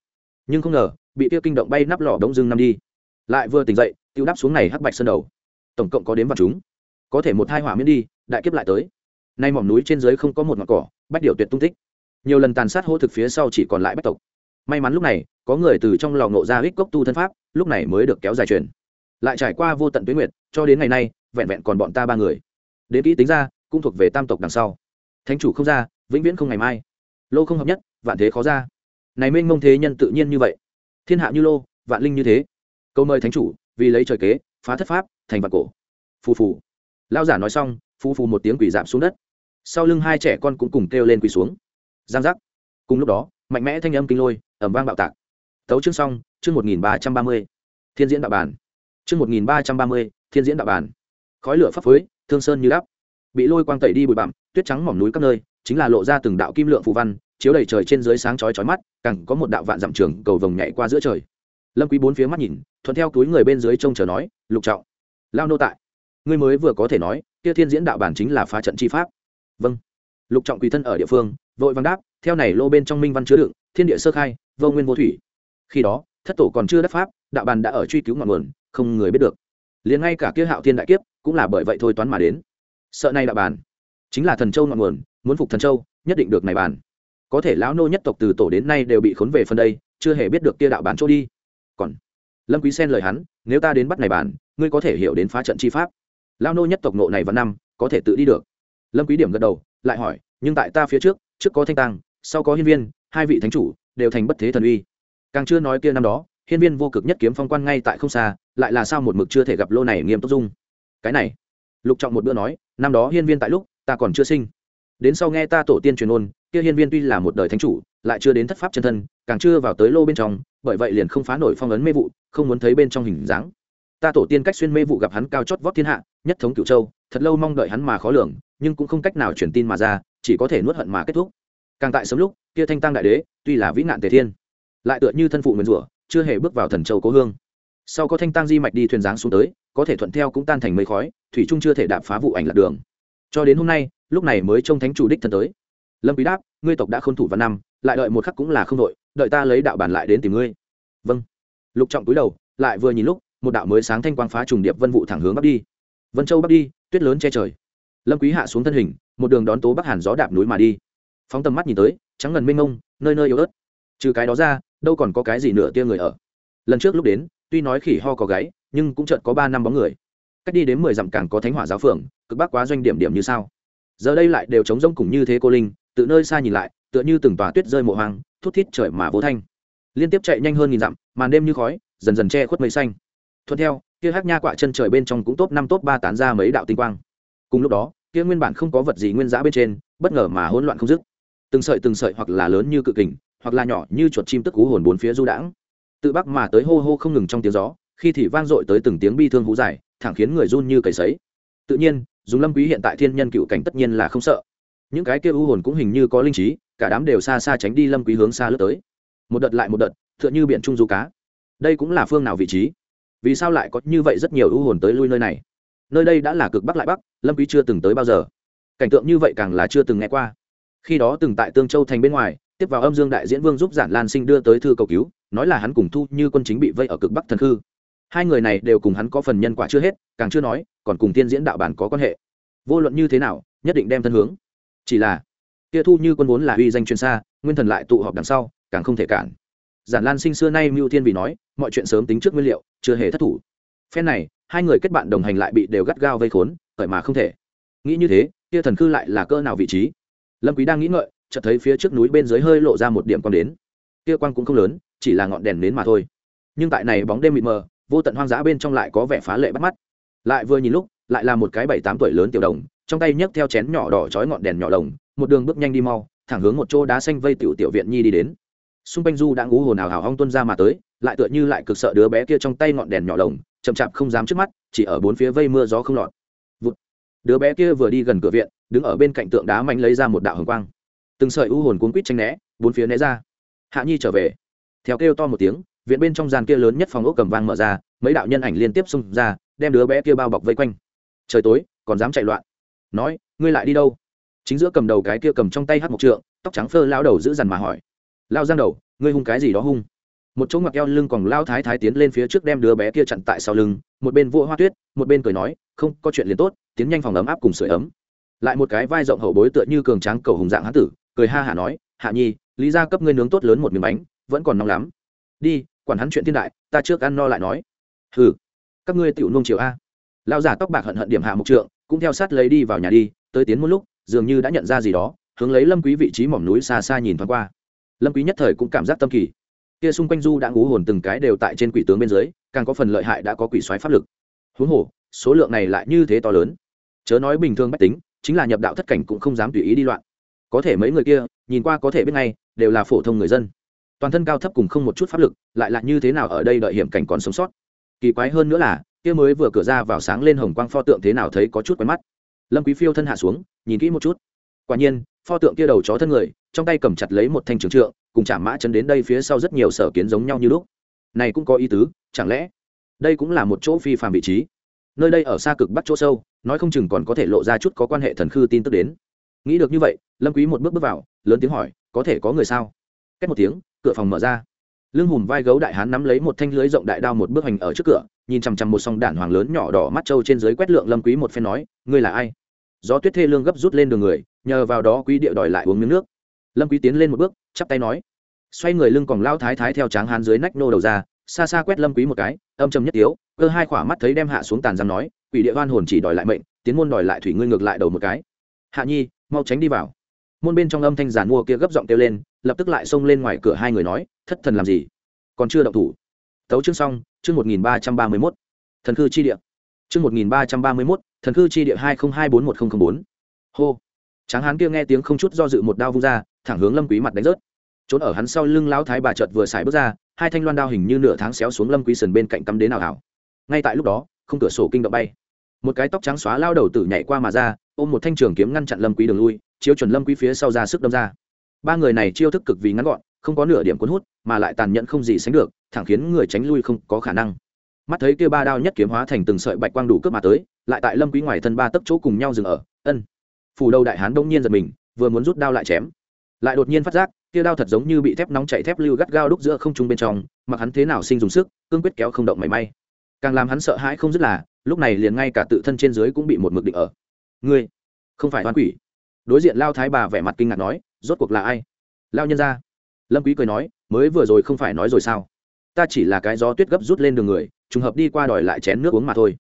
Speaker 1: Nhưng không ngờ, bị kia kinh động bay nắp lò đống dưng năm đi. Lại vừa tỉnh dậy, tiêu đáp xuống này hắc bạch sơn đầu. Tổng cộng có đến vào chúng. Có thể một hai hỏa miễn đi, đại kiếp lại tới nay mỏm núi trên dưới không có một ngọn cỏ, bách điều tuyệt tung tích. Nhiều lần tàn sát hô thực phía sau chỉ còn lại bách tộc. May mắn lúc này, có người từ trong lò ngộ ra hích cốc tu thân pháp, lúc này mới được kéo dài truyền. Lại trải qua vô tận tuyến nguyệt, cho đến ngày nay, vẹn vẹn còn bọn ta ba người. Đến kỹ tính ra, cũng thuộc về tam tộc đằng sau. Thánh chủ không ra, vĩnh viễn không ngày mai. Lô không hợp nhất, vạn thế khó ra. Này mênh mông thế nhân tự nhiên như vậy. Thiên hạ như lô, vạn linh như thế. Câu mời thánh chủ, vì lấy trời kế, phá thất pháp, thành vạn cổ. Phù phù. Lao giả nói xong, phù phù một tiếng quỷ giảm xuống đất sau lưng hai trẻ con cũng cùng kêu lên quỳ xuống. Giang giác. Cùng lúc đó, mạnh mẽ thanh âm kinh lôi ẩm vang bạo tạc. Tấu chương xong, chương một nghìn ba trăm ba mươi, thiên diễn đạo bản chương một nghìn ba trăm ba mươi, thiên diễn đạo bản khói lửa phấp phới, thương sơn như đắp. Bị lôi quang tẩy đi bụi bặm, tuyết trắng mỏm núi các nơi, chính là lộ ra từng đạo kim lượng phù văn, chiếu đầy trời trên dưới sáng chói chói mắt, càng có một đạo vạn dặm trường cầu vồng nhảy qua giữa trời. Lâm quý bốn phía mắt nhìn, thuận theo túi người bên dưới trông chờ nói, lục trọng, lao nô tại. Ngươi mới vừa có thể nói, kia thiên diễn đạo bản chính là phá trận chi pháp vâng. Lục trọng quỳ thân ở địa phương, vội vàng đáp, theo này lô bên trong minh văn chứa đựng, thiên địa sơ khai, vô nguyên vô thủy. Khi đó, thất tổ còn chưa đắc pháp, đạo bàn đã ở truy cứu ngọn nguồn, không người biết được. Liền ngay cả kia hạo thiên đại kiếp, cũng là bởi vậy thôi toán mà đến. Sợ này đạo bàn, chính là thần châu ngọn nguồn, muốn phục thần châu, nhất định được này bàn. Có thể lão nô nhất tộc từ tổ đến nay đều bị khốn về phần đây, chưa hề biết được kia đạo bàn chỗ đi. Còn, lâm quý xen lời hắn, nếu ta đến bắt này bàn, ngươi có thể hiểu đến phá trận chi pháp. Lão nô nhất tộc nộ này vào năm, có thể tự đi được lâm quý điểm gật đầu, lại hỏi, nhưng tại ta phía trước trước có thanh tăng sau có hiên viên, hai vị thánh chủ đều thành bất thế thần uy. Càng chưa nói kia năm đó, hiên viên vô cực nhất kiếm phong quan ngay tại không xa, lại là sao một mực chưa thể gặp lô này nghiêm túc dung. Cái này, lục trọng một bữa nói, năm đó hiên viên tại lúc, ta còn chưa sinh. Đến sau nghe ta tổ tiên truyền ôn, kia hiên viên tuy là một đời thánh chủ, lại chưa đến thất pháp chân thân, càng chưa vào tới lô bên trong, bởi vậy liền không phá nổi phong ấn mê vụ, không muốn thấy bên trong hình dáng. Ta tổ tiên cách xuyên mê vụ gặp hắn cao chót vót thiên hạ, nhất thống cửu châu, thật lâu mong đợi hắn mà khó lường nhưng cũng không cách nào truyền tin mà ra, chỉ có thể nuốt hận mà kết thúc. Càng tại sớm lúc, kia thanh tăng đại đế, tuy là vĩ nạn tề thiên, lại tựa như thân phụ nguyên rủa, chưa hề bước vào thần châu cố hương. Sau có thanh tăng di mạch đi thuyền giáng xuống tới, có thể thuận theo cũng tan thành mây khói, thủy trung chưa thể đạp phá vụ ảnh lạc đường. Cho đến hôm nay, lúc này mới trông thánh chủ đích thân tới. Lâm quý đáp, ngươi tộc đã khôn thủ văn năm, lại đợi một khắc cũng là không đội đợi ta lấy đạo bản lại đến tìm ngươi. Vâng. Lục trọng túi đầu, lại vừa nhìn lúc, một đạo mới sáng thanh quang phá trùng điệp vân vụ thẳng hướng bắc đi. Vân châu bắc đi, tuyết lớn che trời lâm quý hạ xuống thân hình, một đường đón tố bắc hàn gió đạp núi mà đi. Phóng tầm mắt nhìn tới, trắng ngần mênh mông, nơi nơi yếu ớt. Trừ cái đó ra, đâu còn có cái gì nửa tia người ở. Lần trước lúc đến, tuy nói khỉ ho có gáy, nhưng cũng chợt có ba năm bóng người. Cách đi đến mười dặm càng có thánh hỏa giáo phường, cực bắc quá doanh điểm điểm như sao. Giờ đây lại đều trống rông cùng như thế cô linh từ nơi xa nhìn lại, tựa như từng tòa tuyết rơi mộ hoang, thút thít trời mà vô thanh. Liên tiếp chạy nhanh hơn nghìn dặm, màn đêm như khói, dần dần che khuất mây xanh. Thuận theo, kia hắc nha quạ chân trời bên trong cũng top năm top ba tán ra mấy đạo tinh quang. Cùng lúc đó kia nguyên bản không có vật gì nguyên giã bên trên, bất ngờ mà hỗn loạn không dứt. Từng sợi từng sợi hoặc là lớn như cự kình, hoặc là nhỏ như chuột chim tức cú hồn bốn phía du đãng. Tự bắc mà tới hô hô không ngừng trong tiếng gió, khi thì vang dội tới từng tiếng bi thương hú dài, thẳng khiến người run như cầy sấy. Tự nhiên, dùng lâm quý hiện tại thiên nhân cựu cảnh tất nhiên là không sợ. Những cái kia u hồn cũng hình như có linh trí, cả đám đều xa xa tránh đi lâm quý hướng xa lướt tới. Một đợt lại một đợt, tựa như biển trung du cá. Đây cũng là phương nào vị trí? Vì sao lại có như vậy rất nhiều u hồn tới lui nơi này? Nơi đây đã là cực bắc lại bắc, lâm quý chưa từng tới bao giờ. Cảnh tượng như vậy càng là chưa từng nghe qua. Khi đó từng tại tương châu thành bên ngoài, tiếp vào âm dương đại diễn vương giúp giản lan sinh đưa tới thư cầu cứu, nói là hắn cùng thu như quân chính bị vây ở cực bắc thần khư. Hai người này đều cùng hắn có phần nhân quả chưa hết, càng chưa nói, còn cùng tiên diễn đạo bản có quan hệ. Vô luận như thế nào, nhất định đem thân hướng. Chỉ là, kia thu như quân vốn là uy danh chuyên xa, nguyên thần lại tụ họp đằng sau, càng không thể cản. Giản lan sinh xưa nay mưu thiên vì nói, mọi chuyện sớm tính trước nguyên liệu, chưa hề thất thủ. Phen này hai người kết bạn đồng hành lại bị đều gắt gao vây khốn bởi mà không thể. Nghĩ như thế, kia thần khư lại là cơ nào vị trí? Lâm quý đang nghĩ ngợi, chợt thấy phía trước núi bên dưới hơi lộ ra một điểm quang đến. Kia quang cũng không lớn, chỉ là ngọn đèn nến mà thôi. Nhưng tại này bóng đêm mịt mờ, vô tận hoang dã bên trong lại có vẻ phá lệ bắt mắt. Lại vừa nhìn lúc, lại là một cái bảy tám tuổi lớn tiểu đồng, trong tay nhấc theo chén nhỏ đỏ chói ngọn đèn nhỏ đồng, một đường bước nhanh đi mau, thẳng hướng một chỗ đá xanh vây tiểu tiểu viện nhi đi đến. Xung quanh du đã ngú hồn ào hào hong tuân ra mà tới, lại tựa như lại cực sợ đứa bé kia trong tay ngọn đèn nhỏ đồng chậm chạp không dám trước mắt, chỉ ở bốn phía vây mưa gió không lọt. Vụt. đứa bé kia vừa đi gần cửa viện, đứng ở bên cạnh tượng đá mạnh lấy ra một đạo hồng quang. Từng sợi u hồn cuốn quýt tranh né, bốn phía né ra. Hạ nhi trở về. Theo kêu to một tiếng, viện bên trong gian kia lớn nhất phòng ốc cầm vang mở ra, mấy đạo nhân ảnh liên tiếp xông ra, đem đứa bé kia bao bọc vây quanh. Trời tối, còn dám chạy loạn. Nói, ngươi lại đi đâu? Chính giữa cầm đầu cái kia cầm trong tay hát một trượng, tóc trắng phơ lao đầu giữ dằn mà hỏi. Lao giang đầu, ngươi hung cái gì đó hung? Một chỗ ngoặc eo lưng còn lao thái thái tiến lên phía trước đem đứa bé kia chặn tại sau lưng, một bên vua hoa tuyết, một bên cười nói, không, có chuyện liền tốt, tiến nhanh phòng ấm áp cùng sưởi ấm. Lại một cái vai rộng hậu bối tựa như cường tráng cầu hùng dạng hán tử, cười ha hả nói, hạ nhi, lý ra cấp ngươi nướng tốt lớn một miếng bánh, vẫn còn nóng lắm. Đi, quản hắn chuyện thiên đại, ta trước ăn no lại nói. Hừ, các ngươi tiểu nông chiều a. Lao giả tóc bạc hận hận điểm hạ mục trượng, cũng theo sát lấy đi vào nhà đi, tới tiến một lúc, dường như đã nhận ra gì đó, hướng lấy lâm quý vị trí mỏm núi xa xa nhìn thoáng qua. Lâm quý nhất thời cũng cảm giác tâm kỳ kia xung quanh du đã ngú hồn từng cái đều tại trên quỷ tướng bên dưới, càng có phần lợi hại đã có quỷ xoáy pháp lực. Huống hồ, số lượng này lại như thế to lớn. Chớ nói bình thường bách tính, chính là nhập đạo thất cảnh cũng không dám tùy ý đi loạn. Có thể mấy người kia, nhìn qua có thể biết ngay, đều là phổ thông người dân. Toàn thân cao thấp cùng không một chút pháp lực, lại là như thế nào ở đây đợi hiểm cảnh còn sống sót. Kỳ quái hơn nữa là, kia mới vừa cửa ra vào sáng lên hồng quang pho tượng thế nào thấy có chút quen mắt. Lâm quý phiêu thân hạ xuống, nhìn kỹ một chút. Quả nhiên, pho tượng kia đầu chó thân người trong tay cầm chặt lấy một thanh trường trượng, cùng chạm mã chân đến đây phía sau rất nhiều sở kiến giống nhau như lúc. Này cũng có ý tứ, chẳng lẽ đây cũng là một chỗ phi phàm vị trí? Nơi đây ở xa cực bắc chỗ sâu, nói không chừng còn có thể lộ ra chút có quan hệ thần khư tin tức đến. Nghĩ được như vậy, lâm quý một bước bước vào, lớn tiếng hỏi, có thể có người sao? Cách một tiếng, cửa phòng mở ra. Lưng hùm vai gấu đại hán nắm lấy một thanh lưới rộng đại đao một bước hành ở trước cửa, nhìn chằm chằm một song đản hoàng lớn nhỏ đỏ mắt trâu trên dưới quét lượng lâm quý một phen nói, ngươi là ai? Gió tuyết thê lương gấp rút lên đường người, nhờ vào đó quý địa đòi lại uống miếng nước lâm quý tiến lên một bước, chắp tay nói. Xoay người lưng còn lao thái thái theo tráng hán dưới nách nô đầu ra, xa xa quét lâm quý một cái, âm trầm nhất yếu cơ hai khỏa mắt thấy đem hạ xuống tàn răng nói, quỷ địa oan hồn chỉ đòi lại mệnh, tiến môn đòi lại thủy ngươi ngược lại đầu một cái. Hạ nhi, mau tránh đi vào. Môn bên trong âm thanh giàn mua kia gấp giọng kêu lên, lập tức lại xông lên ngoài cửa hai người nói, thất thần làm gì? Còn chưa động thủ. Tấu chương xong, chương một nghìn ba trăm ba mươi mốt. Thần cư chi địa. Chương một nghìn ba trăm ba mươi mốt, thần cư chi địa hai không hai bốn một nghìn bốn. Hô. Tráng hán kia nghe tiếng không chút do dự một đao vung ra thẳng hướng lâm quý mặt đánh rớt. Trốn ở hắn sau lưng lão thái bà chợt vừa xài bước ra, hai thanh loan đao hình như nửa tháng xéo xuống lâm quý sườn bên cạnh cắm đến nào hảo. Ngay tại lúc đó không cửa sổ kinh động bay. Một cái tóc trắng xóa lao đầu tử nhảy qua mà ra, ôm một thanh trường kiếm ngăn chặn lâm quý đường lui, chiếu chuẩn lâm quý phía sau ra sức đâm ra. Ba người này chiêu thức cực vì ngắn gọn, không có nửa điểm cuốn hút, mà lại tàn nhẫn không gì sánh được, thẳng khiến người tránh lui không có khả năng. Mắt thấy kia ba đao nhất kiếm hóa thành từng sợi bạch quang đủ cướp mà tới, lại tại lâm quý ngoài thân ba tấc chỗ cùng nhau dừng ở, ân. Phủ đầu đại hán đông nhiên giật mình, vừa muốn rút đao lại chém lại đột nhiên phát giác, tia đao thật giống như bị thép nóng chảy thép lưu gắt gao đúc giữa không trung bên trong, mặc hắn thế nào sinh dùng sức, cương quyết kéo không động mảy may. Càng làm hắn sợ hãi không dứt là, lúc này liền ngay cả tự thân trên dưới cũng bị một mực định ở. Ngươi, không phải oan quỷ. Đối diện lao thái bà vẻ mặt kinh ngạc nói, rốt cuộc là ai? Lao nhân ra. Lâm quý cười nói, mới vừa rồi không phải nói rồi sao? Ta chỉ là cái gió tuyết gấp rút lên đường người, trùng hợp đi qua đòi lại chén nước uống mà thôi.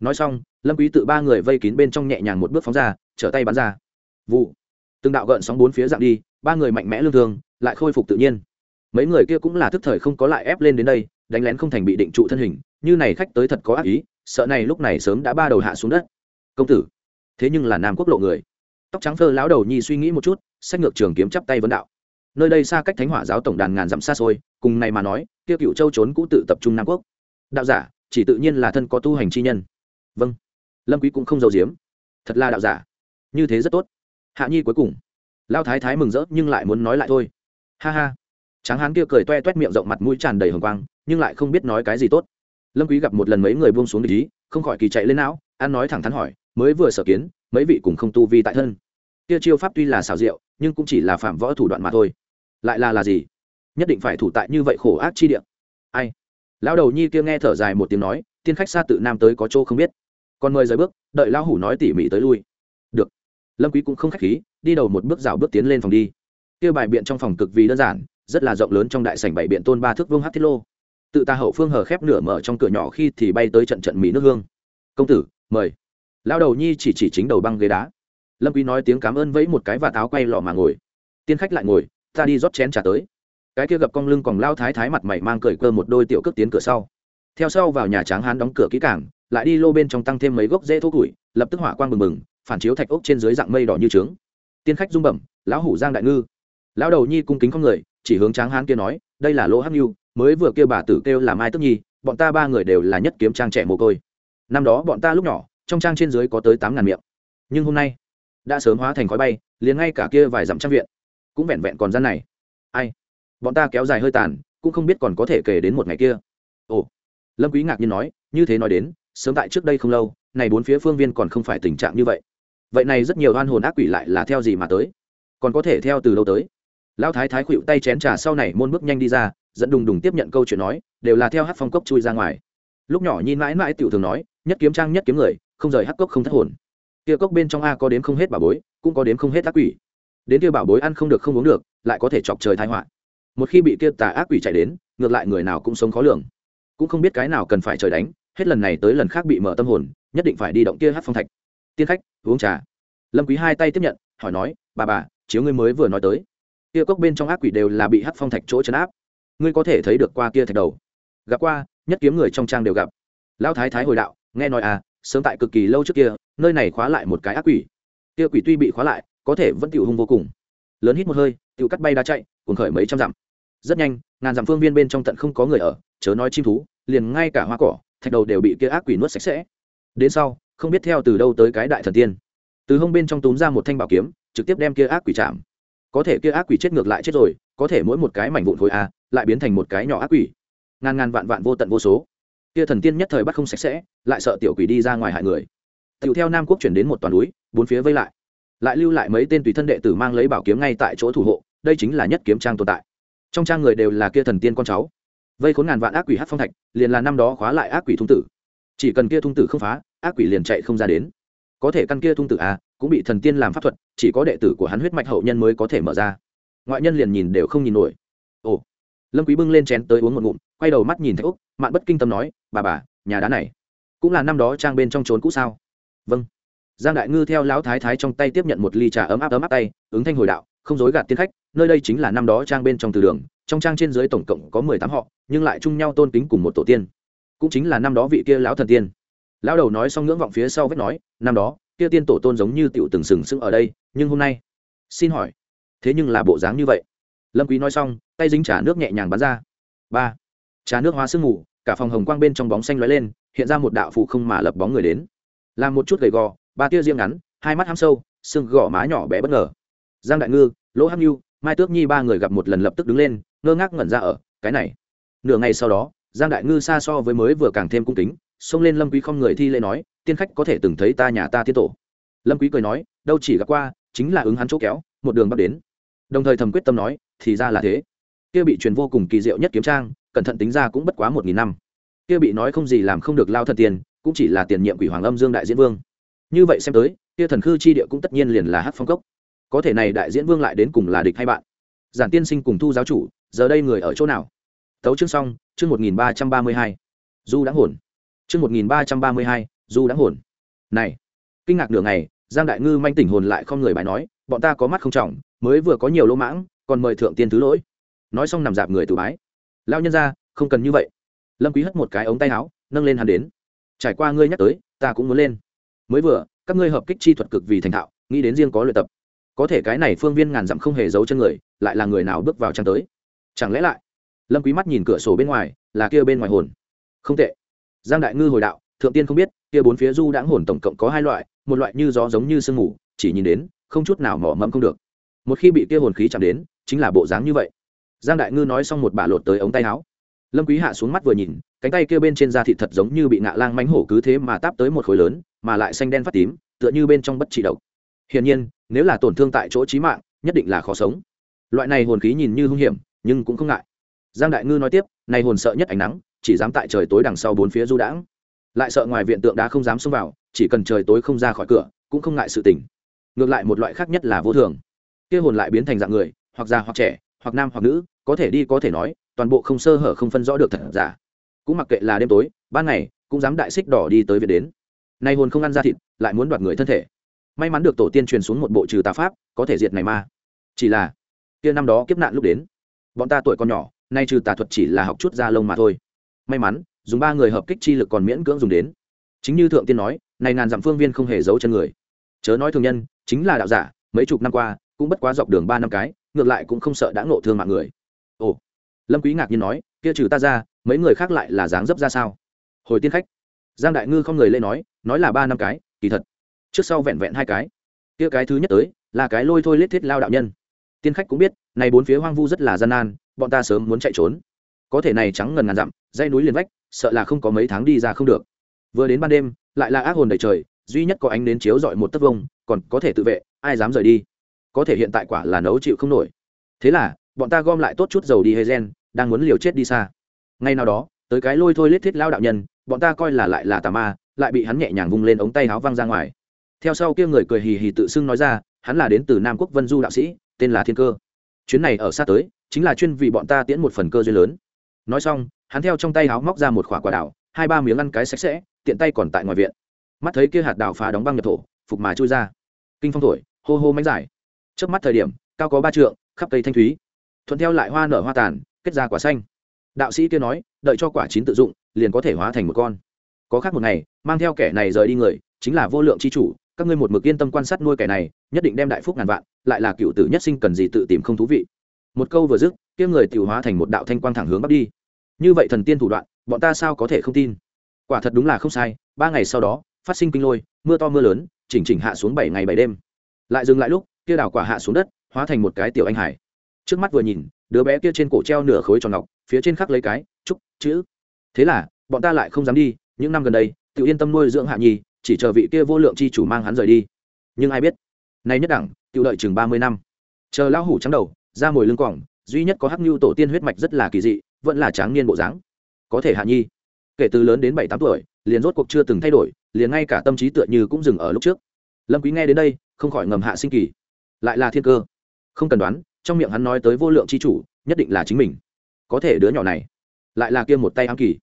Speaker 1: Nói xong, lâm quý tự ba người vây kín bên trong nhẹ nhàng một bước phóng ra, trở tay bắn ra. Vụ từng đạo gợn sóng bốn phía dạng đi, ba người mạnh mẽ lương thương, lại khôi phục tự nhiên. Mấy người kia cũng là thức thời không có lại ép lên đến đây, đánh lén không thành bị định trụ thân hình, như này khách tới thật có ác ý, sợ này lúc này sớm đã ba đầu hạ xuống đất. Công tử, thế nhưng là nam quốc lộ người. Tóc trắng phơ lão đầu nhi suy nghĩ một chút, sách ngược trường kiếm chắp tay vấn đạo. Nơi đây xa cách thánh hỏa giáo tổng đàn ngàn dặm xa xôi, cùng này mà nói, kia cựu châu trốn cũ tự tập trung nam quốc. Đạo giả, chỉ tự nhiên là thân có tu hành chi nhân. Vâng. Lâm quý cũng không giấu giếm. Thật là đạo giả. Như thế rất tốt hạ nhi cuối cùng. Lao thái thái mừng rỡ nhưng lại muốn nói lại thôi. Ha ha. Tráng hán kia cười toe toét miệng rộng mặt mũi tràn đầy hồng quang, nhưng lại không biết nói cái gì tốt. Lâm quý gặp một lần mấy người buông xuống ý, không khỏi kỳ chạy lên não an nói thẳng thắn hỏi, mới vừa sở kiến, mấy vị cùng không tu vi tại thân. Kia chiêu pháp tuy là xảo diệu, nhưng cũng chỉ là phạm võ thủ đoạn mà thôi. Lại là là gì? Nhất định phải thủ tại như vậy khổ ác chi địa. Ai? Lão đầu nhi kia nghe thở dài một tiếng nói, tiên khách xa tự nam tới có chỗ không biết. Còn mời rời bước, đợi lão hủ nói tỉ mỉ tới lui lâm quý cũng không khách khí, đi đầu một bước rào bước tiến lên phòng đi. Kia bài biện trong phòng cực vì đơn giản, rất là rộng lớn trong đại sảnh bảy biện tôn ba thước vương hát thiết lô. Tự ta hậu phương hở khép nửa mở trong cửa nhỏ khi thì bay tới trận trận mỹ nước hương. Công tử, mời. Lão đầu nhi chỉ chỉ chính đầu băng ghế đá. Lâm quý nói tiếng cảm ơn vẫy một cái và táo quay lọ mà ngồi. Tiên khách lại ngồi, ta đi rót chén trà tới. Cái kia gặp cong lưng còn lao thái thái mặt mày mang cười cơ một đôi tiểu cước tiến cửa sau. Theo sau vào nhà tráng hán đóng cửa kỹ cảng lại đi lô bên trong tăng thêm mấy gốc dễ thuốc củi, lập tức hỏa quang bừng bừng phản chiếu thạch ốc trên dưới dạng mây đỏ như trướng. Tiên khách rung bẩm, lão hủ giang đại ngư. Lão đầu nhi cung kính không người, chỉ hướng tráng hán kia nói, đây là lỗ hắc nhu mới vừa kêu bà tử kêu là mai tức nhi, bọn ta ba người đều là nhất kiếm trang trẻ mồ côi. Năm đó bọn ta lúc nhỏ, trong trang trên dưới có tới tám ngàn miệng. Nhưng hôm nay, đã sớm hóa thành khói bay, liền ngay cả kia vài dặm trang viện, cũng vẹn vẹn còn gian này. Ai? Bọn ta kéo dài hơi tàn, cũng không biết còn có thể kể đến một ngày kia. Ồ. Lâm quý ngạc nhiên nói, như thế nói đến, sớm tại trước đây không lâu, này bốn phía phương viên còn không phải tình trạng như vậy vậy này rất nhiều oan hồn ác quỷ lại là theo gì mà tới? Còn có thể theo từ đâu tới? Lão thái thái khuỵu tay chén trà sau này môn bước nhanh đi ra, dẫn đùng đùng tiếp nhận câu chuyện nói, đều là theo hát phong cốc chui ra ngoài. Lúc nhỏ nhìn mãi mãi tiểu thường nói, nhất kiếm trang nhất kiếm người, không rời hắc cốc không thất hồn. Kia cốc bên trong a có đến không hết bảo bối, cũng có đến không hết ác quỷ. Đến kia bảo bối ăn không được không uống được, lại có thể chọc trời thái họa. Một khi bị kia tà ác quỷ chạy đến, ngược lại người nào cũng sống khó lường. Cũng không biết cái nào cần phải trời đánh, hết lần này tới lần khác bị mở tâm hồn, nhất định phải đi động kia hát phong thạch tiên khách, uống trà. Lâm quý hai tay tiếp nhận, hỏi nói, bà bà, chiếu ngươi mới vừa nói tới. Kia cốc bên trong ác quỷ đều là bị hắc phong thạch chỗ chấn áp. Ngươi có thể thấy được qua kia thạch đầu. Gặp qua, nhất kiếm người trong trang đều gặp. Lão thái thái hồi đạo, nghe nói à sớm tại cực kỳ lâu trước kia, nơi này khóa lại một cái ác quỷ. Kia quỷ tuy bị khóa lại, có thể vẫn tiểu hung vô cùng. Lớn hít một hơi, tiểu cắt bay đá chạy, cuồng khởi mấy trăm dặm. Rất nhanh, ngàn dặm phương viên bên trong tận không có người ở, chớ nói chim thú, liền ngay cả hoa cỏ, thạch đầu đều bị kia ác quỷ nuốt sạch sẽ. Đến sau không biết theo từ đâu tới cái đại thần tiên. Từ hông bên trong túm ra một thanh bảo kiếm, trực tiếp đem kia ác quỷ chạm. Có thể kia ác quỷ chết ngược lại chết rồi, có thể mỗi một cái mảnh vụn khối a, lại biến thành một cái nhỏ ác quỷ. Ngàn ngàn vạn vạn vô tận vô số. Kia thần tiên nhất thời bắt không sạch sẽ, lại sợ tiểu quỷ đi ra ngoài hại người. Tựu theo nam quốc chuyển đến một toàn núi, bốn phía vây lại. Lại lưu lại mấy tên tùy thân đệ tử mang lấy bảo kiếm ngay tại chỗ thủ hộ, đây chính là nhất kiếm trang tồn tại. Trong trang người đều là kia thần tiên con cháu. Vây khốn ngàn vạn ác quỷ hát phong thạch, liền là năm đó khóa lại ác quỷ thung tử. Chỉ cần kia thung tử không phá ác quỷ liền chạy không ra đến. Có thể căn kia thung tử a cũng bị thần tiên làm pháp thuật, chỉ có đệ tử của hắn huyết mạch hậu nhân mới có thể mở ra. Ngoại nhân liền nhìn đều không nhìn nổi. Ồ, lâm quý bưng lên chén tới uống một ngụm, quay đầu mắt nhìn thấy úc, mạn bất kinh tâm nói, bà bà, nhà đá này cũng là năm đó trang bên trong trốn cũ sao? Vâng. Giang đại ngư theo lão thái thái trong tay tiếp nhận một ly trà ấm áp ấm áp tay, ứng thanh hồi đạo, không dối gạt tiên khách, nơi đây chính là năm đó trang bên trong từ đường, trong trang trên dưới tổng cộng có mười tám họ, nhưng lại chung nhau tôn kính cùng một tổ tiên. Cũng chính là năm đó vị kia lão thần tiên lão đầu nói xong ngưỡng vọng phía sau vết nói, năm đó, kia tiên tổ tôn giống như tiểu từng sừng sững ở đây, nhưng hôm nay, xin hỏi, thế nhưng là bộ dáng như vậy? Lâm quý nói xong, tay dính trà nước nhẹ nhàng bắn ra. Ba, trà nước hóa sương mù, cả phòng hồng quang bên trong bóng xanh lóe lên, hiện ra một đạo phụ không mà lập bóng người đến. Làm một chút gầy gò, ba tia riêng ngắn, hai mắt hăm sâu, xương gò má nhỏ bé bất ngờ. Giang đại ngư, lỗ hắc nhu mai tước nhi ba người gặp một lần lập tức đứng lên, ngơ ngác ngẩn ra ở, cái này. Nửa ngày sau đó, giang đại ngư xa so với mới vừa càng thêm cung kính xông lên lâm quý không người thi lễ nói, tiên khách có thể từng thấy ta nhà ta tiên tổ. Lâm quý cười nói, đâu chỉ gặp qua, chính là ứng hắn chỗ kéo, một đường bắt đến. Đồng thời thầm quyết tâm nói, thì ra là thế. Kia bị truyền vô cùng kỳ diệu nhất kiếm trang, cẩn thận tính ra cũng bất quá một nghìn năm. Kia bị nói không gì làm không được lao thần tiền, cũng chỉ là tiền nhiệm quỷ hoàng âm dương đại diễn vương. Như vậy xem tới, kia thần khư chi địa cũng tất nhiên liền là hắc phong cốc. Có thể này đại diễn vương lại đến cùng là địch hay bạn? Giản tiên sinh cùng thu giáo chủ, giờ đây người ở chỗ nào? Tấu chương xong, chương một nghìn ba trăm ba mươi hai. Du đã hồn chương một nghìn ba trăm ba mươi hai du đã hồn. Này kinh ngạc nửa ngày giang đại ngư manh tỉnh hồn lại không người bài nói bọn ta có mắt không trọng mới vừa có nhiều lỗ mãng còn mời thượng tiên thứ lỗi. Nói xong nằm dạp người từ bái. Lão nhân gia, không cần như vậy. Lâm quý hất một cái ống tay áo nâng lên hắn đến. Trải qua ngươi nhắc tới ta cũng muốn lên. Mới vừa các ngươi hợp kích chi thuật cực vì thành thạo nghĩ đến riêng có luyện tập. Có thể cái này phương viên ngàn dặm không hề giấu chân người lại là người nào bước vào trang tới? Chẳng lẽ lại? Lâm quý mắt nhìn cửa sổ bên ngoài là kia bên ngoài hồn. Không tệ giang đại ngư hồi đạo, thượng tiên không biết, kia bốn phía du đãng hồn tổng cộng có hai loại, một loại như gió giống như sương mù, chỉ nhìn đến, không chút nào mỏ mẫm không được. Một khi bị kia hồn khí chạm đến, chính là bộ dáng như vậy. Giang đại ngư nói xong một bà lột tới ống tay áo. Lâm quý hạ xuống mắt vừa nhìn, cánh tay kia bên trên da thịt thật giống như bị ngạ lang mánh hổ cứ thế mà táp tới một khối lớn, mà lại xanh đen phát tím, tựa như bên trong bất trị độc. Hiển nhiên, nếu là tổn thương tại chỗ chí mạng, nhất định là khó sống. Loại này hồn khí nhìn như hung hiểm, nhưng cũng không ngại. Giang đại ngư nói tiếp, này hồn sợ nhất ánh nắng chỉ dám tại trời tối đằng sau bốn phía du đãng. Lại sợ ngoài viện tượng đá không dám xông vào, chỉ cần trời tối không ra khỏi cửa, cũng không ngại sự tình. Ngược lại một loại khác nhất là vô thường. Kia hồn lại biến thành dạng người, hoặc già hoặc trẻ, hoặc nam hoặc nữ, có thể đi có thể nói, toàn bộ không sơ hở không phân rõ được thật giả. Cũng mặc kệ là đêm tối, ban ngày, cũng dám đại xích đỏ đi tới việc đến. Nay hồn không ăn ra thịt, lại muốn đoạt người thân thể. May mắn được tổ tiên truyền xuống một bộ trừ tà pháp, có thể diệt này ma chỉ là, kia năm đó kiếp nạn lúc đến. Bọn ta tuổi còn nhỏ, nay trừ tà thuật chỉ là học chút da lông mà thôi may mắn, dùng ba người hợp kích chi lực còn miễn cưỡng dùng đến. Chính như thượng tiên nói, này ngàn dặm phương viên không hề giấu chân người. Chớ nói thường nhân, chính là đạo giả, mấy chục năm qua, cũng bất quá dọc đường ba năm cái, ngược lại cũng không sợ đã ngộ thương mạng người. Ồ, lâm quý ngạc nhiên nói, kia trừ ta ra, mấy người khác lại là dáng dấp ra sao? Hồi tiên khách, giang đại ngư không người lên nói nói là ba năm cái, kỳ thật, trước sau vẹn vẹn hai cái. Kia cái thứ nhất tới, là cái lôi thôi lết thiết lao đạo nhân. Tiên khách cũng biết, này bốn phía hoang vu rất là gian nan, bọn ta sớm muốn chạy trốn có thể này trắng ngần ngàn dặm dây núi liền vách, sợ là không có mấy tháng đi ra không được. Vừa đến ban đêm, lại là ác hồn đầy trời, duy nhất có ánh đến chiếu dọi một tấc vông, còn có thể tự vệ, ai dám rời đi? Có thể hiện tại quả là nấu chịu không nổi. Thế là, bọn ta gom lại tốt chút dầu đi hay gen đang muốn liều chết đi xa. Ngay nào đó, tới cái lôi thôi lết thiết lao đạo nhân, bọn ta coi là lại là tà ma, lại bị hắn nhẹ nhàng vung lên ống tay áo văng ra ngoài. Theo sau kia người cười hì hì tự xưng nói ra, hắn là đến từ nam quốc vân du đạo sĩ, tên là thiên cơ. Chuyến này ở xa tới, chính là chuyên vì bọn ta tiễn một phần cơ duyên lớn nói xong, hắn theo trong tay háo móc ra một khỏa quả đảo hai ba miếng ăn cái sạch sẽ, tiện tay còn tại ngoài viện. Mắt thấy kia hạt đào phá đóng băng nhập thổ, phục mà chui ra. Kinh phong thổi, hô hô mánh giải. Trước mắt thời điểm, cao có ba trượng, khắp cây thanh thúy. Thuận theo lại hoa nở hoa tàn, kết ra quả xanh. Đạo sĩ kia nói, đợi cho quả chín tự dụng, liền có thể hóa thành một con. Có khác một ngày, mang theo kẻ này rời đi người, chính là vô lượng c h i chủ, các ngươi một mực yên tâm quan sát nuôi kẻ này, nhất định đem đại phúc ngàn vạn, lại là cựu tử nhất sinh cần gì tự tìm không thú vị. Một câu vừa dứt kia người tiểu hóa thành một đạo thanh quang thẳng hướng bắc đi. Như vậy thần tiên thủ đoạn, bọn ta sao có thể không tin? Quả thật đúng là không sai, ba ngày sau đó, phát sinh kinh lôi, mưa to mưa lớn, chỉnh chỉnh hạ xuống bảy ngày bảy đêm. Lại dừng lại lúc, kia đảo quả hạ xuống đất, hóa thành một cái tiểu anh hải. Trước mắt vừa nhìn, đứa bé kia trên cổ treo nửa khối tròn ngọc, phía trên khắc lấy cái, trúc, chữ. Thế là, bọn ta lại không dám đi, những năm gần đây, tự yên tâm nuôi dưỡng hạ nhi, chỉ chờ vị kia vô lượng chi chủ mang hắn rời đi. Nhưng ai biết, nay nhất đẳng tự đợi chừng ba mươi năm. Chờ lão hủ trắng đầu, ra mồi lưng quỏng duy nhất có hắc nhu tổ tiên huyết mạch rất là kỳ dị, vẫn là tráng niên bộ dáng. Có thể hạ nhi, kể từ lớn đến bảy tám tuổi, liền rốt cuộc chưa từng thay đổi, liền ngay cả tâm trí tựa như cũng dừng ở lúc trước. Lâm quý nghe đến đây, không khỏi ngầm hạ sinh kỳ. Lại là thiên cơ. Không cần đoán, trong miệng hắn nói tới vô lượng chi chủ, nhất định là chính mình. Có thể đứa nhỏ này, lại là kia một tay ám kỳ.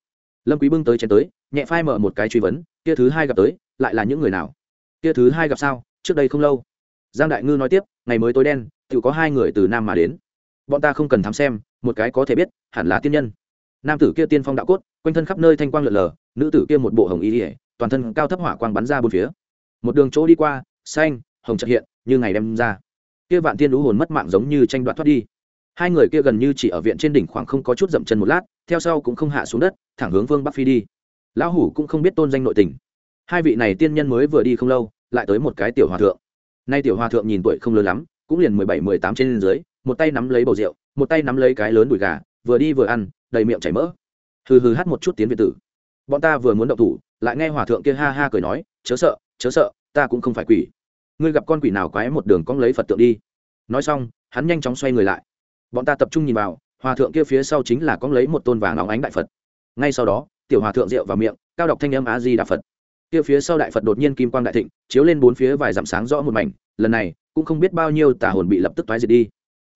Speaker 1: Lâm quý bưng tới chén tới, nhẹ phai mở một cái truy vấn, kia thứ hai gặp tới, lại là những người nào? Kia thứ hai gặp sao? Trước đây không lâu. Giang đại ngư nói tiếp, ngày mới tối đen tự có hai người từ nam mà đến bọn ta không cần thám xem, một cái có thể biết, hẳn là tiên nhân. Nam tử kia tiên phong đạo cốt, quanh thân khắp nơi thanh quang lượn lờ, nữ tử kia một bộ hồng y ỉa toàn thân cao thấp hỏa quang bắn ra bốn phía. Một đường chỗ đi qua, xanh, hồng trật hiện, như ngày đem ra. Kia vạn tiên lũ hồn mất mạng giống như tranh đoạt thoát đi. Hai người kia gần như chỉ ở viện trên đỉnh khoảng không có chút dậm chân một lát, theo sau cũng không hạ xuống đất, thẳng hướng vương bắc phi đi. Lão hủ cũng không biết tôn danh nội tình. Hai vị này tiên nhân mới vừa đi không lâu, lại tới một cái tiểu hòa thượng. Nay tiểu hòa thượng nhìn tuổi không lớn lắm, cũng liền mười bảy, mười tám trên dưới một tay nắm lấy bầu rượu, một tay nắm lấy cái lớn đùi gà, vừa đi vừa ăn, đầy miệng chảy mỡ. Hừ hừ hát một chút tiến việt tử. Bọn ta vừa muốn động thủ, lại nghe hòa thượng kia ha ha cười nói, chớ sợ chớ sợ, ta cũng không phải quỷ. Ngươi gặp con quỷ nào quái một đường cong lấy phật tượng đi. Nói xong, hắn nhanh chóng xoay người lại. Bọn ta tập trung nhìn vào, hòa thượng kia phía sau chính là cong lấy một tôn vàng óng ánh đại phật. Ngay sau đó, tiểu hòa thượng rượu vào miệng, cao đọc thanh âm á di đà phật. Kia phía sau đại phật đột nhiên kim quang đại thịnh, chiếu lên bốn phía vài dặm sáng rõ một mảnh, lần này cũng không biết bao nhiêu tà hồn bị lập tức thoái diệt đi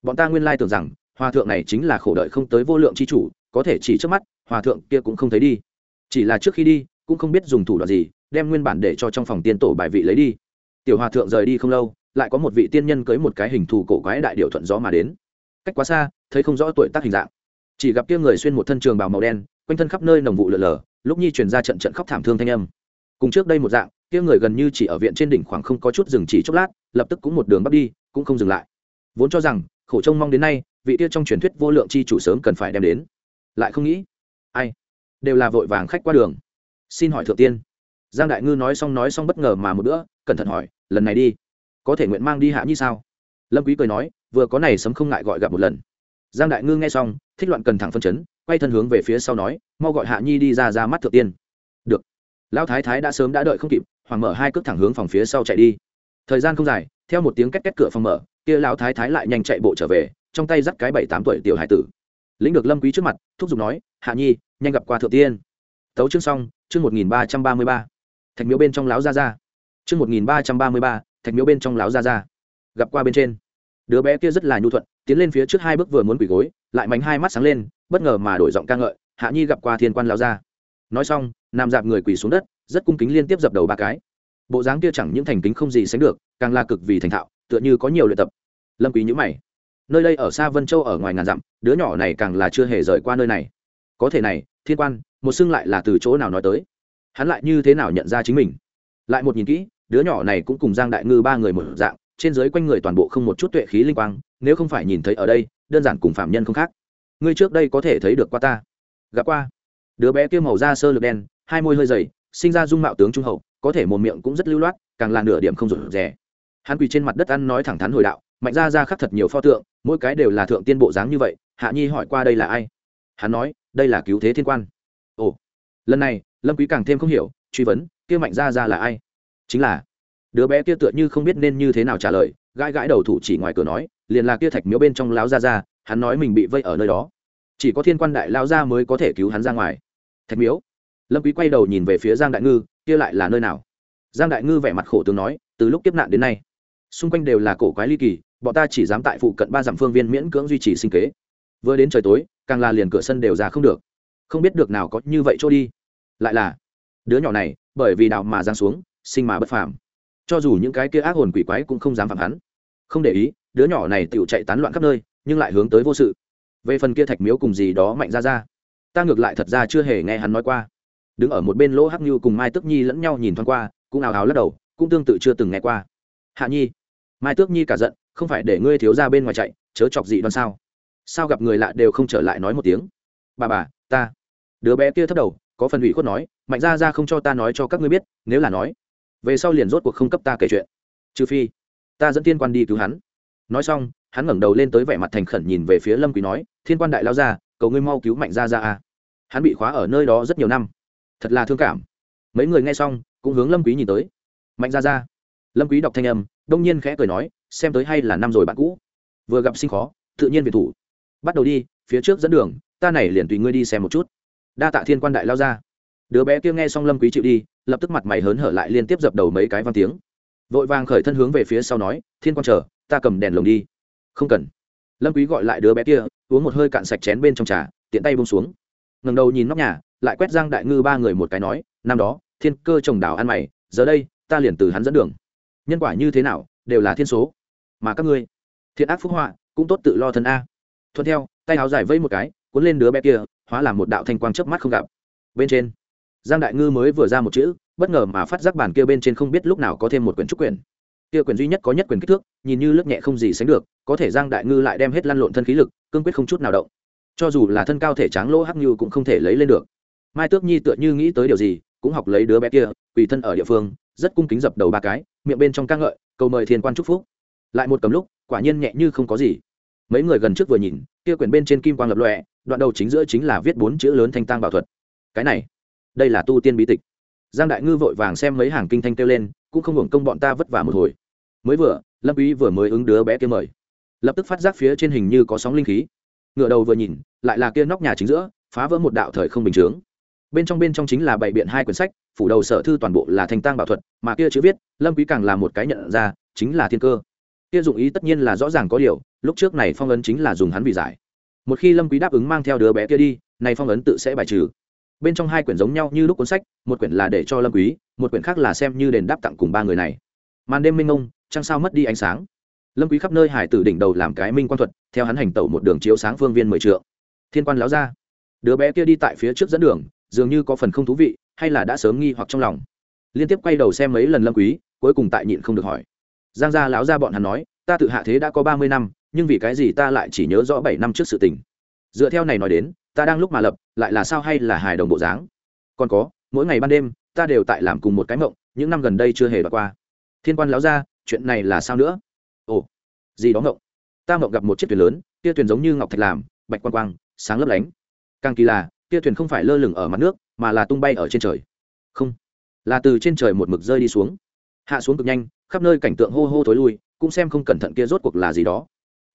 Speaker 1: bọn ta nguyên lai tưởng rằng, hòa thượng này chính là khổ đợi không tới vô lượng c h i chủ, có thể chỉ trước mắt, hòa thượng kia cũng không thấy đi. Chỉ là trước khi đi, cũng không biết dùng thủ đoạn gì, đem nguyên bản để cho trong phòng tiên tổ bài vị lấy đi. Tiểu hòa thượng rời đi không lâu, lại có một vị tiên nhân cưới một cái hình thù cổ quái đại điệu thuận gió mà đến. Cách quá xa, thấy không rõ tuổi tác hình dạng. Chỉ gặp kia người xuyên một thân trường bào màu đen, quanh thân khắp nơi nồng vụ lở lở, lúc nhi truyền ra trận trận khóc thảm thương thanh âm. Cùng trước đây một dạng, kia người gần như chỉ ở viện trên đỉnh khoảng không có chút dừng chỉ chốc lát, lập tức cũng một đường bắt đi, cũng không dừng lại. Vốn cho rằng khổ trông mong đến nay, vị kia trong truyền thuyết vô lượng chi chủ sớm cần phải đem đến. Lại không nghĩ, ai, đều là vội vàng khách qua đường. Xin hỏi thượng tiên, giang đại ngư nói xong nói xong bất ngờ mà một bữa, cẩn thận hỏi, lần này đi, có thể nguyện mang đi hạ như sao? Lâm quý cười nói, vừa có này sấm không ngại gọi gặp một lần. Giang đại ngư nghe xong, thích loạn cần thẳng phân chấn, quay thân hướng về phía sau nói, mau gọi hạ nhi đi ra ra mắt thượng tiên. Được. Lão thái thái đã sớm đã đợi không kịp hoàng mở hai cước thẳng hướng phòng phía sau chạy đi. Thời gian không dài, theo một tiếng két két cửa phòng mở kia lão thái thái lại nhanh chạy bộ trở về, trong tay dắt cái bảy tám tuổi tiểu hải tử. Lĩnh được lâm quý trước mặt, thúc giục nói, hạ nhi, nhanh gặp qua thượng tiên. Tấu chương xong, chương một nghìn ba trăm ba mươi ba. Thạch miếu bên trong láo ra ra chương một nghìn ba trăm ba mươi ba, thạch miếu bên trong láo ra ra gặp qua bên trên. Đứa bé kia rất là nhu thuận, tiến lên phía trước hai bước vừa muốn quỳ gối, lại mánh hai mắt sáng lên, bất ngờ mà đổi giọng ca ngợi, hạ nhi gặp qua thiên quan láo ra nói xong, nam dạp người quỳ xuống đất, rất cung kính liên tiếp dập đầu ba cái. Bộ dáng kia chẳng những thành kính không gì sánh được, càng là cực vì thành thạo tựa như có nhiều luyện tập. Lâm quý nhữ mày. Nơi đây ở xa vân châu ở ngoài ngàn dặm, đứa nhỏ này càng là chưa hề rời qua nơi này. Có thể này, thiên quan, một xưng lại là từ chỗ nào nói tới? Hắn lại như thế nào nhận ra chính mình? Lại một nhìn kỹ, đứa nhỏ này cũng cùng giang đại ngư ba người một dạng, trên dưới quanh người toàn bộ không một chút tuệ khí linh quang, nếu không phải nhìn thấy ở đây, đơn giản cùng phạm nhân không khác. Ngươi trước đây có thể thấy được qua ta. Gặp qua. Đứa bé kia màu da sơ lược đen, hai môi hơi dày, sinh ra dung mạo tướng trung hậu, có thể một miệng cũng rất lưu loát, càng là nửa điểm không rụt rè hắn quỳ trên mặt đất ăn nói thẳng thắn hồi đạo, mạnh ra ra khắc thật nhiều pho tượng, mỗi cái đều là thượng tiên bộ dáng như vậy, hạ nhi hỏi qua đây là ai? Hắn nói, đây là cứu thế thiên quan. Ồ, lần này, lâm quý càng thêm không hiểu, truy vấn, kia mạnh ra ra là ai? Chính là. Đứa bé kia tựa như không biết nên như thế nào trả lời, gãi gãi đầu thủ chỉ ngoài cửa nói, liền là kia thạch miếu bên trong láo ra ra hắn nói mình bị vây ở nơi đó. Chỉ có thiên quan đại lao ra mới có thể cứu hắn ra ngoài. Thạch miếu? Lâm quý quay đầu nhìn về phía giang đại ngư, kia lại là nơi nào? Giang đại ngư vẻ mặt khổ tướng nói, từ lúc tiếp nạn đến nay xung quanh đều là cổ quái ly kỳ, bọn ta chỉ dám tại phụ cận ba dặm phương viên miễn cưỡng duy trì sinh kế. Vừa đến trời tối, càng là liền cửa sân đều ra không được. Không biết được nào có như vậy chỗ đi. Lại là, đứa nhỏ này, bởi vì đạo mà giang xuống, sinh mà bất phàm. Cho dù những cái kia ác hồn quỷ quái cũng không dám phạm hắn. Không để ý, đứa nhỏ này tựu chạy tán loạn khắp nơi, nhưng lại hướng tới vô sự. Về phần kia thạch miếu cùng gì đó mạnh ra ra, ta ngược lại thật ra chưa hề nghe hắn nói qua. Đứng ở một bên lỗ hắc như cùng mai tức nhi lẫn nhau nhìn thoáng qua, cũng ào ào lắc đầu, cũng tương tự chưa từng nghe qua. Hạ nhi mai tước nhi cả giận, không phải để ngươi thiếu ra bên ngoài chạy, chớ chọc gì đoan sao? Sao gặp người lạ đều không trở lại nói một tiếng? Bà bà, ta. Đứa bé kia thấp đầu, có phần ủy khuất nói, mạnh ra ra không cho ta nói cho các ngươi biết, nếu là nói, về sau liền rốt cuộc không cấp ta kể chuyện. Trừ phi, ta dẫn thiên quan đi cứu hắn. Nói xong, hắn ngẩng đầu lên tới vẻ mặt thành khẩn nhìn về phía lâm quý nói, thiên quan đại lao ra, cầu ngươi mau cứu mạnh ra ra à. hắn bị khóa ở nơi đó rất nhiều năm. Thật là thương cảm. Mấy người nghe xong, cũng hướng lâm quý nhìn tới. Mạnh ra ra lâm quý đọc thanh âm, đông nhiên khẽ cười nói, xem tới hay là năm rồi bạn cũ. Vừa gặp sinh khó, tự nhiên việt thủ. Bắt đầu đi, phía trước dẫn đường, ta này liền tùy ngươi đi xem một chút. Đa tạ thiên quan đại lao ra. Đứa bé kia nghe xong lâm quý chịu đi, lập tức mặt mày hớn hở lại liên tiếp dập đầu mấy cái văn tiếng. Vội vàng khởi thân hướng về phía sau nói, thiên quan chờ, ta cầm đèn lồng đi. Không cần. Lâm quý gọi lại đứa bé kia, uống một hơi cạn sạch chén bên trong trà, tiện tay buông xuống. Ngẩng đầu nhìn nóc nhà, lại quét giang đại ngư ba người một cái nói, năm đó, thiên cơ trồng đào ăn mày, giờ đây, ta liền từ hắn dẫn đường nhân quả như thế nào, đều là thiên số. Mà các ngươi, thiện ác phúc họa, cũng tốt tự lo thân a. Thuận theo, tay áo dài vây một cái, cuốn lên đứa bé kia, hóa làm một đạo thanh quang chớp mắt không gặp. Bên trên, giang đại ngư mới vừa ra một chữ, bất ngờ mà phát giác bản kia bên trên không biết lúc nào có thêm một quyển trúc quyển. Kia quyển duy nhất có nhất quyển kích thước, nhìn như lớp nhẹ không gì sánh được, có thể giang đại ngư lại đem hết lăn lộn thân khí lực, cương quyết không chút nào động. Cho dù là thân cao thể tráng lỗ hắc như cũng không thể lấy lên được. Mai tước nhi tựa như nghĩ tới điều gì, cũng học lấy đứa bé kia, quỳ thân ở địa phương rất cung kính dập đầu ba cái, miệng bên trong ca ngợi, cầu mời thiên quan chúc phúc. Lại một cầm lúc, quả nhiên nhẹ như không có gì. Mấy người gần trước vừa nhìn, kia quyển bên trên kim quang lập lọe đoạn đầu chính giữa chính là viết bốn chữ lớn thanh tăng bảo thuật. Cái này, đây là tu tiên bí tịch. Giang đại ngư vội vàng xem mấy hàng kinh thanh kêu lên, cũng không hưởng công bọn ta vất vả một hồi. Mới vừa, lâm ý vừa mới ứng đứa bé kia mời. Lập tức phát giác phía trên hình như có sóng linh khí. Ngựa đầu vừa nhìn, lại là kia nóc nhà chính giữa, phá vỡ một đạo thời không bình chướng. Bên trong bên trong chính là bảy biện hai quyển sách phủ đầu sở thư toàn bộ là thanh tang bảo thuật, mà kia chữ viết, lâm quý càng là một cái nhận ra, chính là thiên cơ. Kia dụng ý tất nhiên là rõ ràng có điều, lúc trước này phong ấn chính là dùng hắn vì giải. Một khi lâm quý đáp ứng mang theo đứa bé kia đi, này phong ấn tự sẽ bài trừ. Bên trong hai quyển giống nhau như lúc cuốn sách, một quyển là để cho lâm quý, một quyển khác là xem như đền đáp tặng cùng ba người này. Màn đêm minh ngông trăng sao mất đi ánh sáng. Lâm quý khắp nơi hải tử đỉnh đầu làm cái minh quan thuật, theo hắn hành tẩu một đường chiếu sáng phương viên mười trượng. Thiên quan láo ra. Đứa bé kia đi tại phía trước dẫn đường, dường như có phần không thú vị hay là đã sớm nghi hoặc trong lòng. Liên tiếp quay đầu xem mấy lần lâm quý, cuối cùng tại nhịn không được hỏi. Giang gia láo ra bọn hắn nói, ta tự hạ thế đã có ba mươi năm, nhưng vì cái gì ta lại chỉ nhớ rõ bảy năm trước sự tình? Dựa theo này nói đến, ta đang lúc mà lập, lại là sao hay là hài đồng bộ dáng? Còn có, mỗi ngày ban đêm, ta đều tại làm cùng một cái mộng, những năm gần đây chưa hề đoạt qua. Thiên quan láo ra chuyện này là sao nữa? Ồ, gì đó mộng. Ta mộng gặp một chiếc thuyền lớn, kia thuyền giống như ngọc thạch làm, bạch quang quang, sáng lấp lánh. Càng kỳ là kia thuyền không phải lơ lửng ở mặt nước mà là tung bay ở trên trời. Không, là từ trên trời một mực rơi đi xuống. Hạ xuống cực nhanh, khắp nơi cảnh tượng hô hô thối lui, cũng xem không cẩn thận kia rốt cuộc là gì đó.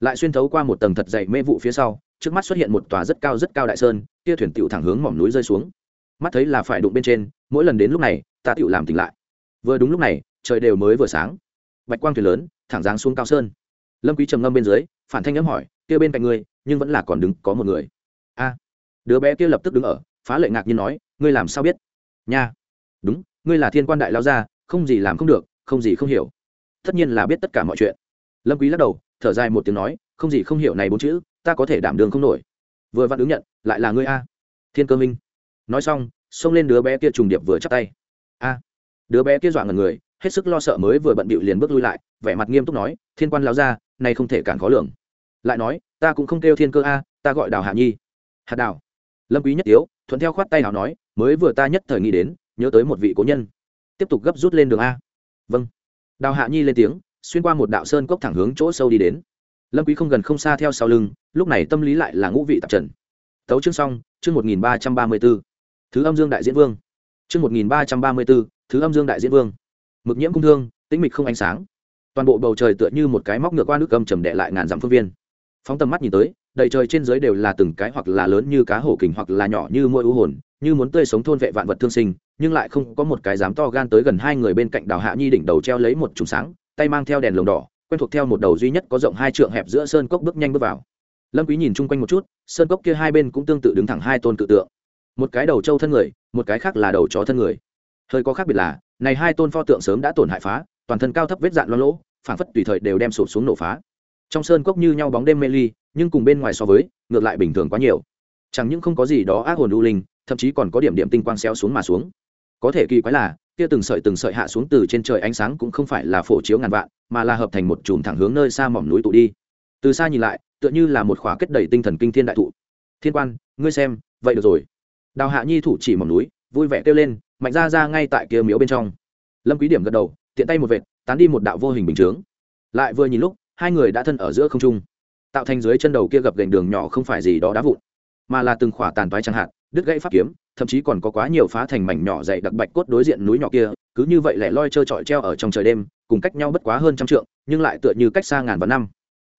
Speaker 1: Lại xuyên thấu qua một tầng thật dày mê vụ phía sau, trước mắt xuất hiện một tòa rất cao rất cao đại sơn, kia thuyền tựu thẳng hướng mỏm núi rơi xuống. Mắt thấy là phải đụng bên trên, mỗi lần đến lúc này, ta tựu làm tỉnh lại. Vừa đúng lúc này, trời đều mới vừa sáng. Bạch quang thuyền lớn, thẳng dáng xuống cao sơn. Lâm quý trầm ngâm bên dưới, phản thanh nhắm hỏi, kia bên cạnh ngươi, nhưng vẫn là còn đứng có một người. A. Đứa bé kia lập tức đứng ở, phá lệ ngạc nhiên nói ngươi làm sao biết? Nha. Đúng, ngươi là thiên quan đại lao gia, không gì làm không được, không gì không hiểu. Tất nhiên là biết tất cả mọi chuyện. Lâm quý lắc đầu, thở dài một tiếng nói, không gì không hiểu này bốn chữ, ta có thể đảm đường không nổi. Vừa vặn ứng nhận, lại là ngươi a. Thiên cơ minh. Nói xong, xông lên đứa bé kia trùng điệp vừa chắp tay. A. Đứa bé kia dọa ngẩn người, hết sức lo sợ mới vừa bận bịu liền bước lui lại, vẻ mặt nghiêm túc nói, thiên quan lao ra này không thể cản khó lường. Lại nói, ta cũng không kêu thiên cơ a, ta gọi đào hạ nhi. Hạt đào lâm quý nhất tiếu thuận theo khoát tay nào nói mới vừa ta nhất thời nghĩ đến nhớ tới một vị cố nhân. Tiếp tục gấp rút lên đường a. Vâng. Đào hạ nhi lên tiếng xuyên qua một đạo sơn cốc thẳng hướng chỗ sâu đi đến. Lâm quý không gần không xa theo sau lưng lúc này tâm lý lại là ngũ vị tạp trần. Tấu chương xong chương một nghìn ba trăm ba mươi 1334. thứ âm dương đại diễn vương. Chương một nghìn ba trăm ba mươi 1334, thứ âm dương đại diễn vương. Mực nhiễm cung thương tĩnh mịch không ánh sáng. Toàn bộ bầu trời tựa như một cái móc ngược qua nước cầm trầm đệ lại ngàn dặm phương viên. Phóng tầm mắt nhìn tới đầy trời trên dưới đều là từng cái hoặc là lớn như cá hổ kình hoặc là nhỏ như môi u hồn, như muốn tươi sống thôn vệ vạn vật thương sinh, nhưng lại không có một cái dám to gan tới gần hai người bên cạnh đào hạ nhi đỉnh đầu treo lấy một trùng sáng, tay mang theo đèn lồng đỏ, quen thuộc theo một đầu duy nhất có rộng hai trượng hẹp giữa sơn cốc bước nhanh bước vào. Lâm quý nhìn chung quanh một chút, sơn cốc kia hai bên cũng tương tự đứng thẳng hai tôn cự tượng. Một cái đầu trâu thân người, một cái khác là đầu chó thân người. Hơi có khác biệt là, này hai tôn pho tượng sớm đã tổn hại phá, toàn thân cao thấp vết dạn lo lỗ, phảng phất tùy thời đều đem sụp xuống nổ phá trong sơn cốc như nhau bóng đêm mê ly, nhưng cùng bên ngoài so với, ngược lại bình thường quá nhiều. Chẳng những không có gì đó ác hồn u linh, thậm chí còn có điểm điểm tinh quang xéo xuống mà xuống. Có thể kỳ quái là, kia từng sợi từng sợi hạ xuống từ trên trời ánh sáng cũng không phải là phổ chiếu ngàn vạn, mà là hợp thành một chùm thẳng hướng nơi xa mỏm núi tụ đi. Từ xa nhìn lại, tựa như là một khóa kết đầy tinh thần kinh thiên đại thụ. Thiên quan, ngươi xem, vậy được rồi. Đào hạ nhi thủ chỉ mỏm núi, vui vẻ kêu lên, mạnh ra ra ngay tại kia miếu bên trong. Lâm quý điểm gật đầu, tiện tay một vệt, tán đi một đạo vô hình bình chướng. Lại vừa nhìn lúc hai người đã thân ở giữa không trung tạo thành dưới chân đầu kia gập gành đường nhỏ không phải gì đó đá vụn mà là từng khỏa tàn toái chẳng hạn đứt gãy pháp kiếm thậm chí còn có quá nhiều phá thành mảnh nhỏ dày đặc bạch cốt đối diện núi nhỏ kia cứ như vậy lẻ loi trơ trọi treo ở trong trời đêm cùng cách nhau bất quá hơn trăm trượng nhưng lại tựa như cách xa ngàn vạn năm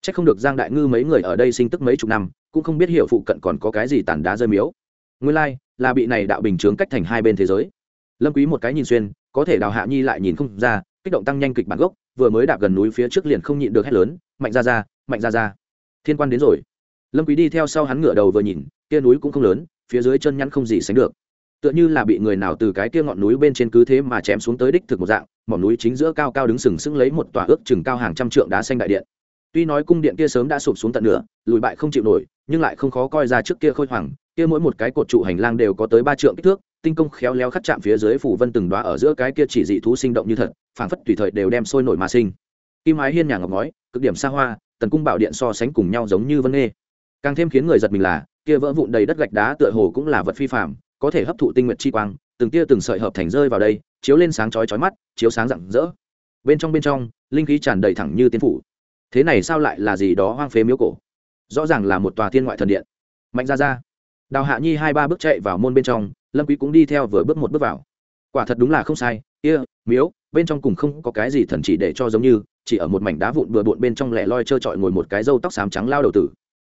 Speaker 1: Chắc không được Giang Đại Ngư mấy người ở đây sinh tức mấy chục năm, cũng không biết hiểu phụ cận còn có cái gì tàn đá rơi miếu. Nguyên lai, like, là bị này đạo bình chướng cách thành hai bên thế giới. Lâm Quý một cái nhìn xuyên, có thể Đào Hạ Nhi lại nhìn không ra, kích động tăng nhanh kịch bản gốc, vừa mới đạp gần núi phía trước liền không nhịn được hét lớn, mạnh ra ra, mạnh ra ra. Thiên quan đến rồi. Lâm Quý đi theo sau hắn ngửa đầu vừa nhìn, kia núi cũng không lớn, phía dưới chân nhăn không gì sánh được. Tựa như là bị người nào từ cái kia ngọn núi bên trên cứ thế mà chém xuống tới đích thực một dạng, mỏm núi chính giữa cao cao đứng sừng sững lấy một tòa ước chừng cao hàng trăm trượng đá xanh đại điện tuy nói cung điện kia sớm đã sụp xuống tận nửa lùi bại không chịu nổi nhưng lại không khó coi ra trước kia khôi hoàng kia mỗi một cái cột trụ hành lang đều có tới ba trượng kích thước tinh công khéo léo khắc chạm phía dưới phủ vân từng đoá ở giữa cái kia chỉ dị thú sinh động như thật, phảng phất tùy thời đều đem sôi nổi mà sinh. Kim ái hiên nhà ngọc ngói cực điểm xa hoa, tần cung bảo điện so sánh cùng nhau giống như vân nghê càng thêm khiến người giật mình là, kia vỡ vụn đầy đất gạch đá tựa hồ cũng là vật phi phạm có thể hấp thụ tinh nguyện chi quang, từng tia từng sợi hợp thành rơi vào đây, chiếu lên sáng chói chói mắt, chiếu sáng rạng rỡ. Bên trong bên trong, linh khí tràn đầy thẳng như tiên phủ. Thế này sao lại là gì đó hoang phế miếu cổ? Rõ ràng là một tòa thiên ngoại thần điện. Mạnh ra ra. Đào hạ nhi hai ba bước chạy vào môn bên trong lâm quý cũng đi theo vừa bước một bước vào quả thật đúng là không sai kia miếu bên trong cùng không có cái gì thần chỉ để cho giống như chỉ ở một mảnh đá vụn vừa bụn bên trong lẻ loi trơ trọi ngồi một cái râu tóc xám trắng lao đầu tử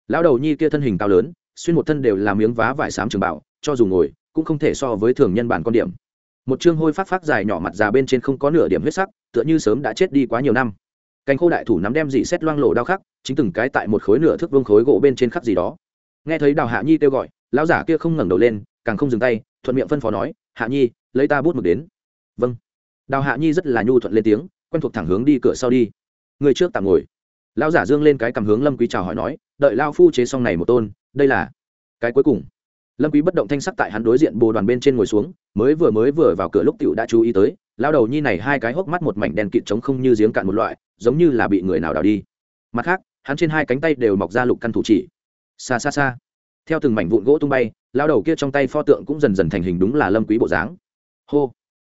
Speaker 1: lao đầu nhi kia thân hình cao lớn xuyên một thân đều là miếng vá vải xám trường bảo cho dù ngồi cũng không thể so với thường nhân bản con điểm một chương hôi phát phát dài nhỏ mặt già bên trên không có nửa điểm huyết sắc tựa như sớm đã chết đi quá nhiều năm cành khô đại thủ nắm đem dị xét loang lộ đau khắc chính từng cái tại một khối nửa thước vương khối gỗ bên trên khắc gì đó nghe thấy đào hạ nhi kêu gọi lão giả kia không ngẩng đầu lên càng không dừng tay, thuận miệng phân phó nói, hạ nhi, lấy ta bút mực đến. Vâng. Đào hạ nhi rất là nhu thuận lên tiếng, quen thuộc thẳng hướng đi cửa sau đi. Người trước tạm ngồi. Lão giả dương lên cái cầm hướng lâm quý chào hỏi nói, đợi lao phu chế xong này một tôn, đây là cái cuối cùng. Lâm quý bất động thanh sắc tại hắn đối diện bồ đoàn bên trên ngồi xuống, mới vừa mới vừa vào cửa lúc tiểu đã chú ý tới lao đầu nhi này hai cái hốc mắt một mảnh đen kịt trống không như giếng cạn một loại, giống như là bị người nào đào đi. Mặt khác, hắn trên hai cánh tay đều mọc ra lục căn thủ chỉ. Xa xa xa theo từng mảnh vụn gỗ tung bay lao đầu kia trong tay pho tượng cũng dần dần thành hình đúng là lâm quý bộ dáng. Hô!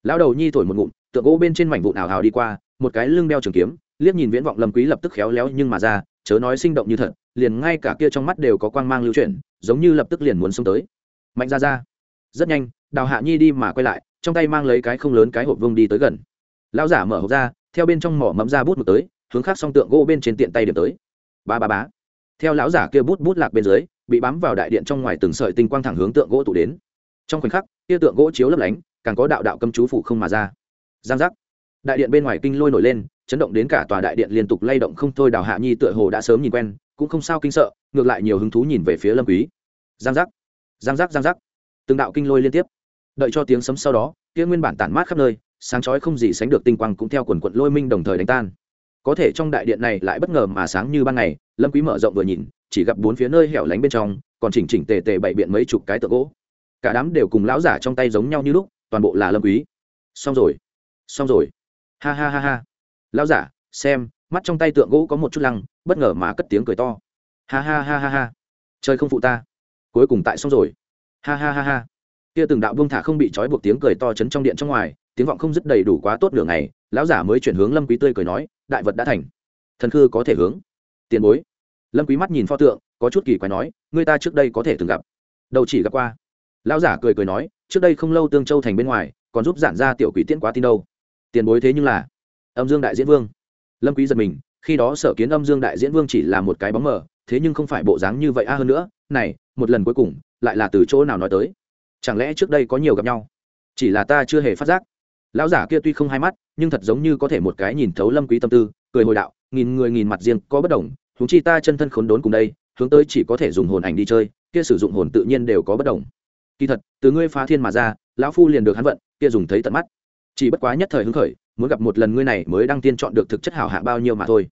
Speaker 1: Lao đầu nhi thổi một ngụm, tượng gỗ bên trên mảnh vụn ảo hào đi qua, một cái lưng đeo trường kiếm, liếc nhìn viễn vọng lâm quý lập tức khéo léo nhưng mà ra, chớ nói sinh động như thật, liền ngay cả kia trong mắt đều có quang mang lưu chuyển, giống như lập tức liền muốn xông tới. Mạnh ra ra! Rất nhanh, đào hạ nhi đi mà quay lại, trong tay mang lấy cái không lớn cái hộp vương đi tới gần. Lão giả mở hộp ra, theo bên trong mỏ mẫm ra bút một tới, hướng khác song tượng gỗ bên trên tiện tay điểm tới. Ba ba bá theo lão giả kia bút bút lạc bên dưới, bị bám vào đại điện trong ngoài từng sợi tinh quang thẳng hướng tượng gỗ tụ đến. Trong khoảnh khắc, kia tượng gỗ chiếu lấp lánh, càng có đạo đạo cấm chú phủ không mà ra. Giang giác. Đại điện bên ngoài kinh lôi nổi lên, chấn động đến cả tòa đại điện liên tục lay động không thôi, đào hạ nhi tựa hồ đã sớm nhìn quen, cũng không sao kinh sợ, ngược lại nhiều hứng thú nhìn về phía lâm quý. Giang giác. Giang giác giang giác. Từng đạo kinh lôi liên tiếp. Đợi cho tiếng sấm sau đó, kia nguyên bản tản mát khắp nơi, sáng chói không gì sánh được tinh quang cũng theo quần quận lôi minh đồng thời đánh tan. Có thể trong đại điện này lại bất ngờ mà sáng như ban ngày lâm quý mở rộng vừa nhìn, chỉ gặp bốn phía nơi hẻo lánh bên trong, còn chỉnh chỉnh tề tề bảy biện mấy chục cái tượng gỗ. Cả đám đều cùng lão giả trong tay giống nhau như lúc, toàn bộ là lâm quý. Xong rồi xong rồi. Ha ha ha ha. Lão giả, xem, mắt trong tay tượng gỗ có một chút lăng, bất ngờ mà cất tiếng cười to. Ha ha ha ha ha. Trời không phụ ta. Cuối cùng tại xong rồi. Ha ha ha ha. Kia từng đạo buông thả không bị trói buộc tiếng cười to chấn trong điện trong ngoài, tiếng vọng không dứt đầy đủ quá tốt nửa ngày, lão giả mới chuyển hướng lâm quý tươi cười nói, đại vật đã thành. Thần khư có thể hướng tiền bối. Lâm quý mắt nhìn pho tượng, có chút kỳ quái nói, người ta trước đây có thể từng gặp. Đâu chỉ gặp qua. Lão giả cười cười nói, trước đây không lâu tương châu thành bên ngoài, còn giúp giản ra tiểu quỷ tiễn quá tin đâu. Tiền bối thế nhưng là âm dương đại diễn vương. Lâm quý giật mình, khi đó sở kiến âm dương đại diễn vương chỉ là một cái bóng mờ, thế nhưng không phải bộ dáng như vậy a hơn nữa. Này, một lần cuối cùng, lại là từ chỗ nào nói tới? Chẳng lẽ trước đây có nhiều gặp nhau? Chỉ là ta chưa hề phát giác. Lão giả kia tuy không hai mắt, nhưng thật giống như có thể một cái nhìn thấu lâm quý tâm tư cười hồi đạo, nghìn người nghìn mặt riêng có bất đồng chúng chi ta chân thân khốn đốn cùng đây, hướng tới chỉ có thể dùng hồn ảnh đi chơi, kia sử dụng hồn tự nhiên đều có bất đồng. Kỳ thật, từ ngươi phá thiên mà ra, lão phu liền được hắn vận, kia dùng thấy tận mắt. Chỉ bất quá nhất thời hứng khởi, muốn gặp một lần ngươi này mới đăng tiên chọn được thực chất hảo hạ bao nhiêu mà thôi.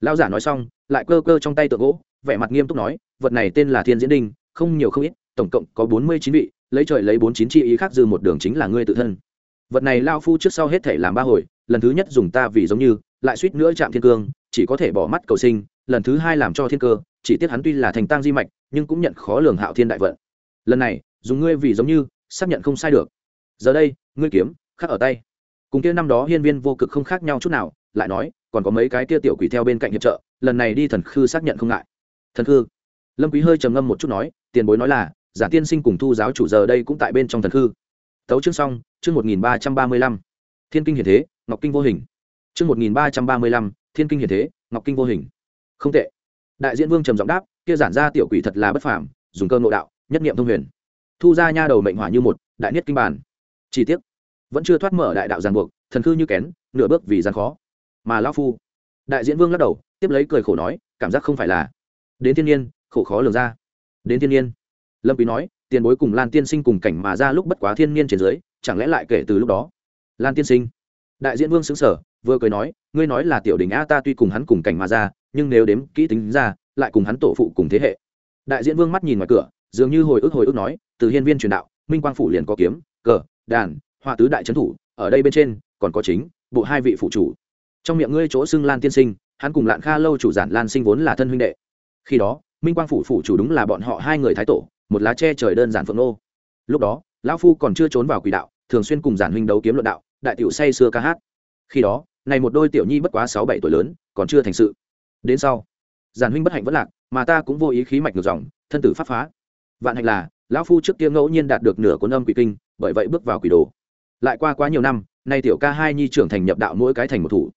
Speaker 1: Lão giả nói xong, lại cơ cơ trong tay tượng gỗ, vẻ mặt nghiêm túc nói, vật này tên là thiên diễn đinh, không nhiều không ít, tổng cộng có bốn mươi chín vị, lấy trời lấy bốn chín chi ý khác dư một đường chính là ngươi tự thân. Vật này lao phu trước sau hết thể làm ba hồi, lần thứ nhất dùng ta vì giống như lại suýt nữa chạm thiên cương, chỉ có thể bỏ mắt cầu sinh, lần thứ hai làm cho thiên cơ, chỉ tiếc hắn tuy là thành tăng di mạch, nhưng cũng nhận khó lường hạo thiên đại vận. Lần này, dùng ngươi vì giống như, xác nhận không sai được. Giờ đây, ngươi kiếm, khắc ở tay. Cùng kia năm đó hiên viên vô cực không khác nhau chút nào, lại nói, còn có mấy cái kia tiểu quỷ theo bên cạnh hiệp trợ, lần này đi thần khư xác nhận không ngại. Thần khư. Lâm quý hơi trầm ngâm một chút nói, tiền bối nói là, giả tiên sinh cùng thu giáo chủ giờ đây cũng tại bên trong thần khư. Tấu chương xong, chương một nghìn ba trăm ba mươi lăm. Thiên kinh hiển thế, ngọc kinh vô hình chương một nghìn ba trăm ba mươi lăm, thiên kinh hiển thế, ngọc kinh vô hình. Không tệ. Đại diễn vương trầm giọng đáp, kia giản ra tiểu quỷ thật là bất phàm, dùng cơ ngộ đạo, nhất niệm thông huyền. Thu ra nha đầu mệnh hỏa như một, đại niết kinh bản chi tiết vẫn chưa thoát mở đại đạo giàn buộc, thần khư như kén, nửa bước vì gian khó. Mà lão phu, đại diễn vương lắc đầu, tiếp lấy cười khổ nói, cảm giác không phải là, đến thiên nhiên, khổ khó lường ra. Đến thiên nhiên. Lâm quý nói, tiền bối cùng lan tiên sinh cùng cảnh mà ra lúc bất quá thiên nhiên trên dưới, chẳng lẽ lại kể từ lúc đó? Lan tiên sinh đại diễn vương xứng sở vừa cười nói, ngươi nói là tiểu đình a ta tuy cùng hắn cùng cảnh mà ra, nhưng nếu đếm kỹ tính ra, lại cùng hắn tổ phụ cùng thế hệ. Đại diễn vương mắt nhìn ngoài cửa, dường như hồi ức hồi ức nói, từ hiên viên truyền đạo, minh quang phủ liền có kiếm, cờ, đàn, họa tứ đại trấn thủ, ở đây bên trên, còn có chính, bộ hai vị phụ chủ. Trong miệng ngươi chỗ xưng lan tiên sinh, hắn cùng lạn kha lâu chủ giản lan sinh vốn là thân huynh đệ. Khi đó, minh quang phủ phủ chủ đúng là bọn họ hai người thái tổ, một lá che trời đơn giản phượng nô. Lúc đó, lão phu còn chưa trốn vào quỷ đạo, thường xuyên cùng giản huynh đấu kiếm luận đạo đại tiểu say xưa ca hát. Khi đó, này một đôi tiểu nhi bất quá sáu bảy tuổi lớn, còn chưa thành sự. Đến sau, giản huynh bất hạnh vẫn lạc, mà ta cũng vô ý khí mạch ngược dòng, thân tử pháp phá. Vạn hạnh là, lão phu trước kia ngẫu nhiên đạt được nửa cuốn âm quỷ kinh, bởi vậy bước vào quỷ đồ. Lại qua quá nhiều năm, nay tiểu ca hai nhi trưởng thành nhập đạo mỗi cái thành một thủ.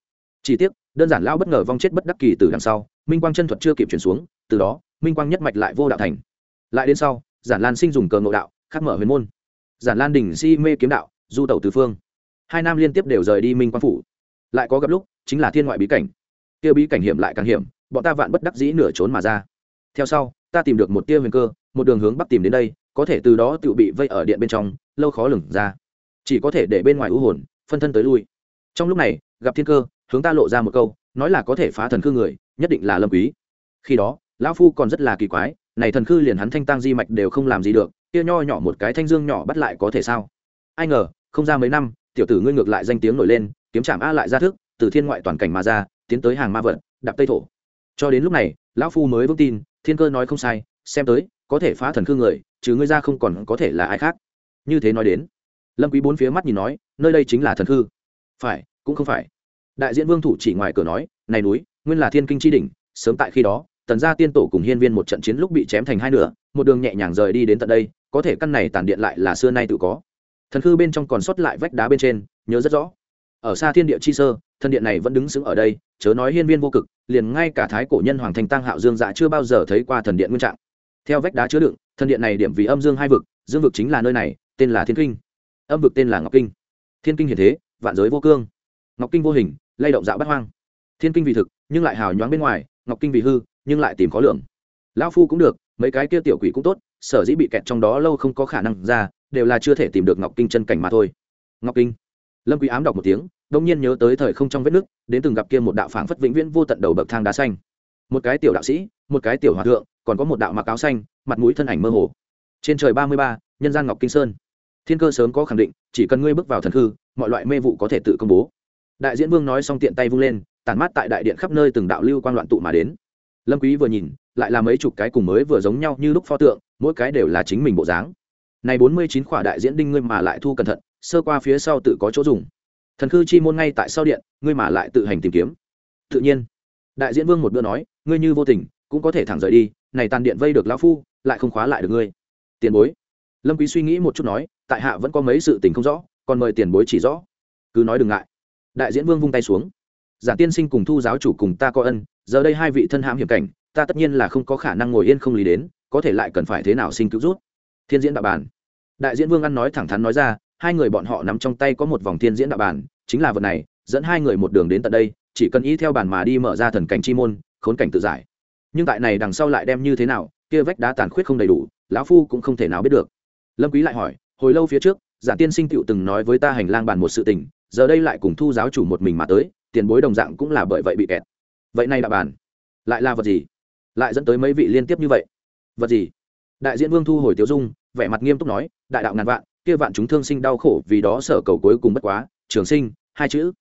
Speaker 1: Chỉ tiếc, đơn giản lão bất ngờ vong chết bất đắc kỳ từ đằng sau, minh quang chân thuật chưa kịp chuyển xuống, từ đó, minh quang nhất mạch lại vô đạo thành. Lại đến sau, giản lan sinh dùng cờ ngộ đạo, khắc mở huyền môn. Giản lan đình si mê kiếm đạo, du tẩu tứ phương hai nam liên tiếp đều rời đi minh quang phủ. Lại có gặp lúc, chính là thiên ngoại bí cảnh. Kia bí cảnh hiểm lại càng hiểm, bọn ta vạn bất đắc dĩ nửa trốn mà ra. Theo sau, ta tìm được một tia huyền cơ, một đường hướng bắc tìm đến đây, có thể từ đó tự bị vây ở điện bên trong, lâu khó lửng ra. Chỉ có thể để bên ngoài u hồn, phân thân tới lui. Trong lúc này, gặp thiên cơ, hướng ta lộ ra một câu, nói là có thể phá thần khư người, nhất định là lâm quý. Khi đó, lão phu còn rất là kỳ quái, này thần khư liền hắn thanh tăng di mạch đều không làm gì được, kia nho nhỏ một cái thanh dương nhỏ bắt lại có thể sao? Ai ngờ, không ra mấy năm tiểu tử ngươi ngược lại danh tiếng nổi lên, kiếm trảm a lại ra thức, từ thiên ngoại toàn cảnh mà ra, tiến tới hàng ma vật, đạp tây thổ. Cho đến lúc này, lão phu mới vững tin, thiên cơ nói không sai, xem tới, có thể phá thần khư người chứ ngươi ra không còn có thể là ai khác. Như thế nói đến, lâm quý bốn phía mắt nhìn nói, nơi đây chính là thần khư. Phải, cũng không phải. Đại diện vương thủ chỉ ngoài cửa nói, này núi, nguyên là thiên kinh chi đỉnh, sớm tại khi đó, tần gia tiên tổ cùng hiên viên một trận chiến lúc bị chém thành hai nửa, một đường nhẹ nhàng rời đi đến tận đây, có thể căn này tàn điện lại là xưa nay tự có thần khư bên trong còn sót lại vách đá bên trên, nhớ rất rõ. Ở xa thiên địa chi sơ, thần điện này vẫn đứng xứng ở đây, chớ nói hiên viên vô cực, liền ngay cả thái cổ nhân hoàng thành tăng hạo dương dạ chưa bao giờ thấy qua thần điện nguyên trạng. Theo vách đá chứa đựng, thần điện này điểm vì âm dương hai vực, dương vực chính là nơi này, tên là thiên kinh. Âm vực tên là ngọc kinh. Thiên kinh hiển thế, vạn giới vô cương. Ngọc kinh vô hình, lay động dạo bắt hoang. Thiên kinh vì thực, nhưng lại hào nhoáng bên ngoài, ngọc kinh vì hư, nhưng lại tìm khó lường. Lão phu cũng được, mấy cái kia tiểu quỷ cũng tốt, sở dĩ bị kẹt trong đó lâu không có khả năng ra đều là chưa thể tìm được ngọc kinh chân cảnh mà thôi. Ngọc kinh. Lâm quý ám đọc một tiếng đông nhiên nhớ tới thời không trong vết nước, đến từng gặp kia một đạo phảng phất vĩnh viễn vô tận đầu bậc thang đá xanh. Một cái tiểu đạo sĩ, một cái tiểu hòa thượng, còn có một đạo mặc áo xanh, mặt mũi thân ảnh mơ hồ. Trên trời ba mươi ba, nhân gian ngọc kinh sơn. Thiên cơ sớm có khẳng định, chỉ cần ngươi bước vào thần hư mọi loại mê vụ có thể tự công bố. Đại diễn vương nói xong tiện tay vung lên tàn mát tại đại điện khắp nơi từng đạo lưu quang loạn tụ mà đến. Lâm quý vừa nhìn, lại là mấy chục cái cùng mới vừa giống nhau như lúc pho tượng, mỗi cái đều là chính mình bộ dáng này bốn mươi chín khỏa đại diễn đinh ngươi mà lại thu cẩn thận, sơ qua phía sau tự có chỗ dùng. Thần khư chi môn ngay tại sau điện, ngươi mà lại tự hành tìm kiếm. Tự nhiên. Đại diễn vương một bữa nói, ngươi như vô tình, cũng có thể thẳng rời đi, này tàn điện vây được lão phu, lại không khóa lại được ngươi. Tiền bối. Lâm quý suy nghĩ một chút nói, tại hạ vẫn có mấy sự tình không rõ, còn mời tiền bối chỉ rõ. Cứ nói đừng ngại. Đại diễn vương vung tay xuống. Giả tiên sinh cùng thu giáo chủ cùng ta có ân, giờ đây hai vị thân hãm hiểm cảnh, ta tất nhiên là không có khả năng ngồi yên không lý đến, có thể lại cần phải thế nào sinh cứu rút thiên diễn đạo bản đại diễn vương ăn nói thẳng thắn nói ra, hai người bọn họ nắm trong tay có một vòng thiên diễn đạo bản chính là vật này, dẫn hai người một đường đến tận đây, chỉ cần ý theo bản mà đi mở ra thần cảnh chi môn, khốn cảnh tự giải. Nhưng tại này đằng sau lại đem như thế nào, kia vách đá tàn khuyết không đầy đủ, lão phu cũng không thể nào biết được. Lâm quý lại hỏi, hồi lâu phía trước, giả tiên sinh tiệu từng nói với ta hành lang bàn một sự tình, giờ đây lại cùng thu giáo chủ một mình mà tới, tiền bối đồng dạng cũng là bởi vậy bị kẹt. Vậy này đạo bản lại là vật gì? Lại dẫn tới mấy vị liên tiếp như vậy? Vật gì? Đại diễn vương thu hồi tiêu dung vẻ mặt nghiêm túc nói, đại đạo ngàn vạn, kia vạn chúng thương sinh đau khổ vì đó sở cầu cuối cùng bất quá, trường sinh, hai chữ.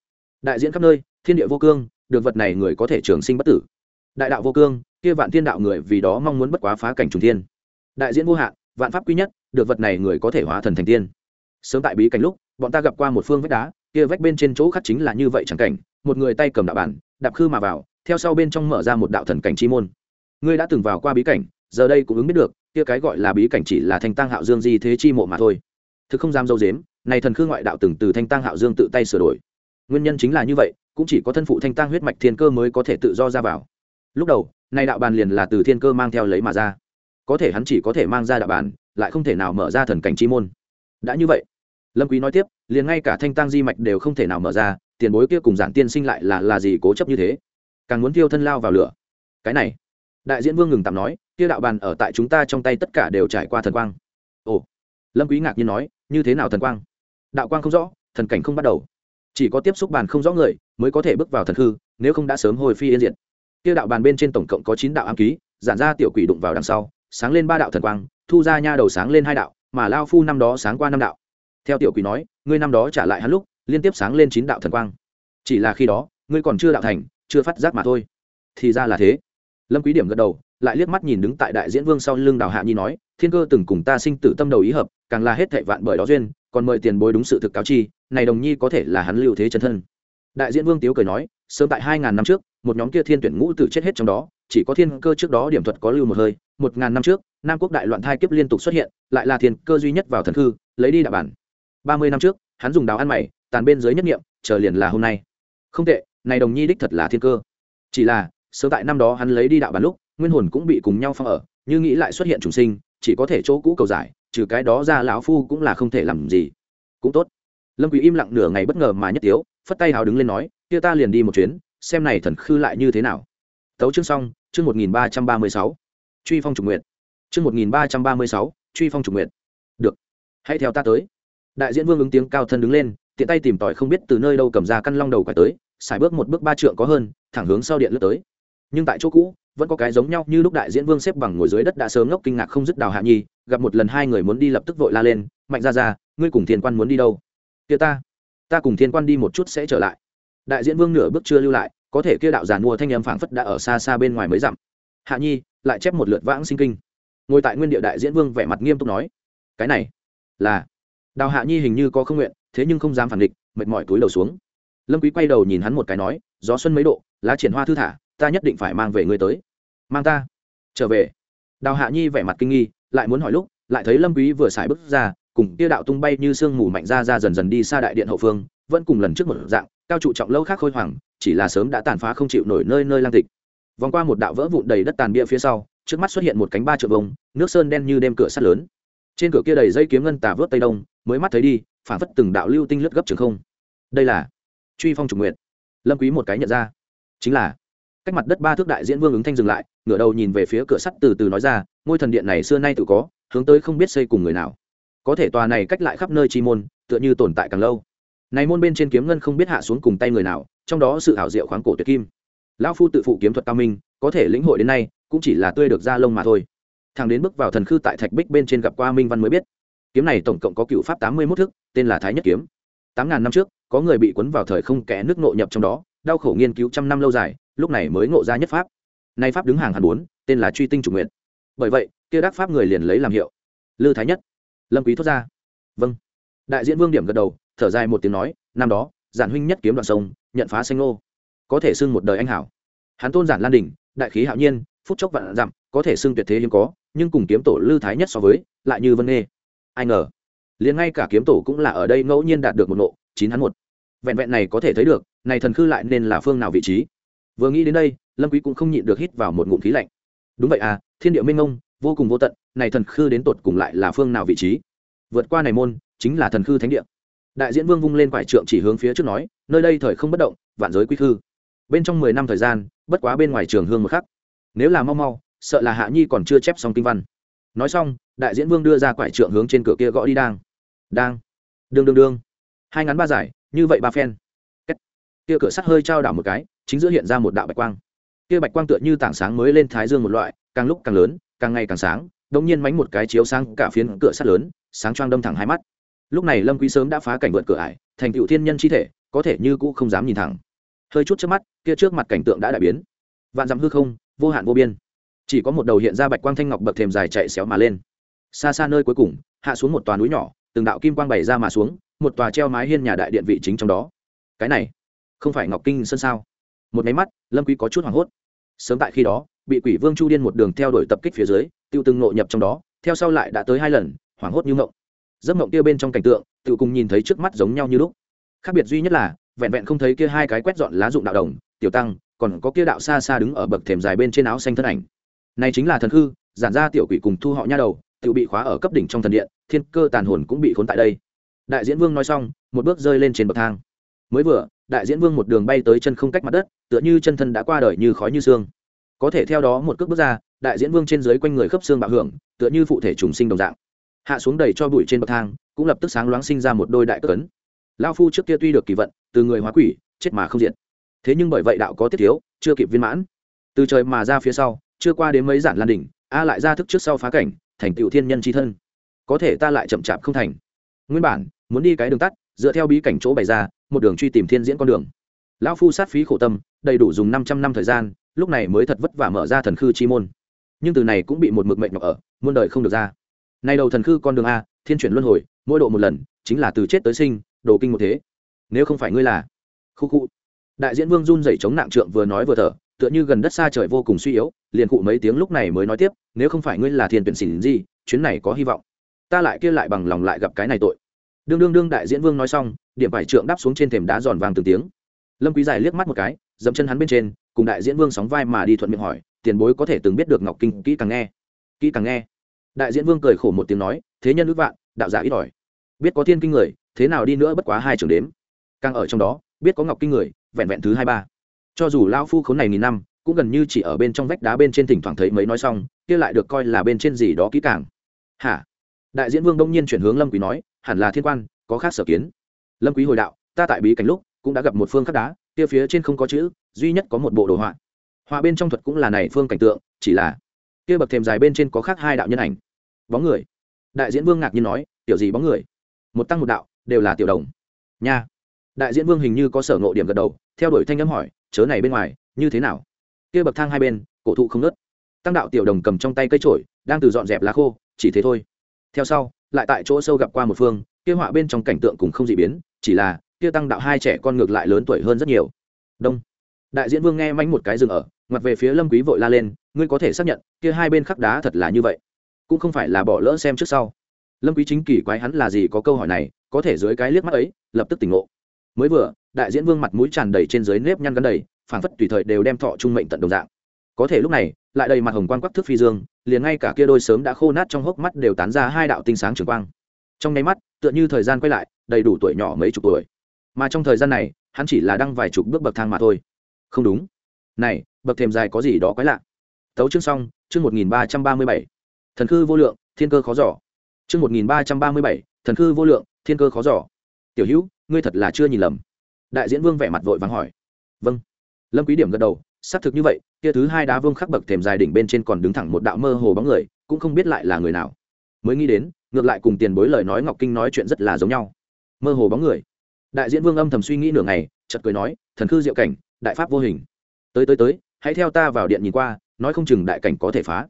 Speaker 1: Đại diễn khắp nơi, thiên địa vô cương, được vật này người có thể trường sinh bất tử. Đại đạo vô cương, kia vạn thiên đạo người vì đó mong muốn bất quá phá cảnh trùng thiên. Đại diễn vô hạn, vạn pháp quý nhất, được vật này người có thể hóa thần thành tiên. Sớm tại bí cảnh lúc, bọn ta gặp qua một phương vách đá, kia vách bên trên chỗ khắc chính là như vậy chẳng cảnh, một người tay cầm đạo bản đạp khư mà vào, theo sau bên trong mở ra một đạo thần cảnh chi môn. Ngươi đã từng vào qua bí cảnh, giờ đây cũng ứng biết được kia cái gọi là bí cảnh chỉ là thanh tăng hạo dương di thế chi mộ mà thôi. Thực không dám dâu dếm, này thần khư ngoại đạo từng từ thanh tăng hạo dương tự tay sửa đổi. Nguyên nhân chính là như vậy, cũng chỉ có thân phụ thanh tăng huyết mạch thiên cơ mới có thể tự do ra vào. Lúc đầu, này đạo bàn liền là từ thiên cơ mang theo lấy mà ra. Có thể hắn chỉ có thể mang ra đạo bàn, lại không thể nào mở ra thần cảnh chi môn. Đã như vậy, lâm quý nói tiếp, liền ngay cả thanh tăng di mạch đều không thể nào mở ra, tiền bối kia cùng giản tiên sinh lại là là gì cố chấp như thế? Càng muốn tiêu thân lao vào lửa. Cái này, đại diễn vương ngừng tạm nói kia đạo bàn ở tại chúng ta trong tay tất cả đều trải qua thần quang. Ồ, lâm quý ngạc nhiên nói, như thế nào thần quang? Đạo quang không rõ, thần cảnh không bắt đầu. Chỉ có tiếp xúc bàn không rõ người, mới có thể bước vào thần hư, nếu không đã sớm hồi phi yên diệt. Kia đạo bàn bên trên tổng cộng có chín đạo ám ký, giản ra tiểu quỷ đụng vào đằng sau, sáng lên ba đạo thần quang, thu ra nha đầu sáng lên hai đạo, mà lao phu năm đó sáng qua năm đạo. Theo tiểu quỷ nói, ngươi năm đó trả lại hắn lúc, liên tiếp sáng lên chín đạo thần quang. Chỉ là khi đó, ngươi còn chưa đạo thành, chưa phát giác mà thôi. Thì ra là thế. Lâm quý điểm gật đầu lại liếc mắt nhìn đứng tại đại diễn vương sau lưng đào hạ nhi nói, thiên cơ từng cùng ta sinh tử tâm đầu ý hợp, càng là hết thệ vạn bởi đó duyên, còn mời tiền bối đúng sự thực cáo chi, này đồng nhi có thể là hắn lưu thế chân thân. Đại diễn vương tiếu cười nói, sớm tại hai ngàn năm trước, một nhóm kia thiên tuyển ngũ tử chết hết trong đó, chỉ có thiên cơ trước đó điểm thuật có lưu một hơi, một ngàn năm trước, nam quốc đại loạn thai kiếp liên tục xuất hiện, lại là thiên cơ duy nhất vào thần thư lấy đi đạo bản. Ba mươi năm trước, hắn dùng đào ăn mày, tàn bên dưới nhất nghiệm chờ liền là hôm nay. Không tệ, này đồng nhi đích thật là thiên cơ. Chỉ là, sớm tại năm đó hắn lấy đi đạo bản lúc nguyên hồn cũng bị cùng nhau phong ở, như nghĩ lại xuất hiện trùng sinh, chỉ có thể chỗ cũ cầu giải, trừ cái đó ra lão phu cũng là không thể làm gì. Cũng tốt. Lâm quý im lặng nửa ngày bất ngờ mà nhất tiếu, phất tay hào đứng lên nói, kia ta liền đi một chuyến, xem này thần khư lại như thế nào. Tấu chương xong, chương một nghìn ba trăm ba mươi sáu. Truy phong trùng nguyện chương một nghìn ba trăm ba mươi sáu, truy phong trùng nguyện được. Hãy theo ta tới. Đại diễn vương ứng tiếng cao thân đứng lên, tiện tay tìm tòi không biết từ nơi đâu cầm ra căn long đầu quải tới, xài bước một bước ba trượng có hơn, thẳng hướng sau điện lướt tới. Nhưng tại chỗ cũ vẫn có cái giống nhau như lúc đại diễn vương xếp bằng ngồi dưới đất đã sớm ngốc kinh ngạc không dứt đào hạ nhi, gặp một lần hai người muốn đi lập tức vội la lên, mạnh ra ra, ngươi cùng thiên quan muốn đi đâu? Kia ta ta cùng thiên quan đi một chút sẽ trở lại. Đại diễn vương nửa bước chưa lưu lại, có thể kia đạo giàn mua thanh âm phảng phất đã ở xa xa bên ngoài mới dặm hạ nhi, lại chép một lượt vãng sinh kinh. Ngồi tại nguyên địa đại diễn vương vẻ mặt nghiêm túc nói, cái này là đào hạ nhi hình như có không nguyện, thế nhưng không dám phản địch, mệt mỏi túi đầu xuống. Lâm quý quay đầu nhìn hắn một cái nói, gió xuân mấy độ, lá triển hoa thư thả ta nhất định phải mang về ngươi tới. Mang ta? Trở về. Đào hạ nhi vẻ mặt kinh nghi, lại muốn hỏi lúc, lại thấy lâm quý vừa xài bước ra, cùng kia đạo tung bay như sương mù mạnh ra ra dần dần đi xa đại điện hậu phương, vẫn cùng lần trước một dạng, cao trụ trọng lâu khác khôi hoàng chỉ là sớm đã tàn phá không chịu nổi nơi nơi lang tịch. Vòng qua một đạo vỡ vụn đầy đất tàn bia phía sau, trước mắt xuất hiện một cánh ba trượng bông nước sơn đen như đêm cửa sắt lớn. Trên cửa kia đầy dây kiếm ngân tà vớt tây đông, mới mắt thấy đi phản phất từng đạo lưu tinh lướt gấp trường không. Đây là truy phong trùng nguyện lâm quý một cái nhận ra. Chính là cách mặt đất ba thước đại diễn vương ứng thanh dừng lại, ngửa đầu nhìn về phía cửa sắt từ từ nói ra, ngôi thần điện này xưa nay tự có, hướng tới không biết xây cùng người nào. Có thể tòa này cách lại khắp nơi chi môn, tựa như tồn tại càng lâu. Này môn bên trên kiếm ngân không biết hạ xuống cùng tay người nào, trong đó sự ảo diệu khoáng cổ tuyệt kim. Lão phu tự phụ kiếm thuật cao minh, có thể lĩnh hội đến nay, cũng chỉ là tươi được ra lông mà thôi. Thằng đến bước vào thần khư tại thạch bích bên trên gặp qua minh văn mới biết, kiếm này tổng cộng có cựu pháp tám mươi mốt thức, tên là thái nhất kiếm. Tám ngàn năm trước, có người bị cuốn vào thời không kẽ nước nội nhập trong đó, đau khổ nghiên cứu trăm năm lâu dài lúc này mới ngộ ra nhất pháp. Nay pháp đứng hàng hàn bốn, tên là truy tinh chủ nguyện bởi vậy, kia đắc pháp người liền lấy làm hiệu. Lư thái nhất. Lâm quý thốt ra. Vâng. Đại diễn vương điểm gật đầu, thở dài một tiếng nói, năm đó, giản huynh nhất kiếm đoạn sông, nhận phá xanh ngô. Có thể xưng một đời anh hảo. Hắn tôn giản lan đình đại khí hạo nhiên, phút chốc vạn dặm, có thể xưng tuyệt thế hiếm có, nhưng cùng kiếm tổ lư thái nhất so với, lại như vân nghê. Ai ngờ, liền ngay cả kiếm tổ cũng là ở đây ngẫu nhiên đạt được một nộ, chín hắn một. Vẹn vẹn này có thể thấy được, này thần khư lại nên là phương nào vị trí? Vừa nghĩ đến đây, lâm quý cũng không nhịn được hít vào một ngụm khí lạnh. Đúng vậy à thiên địa minh ngông vô cùng vô tận, này thần khư đến tột cùng lại là phương nào vị trí? Vượt qua này môn, chính là thần khư thánh địa. Đại diễn vương vung lên quải trượng chỉ hướng phía trước nói, nơi đây thời không bất động, vạn giới quy khư. Bên trong mười năm thời gian, bất quá bên ngoài trường hương một khắc. Nếu là mau mau, sợ là hạ nhi còn chưa chép xong kinh văn. Nói xong, đại diễn vương đưa ra quải trượng hướng trên cửa kia gõ đi đang. Đang. Đương đương đương. Hai ngắn ba giải, như vậy ba phen. Kết. kia cửa sắt hơi trao đảo một cái chính giữa hiện ra một đạo bạch quang. Kia bạch quang tựa như tảng sáng mới lên thái dương một loại, càng lúc càng lớn, càng ngày càng sáng đông nhiên mánh một cái chiếu sang cả phiến cửa sắt lớn, sáng choang đâm thẳng hai mắt. Lúc này lâm quý sớm đã phá cảnh vượt cửa ải, thành tựu thiên nhân chi thể, có thể như cũ không dám nhìn thẳng. Hơi chút trước mắt, kia trước mặt cảnh tượng đã đại biến. Vạn dặm hư không, vô hạn vô biên. Chỉ có một đầu hiện ra bạch quang thanh ngọc bậc thềm dài chạy xéo mà lên. Xa xa nơi cuối cùng, hạ xuống một tòa núi nhỏ, từng đạo kim quang bày ra mà xuống, một tòa treo mái hiên nhà đại điện vị chính trong đó. Cái này, không phải ngọc kinh sơn sao? Một máy mắt, lâm quý có chút hoảng hốt. Sớm tại khi đó, bị quỷ vương chu điên một đường theo đuổi tập kích phía dưới, tiêu từng nội nhập trong đó, theo sau lại đã tới hai lần, hoảng hốt như ngộng. Giấc ngộng kia bên trong cảnh tượng, tự cùng nhìn thấy trước mắt giống nhau như lúc. Khác biệt duy nhất là, vẹn vẹn không thấy kia hai cái quét dọn lá dụng đạo đồng, tiểu tăng, còn có kia đạo xa xa đứng ở bậc thềm dài bên trên áo xanh thân ảnh. Này chính là thần hư, giản ra tiểu quỷ cùng thu họ nha đầu, tự bị khóa ở cấp đỉnh trong thần điện, thiên cơ tàn hồn cũng bị khốn tại đây. Đại diễn vương nói xong, một bước rơi lên trên bậc thang mới vừa, đại diễn vương một đường bay tới chân không cách mặt đất, tựa như chân thân đã qua đời như khói như xương có thể theo đó một cước bước ra, đại diễn vương trên dưới quanh người khớp xương bạo hưởng, tựa như phụ thể trùng sinh đồng dạng. Hạ xuống đầy cho bụi trên bậc thang, cũng lập tức sáng loáng sinh ra một đôi đại cấn lao phu trước kia tuy được kỳ vận, từ người hóa quỷ, chết mà không diện thế nhưng bởi vậy đạo có tiết thiếu, chưa kịp viên mãn. Từ trời mà ra phía sau, chưa qua đến mấy giản lan đỉnh, a lại ra thức trước sau phá cảnh, thành tựu thiên nhân tri thân. Có thể ta lại chậm chạp không thành. Nguyên bản, muốn đi cái đường tắt, dựa theo bí cảnh chỗ bày ra một đường truy tìm thiên diễn con đường. Lão phu sát phí khổ tâm, đầy đủ dùng năm trăm năm thời gian, lúc này mới thật vất vả mở ra thần khư chi môn. Nhưng từ này cũng bị một mực mệnh nhọc ở, muôn đời không được ra. Nay đầu thần khư con đường a, thiên chuyển luân hồi, mỗi độ một lần, chính là từ chết tới sinh, đồ kinh một thế. Nếu không phải ngươi là khu khu. Đại diễn vương run dậy chống nạng trượng vừa nói vừa thở, tựa như gần đất xa trời vô cùng suy yếu, liền cụ mấy tiếng lúc này mới nói tiếp, nếu không phải ngươi là thiên tuyển xỉn gì, chuyến này có hy vọng. Ta lại kia lại bằng lòng lại gặp cái này tội. Đương đương đương đại diễn vương nói xong điểm vải trượng đáp xuống trên thềm đá giòn vàng từng tiếng. Lâm quý giải liếc mắt một cái dậm chân hắn bên trên, cùng đại diễn vương sóng vai mà đi thuận miệng hỏi, tiền bối có thể từng biết được ngọc kinh, kỹ càng nghe? Kỹ càng nghe? Đại diễn vương cười khổ một tiếng nói, thế nhân ước vạn, đạo giả ít ỏi. Biết có thiên kinh người, thế nào đi nữa bất quá hai trường đếm. Càng ở trong đó, biết có ngọc kinh người, vẹn vẹn thứ hai ba. Cho dù lao phu khốn này nghìn năm, cũng gần như chỉ ở bên trong vách đá bên trên thỉnh thoảng thấy mấy nói xong, kia lại được coi là bên trên gì đó kỹ càng. Hả? Đại diễn vương đông nhiên chuyển hướng lâm quý nói, hẳn là thiên quan, có khác sở kiến lâm quý hồi đạo, ta tại bí cảnh lúc, cũng đã gặp một phương khắc đá, kia phía trên không có chữ, duy nhất có một bộ đồ họa. Họa bên trong thuật cũng là này phương cảnh tượng, chỉ là kia bậc thềm dài bên trên có khác hai đạo nhân ảnh. Bóng người. Đại diễn vương ngạc nhiên nói, tiểu gì bóng người? Một tăng một đạo, đều là tiểu đồng. Nha. Đại diễn vương hình như có sở ngộ điểm gật đầu, theo đuổi thanh âm hỏi, chớ này bên ngoài, như thế nào? Kia bậc thang hai bên, cổ thụ không nứt tăng đạo tiểu đồng cầm trong tay cây trổi đang từ dọn dẹp lá khô, chỉ thế thôi. Theo sau, lại tại chỗ sâu gặp qua một phương, kia họa bên trong cảnh tượng cùng không dị biến chỉ là, kia tăng đạo hai trẻ con ngược lại lớn tuổi hơn rất nhiều. Đông. Đại diễn vương nghe manh một cái dừng ở, ngoặt về phía lâm quý vội la lên, ngươi có thể xác nhận, kia hai bên khắc đá thật là như vậy. Cũng không phải là bỏ lỡ xem trước sau. Lâm quý chính kỳ quái hắn là gì có câu hỏi này, có thể dưới cái liếc mắt ấy, lập tức tỉnh ngộ. Mới vừa, đại diễn vương mặt mũi tràn đầy trên dưới nếp nhăn gắn đầy, phảng phất tùy thời đều đem thọ trung mệnh tận đồng dạng. Có thể lúc này, lại đầy mặt hồng quang quắc thước phi dương, liền ngay cả kia đôi sớm đã khô nát trong hốc mắt đều tán ra hai đạo tinh sáng trường quang. Trong nháy mắt, tựa như thời gian quay lại đầy đủ tuổi nhỏ mấy chục tuổi. Mà trong thời gian này, hắn chỉ là đăng vài chục bước bậc thang mà thôi. Không đúng. Này, bậc thềm dài có gì đó quái lạ. Tấu chương xong, chương một nghìn ba trăm ba mươi bảy. Thần khư vô lượng, thiên cơ khó giỏ chương một nghìn ba trăm ba mươi bảy, thần khư vô lượng, thiên cơ khó giỏ tiểu hữu, ngươi thật là chưa nhìn lầm. Đại diễn vương vẻ mặt vội vàng hỏi. Vâng. Lâm quý điểm gật đầu, xác thực như vậy, kia thứ hai đá vương khắc bậc thềm dài đỉnh bên trên còn đứng thẳng một đạo mơ hồ bóng người, cũng không biết lại là người nào. Mới nghĩ đến, ngược lại cùng tiền bối lời nói ngọc kinh nói chuyện rất là giống nhau mơ hồ bóng người. Đại diễn vương âm thầm suy nghĩ nửa ngày, chợt cười nói, thần khư diệu cảnh, đại pháp vô hình. Tới tới tới, hãy theo ta vào điện nhìn qua, nói không chừng đại cảnh có thể phá.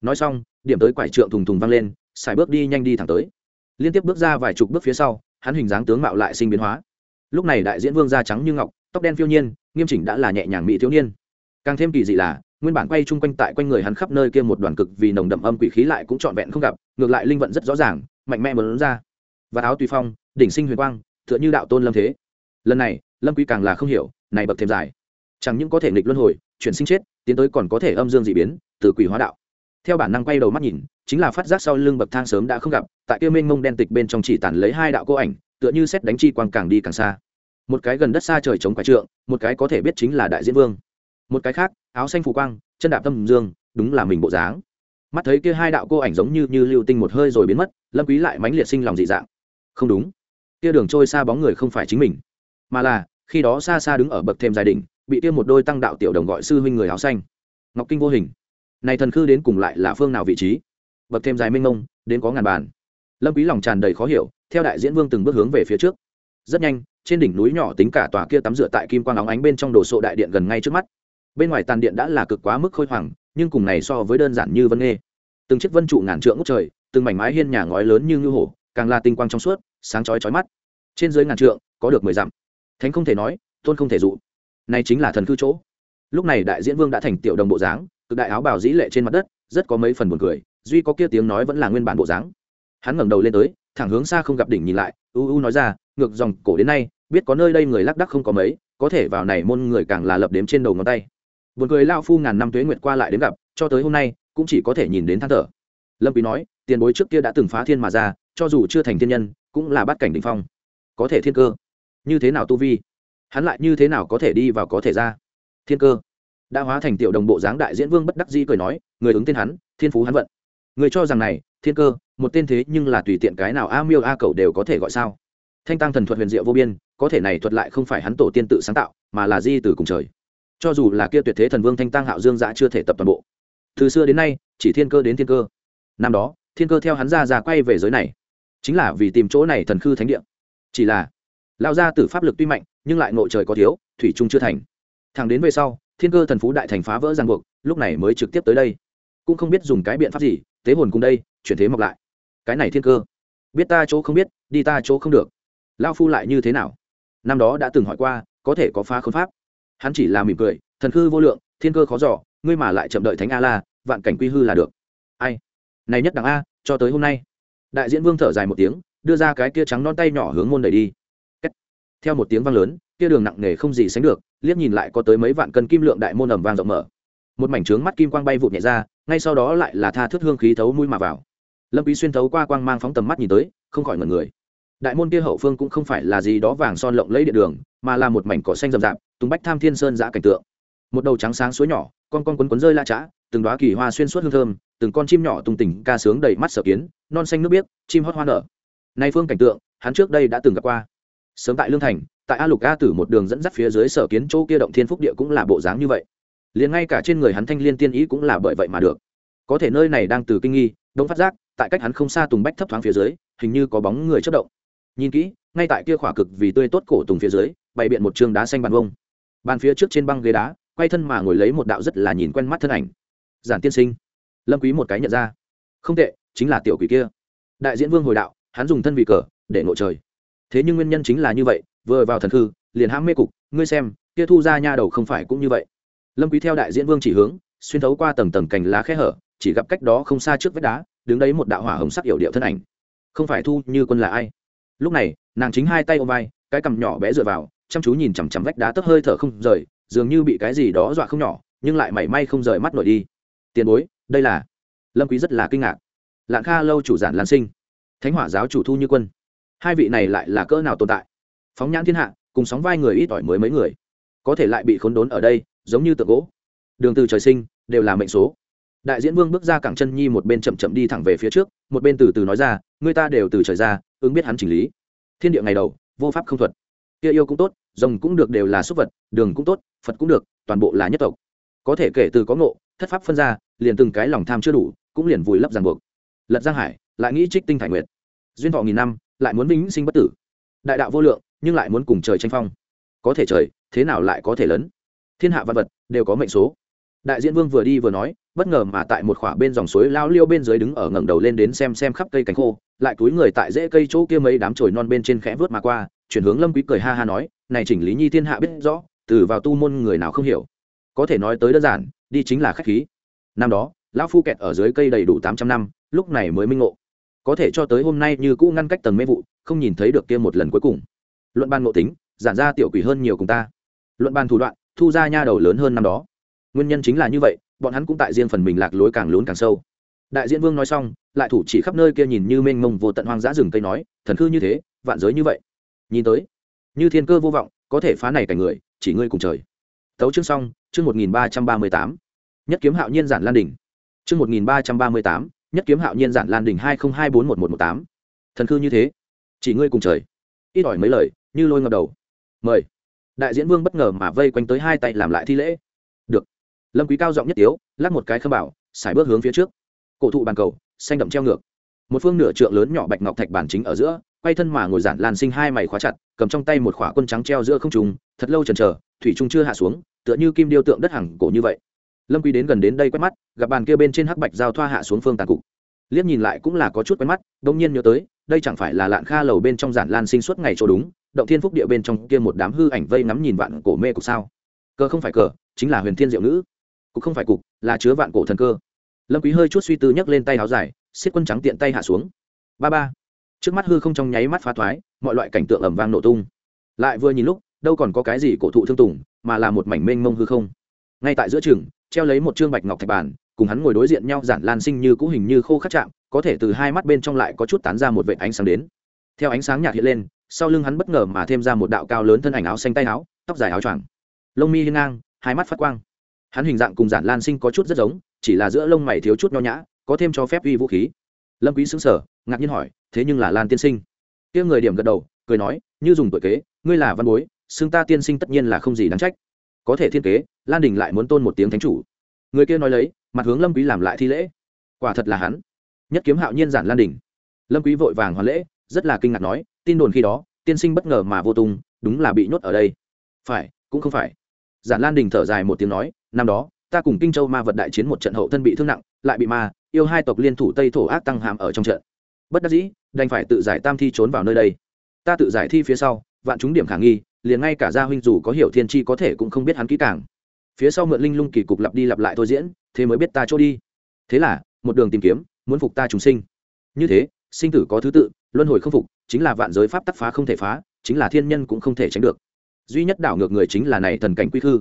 Speaker 1: Nói xong, điểm tới quải trượng thùng thùng văng lên, xài bước đi nhanh đi thẳng tới. Liên tiếp bước ra vài chục bước phía sau, hắn hình dáng tướng mạo lại sinh biến hóa. Lúc này đại diễn vương da trắng như ngọc, tóc đen phiêu nhiên, nghiêm chỉnh đã là nhẹ nhàng mỹ thiếu niên. Càng thêm kỳ dị là, nguyên bản quay chung quanh tại quanh người hắn khắp nơi kia một đoàn cực vì nồng đậm âm quỷ khí lại cũng trọn vẹn không gặp, ngược lại linh vận rất rõ ràng, mạnh mẽ muốn ra và áo tùy phong, đỉnh sinh huyền quang, tựa như đạo tôn lâm thế. Lần này, lâm quý càng là không hiểu, này bậc thêm dài. Chẳng những có thể nghịch luân hồi, chuyển sinh chết, tiến tới còn có thể âm dương dị biến, từ quỷ hóa đạo. Theo bản năng quay đầu mắt nhìn, chính là phát giác sau lưng bậc thang sớm đã không gặp, tại kia mênh mông đen tịch bên trong chỉ tàn lấy hai đạo cô ảnh, tựa như xét đánh chi quang càng đi càng xa. Một cái gần đất xa trời chống quái trượng, một cái có thể biết chính là đại diễn vương. Một cái khác, áo xanh phù quang, chân đạp tâm dương, đúng là mình bộ dáng. Mắt thấy kia hai đạo cô ảnh giống như như lưu tinh một hơi rồi biến mất, lâm quý lại mãnh liệt sinh lòng dị dạng không đúng. Kia đường trôi xa bóng người không phải chính mình, mà là, khi đó xa xa đứng ở bậc thềm dài đỉnh, bị kia một đôi tăng đạo tiểu đồng gọi sư huynh người áo xanh. Ngọc kinh vô hình. Này thần khư đến cùng lại là phương nào vị trí? Bậc thêm dài mênh mông, đến có ngàn bàn. Lâm quý lòng tràn đầy khó hiểu, theo đại diễn vương từng bước hướng về phía trước. Rất nhanh, trên đỉnh núi nhỏ tính cả tòa kia tắm rửa tại kim quang óng ánh bên trong đồ sộ đại điện gần ngay trước mắt. Bên ngoài tàn điện đã là cực quá mức khôi hoàng nhưng cùng này so với đơn giản như vân nghê từng chiếc vân trụ ngàn trượng ngút trời, từng mảnh mái hiên nhà ngói lớn như ngư hổ càng là tinh quang trong suốt, sáng chói chói mắt. Trên dưới ngàn trượng, có được mười dặm. Thánh không thể nói, tôn không thể dụ. Này chính là thần cư chỗ. Lúc này đại diễn vương đã thành tiểu đồng bộ dáng, cực đại áo bào dĩ lệ trên mặt đất, rất có mấy phần buồn cười, duy có kia tiếng nói vẫn là nguyên bản bộ dáng. Hắn ngẩng đầu lên tới, thẳng hướng xa không gặp đỉnh nhìn lại, u u nói ra, ngược dòng cổ đến nay, biết có nơi đây người lác đắc không có mấy, có thể vào này môn người càng là lập đếm trên đầu ngón tay. Buồn cười lao phu ngàn năm tuế nguyệt qua lại đến gặp, cho tới hôm nay, cũng chỉ có thể nhìn đến than thở. Lâm quý nói tiền bối trước kia đã từng phá thiên mà ra, cho dù chưa thành thiên nhân, cũng là bát cảnh đỉnh phong. Có thể thiên cơ, như thế nào tu vi? Hắn lại như thế nào có thể đi vào có thể ra? Thiên cơ. Đã hóa thành tiểu đồng bộ dáng đại diễn vương bất đắc dĩ cười nói, người ứng tên hắn, thiên phú hắn vận. Người cho rằng này, thiên cơ, một tên thế nhưng là tùy tiện cái nào a miêu a cầu đều có thể gọi sao? Thanh tăng thần thuật huyền diệu vô biên, có thể này thuật lại không phải hắn tổ tiên tự sáng tạo, mà là di từ cùng trời. Cho dù là kia tuyệt thế thần vương thanh tăng hạo dương giã chưa thể tập toàn bộ. Từ xưa đến nay, chỉ thiên cơ đến thiên cơ. Năm đó thiên cơ theo hắn ra ra quay về giới này. Chính là vì tìm chỗ này thần khư thánh địa. Chỉ là lao ra từ pháp lực tuy mạnh, nhưng lại ngộ trời có thiếu, thủy trung chưa thành. Thẳng đến về sau, thiên cơ thần phú đại thành phá vỡ ràng buộc, lúc này mới trực tiếp tới đây. Cũng không biết dùng cái biện pháp gì, tế hồn cùng đây, chuyển thế mọc lại. Cái này thiên cơ, biết ta chỗ không biết, đi ta chỗ không được. Lao phu lại như thế nào? Năm đó đã từng hỏi qua, có thể có phá khốn pháp. Hắn chỉ là mỉm cười, thần khư vô lượng, thiên cơ khó giỏ ngươi mà lại chậm đợi thánh a la vạn cảnh quy hư là được. Ai? Này nhất đẳng a, cho tới hôm nay. Đại diễn vương thở dài một tiếng, đưa ra cái kia trắng non tay nhỏ hướng môn đẩy đi. Theo một tiếng vang lớn, kia đường nặng nề không gì sánh được, liếc nhìn lại có tới mấy vạn cân kim lượng đại môn ẩm vang rộng mở. Một mảnh trướng mắt kim quang bay vụt nhẹ ra, ngay sau đó lại là tha thước hương khí thấu mũi mà vào. Lâm quý xuyên thấu qua quang mang phóng tầm mắt nhìn tới, không khỏi ngẩn người. Đại môn kia hậu phương cũng không phải là gì đó vàng son lộng lấy điện đường, mà là một mảnh cỏ xanh rậm rạp, tung bách tham thiên sơn giã cảnh tượng. Một đầu trắng sáng suối nhỏ, con con quấn quấn rơi la chã từng đóa kỳ hoa xuyên suốt hương thơm từng con chim nhỏ tung tình ca sướng đầy mắt sở kiến, non xanh nước biếc, chim hót hoa nở. Nay phương cảnh tượng, hắn trước đây đã từng gặp qua. Sớm tại lương thành, tại a lục a tử một đường dẫn dắt phía dưới sở kiến chỗ kia động thiên phúc địa cũng là bộ dáng như vậy. Liền ngay cả trên người hắn thanh liên tiên ý cũng là bởi vậy mà được. Có thể nơi này đang từ kinh nghi đông phát giác, tại cách hắn không xa tùng bách thấp thoáng phía dưới, hình như có bóng người chất động. Nhìn kỹ, ngay tại kia khỏa cực vì tươi tốt cổ tùng phía dưới, bày biện một trường đá xanh bàn vông. Bàn phía trước trên băng ghế đá, quay thân mà ngồi lấy một đạo rất là nhìn quen mắt thân ảnh. Giản tiên sinh lâm quý một cái nhận ra. Không tệ, chính là tiểu quỷ kia. Đại diễn vương hồi đạo, hắn dùng thân vị cờ, để ngộ trời. Thế nhưng nguyên nhân chính là như vậy, vừa vào thần hư liền hãm mê cục, ngươi xem, kia thu ra nha đầu không phải cũng như vậy. Lâm quý theo đại diễn vương chỉ hướng, xuyên thấu qua tầng tầng cành lá khe hở, chỉ gặp cách đó không xa trước vách đá, đứng đấy một đạo hỏa hồng sắc yểu điệu thân ảnh. Không phải thu như quân là ai? Lúc này, nàng chính hai tay ôm vai, cái cằm nhỏ bé dựa vào, chăm chú nhìn chằm chằm vách đá tấp hơi thở không rời, dường như bị cái gì đó dọa không nhỏ, nhưng lại mảy may không rời mắt nổi đi. Tiền bối đây là lâm quý rất là kinh ngạc lạng kha lâu chủ giản lan sinh thánh hỏa giáo chủ thu như quân hai vị này lại là cỡ nào tồn tại phóng nhãn thiên hạ cùng sóng vai người ít ỏi mới mấy người có thể lại bị khốn đốn ở đây giống như tượng gỗ đường từ trời sinh đều là mệnh số đại diễn vương bước ra cẳng chân nhi một bên chậm chậm đi thẳng về phía trước một bên từ từ nói ra người ta đều từ trời ra ứng biết hắn chỉnh lý thiên địa ngày đầu vô pháp không thuật kia yêu cũng tốt rồng cũng được đều là súc vật đường cũng tốt phật cũng được toàn bộ là nhất tộc có thể kể từ có ngộ thất pháp phân ra, liền từng cái lòng tham chưa đủ, cũng liền vùi lấp ràng buộc. Lật giang hải, lại nghĩ trích tinh thải nguyệt. Duyên thọ nghìn năm, lại muốn vĩnh sinh bất tử. Đại đạo vô lượng, nhưng lại muốn cùng trời tranh phong. Có thể trời, thế nào lại có thể lớn? Thiên hạ văn vật, đều có mệnh số. Đại diễn vương vừa đi vừa nói, bất ngờ mà tại một khỏa bên dòng suối lao liêu bên dưới đứng ở ngẩng đầu lên đến xem xem khắp cây cánh khô, lại túi người tại rễ cây chỗ kia mấy đám chồi non bên trên khẽ vớt mà qua, chuyển hướng lâm quý cười ha ha nói, này chỉnh lý nhi thiên hạ biết rõ, từ vào tu môn người nào không hiểu. Có thể nói tới đơn giản đi chính là khách khí. Năm đó, lão phu kẹt ở dưới cây đầy đủ tám trăm năm, lúc này mới minh ngộ. Có thể cho tới hôm nay như cũ ngăn cách tầng mê vụ, không nhìn thấy được kia một lần cuối cùng. Luận ban ngộ tính, giản ra tiểu quỷ hơn nhiều cùng ta. Luận ban thủ đoạn, thu ra nha đầu lớn hơn năm đó. Nguyên nhân chính là như vậy, bọn hắn cũng tại riêng phần mình lạc lối càng lún càng sâu. Đại diễn vương nói xong, lại thủ chỉ khắp nơi kia nhìn như mênh mông vô tận hoang dã rừng cây nói, thần khư như thế, vạn giới như vậy. Nhìn tới, như thiên cơ vô vọng, có thể phá này cảnh người, chỉ ngươi cùng trời. Tấu chương xong, chương một nghìn ba trăm ba mươi tám nhất kiếm hạo nhiên giản lan đỉnh. Chương một nghìn ba trăm ba mươi tám, nhất kiếm hạo nhiên giản lan đỉnh hai nghìn hai bốn một một một tám. Thần khư như thế. Chỉ ngươi cùng trời. Ít ỏi mấy lời, như lôi ngập đầu. Mời. Đại diễn vương bất ngờ mà vây quanh tới hai tay làm lại thi lễ. Được. Lâm quý cao giọng nhất tiếu, lắc một cái khâm bảo, xài bước hướng phía trước. Cổ thụ bàn cầu, xanh đậm treo ngược. Một phương nửa trượng lớn nhỏ bạch ngọc thạch bản chính ở giữa, quay thân mà ngồi giản lan sinh hai mày khóa chặt, cầm trong tay một khỏa quân trắng treo giữa không trùng thật lâu chần chờ, thủy trung chưa hạ xuống, tựa như kim điêu tượng đất hằng cổ như vậy lâm quý đến gần đến đây quét mắt gặp bàn kia bên trên hắc bạch giao thoa hạ xuống phương tàn cục liếc nhìn lại cũng là có chút quen mắt đông nhiên nhớ tới đây chẳng phải là lạn kha lầu bên trong giản lan sinh suốt ngày chỗ đúng động thiên phúc địa bên trong kia một đám hư ảnh vây ngắm nhìn vạn cổ mê cục sao cơ không phải cờ chính là huyền thiên diệu nữ cục không phải cục là chứa vạn cổ thần cơ lâm quý hơi chút suy tư nhấc lên tay áo dài xiết quân trắng tiện tay hạ xuống ba ba trước mắt hư không trong nháy mắt phá thoái mọi loại cảnh tượng ầm vang nổ tung lại vừa nhìn lúc đâu còn có cái gì cổ thụ thương tùng mà là một mảnh mênh mông hư không ngay tại giữa trường treo lấy một trương bạch ngọc thạch bàn, cùng hắn ngồi đối diện nhau giản lan sinh như cũ hình như khô khắc chạm, có thể từ hai mắt bên trong lại có chút tán ra một vệt ánh sáng đến. Theo ánh sáng nhạt hiện lên, sau lưng hắn bất ngờ mà thêm ra một đạo cao lớn thân ảnh áo xanh tay áo, tóc dài áo choàng. Lông mi hiên ngang, hai mắt phát quang. Hắn hình dạng cùng giản lan sinh có chút rất giống, chỉ là giữa lông mày thiếu chút nho nhã, có thêm cho phép uy vũ khí. Lâm quý xứng sở ngạc nhiên hỏi, thế nhưng là lan tiên sinh? Kia người điểm gật đầu, cười nói, như dùng tuổi kế, ngươi là văn bối, xưng ta tiên sinh tất nhiên là không gì đáng trách có thể thiên kế, lan đình lại muốn tôn một tiếng thánh chủ. Người kia nói lấy, mặt hướng lâm quý làm lại thi lễ. Quả thật là hắn. Nhất kiếm hạo nhiên giản lan đình. Lâm quý vội vàng hoàn lễ, rất là kinh ngạc nói, tin đồn khi đó, tiên sinh bất ngờ mà vô tung, đúng là bị nhốt ở đây. Phải, cũng không phải. Giản lan đình thở dài một tiếng nói, năm đó, ta cùng kinh châu ma vật đại chiến một trận hậu thân bị thương nặng, lại bị ma, yêu hai tộc liên thủ tây thổ ác tăng hàm ở trong trận. Bất đắc dĩ, đành phải tự giải tam thi trốn vào nơi đây. Ta tự giải thi phía sau, vạn chúng điểm khả nghi liền ngay cả gia huynh dù có hiểu thiên chi có thể cũng không biết hắn kỹ càng. Phía sau mượn linh lung kỳ cục lặp đi lặp lại thôi diễn, thế mới biết ta chỗ đi. Thế là, một đường tìm kiếm, muốn phục ta chúng sinh. Như thế, sinh tử có thứ tự, luân hồi không phục, chính là vạn giới pháp tắc phá không thể phá, chính là thiên nhân cũng không thể tránh được. Duy nhất đảo ngược người chính là này thần cảnh quy khư.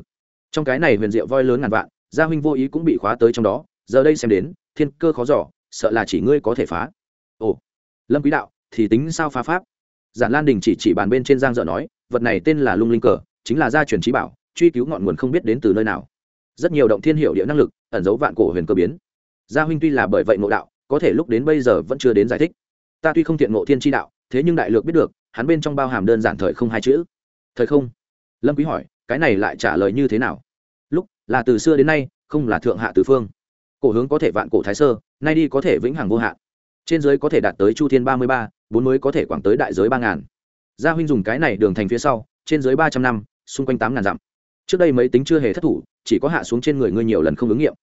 Speaker 1: Trong cái này huyền diệu voi lớn ngàn vạn, gia huynh vô ý cũng bị khóa tới trong đó, giờ đây xem đến, thiên cơ khó giỏ sợ là chỉ ngươi có thể phá. Ồ, lâm quý đạo, thì tính sao phá pháp? Giản lan đình chỉ chỉ bàn bên trên giang dợ nói vật này tên là lung linh cờ, chính là gia truyền trí bảo, truy cứu ngọn nguồn không biết đến từ nơi nào. Rất nhiều động thiên hiệu địa năng lực, ẩn giấu vạn cổ huyền cơ biến. Gia huynh tuy là bởi vậy ngộ đạo, có thể lúc đến bây giờ vẫn chưa đến giải thích. Ta tuy không thiện ngộ thiên tri đạo, thế nhưng đại lược biết được, hắn bên trong bao hàm đơn giản thời không hai chữ. Thời không? Lâm quý hỏi, cái này lại trả lời như thế nào? Lúc, là từ xưa đến nay, không là thượng hạ tứ phương. Cổ hướng có thể vạn cổ thái sơ, nay đi có thể vĩnh hằng vô hạn. Trên giới có thể đạt tới chu thiên ba mươi ba, bốn mới có thể quảng tới đại giới ba ngàn gia huynh dùng cái này đường thành phía sau, trên dưới ba trăm năm, xung quanh tám ngàn dặm. Trước đây mấy tính chưa hề thất thủ, chỉ có hạ xuống trên người ngươi nhiều lần không ứng nghiệm.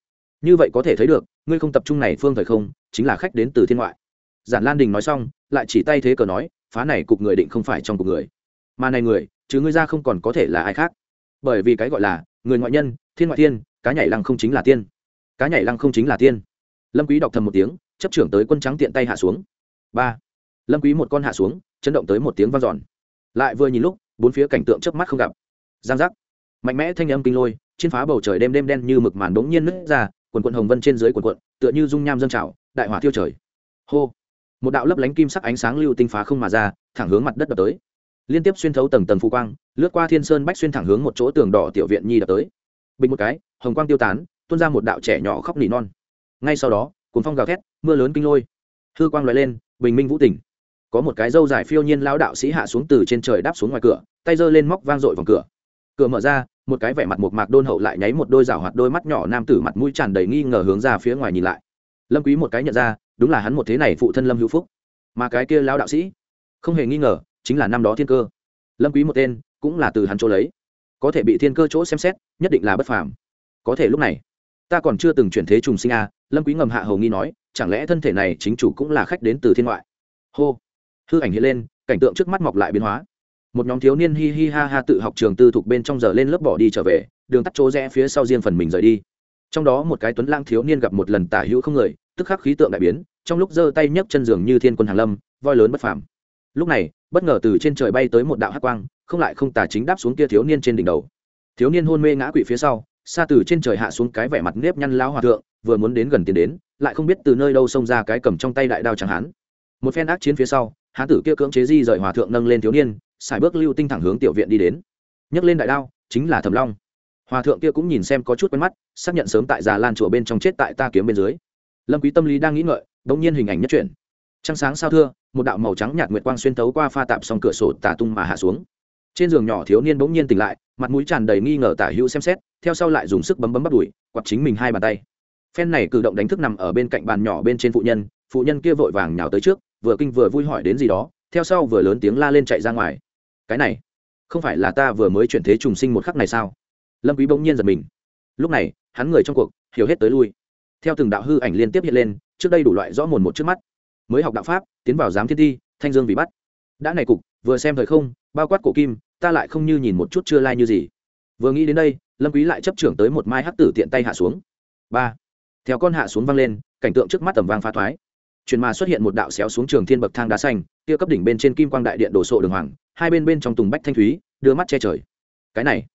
Speaker 1: Như vậy có thể thấy được, ngươi không tập trung này phương thời không, chính là khách đến từ thiên ngoại. Giản lan đình nói xong, lại chỉ tay thế cờ nói, phá này cục người định không phải trong cục người. Mà này người, chứ ngươi ra không còn có thể là ai khác. Bởi vì cái gọi là, người ngoại nhân, thiên ngoại thiên, cá nhảy lăng không chính là tiên. Cá nhảy lăng không chính là tiên. Lâm quý đọc thầm một tiếng, chấp trưởng tới quân trắng tiện tay hạ xuống. Ba. Lâm quý một con hạ xuống chấn động tới một tiếng vang dọn. Lại vừa nhìn lúc, bốn phía cảnh tượng chớp mắt không gặp. Giang giác. Mạnh mẽ thanh âm kinh lôi trên phá bầu trời đêm đêm đen như mực màn đống nhiên nứt ra, quần quần hồng vân trên dưới quần quận, tựa như dung nham dâng trào, đại hỏa thiêu trời. Hô. Một đạo lấp lánh kim sắc ánh sáng lưu tinh phá không mà ra, thẳng hướng mặt đất đập tới. Liên tiếp xuyên thấu tầng tầng phù quang, lướt qua thiên sơn bách xuyên thẳng hướng một chỗ tường đỏ tiểu viện nhi đập tới. Bình một cái, hồng quang tiêu tán, tuôn ra một đạo trẻ nhỏ khóc nỉ non. Ngay sau đó cuốn phong gào thét, mưa lớn kinh lôi. Hư quang lóe lên, bình minh vũ tỉnh có một cái dâu dài phiêu nhiên lao đạo sĩ hạ xuống từ trên trời đáp xuống ngoài cửa, tay giơ lên móc vang dội vòng cửa. Cửa mở ra, một cái vẻ mặt một mạc đôn hậu lại nháy một đôi rào hoạt đôi mắt nhỏ nam tử mặt mũi tràn đầy nghi ngờ hướng ra phía ngoài nhìn lại. Lâm quý một cái nhận ra, đúng là hắn một thế này phụ thân lâm hữu phúc. Mà cái kia lao đạo sĩ, không hề nghi ngờ, chính là năm đó thiên cơ. Lâm quý một tên, cũng là từ hắn chỗ lấy. Có thể bị thiên cơ chỗ xem xét, nhất định là bất phàm. Có thể lúc này, ta còn chưa từng chuyển thế trùng sinh a, lâm quý ngầm hạ hầu nghi nói, chẳng lẽ thân thể này chính chủ cũng là khách đến từ thiên ngoại? Hô hư ảnh hiện lên, cảnh tượng trước mắt mọc lại biến hóa. Một nhóm thiếu niên hi hi ha ha tự học trường tư thuộc bên trong giờ lên lớp bỏ đi trở về, đường tắt chỗ rẽ phía sau riêng phần mình rời đi. Trong đó một cái tuấn lang thiếu niên gặp một lần tả hữu không người, tức khắc khí tượng đại biến, trong lúc giơ tay nhấc chân giường như thiên quân hàn lâm, voi lớn bất phàm. Lúc này, bất ngờ từ trên trời bay tới một đạo hắc quang, không lại không tả chính đáp xuống kia thiếu niên trên đỉnh đầu. Thiếu niên hôn mê ngã quỵ phía sau, xa từ trên trời hạ xuống cái vẻ mặt nếp nhăn lao hòa thượng, vừa muốn đến gần tiền đến, lại không biết từ nơi đâu xông ra cái cầm trong tay đại đao chẳng hán. Một phen ác chiến phía sau hán tử kia cưỡng chế di rời hòa thượng nâng lên thiếu niên, xài bước lưu tinh thẳng hướng tiểu viện đi đến. Nhấc lên đại đao, chính là thầm long. Hòa thượng kia cũng nhìn xem có chút quen mắt, xác nhận sớm tại già lan chùa bên trong chết tại ta kiếm bên dưới. Lâm quý tâm lý đang nghĩ ngợi, đống nhiên hình ảnh nhất chuyển. Trăng sáng sao thưa, một đạo màu trắng nhạt nguyệt quang xuyên tấu qua pha tạp xong cửa sổ tà tung mà hạ xuống. Trên giường nhỏ thiếu niên bỗng nhiên tỉnh lại, mặt mũi tràn đầy nghi ngờ tả hữu xem xét, theo sau lại dùng sức bấm bấm bắt đuổi quặt chính mình hai bàn tay. Phen này cử động đánh thức nằm ở bên cạnh bàn nhỏ bên trên phụ nhân phụ nhân kia vội vàng nhào tới trước vừa kinh vừa vui hỏi đến gì đó, theo sau vừa lớn tiếng la lên chạy ra ngoài. Cái này, không phải là ta vừa mới chuyển thế trùng sinh một khắc này sao? Lâm quý bỗng nhiên giật mình. Lúc này, hắn người trong cuộc, hiểu hết tới lui. Theo từng đạo hư ảnh liên tiếp hiện lên, trước đây đủ loại rõ mồn một trước mắt. Mới học đạo pháp, tiến vào giám thiên thi thanh dương bị bắt. Đã này cục, vừa xem thời không, bao quát cổ kim, ta lại không như nhìn một chút chưa lai như gì. Vừa nghĩ đến đây, lâm quý lại chấp trưởng tới một mai hắc tử tiện tay hạ xuống. Ba. Theo con hạ xuống văng lên, cảnh tượng trước mắt tầm vang phá thoái truyền mà xuất hiện một đạo xéo xuống trường thiên bậc thang đá xanh, kia cấp đỉnh bên trên kim quang đại điện đổ sộ đường hoàng, hai bên bên trong tùng bách thanh thúy, đưa mắt che trời. Cái này,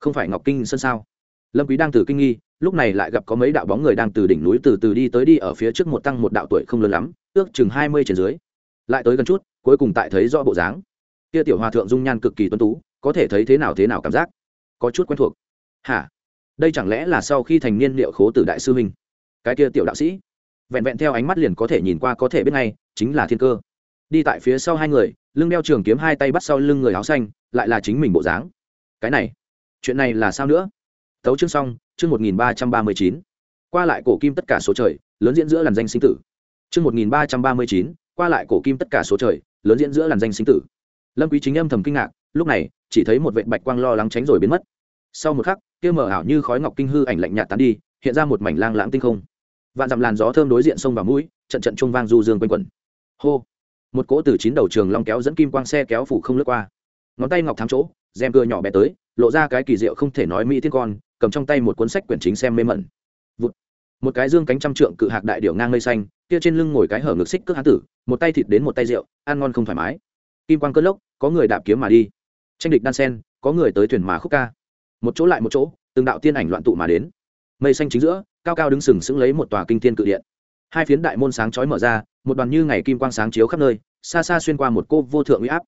Speaker 1: không phải ngọc kinh sơn sao? Lâm quý đang từ kinh nghi, lúc này lại gặp có mấy đạo bóng người đang từ đỉnh núi từ từ đi tới đi ở phía trước một tăng một đạo tuổi không lớn lắm, ước chừng hai mươi trên dưới. Lại tới gần chút, cuối cùng tại thấy rõ bộ dáng. Kia tiểu hòa thượng dung nhan cực kỳ tuấn tú, có thể thấy thế nào thế nào cảm giác? Có chút quen thuộc. Hả? Đây chẳng lẽ là sau khi thành niên liệu khố tử đại sư huynh? Cái kia tiểu đạo sĩ vẹn vẹn theo ánh mắt liền có thể nhìn qua có thể biết ngay, chính là thiên cơ. Đi tại phía sau hai người, lưng đeo trường kiếm hai tay bắt sau lưng người áo xanh, lại là chính mình bộ dáng. Cái này, chuyện này là sao nữa? Tấu chương xong, chương một nghìn ba trăm ba mươi chín. Qua lại cổ kim tất cả số trời, lớn diễn giữa làn danh sinh tử. Chương một nghìn ba trăm ba mươi chín, qua lại cổ kim tất cả số trời, lớn diễn giữa làn danh sinh tử. Lâm quý chính âm thầm kinh ngạc, lúc này, chỉ thấy một vệ bạch quang lo lắng tránh rồi biến mất. Sau một khắc, kia mở ảo như khói ngọc kinh hư ảnh lạnh nhạt tán đi, hiện ra một mảnh lang lãng tinh không vạn dặm làn gió thơm đối diện sông và mũi, trận trận trung vang du dương quanh quẩn. Hô! Một cỗ từ chín đầu trường long kéo dẫn kim quang xe kéo phủ không lướt qua. Ngón tay ngọc thám chỗ, rèm cưa nhỏ bé tới, lộ ra cái kỳ diệu không thể nói mỹ thiên con, cầm trong tay một cuốn sách quyển chính xem mê mẩn. Vụt. một cái dương cánh trăm trượng cự hạc đại điệu ngang mây xanh, kia trên lưng ngồi cái hở ngực xích cước hán tử, một tay thịt đến một tay rượu, ăn ngon không thoải mái. Kim quang cơn lốc, có người đạp kiếm mà đi. Tranh địch đan sen, có người tới thuyền mà khúc ca. Một chỗ lại một chỗ, từng đạo tiên ảnh loạn tụ mà đến mây xanh chính giữa, cao cao đứng sừng sững lấy một tòa kinh thiên cự điện. Hai phiến đại môn sáng chói mở ra, một đoàn như ngày kim quang sáng chiếu khắp nơi, xa xa xuyên qua một cô vô thượng uy áp.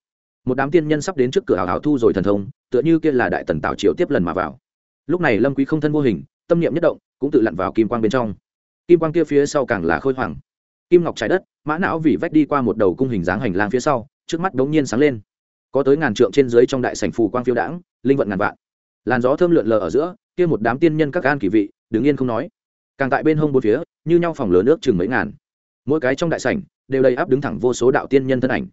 Speaker 1: Một đám tiên nhân sắp đến trước cửa hào hào thu rồi thần thông, tựa như kia là đại tần tào triều tiếp lần mà vào. Lúc này lâm quý không thân vô hình, tâm niệm nhất động, cũng tự lặn vào kim quang bên trong. Kim quang kia phía sau càng là khôi hoàng kim ngọc trái đất, mã não vì vách đi qua một đầu cung hình dáng hành lang phía sau, trước mắt đống nhiên sáng lên. Có tới ngàn trượng trên dưới trong đại sảnh phù quang phiêu đãng, linh vận ngàn vạn. Làn gió thơm lượn lờ ở giữa, kia một đám tiên nhân các gan kỳ vị đứng yên không nói. Càng tại bên hông bốn phía, như nhau phòng lớn nước chừng mấy ngàn. Mỗi cái trong đại sảnh đều đầy áp đứng thẳng vô số đạo tiên nhân thân ảnh.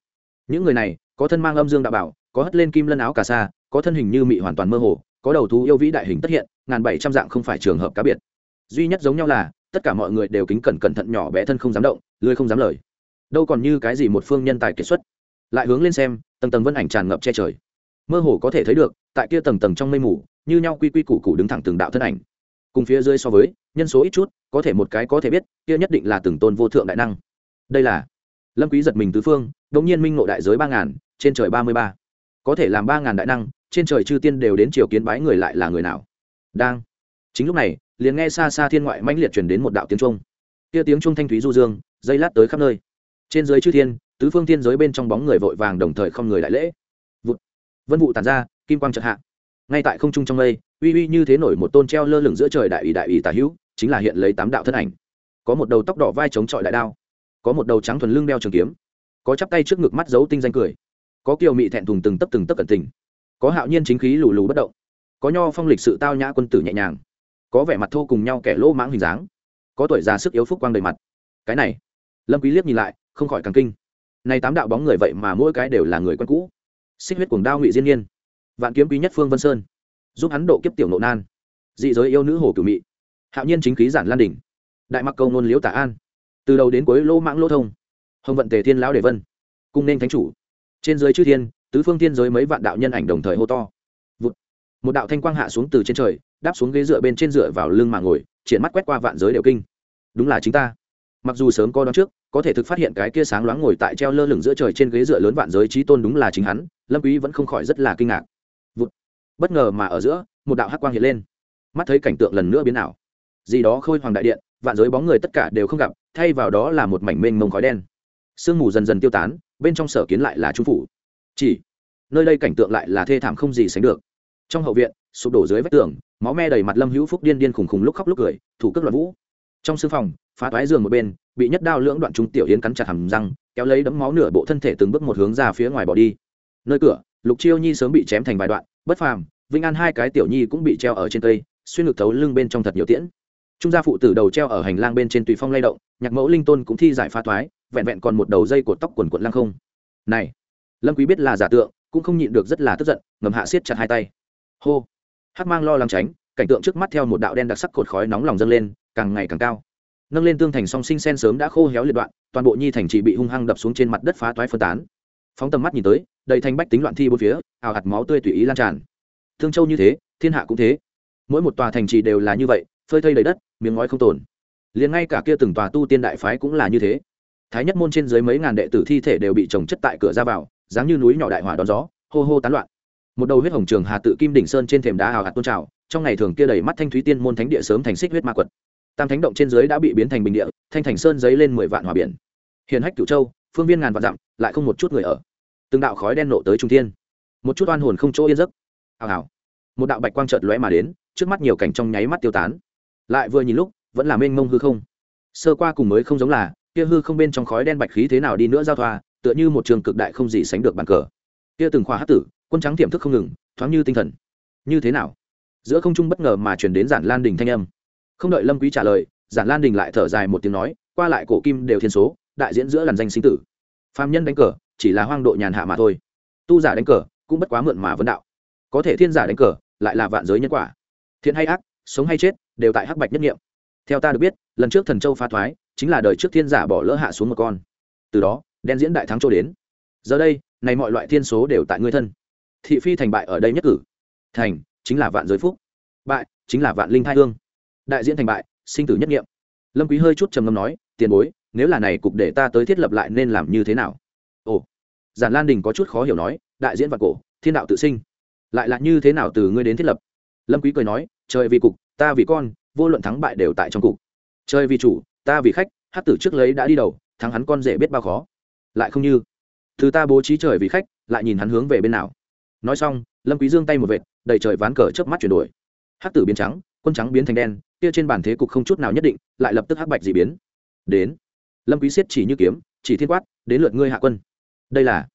Speaker 1: Những người này, có thân mang âm dương đạo bảo, có hất lên kim lân áo cà sa, có thân hình như mị hoàn toàn mơ hồ, có đầu thú yêu vĩ đại hình tất hiện, ngàn bảy trăm dạng không phải trường hợp cá biệt. Duy nhất giống nhau là, tất cả mọi người đều kính cẩn cẩn thận nhỏ bé thân không dám động, lười không dám lời. Đâu còn như cái gì một phương nhân tài kiệt xuất. Lại hướng lên xem, tầng tầng vân ảnh tràn ngập che trời. Mơ hồ có thể thấy được, tại kia tầng tầng trong mây mù, như nhau quy quy củ củ đứng thẳng từng đạo thân ảnh cùng phía dưới so với, nhân số ít chút, có thể một cái có thể biết, kia nhất định là từng tôn vô thượng đại năng. Đây là, lâm quý giật mình tứ phương đống nhiên minh ngộ đại giới ba ngàn, trên trời ba mươi ba. Có thể làm ba ngàn đại năng, trên trời chư tiên đều đến triều kiến bái người lại là người nào? Đang. Chính lúc này, liền nghe xa xa thiên ngoại mãnh liệt truyền đến một đạo tiếng trung kia tiếng trung thanh thúy du dương, dây lát tới khắp nơi. Trên dưới chư thiên, tứ phương thiên giới bên trong bóng người vội vàng đồng thời không người đại lễ. Vụt. vân vụ tàn ra, kim quang chợt hạ ngay tại không trung trong mây, uy uy như thế nổi một tôn treo lơ lửng giữa trời đại ủy đại ủy tả hữu, chính là hiện lấy tám đạo thân ảnh. Có một đầu tóc đỏ vai chống trọi đại đao, có một đầu trắng thuần lưng đeo trường kiếm, có chắp tay trước ngực mắt giấu tinh danh cười, có kiều mị thẹn thùng từng tấp từng tấp cẩn tình, có hạo nhiên chính khí lù lù bất động, có nho phong lịch sự tao nhã quân tử nhẹ nhàng, có vẻ mặt thô cùng nhau kẻ lỗ mãng hình dáng, có tuổi già sức yếu phúc quang đầy mặt. Cái này, lâm quý liếc nhìn lại, không khỏi càng kinh. Này tám đạo bóng người vậy mà mỗi cái đều là người quen cũ. Xích huyết cuồng đao ngụy diên nhiên vạn kiếm quý nhất phương vân sơn, giúp hắn độ kiếp tiểu nộ nan. Dị giới yêu nữ hồ cửu mị, hạo nhiên chính khí giản lan đỉnh. Đại mặc câu nôn liễu tả an, từ đầu đến cuối lô mãng lô thông. Hồng vận tề thiên lão đề vân, cung nên thánh chủ. Trên dưới chư thiên, tứ phương thiên giới mấy vạn đạo nhân ảnh đồng thời hô to. Vụt. một đạo thanh quang hạ xuống từ trên trời, đáp xuống ghế dựa bên trên dựa vào lưng mà ngồi, triển mắt quét qua vạn giới đều kinh. Đúng là chính ta. Mặc dù sớm có đoán trước, có thể thực phát hiện cái kia sáng loáng ngồi tại treo lơ lửng giữa trời trên ghế dựa lớn vạn giới trí tôn đúng là chính hắn, lâm quý vẫn không khỏi rất là kinh ngạc bất ngờ mà ở giữa, một đạo hắc quang hiện lên. Mắt thấy cảnh tượng lần nữa biến ảo. Gì đó khôi hoàng đại điện, vạn giới bóng người tất cả đều không gặp, thay vào đó là một mảnh mênh mông khói đen. Sương mù dần dần tiêu tán, bên trong sở kiến lại là trung phủ. Chỉ, nơi đây cảnh tượng lại là thê thảm không gì sánh được. Trong hậu viện, sụp đổ dưới vách tường, máu me đầy mặt lâm hữu phúc điên điên khùng khùng lúc khóc lúc cười, thủ cước loạn vũ. Trong sư phòng, phá toái giường một bên, bị nhất đao lưỡng đoạn trung tiểu yến cắn chặt hầm răng, kéo lấy đấm máu nửa bộ thân thể từng bước một hướng ra phía ngoài bỏ đi. Nơi cửa, lục chiêu nhi sớm bị chém thành vài đoạn bất phàm vinh an hai cái tiểu nhi cũng bị treo ở trên cây, xuyên ngực thấu lưng bên trong thật nhiều tiễn. Trung gia phụ tử đầu treo ở hành lang bên trên tùy phong lay động, nhạc mẫu linh tôn cũng thi giải phá thoái, vẹn vẹn còn một đầu dây cột tóc quần quận lăng không. Này, lâm quý biết là giả tượng, cũng không nhịn được rất là tức giận, ngầm hạ siết chặt hai tay. Hô. Hắc mang lo lắng tránh, cảnh tượng trước mắt theo một đạo đen đặc sắc cột khói nóng lòng dâng lên, càng ngày càng cao. Nâng lên tương thành song sinh sen sớm đã khô héo liệt đoạn, toàn bộ nhi thành chỉ bị hung hăng đập xuống trên mặt đất phá toái phân tán. Phóng tầm mắt nhìn tới đầy thành bách tính loạn thi bốn phía, ào hạt máu tươi tùy ý lan tràn. Thương châu như thế, thiên hạ cũng thế. Mỗi một tòa thành trì đều là như vậy, phơi thây đầy đất, miếng ngói không tồn. Liền ngay cả kia từng tòa tu tiên đại phái cũng là như thế. Thái nhất môn trên dưới mấy ngàn đệ tử thi thể đều bị trồng chất tại cửa ra vào, dáng như núi nhỏ đại hỏa đón gió, hô hô tán loạn. Một đầu huyết hồng trường hà tự kim đỉnh sơn trên thềm đá hào hạt tôn trào, trong ngày thường kia đầy mắt thanh thúy tiên môn thánh địa sớm thành xích huyết ma quật. Tam thánh động trên dưới đã bị biến thành bình địa, thanh thành sơn giấy lên mười vạn hòa biển. Hiền hách cửu châu, phương viên ngàn vạn dặm, lại không một chút người ở từng đạo khói đen nộ tới trung thiên. Một chút oan hồn không chỗ yên giấc. Hào hào. Một đạo bạch quang trợt lóe mà đến, trước mắt nhiều cảnh trong nháy mắt tiêu tán. Lại vừa nhìn lúc, vẫn là mênh mông hư không. Sơ qua cùng mới không giống là, kia hư không bên trong khói đen bạch khí thế nào đi nữa giao thoa, tựa như một trường cực đại không gì sánh được bàn cờ. Kia từng khoa hát tử, quân trắng tiềm thức không ngừng, thoáng như tinh thần. Như thế nào? Giữa không trung bất ngờ mà chuyển đến giản lan đình thanh âm. Không đợi lâm quý trả lời, giản lan đình lại thở dài một tiếng nói, qua lại cổ kim đều thiên số, đại diễn giữa làn danh sinh tử. Phàm nhân đánh cờ chỉ là hoang độ nhàn hạ mà thôi. Tu giả đánh cờ cũng bất quá mượn mà vấn đạo. Có thể thiên giả đánh cờ lại là vạn giới nhân quả. Thiện hay ác, sống hay chết đều tại hắc bạch nhất nghiệm. Theo ta được biết, lần trước thần châu phá thoái chính là đời trước thiên giả bỏ lỡ hạ xuống một con. Từ đó, đen diễn đại thắng châu đến. Giờ đây, này mọi loại thiên số đều tại ngươi thân. Thị phi thành bại ở đây nhất cử. Thành chính là vạn giới phúc. Bại chính là vạn linh thai hương. Đại diễn thành bại, sinh tử nhất nghiệm. Lâm quý hơi chút trầm ngâm nói, tiền bối, nếu là này cục để ta tới thiết lập lại nên làm như thế nào? Ồ, giản lan đình có chút khó hiểu nói, đại diễn vạn cổ, thiên đạo tự sinh. Lại là như thế nào từ ngươi đến thiết lập? Lâm quý cười nói, trời vì cục, ta vì con, vô luận thắng bại đều tại trong cục. Trời vì chủ, ta vì khách, hát tử trước lấy đã đi đầu, thắng hắn con dễ biết bao khó. Lại không như, thứ ta bố trí trời vì khách, lại nhìn hắn hướng về bên nào. Nói xong, lâm quý dương tay một vệt, đầy trời ván cờ chớp mắt chuyển đổi. Hắc tử biến trắng, quân trắng biến thành đen, kia trên bản thế cục không chút nào nhất định, lại lập tức hắc bạch dị biến. Đến. Lâm quý siết chỉ như kiếm, chỉ thiên quát, đến lượt ngươi hạ quân đây là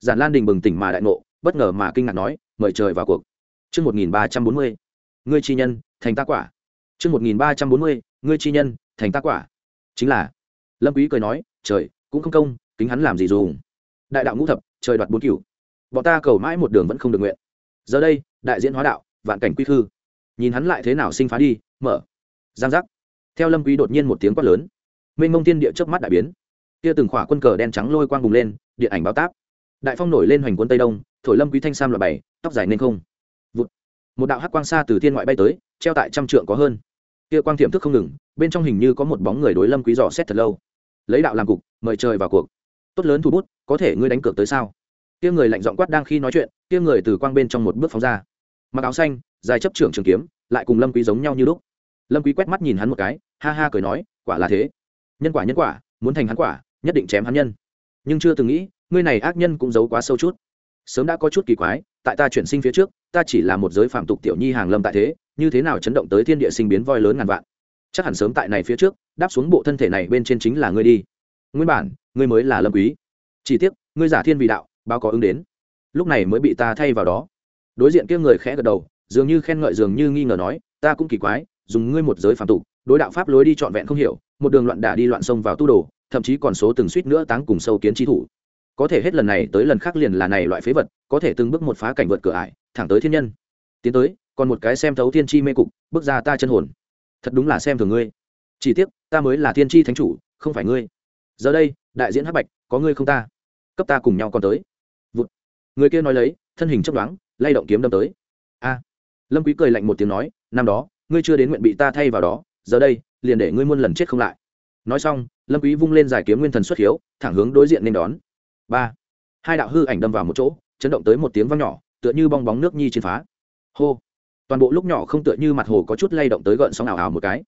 Speaker 1: giản lan đình bừng tỉnh mà đại ngộ, bất ngờ mà kinh ngạc nói, mời trời vào cuộc. Chương một nghìn ba trăm bốn mươi, ngươi chi nhân, thành ta quả. Chương một nghìn ba trăm bốn mươi, ngươi chi nhân, thành ta quả. Chính là, lâm quý cười nói, trời, cũng không công, kính hắn làm gì dùng. Đại đạo ngũ thập, trời đoạt bốn cửu. Bọn ta cầu mãi một đường vẫn không được nguyện. Giờ đây, đại diễn hóa đạo, vạn cảnh quy khư. Nhìn hắn lại thế nào sinh phá đi, mở. Giang giác. Theo lâm quý đột nhiên một tiếng quát lớn. Mênh mông thiên địa chớp mắt đại biến. Kia từng khỏa quân cờ đen trắng lôi quang bùng lên điện ảnh báo táp. Đại phong nổi lên hoành quân tây đông, thổi lâm quý thanh sam loại bảy tóc dài nên không. Vụt. một đạo hắc quang xa từ thiên ngoại bay tới, treo tại trăm trượng có hơn. Kia quang tiệm thức không ngừng, bên trong hình như có một bóng người đối lâm quý dò xét thật lâu. Lấy đạo làm cục, mời trời vào cuộc. Tốt lớn thủ bút, có thể ngươi đánh cược tới sao? Kia người lạnh giọng quát đang khi nói chuyện, kia người từ quang bên trong một bước phóng ra. Mặc áo xanh, dài chấp trưởng trường kiếm, lại cùng lâm quý giống nhau như lúc. Lâm quý quét mắt nhìn hắn một cái, ha ha cười nói, quả là thế. Nhân quả nhân quả, muốn thành hắn quả, nhất định chém hắn nhân nhưng chưa từng nghĩ, ngươi này ác nhân cũng giấu quá sâu chút. Sớm đã có chút kỳ quái, tại ta chuyển sinh phía trước, ta chỉ là một giới phạm tục tiểu nhi hàng lâm tại thế, như thế nào chấn động tới thiên địa sinh biến voi lớn ngàn vạn. Chắc hẳn sớm tại này phía trước, đáp xuống bộ thân thể này bên trên chính là ngươi đi. Nguyên bản, ngươi mới là lâm quý. Chỉ tiếc, ngươi giả thiên vị đạo, báo có ứng đến. Lúc này mới bị ta thay vào đó. Đối diện kia người khẽ gật đầu, dường như khen ngợi, dường như nghi ngờ nói, ta cũng kỳ quái, dùng ngươi một giới phạm tục, đối đạo pháp lối đi trọn vẹn không hiểu, một đường loạn đả đi loạn sông vào tu đồ thậm chí còn số từng suýt nữa táng cùng sâu kiến chi thủ. Có thể hết lần này tới lần khác liền là này loại phế vật, có thể từng bước một phá cảnh vượt cửa ải, thẳng tới thiên nhân. Tiến tới, còn một cái xem thấu thiên chi mê cục, bước ra ta chân hồn. Thật đúng là xem thường ngươi. Chỉ tiếc, ta mới là thiên chi thánh chủ, không phải ngươi. Giờ đây, đại diễn hắc bạch, có ngươi không ta? Cấp ta cùng nhau còn tới. Vụt. Người kia nói lấy, thân hình chấp đoán lay động kiếm đâm tới. A. Lâm quý cười lạnh một tiếng nói, năm đó, ngươi chưa đến nguyện bị ta thay vào đó, giờ đây, liền để ngươi muôn lần chết không lại nói xong, lâm quý vung lên giải kiếm nguyên thần xuất hiếu, thẳng hướng đối diện nên đón. Ba. Hai đạo hư ảnh đâm vào một chỗ, chấn động tới một tiếng vang nhỏ, tựa như bong bóng nước nhi trên phá. Hô. Toàn bộ lúc nhỏ không tựa như mặt hồ có chút lay động tới gợn sóng ảo ảo một cái.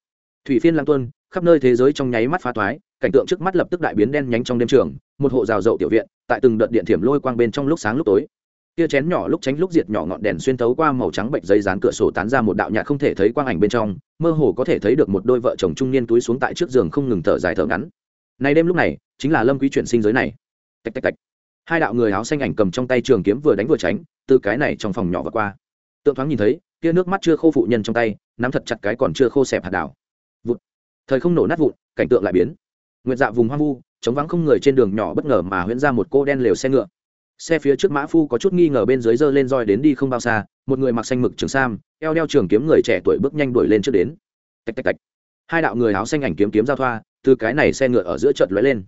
Speaker 1: Thủy phiên lang tuân, khắp nơi thế giới trong nháy mắt phá toái cảnh tượng trước mắt lập tức đại biến đen nhánh trong đêm trường, một hộ rào rậu tiểu viện, tại từng đợt điện thiểm lôi quang bên trong lúc sáng lúc tối kia chén nhỏ lúc tránh lúc diệt nhỏ ngọn đèn xuyên thấu qua màu trắng bệnh giấy dán cửa sổ tán ra một đạo nhạt không thể thấy quang ảnh bên trong, mơ hồ có thể thấy được một đôi vợ chồng trung niên túi xuống tại trước giường không ngừng thở dài thở ngắn. Nay đêm lúc này, chính là lâm quý chuyển sinh giới này. Tạch tạch tạch. Hai đạo người áo xanh ảnh cầm trong tay trường kiếm vừa đánh vừa tránh, từ cái này trong phòng nhỏ vượt qua. Tượng thoáng nhìn thấy, kia nước mắt chưa khô phụ nhân trong tay, nắm thật chặt cái còn chưa khô xẹp hạt đảo. Vụt. Thời không nổ nát vụn, cảnh tượng lại biến. Nguyệt dạ vùng hoang vu chống vắng không người trên đường nhỏ bất ngờ mà huyễn ra một cô đen lều xe ngựa xe phía trước mã phu có chút nghi ngờ bên dưới dơ lên roi đến đi không bao xa, một người mặc xanh mực trường sam, eo đeo trường kiếm người trẻ tuổi bước nhanh đuổi lên trước đến. Tạch tạch tạch. Hai đạo người áo xanh ảnh kiếm kiếm giao thoa, từ cái này xe ngựa ở giữa chợt lóe lên.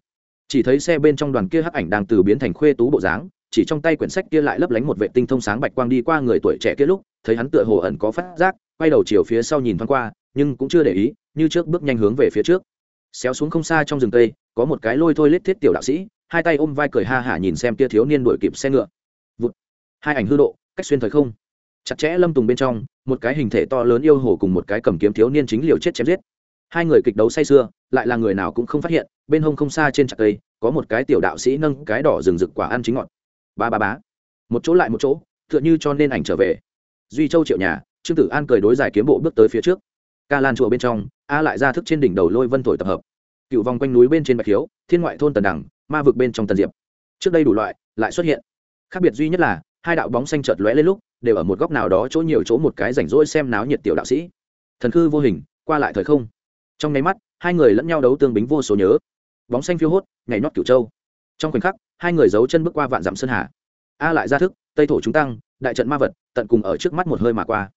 Speaker 1: Chỉ thấy xe bên trong đoàn kia hắc ảnh đang từ biến thành khuê tú bộ dáng, chỉ trong tay quyển sách kia lại lấp lánh một vệ tinh thông sáng bạch quang đi qua người tuổi trẻ kia lúc, thấy hắn tựa hồ ẩn có phát giác, quay đầu chiều phía sau nhìn thoáng qua, nhưng cũng chưa để ý, như trước bước nhanh hướng về phía trước. Xéo xuống không xa trong rừng tây, có một cái lôi thôi lết thiết tiểu đạo sĩ hai tay ôm vai cười ha hả nhìn xem tia thiếu niên đuổi kịp xe ngựa. Vụt. Hai ảnh hư độ, cách xuyên thời không. Chặt chẽ lâm tùng bên trong, một cái hình thể to lớn yêu hồ cùng một cái cầm kiếm thiếu niên chính liều chết chém giết. Hai người kịch đấu say sưa, lại là người nào cũng không phát hiện, bên hông không xa trên chặt cây, có một cái tiểu đạo sĩ nâng cái đỏ rừng rực quả ăn chính ngọt. Ba ba bá một chỗ lại một chỗ, tựa như cho nên ảnh trở về. Duy châu triệu nhà, trương tử an cười đối giải kiếm bộ bước tới phía trước. Ca lan chùa bên trong, a lại ra thức trên đỉnh đầu lôi vân thổi tập hợp. Cựu vòng quanh núi bên trên bạch hiếu, thiên ngoại thôn tần đẳng ma vực bên trong tần diệp. Trước đây đủ loại, lại xuất hiện. Khác biệt duy nhất là, hai đạo bóng xanh chợt lóe lên lúc, đều ở một góc nào đó chỗ nhiều chỗ một cái rảnh rỗi xem náo nhiệt tiểu đạo sĩ. Thần khư vô hình, qua lại thời không. Trong nháy mắt, hai người lẫn nhau đấu tương bính vô số nhớ. Bóng xanh phiêu hốt, nhảy nhót cửu châu. Trong khoảnh khắc, hai người giấu chân bước qua vạn dặm sơn hà. A lại ra thức, tây thổ chúng tăng, đại trận ma vật, tận cùng ở trước mắt một hơi mà qua.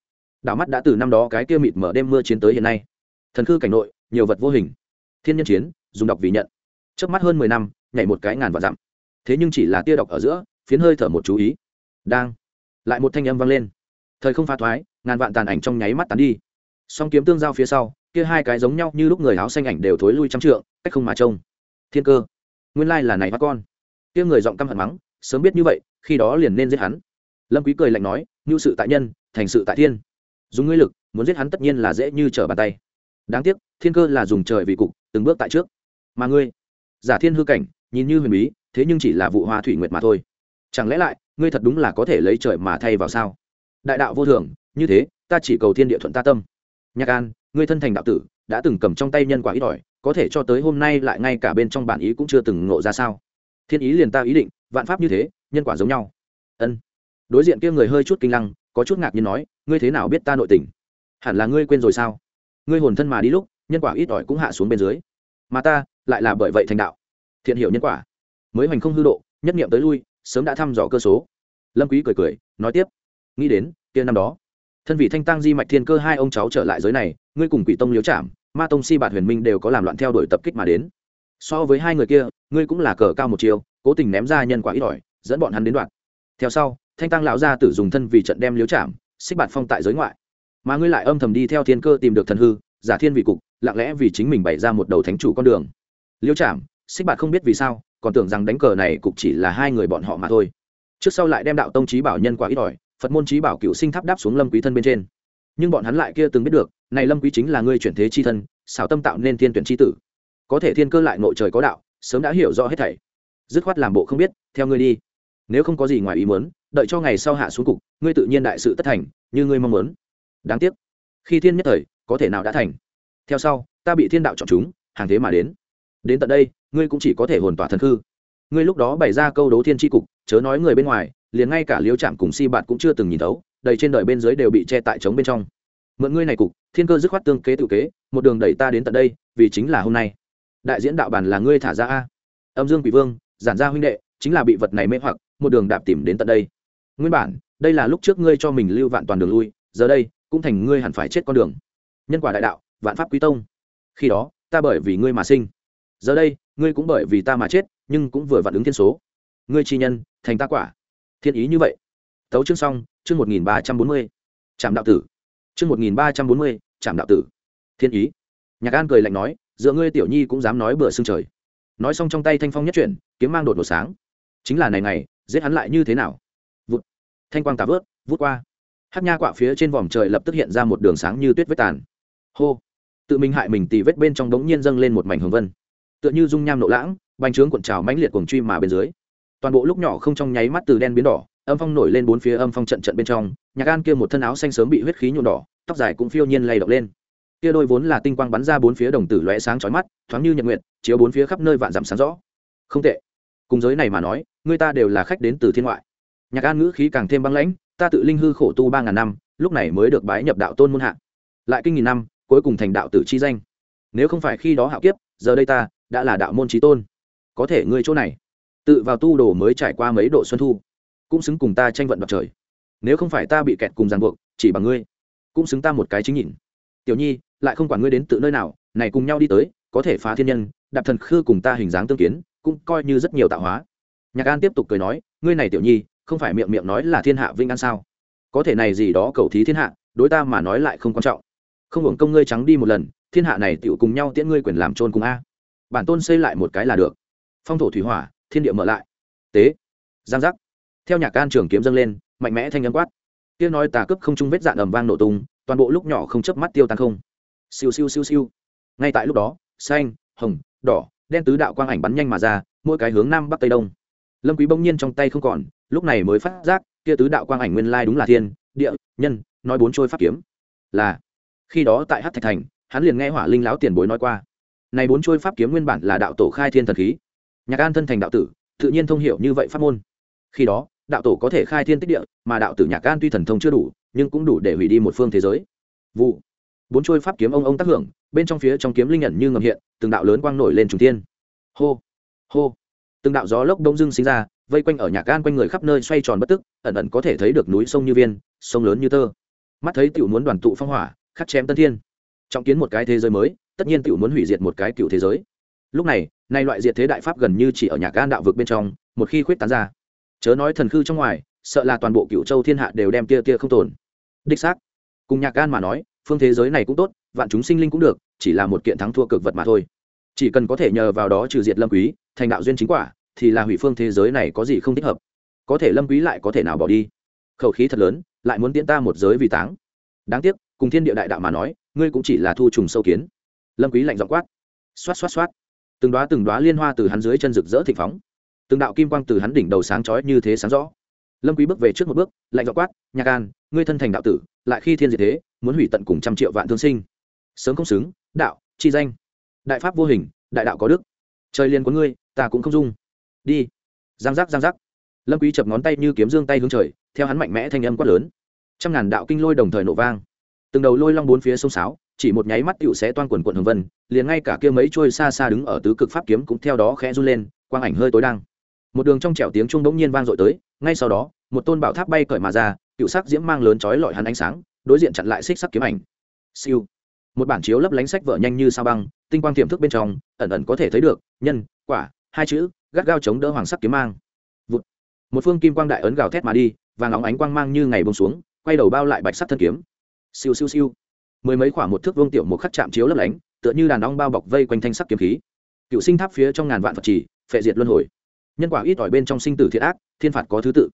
Speaker 1: Đảo mắt đã từ năm đó cái kia mịt mở đêm mưa chiến tới hiện nay. Thần khư cảnh nội, nhiều vật vô hình. Thiên nhân chiến, dùng đọc vì nhận. Trước mắt hơn mười năm nhảy một cái ngàn vạn dặm. Thế nhưng chỉ là tia độc ở giữa, phiến hơi thở một chú ý. Đang, lại một thanh âm vang lên. Thời không pha thoái, ngàn vạn tàn ảnh trong nháy mắt tán đi. Song kiếm tương giao phía sau, kia hai cái giống nhau như lúc người áo xanh ảnh đều thối lui trăm trượng, cách không mà trông. Thiên cơ, nguyên lai là này bắt con. Kia người giọng căm hận mắng, sớm biết như vậy, khi đó liền nên giết hắn. Lâm quý cười lạnh nói như sự tại nhân, thành sự tại thiên. Dùng ngươi lực, muốn giết hắn tất nhiên là dễ như trở bàn tay. Đáng tiếc, thiên cơ là dùng trời vì cục, từng bước tại trước. Mà ngươi, giả thiên hư cảnh nhìn như huyền bí, thế nhưng chỉ là vụ hoa thủy nguyệt mà thôi. Chẳng lẽ lại, ngươi thật đúng là có thể lấy trời mà thay vào sao? Đại đạo vô thường, như thế, ta chỉ cầu thiên địa thuận ta tâm. Nhạc an, ngươi thân thành đạo tử, đã từng cầm trong tay nhân quả ít ỏi, có thể cho tới hôm nay lại ngay cả bên trong bản ý cũng chưa từng ngộ ra sao? Thiên ý liền ta ý định, vạn pháp như thế, nhân quả giống nhau. Ân. Đối diện kia người hơi chút kinh lăng, có chút ngạc nhiên nói, ngươi thế nào biết ta nội tình? Hẳn là ngươi quên rồi sao? Ngươi hồn thân mà đi lúc, nhân quả ít ỏi cũng hạ xuống bên dưới. Mà ta, lại là bởi vậy thành đạo thiện hiểu nhân quả. Mới hoành không hư độ, nhất nghiệm tới lui, sớm đã thăm dò cơ số. Lâm quý cười cười, nói tiếp. Nghĩ đến, kia năm đó, thân vị thanh tăng di mạch thiên cơ hai ông cháu trở lại giới này, ngươi cùng quỷ tông liếu chạm ma tông si bạt huyền minh đều có làm loạn theo đuổi tập kích mà đến. So với hai người kia, ngươi cũng là cờ cao một chiều, cố tình ném ra nhân quả ít ỏi, dẫn bọn hắn đến đoạn. Theo sau, thanh tăng lão gia tử dùng thân vì trận đem liếu chạm xích bạt phong tại giới ngoại. Mà ngươi lại âm thầm đi theo thiên cơ tìm được thần hư, giả thiên vị cục, lặng lẽ vì chính mình bày ra một đầu thánh chủ con đường. Liêu chạm xích bạt không biết vì sao, còn tưởng rằng đánh cờ này cục chỉ là hai người bọn họ mà thôi. Trước sau lại đem đạo tông trí bảo nhân quả ít ỏi, phật môn trí bảo cựu sinh tháp đáp xuống lâm quý thân bên trên. Nhưng bọn hắn lại kia từng biết được, này lâm quý chính là ngươi chuyển thế chi thân, xảo tâm tạo nên thiên tuyển chi tử. Có thể thiên cơ lại nội trời có đạo, sớm đã hiểu rõ hết thảy. Dứt khoát làm bộ không biết, theo ngươi đi. Nếu không có gì ngoài ý muốn, đợi cho ngày sau hạ xuống cục, ngươi tự nhiên đại sự tất thành, như ngươi mong muốn. Đáng tiếc, khi thiên nhất thời, có thể nào đã thành? Theo sau, ta bị thiên đạo chọn chúng, hàng thế mà đến. Đến tận đây ngươi cũng chỉ có thể hồn tỏa thần hư ngươi lúc đó bày ra câu đấu thiên tri cục, chớ nói người bên ngoài, liền ngay cả liêu trạm cùng si bạn cũng chưa từng nhìn thấu, đầy trên đời bên dưới đều bị che tại trống bên trong. Mượn ngươi này cục, thiên cơ dứt khoát tương kế tự kế, một đường đẩy ta đến tận đây, vì chính là hôm nay. Đại diễn đạo bản là ngươi thả ra a. Âm dương quỷ vương, giản gia huynh đệ, chính là bị vật này mê hoặc, một đường đạp tìm đến tận đây. Nguyên bản, đây là lúc trước ngươi cho mình lưu vạn toàn đường lui, giờ đây, cũng thành ngươi hẳn phải chết con đường. Nhân quả đại đạo, vạn pháp quý tông. Khi đó, ta bởi vì ngươi mà sinh giờ đây, ngươi cũng bởi vì ta mà chết, nhưng cũng vừa vặn ứng thiên số. Ngươi chi nhân, thành ta quả. Thiên ý như vậy. Tấu chương xong, chương một nghìn ba trăm bốn mươi. Trạm đạo tử. Chương một nghìn ba trăm bốn mươi trạm đạo tử. Thiên ý. Nhạc an cười lạnh nói, dựa ngươi tiểu nhi cũng dám nói bữa xương trời. Nói xong trong tay thanh phong nhất chuyển, kiếm mang đột một sáng. Chính là này này, giết hắn lại như thế nào? Vụt. Thanh quang tà vớt, vút qua. Hát nha quạ phía trên vòm trời lập tức hiện ra một đường sáng như tuyết vết tàn. Hô. Tự mình hại mình tì vết bên trong đống nhiên dâng lên một mảnh hồng vân tựa như dung nham nộ lãng, bành trướng cuộn trào mãnh liệt cuồng truy mà bên dưới. Toàn bộ lúc nhỏ không trong nháy mắt từ đen biến đỏ, âm phong nổi lên bốn phía âm phong trận trận bên trong, nhạc an kia một thân áo xanh sớm bị huyết khí nhuộm đỏ, tóc dài cũng phiêu nhiên lay động lên. Kia đôi vốn là tinh quang bắn ra bốn phía đồng tử lóe sáng chói mắt, thoáng như nhật nguyện chiếu bốn phía khắp nơi vạn dặm sáng rõ. Không tệ. Cùng giới này mà nói, người ta đều là khách đến từ thiên ngoại. Nhạc an ngữ khí càng thêm băng lãnh, ta tự linh hư khổ tu ba ngàn năm, lúc này mới được bái nhập đạo tôn môn hạ. Lại kinh nghìn năm, cuối cùng thành đạo tử chi danh. Nếu không phải khi đó hạo kiếp, giờ đây ta đã là đạo môn trí tôn. Có thể ngươi chỗ này, tự vào tu đồ mới trải qua mấy độ xuân thu, cũng xứng cùng ta tranh vận đoạt trời. Nếu không phải ta bị kẹt cùng ràng buộc, chỉ bằng ngươi, cũng xứng ta một cái chính nhìn. Tiểu nhi, lại không quản ngươi đến tự nơi nào, này cùng nhau đi tới, có thể phá thiên nhân, đạp thần khư cùng ta hình dáng tương kiến, cũng coi như rất nhiều tạo hóa. Nhạc an tiếp tục cười nói, ngươi này tiểu nhi, không phải miệng miệng nói là thiên hạ vinh an sao? Có thể này gì đó cầu thí thiên hạ, đối ta mà nói lại không quan trọng. Không hưởng công ngươi trắng đi một lần, thiên hạ này tựu cùng nhau tiễn ngươi quyền làm trôn cùng a bản tôn xây lại một cái là được. Phong thổ thủy hỏa, thiên địa mở lại. Tế. Giang giác. Theo nhạc can trường kiếm dâng lên, mạnh mẽ thanh âm quát. Tiếng nói tà cướp không trung vết dạn ầm vang nổ tung, toàn bộ lúc nhỏ không chớp mắt tiêu tan không. Siêu siêu siêu siêu. Ngay tại lúc đó, xanh, hồng, đỏ, đen tứ đạo quang ảnh bắn nhanh mà ra, mỗi cái hướng nam bắc tây đông. Lâm quý bỗng nhiên trong tay không còn, lúc này mới phát giác, kia tứ đạo quang ảnh nguyên lai đúng là thiên, địa, nhân, nói bốn trôi pháp kiếm. Là. Khi đó tại hắc thạch thành, hắn liền nghe hỏa linh lão tiền bối nói qua này bốn trôi pháp kiếm nguyên bản là đạo tổ khai thiên thần khí. Nhạc an thân thành đạo tử, tự nhiên thông hiểu như vậy pháp môn. Khi đó, đạo tổ có thể khai thiên tích địa, mà đạo tử nhạc an tuy thần thông chưa đủ, nhưng cũng đủ để hủy đi một phương thế giới. Vụ. Bốn trôi pháp kiếm ông ông tác hưởng, bên trong phía trong kiếm linh nhận như ngầm hiện, từng đạo lớn quang nổi lên trùng thiên. Hô. Hô. Từng đạo gió lốc đông dưng sinh ra, vây quanh ở nhạc gan quanh người khắp nơi xoay tròn bất tức, ẩn ẩn có thể thấy được núi sông như viên, sông lớn như tơ. Mắt thấy tiểu muốn đoàn tụ phong hỏa, khắc chém tân thiên. Trọng kiến một cái thế giới mới tất nhiên tiểu muốn hủy diệt một cái cựu thế giới. Lúc này, nay loại diệt thế đại pháp gần như chỉ ở nhạc gan đạo vực bên trong, một khi khuyết tán ra, chớ nói thần khư trong ngoài, sợ là toàn bộ cựu châu thiên hạ đều đem tia tia không tồn. Đích xác, cùng nhạc gan mà nói, phương thế giới này cũng tốt, vạn chúng sinh linh cũng được, chỉ là một kiện thắng thua cực vật mà thôi. Chỉ cần có thể nhờ vào đó trừ diệt lâm quý, thành đạo duyên chính quả, thì là hủy phương thế giới này có gì không thích hợp. Có thể lâm quý lại có thể nào bỏ đi? Khẩu khí thật lớn, lại muốn tiễn ta một giới vì táng. Đáng tiếc, cùng thiên địa đại đạo mà nói, ngươi cũng chỉ là thu trùng sâu kiến lâm quý lạnh giọng quát. Xoát xoát xoát. Từng đóa từng đóa liên hoa từ hắn dưới chân rực rỡ thịnh phóng. Từng đạo kim quang từ hắn đỉnh đầu sáng chói như thế sáng rõ. Lâm quý bước về trước một bước, lạnh giọng quát nhạc an ngươi thân thành đạo tử, lại khi thiên diệt thế, muốn hủy tận cùng trăm triệu vạn thương sinh. Sớm không xứng, đạo, chi danh. Đại pháp vô hình, đại đạo có đức. Trời liền của ngươi, ta cũng không dung. Đi. Giang giác giang giác. Lâm quý chập ngón tay như kiếm dương tay hướng trời, theo hắn mạnh mẽ thanh âm quát lớn. Trăm ngàn đạo kinh lôi đồng thời nổ vang. Từng đầu lôi long bốn phía sông sáo chỉ một nháy mắt tựu sẽ toan quần quần hồng vân, liền ngay cả kia mấy trôi xa xa đứng ở tứ cực pháp kiếm cũng theo đó khẽ run lên, quang ảnh hơi tối đăng một đường trong trẻo tiếng trung đống nhiên vang dội tới, ngay sau đó, một tôn bảo tháp bay cởi mà ra cựu sắc diễm mang lớn chói lọi hắn ánh sáng, đối diện chặn lại xích sắc kiếm ảnh. Siêu. Một bản chiếu lấp lánh sách vở nhanh như sao băng, tinh quang tiềm thức bên trong, ẩn ẩn có thể thấy được, nhân, quả, hai chữ, gắt gao chống đỡ hoàng sắc kiếm mang. Vụt. một phương kim quang đại ấn gào thét mà đi, vàng óng ánh quang mang như ngày bông xuống, quay đầu bao lại bạch sắc thân kiếm. Siêu siêu siêu mười mấy khoảng một thước vương tiểu một khắc chạm chiếu lấp lánh, tựa như đàn ong bao bọc vây quanh thanh sắc kiếm khí. Cựu sinh tháp phía trong ngàn vạn phật trì, phệ diệt luân hồi. Nhân quả ít ỏi bên trong sinh tử thiện ác, thiên phạt có thứ tự.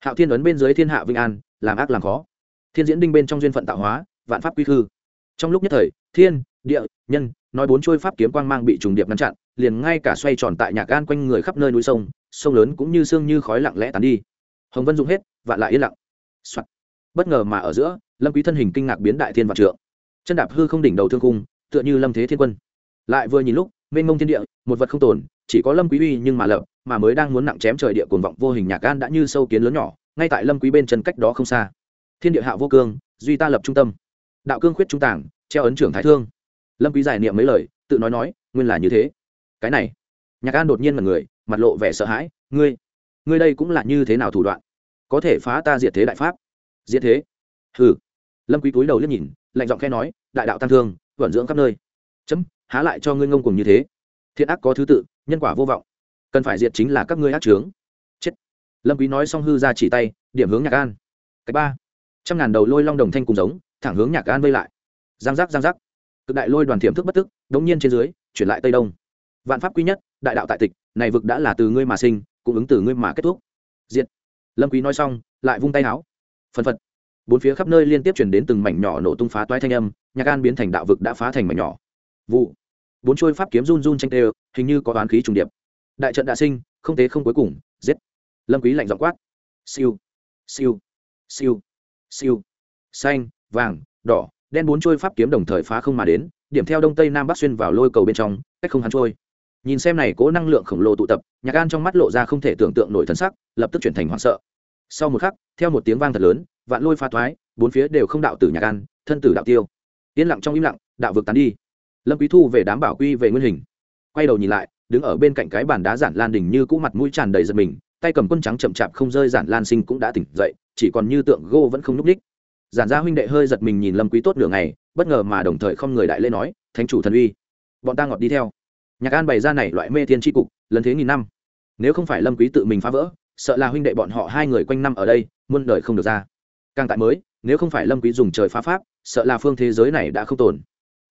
Speaker 1: Hạo thiên ấn bên dưới thiên hạ vinh an, làm ác làm khó. Thiên diễn đinh bên trong duyên phận tạo hóa, vạn pháp quy khư. Trong lúc nhất thời, thiên, địa, nhân, nói bốn chuôi pháp kiếm quang mang bị trùng điệp ngăn chặn, liền ngay cả xoay tròn tại nhạc gan quanh người khắp nơi núi sông sông lớn cũng như sương như khói lặng lẽ tán đi. Hồng vân dùng hết, vạn lại yên lặng、Soạn. bất ngờ mà ở giữa, lâm quý thân hình kinh ngạc biến đại thiên vạn trượng chân đạp hư không đỉnh đầu thương cung tựa như lâm thế thiên quân. Lại vừa nhìn lúc, mênh mông thiên địa, một vật không tồn, chỉ có lâm quý uy nhưng mà lợp mà mới đang muốn nặng chém trời địa cuồng vọng vô hình nhạc can đã như sâu kiến lớn nhỏ, ngay tại lâm quý bên chân cách đó không xa. Thiên địa hạ vô cương, duy ta lập trung tâm. Đạo cương khuyết trung tảng, treo ấn trưởng thái thương. Lâm quý giải niệm mấy lời, tự nói nói, nguyên là như thế. Cái này, nhạc an đột nhiên là người, mặt lộ vẻ sợ hãi, ngươi ngươi đây cũng là như thế nào thủ đoạn? Có thể phá ta diệt thế đại pháp? Diệt thế? Hừ. Lâm quý túi đầu liếc nhìn lạnh giọng khẽ nói, đại đạo tăng thương, vận dưỡng khắp nơi. Chấm, há lại cho ngươi ngông cùng như thế? Thiện ác có thứ tự, nhân quả vô vọng. Cần phải diệt chính là các ngươi ác trướng chết. Lâm quý nói xong hư ra chỉ tay, điểm hướng nhạc an. Cái ba. Trăm ngàn đầu lôi long đồng thanh cùng giống, thẳng hướng nhạc an vây lại. Giang giác giang giác. Cực đại lôi đoàn thiểm thức bất tức, đống nhiên trên dưới, chuyển lại tây đông. Vạn pháp quy nhất, đại đạo tại tịch, này vực đã là từ ngươi mà sinh, cũng ứng từ ngươi mà kết thúc. Diệt. lâm quý nói xong, lại vung tay áo phần phật bốn phía khắp nơi liên tiếp chuyển đến từng mảnh nhỏ nổ tung phá toái thanh âm, nhạc an biến thành đạo vực đã phá thành mảnh nhỏ. Vụ. Bốn trôi pháp kiếm run run tranh tê, hình như có toán khí trùng điệp. Đại trận đã sinh, không tế không cuối cùng, giết. Lâm quý lạnh giọng quát. Siêu. Siêu. Siêu. Siêu. Xanh, vàng, đỏ, đen bốn trôi pháp kiếm đồng thời phá không mà đến, điểm theo đông tây nam bắc xuyên vào lôi cầu bên trong, cách không hắn trôi. Nhìn xem này cố năng lượng khổng lồ tụ tập, nhạc an trong mắt lộ ra không thể tưởng tượng nổi thân sắc, lập tức chuyển thành hoảng sợ. Sau một khắc, theo một tiếng vang thật lớn vạn lôi pha thoái, bốn phía đều không đạo tử nhạc gan, thân tử đạo tiêu. Yên lặng trong im lặng, đạo vực tán đi. Lâm quý thu về đám bảo quy về nguyên hình. Quay đầu nhìn lại, đứng ở bên cạnh cái bàn đá giản lan đình như cũ mặt mũi tràn đầy giật mình, tay cầm quân trắng chậm chạp không rơi giản lan sinh cũng đã tỉnh dậy, chỉ còn như tượng gô vẫn không nhúc ních giản gia huynh đệ hơi giật mình nhìn lâm quý tốt nửa ngày, bất ngờ mà đồng thời không người đại lễ nói, thánh chủ thần uy, bọn ta ngọt đi theo. Nhạc an bày ra này loại mê thiên tri cục, lần thế nghìn năm. Nếu không phải lâm quý tự mình phá vỡ, sợ là huynh đệ bọn họ hai người quanh năm ở đây, muôn đời không được ra càng tại mới nếu không phải lâm quý dùng trời phá pháp sợ là phương thế giới này đã không tồn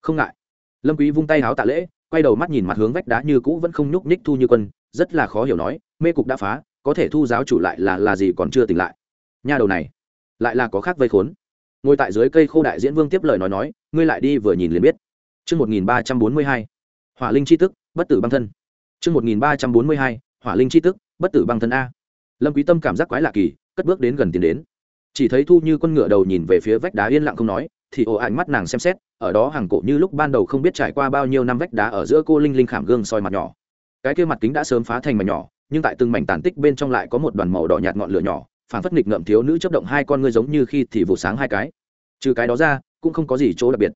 Speaker 1: không ngại lâm quý vung tay háo tạ lễ quay đầu mắt nhìn mặt hướng vách đá như cũ vẫn không nhúc nhích thu như quân rất là khó hiểu nói mê cục đã phá có thể thu giáo chủ lại là là gì còn chưa tỉnh lại nha đầu này lại là có khác vây khốn ngồi tại dưới cây khô đại diễn vương tiếp lời nói nói ngươi lại đi vừa nhìn liền biết chương 1342, hỏa linh chi tức, bất tử băng thân. chương 1342, hỏa linh chi tức, bất tử băng thân a. Lâm Quý Tâm cảm giác quái lạ kỳ, cất bước đến gần tiến đến. Chỉ thấy Thu Như con ngựa đầu nhìn về phía vách đá yên lặng không nói, thì ồ ánh mắt nàng xem xét, ở đó hàng cổ như lúc ban đầu không biết trải qua bao nhiêu năm vách đá ở giữa cô linh linh khảm gương soi mặt nhỏ. Cái kia mặt kính đã sớm phá thành mảnh nhỏ, nhưng tại từng mảnh tàn tích bên trong lại có một đoàn màu đỏ nhạt ngọn lửa nhỏ, phản phất nghịch ngợm thiếu nữ chấp động hai con ngươi giống như khi thì vụ sáng hai cái. Trừ cái đó ra cũng không có gì chỗ đặc biệt.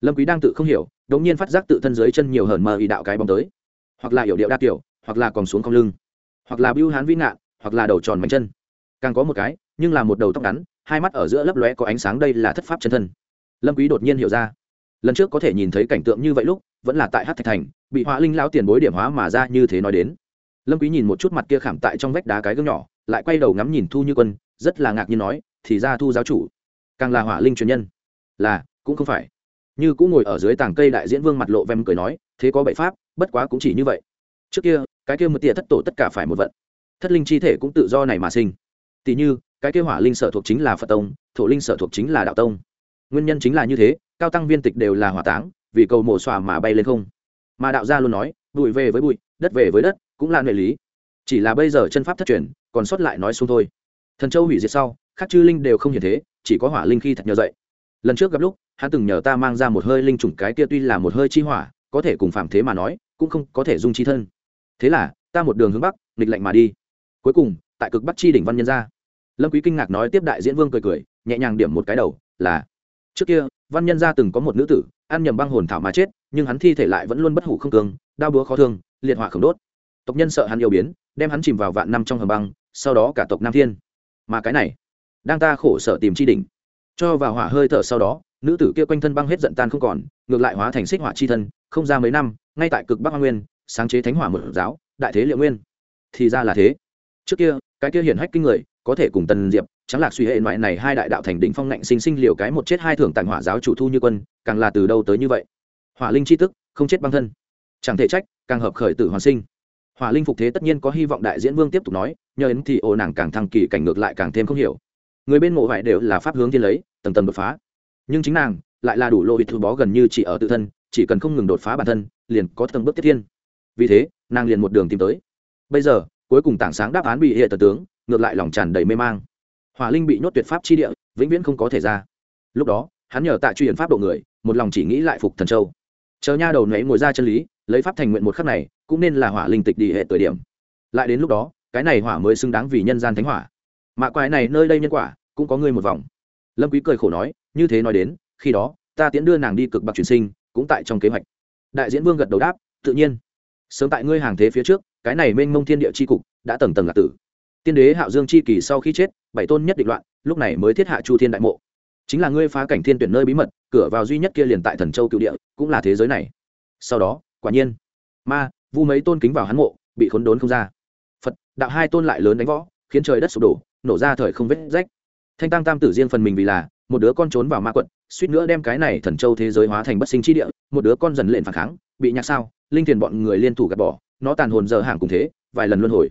Speaker 1: Lâm quý đang tự không hiểu đống nhiên phát giác tự thân dưới chân nhiều hờn mờ ý đạo cái bóng tới. Hoặc là hiểu điệu đa kiểu hoặc là còn xuống không lưng. Hoặc là bưu hán vĩ ngạn hoặc là đầu tròn mảnh chân. Càng có một cái nhưng là một đầu tóc ngắn, hai mắt ở giữa lấp lóe có ánh sáng đây là thất pháp chân thân. Lâm quý đột nhiên hiểu ra. Lần trước có thể nhìn thấy cảnh tượng như vậy lúc, vẫn là tại hát thạch thành, bị hỏa linh lão tiền bối điểm hóa mà ra như thế nói đến. Lâm quý nhìn một chút mặt kia khảm tại trong vách đá cái gương nhỏ, lại quay đầu ngắm nhìn thu như quân, rất là ngạc nhiên nói, thì ra thu giáo chủ, càng là hỏa linh truyền nhân. Là, cũng không phải. Như cũng ngồi ở dưới tảng cây đại diễn vương mặt lộ vem cười nói, thế có bảy pháp, bất quá cũng chỉ như vậy. Trước kia, cái kia một tia thất tổ tất cả phải một vận. Thất linh chi thể cũng tự do này mà sinh. Tỷ như cái kêu hỏa linh sở thuộc chính là phật tông thổ linh sở thuộc chính là đạo tông nguyên nhân chính là như thế cao tăng viên tịch đều là hỏa táng vì cầu mổ xòa mà bay lên không mà đạo gia luôn nói bụi về với bụi đất về với đất cũng là nội lý chỉ là bây giờ chân pháp thất truyền còn sót lại nói xuống thôi thần châu hủy diệt sau khác chư linh đều không hiện thế chỉ có hỏa linh khi thật nhờ dậy lần trước gặp lúc hắn từng nhờ ta mang ra một hơi linh trùng cái kia tuy là một hơi chi hỏa có thể cùng phạm thế mà nói cũng không có thể dung chi thân thế là ta một đường hướng bắc nghịch lạnh mà đi cuối cùng tại cực bắc chi đỉnh văn nhân ra lâm quý kinh ngạc nói tiếp đại diễn vương cười cười, nhẹ nhàng điểm một cái đầu, là, trước kia, văn nhân gia từng có một nữ tử, ăn nhầm băng hồn thảo mà chết, nhưng hắn thi thể lại vẫn luôn bất hủ không cường, đau búa khó thương, liệt hỏa không đốt. Tộc nhân sợ hắn yêu biến, đem hắn chìm vào vạn năm trong hầm băng, sau đó cả tộc nam thiên. Mà cái này, đang ta khổ sở tìm chi đỉnh. Cho vào hỏa hơi thở sau đó, nữ tử kia quanh thân băng hết giận tan không còn, ngược lại hóa thành xích hỏa chi thân, không ra mấy năm, ngay tại cực bắc hoa nguyên, sáng chế thánh hỏa một giáo, đại thế liệu nguyên. Thì ra là thế. Trước kia cái kia hiển hách kinh người, có thể cùng tần diệp trắng lạc suy hệ loại này hai đại đạo thành đỉnh phong ngạnh sinh sinh liều cái một chết hai thưởng tặng hỏa giáo chủ thu như quân, càng là từ đâu tới như vậy? Hỏa linh chi tức, không chết băng thân. Chẳng thể trách, càng hợp khởi tử hoàn sinh. Hỏa linh phục thế tất nhiên có hy vọng đại diễn vương tiếp tục nói, nhờ đến thì ồ nàng càng thăng kỳ cảnh ngược lại càng thêm không hiểu. Người bên mộ vải đều là pháp hướng thiên lấy, tầng tầng đột phá. Nhưng chính nàng, lại là đủ lộ bị thư bó gần như chỉ ở tự thân, chỉ cần không ngừng đột phá bản thân, liền có tầng bước tiếp thiên. Vì thế, nàng liền một đường tìm tới. Bây giờ cuối cùng tảng sáng đáp án bị hệ tờ tướng, ngược lại lòng tràn đầy mê mang. Hỏa linh bị nhốt tuyệt pháp chi địa, vĩnh viễn không có thể ra. Lúc đó, hắn nhờ tạ truy hiển pháp độ người, một lòng chỉ nghĩ lại phục thần châu. Chờ nha đầu nấy ngồi ra chân lý, lấy pháp thành nguyện một khắc này, cũng nên là hỏa linh tịch đi hệ thời điểm. Lại đến lúc đó, cái này hỏa mới xứng đáng vì nhân gian thánh hỏa. Mạ quái này nơi đây nhân quả, cũng có ngươi một vòng. Lâm quý cười khổ nói, như thế nói đến, khi đó, ta tiễn đưa nàng đi cực bạc chuyển sinh, cũng tại trong kế hoạch. Đại diễn vương gật đầu đáp, tự nhiên. Sớm tại ngươi hàng thế phía trước cái này mênh mông thiên địa chi cục đã tầng tầng lạc tử. Tiên đế hạo dương chi kỳ sau khi chết, bảy tôn nhất định loạn, lúc này mới thiết hạ chu thiên đại mộ. Chính là ngươi phá cảnh thiên tuyển nơi bí mật, cửa vào duy nhất kia liền tại thần châu cựu địa, cũng là thế giới này. Sau đó, quả nhiên, ma, vu mấy tôn kính vào hắn mộ, bị khốn đốn không ra. Phật, đạo hai tôn lại lớn đánh võ, khiến trời đất sụp đổ, nổ ra thời không vết rách. Thanh tăng tam tử riêng phần mình vì là, một đứa con trốn vào ma quận suýt nữa đem cái này thần châu thế giới hóa thành bất sinh chi địa, một đứa con dần lên phản kháng, bị nhạc sao, linh thiền bọn người liên thủ gạt bỏ nó tàn hồn giờ hàng cùng thế, vài lần luân hồi.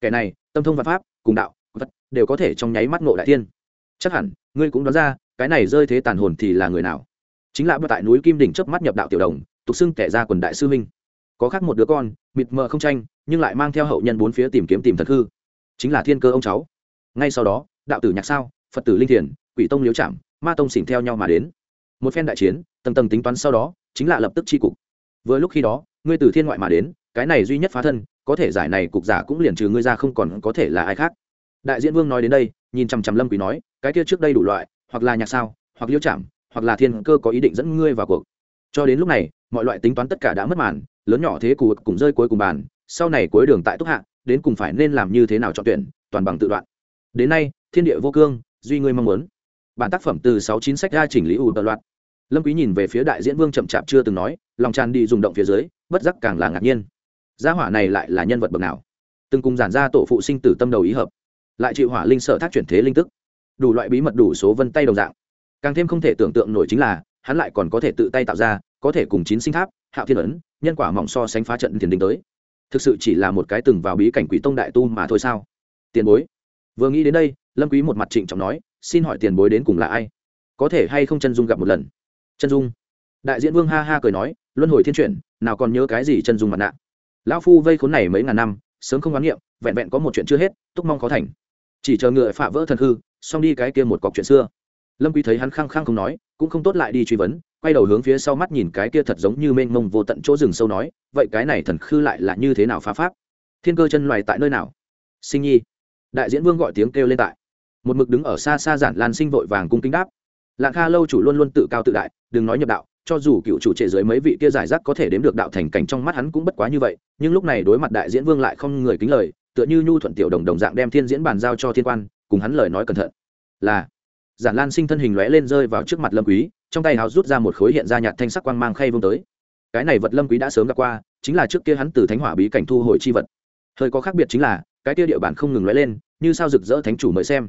Speaker 1: Kẻ này, tâm thông văn pháp, cùng đạo, vật, đều có thể trong nháy mắt ngộ đại thiên. Chắc hẳn, ngươi cũng đoán ra, cái này rơi thế tàn hồn thì là người nào. Chính là tại núi kim đỉnh chớp mắt nhập đạo tiểu đồng, tục xưng kẻ ra quần đại sư minh có khác một đứa con, mịt mờ không tranh, nhưng lại mang theo hậu nhân bốn phía tìm kiếm tìm thật hư. Chính là thiên cơ ông cháu. Ngay sau đó, đạo tử nhạc sao, phật tử linh thiền, quỷ tông liếu chạm ma tông xỉn theo nhau mà đến. Một phen đại chiến, tầng tầng tính toán sau đó, chính là lập tức tri cục. Vừa lúc khi đó, ngươi từ thiên ngoại mà đến cái này duy nhất phá thân, có thể giải này cục giả cũng liền trừ ngươi ra không còn có thể là ai khác. Đại diễn vương nói đến đây, nhìn chằm chằm lâm quý nói, cái kia trước đây đủ loại, hoặc là nhạc sao, hoặc liêu chạm hoặc là thiên cơ có ý định dẫn ngươi vào cuộc. Cho đến lúc này, mọi loại tính toán tất cả đã mất màn, lớn nhỏ thế cù cùng rơi cuối cùng bàn, sau này cuối đường tại túc hạ, đến cùng phải nên làm như thế nào chọn tuyển, toàn bằng tự đoạn. Đến nay, thiên địa vô cương, duy ngươi mong muốn. Bản tác phẩm từ sáu chín sách ra chỉnh lý ủ tờ loạt lâm quý nhìn về phía đại diễn vương chậm chạp chưa từng nói, lòng tràn đi rung động phía dưới, bất giác càng là ngạc nhiên gia hỏa này lại là nhân vật bậc nào? Từng cùng giản ra tổ phụ sinh tử tâm đầu ý hợp, lại chịu hỏa linh sợ thác chuyển thế linh tức. Đủ loại bí mật đủ số vân tay đồng dạng. Càng thêm không thể tưởng tượng nổi chính là, hắn lại còn có thể tự tay tạo ra, có thể cùng chín sinh tháp, hạo thiên ấn, nhân quả mỏng so sánh phá trận tiền đình tới. Thực sự chỉ là một cái từng vào bí cảnh quỷ tông đại tu mà thôi sao? Tiền bối. Vừa nghĩ đến đây, lâm quý một mặt trịnh trọng nói, xin hỏi tiền bối đến cùng là ai? Có thể hay không chân dung gặp một lần? Chân dung. Đại diễn vương ha ha cười nói, luân hồi thiên chuyển, nào còn nhớ cái gì chân dung mặt nạ? Lão phu vây khốn này mấy ngàn năm, sớm không oán niệm vẹn vẹn có một chuyện chưa hết, túc mong khó thành. Chỉ chờ ngựa phạ vỡ thần hư, xong đi cái kia một cọc chuyện xưa. Lâm quý thấy hắn khăng khăng không nói, cũng không tốt lại đi truy vấn, quay đầu hướng phía sau mắt nhìn cái kia thật giống như mênh mông vô tận chỗ rừng sâu nói, vậy cái này thần khư lại là như thế nào phá pháp? Thiên cơ chân loài tại nơi nào? Sinh nhi. Đại diễn vương gọi tiếng kêu lên tại. Một mực đứng ở xa xa giản lan sinh vội vàng cung kính đáp. Lạng kha lâu chủ luôn luôn tự cao tự đại, đừng nói nhập đạo cho dù cựu chủ trệ dưới mấy vị kia giải rác có thể đếm được đạo thành cảnh trong mắt hắn cũng bất quá như vậy, nhưng lúc này đối mặt đại diễn vương lại không người kính lời, tựa như nhu thuận tiểu đồng đồng dạng đem thiên diễn bàn giao cho thiên quan, cùng hắn lời nói cẩn thận. Là, giản lan sinh thân hình lóe lên rơi vào trước mặt lâm quý, trong tay hào rút ra một khối hiện ra nhạt thanh sắc quang mang khay vương tới. Cái này vật lâm quý đã sớm gặp qua, chính là trước kia hắn từ thánh hỏa bí cảnh thu hồi chi vật. Hơi có khác biệt chính là, cái kia địa bản không ngừng lóe lên, như sao rực rỡ thánh chủ mới xem.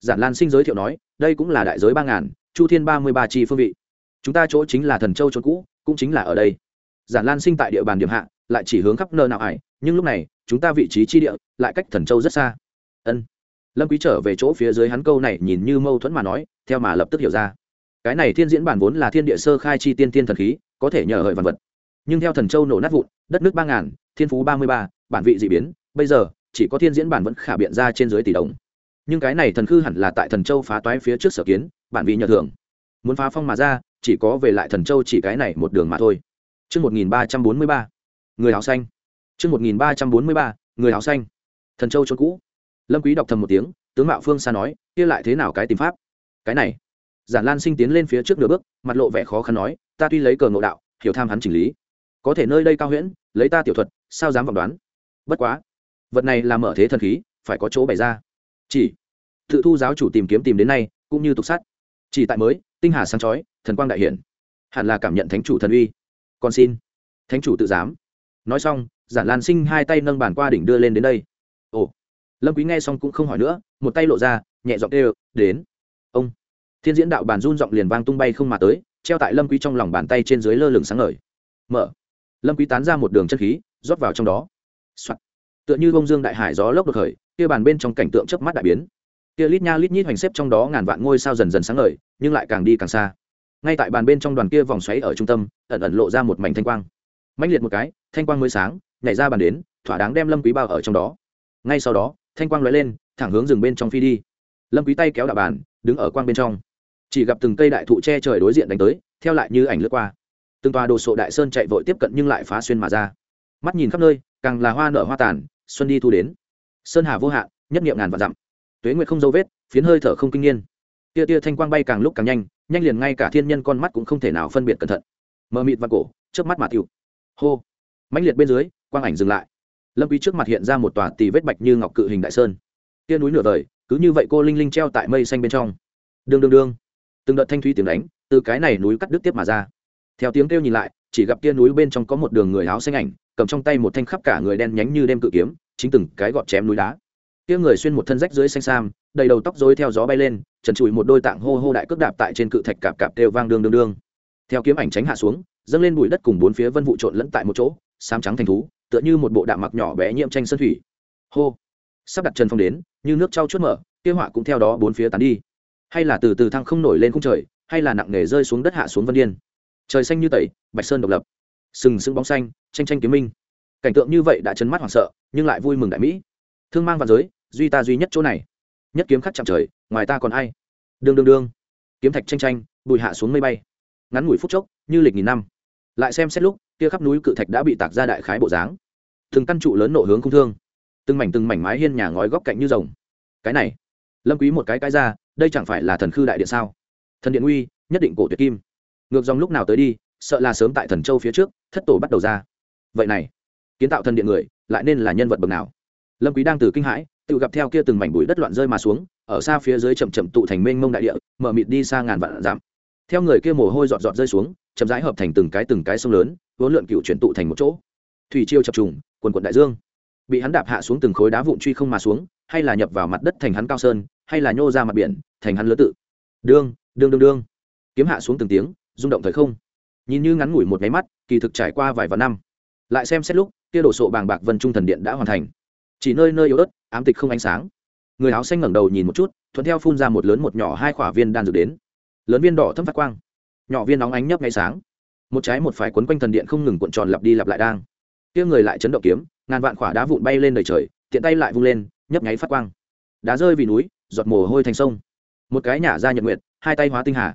Speaker 1: Giản lan sinh giới thiệu nói, đây cũng là đại giới ba ngàn, chu thiên ba mươi ba chi phương vị chúng ta chỗ chính là thần châu chỗ cũ, cũng chính là ở đây. Giản lan sinh tại địa bàn điểm hạ, lại chỉ hướng khắp nơi nào ải, nhưng lúc này, chúng ta vị trí chi địa, lại cách thần châu rất xa. Ân. Lâm quý trở về chỗ phía dưới hắn câu này nhìn như mâu thuẫn mà nói, theo mà lập tức hiểu ra. Cái này thiên diễn bản vốn là thiên địa sơ khai chi tiên tiên thần khí, có thể nhờ hợi vạn vật. Nhưng theo thần châu nổ nát vụn, đất nước ba ngàn, thiên phú ba mươi ba, bản vị dị biến, bây giờ, chỉ có thiên diễn bản vẫn khả biện ra trên dưới tỷ đồng. Nhưng cái này thần khư hẳn là tại thần châu phá toái phía trước sở kiến, bản vị nhờ thường muốn phá phong mà ra chỉ có về lại thần châu chỉ cái này một đường mà thôi Trư một nghìn ba trăm bốn mươi ba, người áo xanh. Trư một nghìn ba trăm bốn mươi ba, người áo xanh. Thần châu trốn cũ. Lâm Quý đọc thầm một tiếng, tướng mạo phương xa nói, kia lại thế nào cái tìm pháp? Cái này. Giản Lan Sinh tiến lên phía trước nửa bước, mặt lộ vẻ khó khăn nói, ta tuy lấy cờ ngộ đạo, hiểu tham hắn chỉnh lý, có thể nơi đây cao huyễn, lấy ta tiểu thuật, sao dám vọng đoán? Bất quá, vật này là mở thế thần khí, phải có chỗ bày ra. Chỉ tự thu giáo chủ tìm kiếm tìm đến nay, cũng như tục sát. Chỉ tại mới, tinh hà sáng chói, thần quang đại hiển hẳn là cảm nhận thánh chủ thần uy. Con xin. Thánh chủ tự dám nói xong, giản lan sinh hai tay nâng bàn qua đỉnh đưa lên đến đây. Ồ. Lâm quý nghe xong cũng không hỏi nữa, một tay lộ ra, nhẹ giọng kêu, đến. Ông. Thiên diễn đạo bàn run giọng liền vang tung bay không mà tới, treo tại lâm quý trong lòng bàn tay trên dưới lơ lửng sáng ngời. Mở. Lâm quý tán ra một đường chân khí, rót vào trong đó. Soạn. tựa như bông dương đại hải gió lốc đột khởi, kia bàn bên trong cảnh tượng chớp mắt đại biến kia lít nha lít nhít hoành xếp trong đó ngàn vạn ngôi sao dần dần sáng ngời, nhưng lại càng đi càng xa. Ngay tại bàn bên trong đoàn kia vòng xoáy ở trung tâm, ẩn ẩn lộ ra một mảnh thanh quang. Mạnh liệt một cái, thanh quang mới sáng, nhảy ra bàn đến, thỏa đáng đem lâm quý bao ở trong đó. Ngay sau đó, thanh quang lóe lên, thẳng hướng rừng bên trong phi đi. Lâm quý tay kéo đạo bàn, đứng ở quang bên trong. Chỉ gặp từng cây đại thụ che trời đối diện đánh tới, theo lại như ảnh lướt qua. Từng tòa đồ sộ đại sơn chạy vội tiếp cận nhưng lại phá xuyên mà ra. Mắt nhìn khắp nơi, càng là hoa nở hoa tàn, xuân đi thu đến. Sơn hà vô hạn, nhất niệm ngàn vạn dặm tuế nguyệt không dấu vết, phiến hơi thở không kinh niên. Tia tia thanh quang bay càng lúc càng nhanh nhanh liền ngay cả thiên nhân con mắt cũng không thể nào phân biệt cẩn thận. Mờ mịt và cổ trước mắt mà tiêu hô. Mãnh liệt bên dưới, quang ảnh dừng lại. Lâm quý trước mặt hiện ra một tòa tỷ vết bạch như ngọc cự hình đại sơn. Tia núi nửa vời, cứ như vậy cô linh linh treo tại mây xanh bên trong. Đương đương đương. Từng đợt thanh thúy tiếng đánh, từ cái này núi cắt đứt tiếp mà ra. Theo tiếng kêu nhìn lại, chỉ gặp tia núi bên trong có một đường người áo xanh ảnh, cầm trong tay một thanh khắp cả người đen nhánh như đêm cự kiếm, chính từng cái gọt chém núi đá kia người xuyên một thân rách dưới xanh sam, đầy đầu tóc rối theo gió bay lên, trần trụi một đôi tạng hô hô đại cước đạp tại trên cự thạch cạp cạp kêu vang đương đương đương. Theo kiếm ảnh tránh hạ xuống, dâng lên bụi đất cùng bốn phía vân vụ trộn lẫn tại một chỗ, xám trắng thành thú, tựa như một bộ đạm mặc nhỏ bé nhiễm tranh sân thủy. Hô. Sắp đặt chân phong đến, như nước trao chuốt mở, kia họa cũng theo đó bốn phía tán đi. Hay là từ từ thăng không nổi lên khung trời, hay là nặng nề rơi xuống đất hạ xuống vân điên. Trời xanh như tẩy, bạch sơn độc lập. Sừng sững bóng xanh, tranh tranh kiếm minh. Cảnh tượng như vậy đã chấn mắt hoảng sợ, nhưng lại vui mừng đại mỹ thương mang vào giới, duy ta duy nhất chỗ này. Nhất kiếm khắc chạm trời, ngoài ta còn ai? Đương đương đương. Kiếm thạch tranh tranh bụi hạ xuống mây bay. Ngắn ngủi phút chốc, như lịch nghìn năm. Lại xem xét lúc, kia khắp núi cự thạch đã bị tạc ra đại khái bộ dáng. Từng căn trụ lớn nổ hướng không thương. Từng mảnh từng mảnh mái hiên nhà ngói góc cạnh như rồng. Cái này, lâm quý một cái cái ra, đây chẳng phải là thần khư đại điện sao? Thần điện uy, nhất định cổ tuyệt kim. Ngược dòng lúc nào tới đi, sợ là sớm tại thần châu phía trước, thất tổ bắt đầu ra. Vậy này, kiến tạo thần điện người, lại nên là nhân vật bậc nào? Lâm quý đang từ kinh hãi, tự gặp theo kia từng mảnh bụi đất loạn rơi mà xuống, ở xa phía dưới chậm chậm tụ thành mênh mông đại địa, mở mịt đi xa ngàn vạn dặm. Theo người kia mồ hôi giọt giọt rơi xuống, chậm rãi hợp thành từng cái từng cái sông lớn vốn lượn cựu chuyển tụ thành một chỗ. Thủy chiêu chập trùng, quần quần đại dương. Bị hắn đạp hạ xuống từng khối đá vụn truy không mà xuống, hay là nhập vào mặt đất thành hắn cao sơn, hay là nhô ra mặt biển, thành hắn lứa tự. Đương đương đương đương. Kiếm hạ xuống từng tiếng, rung động thời không. Nhìn như ngắn ngủi một nháy mắt, kỳ thực trải qua vài vạn năm. Lại xem xét lúc, kia đổ sộ bàng bạc vân trung thần điện đã hoàn thành chỉ nơi nơi yếu ớt, ám tịch không ánh sáng. Người áo xanh ngẩng đầu nhìn một chút, thuận theo phun ra một lớn một nhỏ hai khỏa viên đan dược đến. Lớn viên đỏ thâm phát quang. Nhỏ viên nóng ánh nhấp ngay sáng. Một trái một phải quấn quanh thần điện không ngừng cuộn tròn lặp đi lặp lại đang. Kia người lại chấn động kiếm, ngàn vạn khỏa đá vụn bay lên đời trời, tiện tay lại vung lên, nhấp nháy phát quang. Đá rơi vì núi, giọt mồ hôi thành sông. Một cái nhả ra nhật nguyệt, hai tay hóa tinh hà.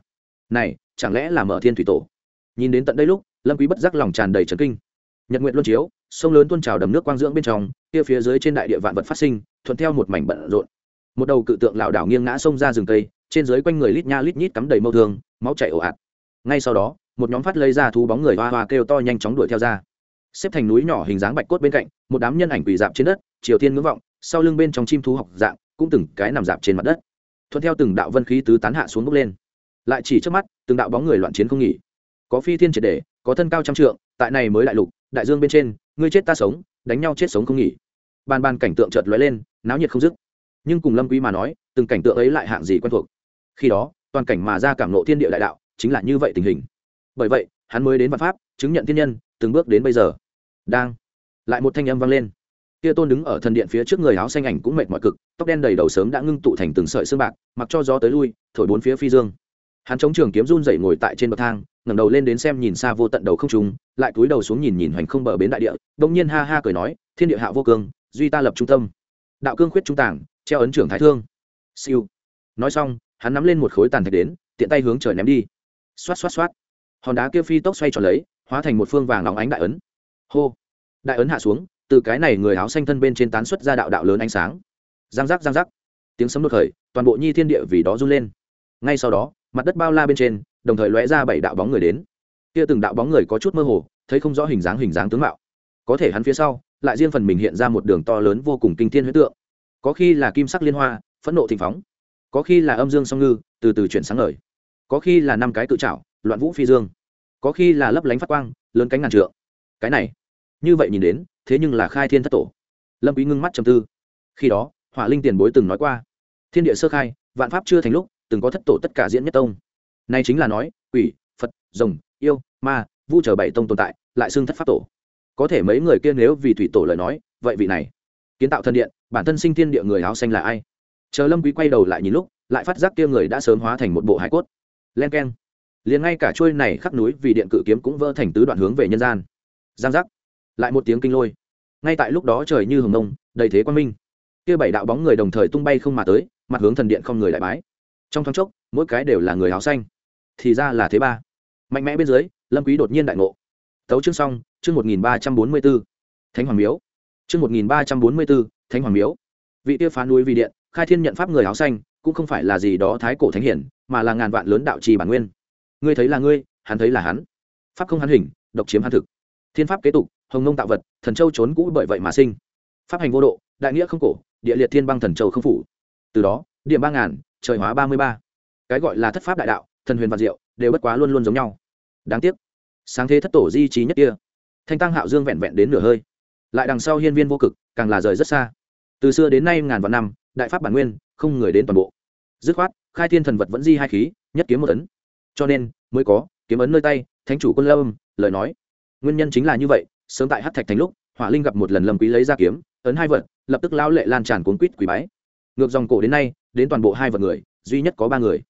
Speaker 1: Này, chẳng lẽ là mở thiên thủy tổ? Nhìn đến tận đây lúc, lâm quý bất giác lòng tràn đầy trấn kinh nhật nguyện luân chiếu, sông lớn tuôn trào đầm nước quang dưỡng bên trong, kia phía dưới trên đại địa vạn vật phát sinh, thuận theo một mảnh bận rộn. Một đầu cự tượng lảo đảo nghiêng ngã sông ra rừng cây, trên dưới quanh người lít nha lít nhít cắm đầy mâu thương, máu chảy ồ ạt. Ngay sau đó, một nhóm phát lấy ra thú bóng người hoa hoa kêu to nhanh chóng đuổi theo ra. Xếp thành núi nhỏ hình dáng bạch cốt bên cạnh, một đám nhân ảnh quỳ dạp trên đất, triều tiên ngưỡng vọng, sau lưng bên trong chim thú học dạng, cũng từng cái nằm dạp trên mặt đất. Thuận theo từng đạo vân khí tứ tán hạ xuống bốc lên. Lại chỉ trước mắt, từng đạo bóng người loạn chiến không nghỉ. Có phi thiên triệt để, có thân cao trăm trượng, tại này mới đại lục đại dương bên trên, ngươi chết ta sống, đánh nhau chết sống không nghỉ. Bàn bàn cảnh tượng chợt lóe lên, náo nhiệt không dứt. Nhưng cùng lâm quý mà nói, từng cảnh tượng ấy lại hạng gì quen thuộc. Khi đó, toàn cảnh mà ra cảm nộ thiên địa đại đạo, chính là như vậy tình hình. Bởi vậy, hắn mới đến văn pháp, chứng nhận thiên nhân, từng bước đến bây giờ. Đang, lại một thanh âm vang lên. Kia tôn đứng ở thần điện phía trước người áo xanh ảnh cũng mệt mỏi cực, tóc đen đầy đầu sớm đã ngưng tụ thành từng sợi xương bạc, mặc cho gió tới lui, thổi bốn phía phi dương. Hắn chống trường kiếm run rẩy ngồi tại trên bậc thang ngẩng đầu lên đến xem nhìn xa vô tận đầu không trùng lại cúi đầu xuống nhìn nhìn hoành không bờ bến đại địa, đông nhiên ha ha cười nói, thiên địa hạ vô cương, duy ta lập trung tâm. Đạo cương khuyết trung tảng, treo ấn trưởng thái thương. Siêu. Nói xong, hắn nắm lên một khối tàn thạch đến, tiện tay hướng trời ném đi. Xoát xoát xoát. Hòn đá kia phi tốc xoay tròn lấy, hóa thành một phương vàng óng ánh đại ấn. Hô. Đại ấn hạ xuống, từ cái này người áo xanh thân bên trên tán xuất ra đạo đạo lớn ánh sáng. Giang rắc giang rắc. tiếng sấm đột khởi, toàn bộ nhi thiên địa vì đó run lên. Ngay sau đó, mặt đất bao la bên trên đồng thời lóe ra bảy đạo bóng người đến. Kia từng đạo bóng người có chút mơ hồ, thấy không rõ hình dáng hình dáng tướng mạo. Có thể hắn phía sau, lại riêng phần mình hiện ra một đường to lớn vô cùng kinh thiên huyết tượng. Có khi là kim sắc liên hoa, phẫn nộ thịnh phóng. Có khi là âm dương song ngư, từ từ chuyển sáng ngời. Có khi là năm cái tự trảo, loạn vũ phi dương. Có khi là lấp lánh phát quang, lớn cánh ngàn trượng. Cái này, như vậy nhìn đến, thế nhưng là khai thiên thất tổ. Lâm quý ngưng mắt trầm tư. Khi đó, hỏa linh tiền bối từng nói qua, thiên địa sơ khai, vạn pháp chưa thành lúc, từng có thất tổ tất cả diễn nhất tông này chính là nói, quỷ, phật, rồng, yêu, ma, vu trở bảy tông tồn tại, lại xưng thất pháp tổ. Có thể mấy người kia nếu vì thủy tổ lời nói, vậy vị này, kiến tạo thân điện, bản thân sinh thiên địa người áo xanh là ai? Chờ lâm quý quay đầu lại nhìn lúc, lại phát giác kia người đã sớm hóa thành một bộ hải cốt. Lên keng. Liền ngay cả chuôi này khắc núi vì điện cự kiếm cũng vỡ thành tứ đoạn hướng về nhân gian. Giang giác. Lại một tiếng kinh lôi. Ngay tại lúc đó trời như hồng nông, đầy thế quan minh. Kia bảy đạo bóng người đồng thời tung bay không mà tới, mặt hướng thần điện không người lại bái. Trong thoáng chốc, mỗi cái đều là người áo xanh thì ra là thế ba. Mạnh mẽ bên dưới lâm quý đột nhiên đại ngộ. Tấu chương xong chương một nghìn ba trăm bốn mươi 1344. thánh hoàng miếu. Chương một nghìn ba trăm bốn mươi 1344, thánh hoàng miếu. Vị tia phá núi vì điện khai thiên nhận pháp người áo xanh cũng không phải là gì đó thái cổ thánh hiển mà là ngàn vạn lớn đạo trì bản nguyên. Ngươi thấy là ngươi hắn thấy là hắn. Pháp không hắn hình độc chiếm hắn thực. Thiên pháp kế tục hồng nông tạo vật thần châu trốn cũ bởi vậy mà sinh. Pháp hành vô độ đại nghĩa không cổ địa liệt thiên băng thần châu không phủ. Từ đó điểm ba ngàn trời hóa ba mươi ba. Cái gọi là thất pháp đại đạo thần huyền và diệu, đều bất quá luôn luôn giống nhau. Đáng tiếc, sáng thế thất tổ di trí nhất kia, thanh tăng hạo dương vẹn vẹn đến nửa hơi. Lại đằng sau hiên viên vô cực, càng là rời rất xa. Từ xưa đến nay ngàn vạn năm, đại pháp bản nguyên, không người đến toàn bộ. Dứt khoát, khai thiên thần vật vẫn di hai khí, nhất kiếm một ấn cho nên, mới có, kiếm ấn nơi tay, thánh chủ quân lâm, lời nói. Nguyên nhân chính là như vậy, sớm tại hát thạch thành lúc, hỏa linh gặp một lần lâm quý lấy ra kiếm, ấn hai vật, lập tức lao lệ lan tràn cuốn quýt quỷ bái. Ngược dòng cổ đến nay, đến toàn bộ hai vật người, duy nhất có ba người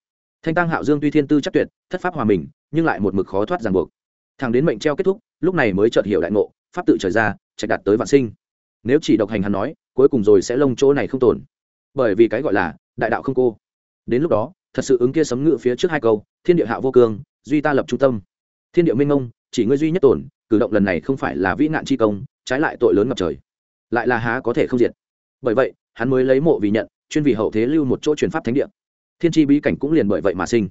Speaker 1: thanh tăng hạo dương tuy thiên tư chắc tuyệt, thất pháp hòa mình, nhưng lại một mực khó thoát ràng buộc. Thằng đến mệnh treo kết thúc, lúc này mới chợt hiểu đại ngộ, pháp tự trời ra chạy đạt tới vạn sinh. Nếu chỉ độc hành hắn nói, cuối cùng rồi sẽ lông chỗ này không tồn. Bởi vì cái gọi là đại đạo không cô. Đến lúc đó, thật sự ứng kia sấm ngự phía trước hai câu, thiên địa hạ vô cương, duy ta lập trung tâm. Thiên địa minh ngông chỉ ngươi duy nhất tổn cử động lần này không phải là vĩ nạn chi công, trái lại tội lớn ngập trời. Lại là há có thể không diệt. Bởi vậy, hắn mới lấy mộ vì nhận, chuyên vì hậu thế lưu một chỗ truyền pháp thánh địa thiên tri bí cảnh cũng liền bởi vậy mà sinh.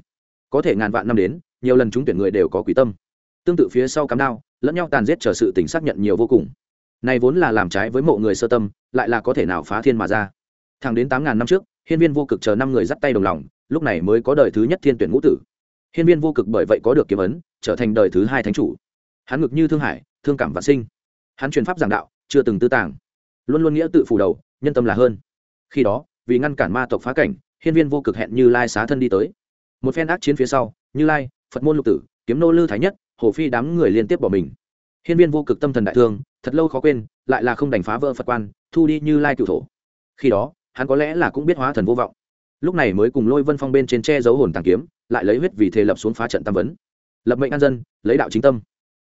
Speaker 1: Có thể ngàn vạn năm đến, nhiều lần chúng tuyển người đều có quý tâm. Tương tự phía sau cắm đao, lẫn nhau tàn giết chờ sự tỉnh xác nhận nhiều vô cùng. Này vốn là làm trái với mộ người sơ tâm, lại là có thể nào phá thiên mà ra. Thẳng đến tám ngàn năm trước, hiên viên vô cực chờ năm người dắt tay đồng lòng, lúc này mới có đời thứ nhất thiên tuyển ngũ tử. Hiên viên vô cực bởi vậy có được kiếm ấn, trở thành đời thứ hai thánh chủ. Hắn ngực như thương hải, thương cảm vạn sinh. Hắn truyền pháp giảng đạo, chưa từng tư tàng. Luôn luôn nghĩa tự phủ đầu, nhân tâm là hơn. Khi đó, vì ngăn cản ma tộc phá cảnh hiên viên vô cực hẹn như lai xá thân đi tới. Một phen ác chiến phía sau, như lai, phật môn lục tử, kiếm nô lư thái nhất hồ phi đám người liên tiếp bỏ mình. Hiên viên vô cực tâm thần đại thương, thật lâu khó quên, lại là không đành phá vỡ phật quan, thu đi như lai cựu thổ. Khi đó, hắn có lẽ là cũng biết hóa thần vô vọng. Lúc này mới cùng lôi vân phong bên trên che giấu hồn tàng kiếm, lại lấy huyết vì thế lập xuống phá trận tam vấn. Lập mệnh an dân, lấy đạo chính tâm.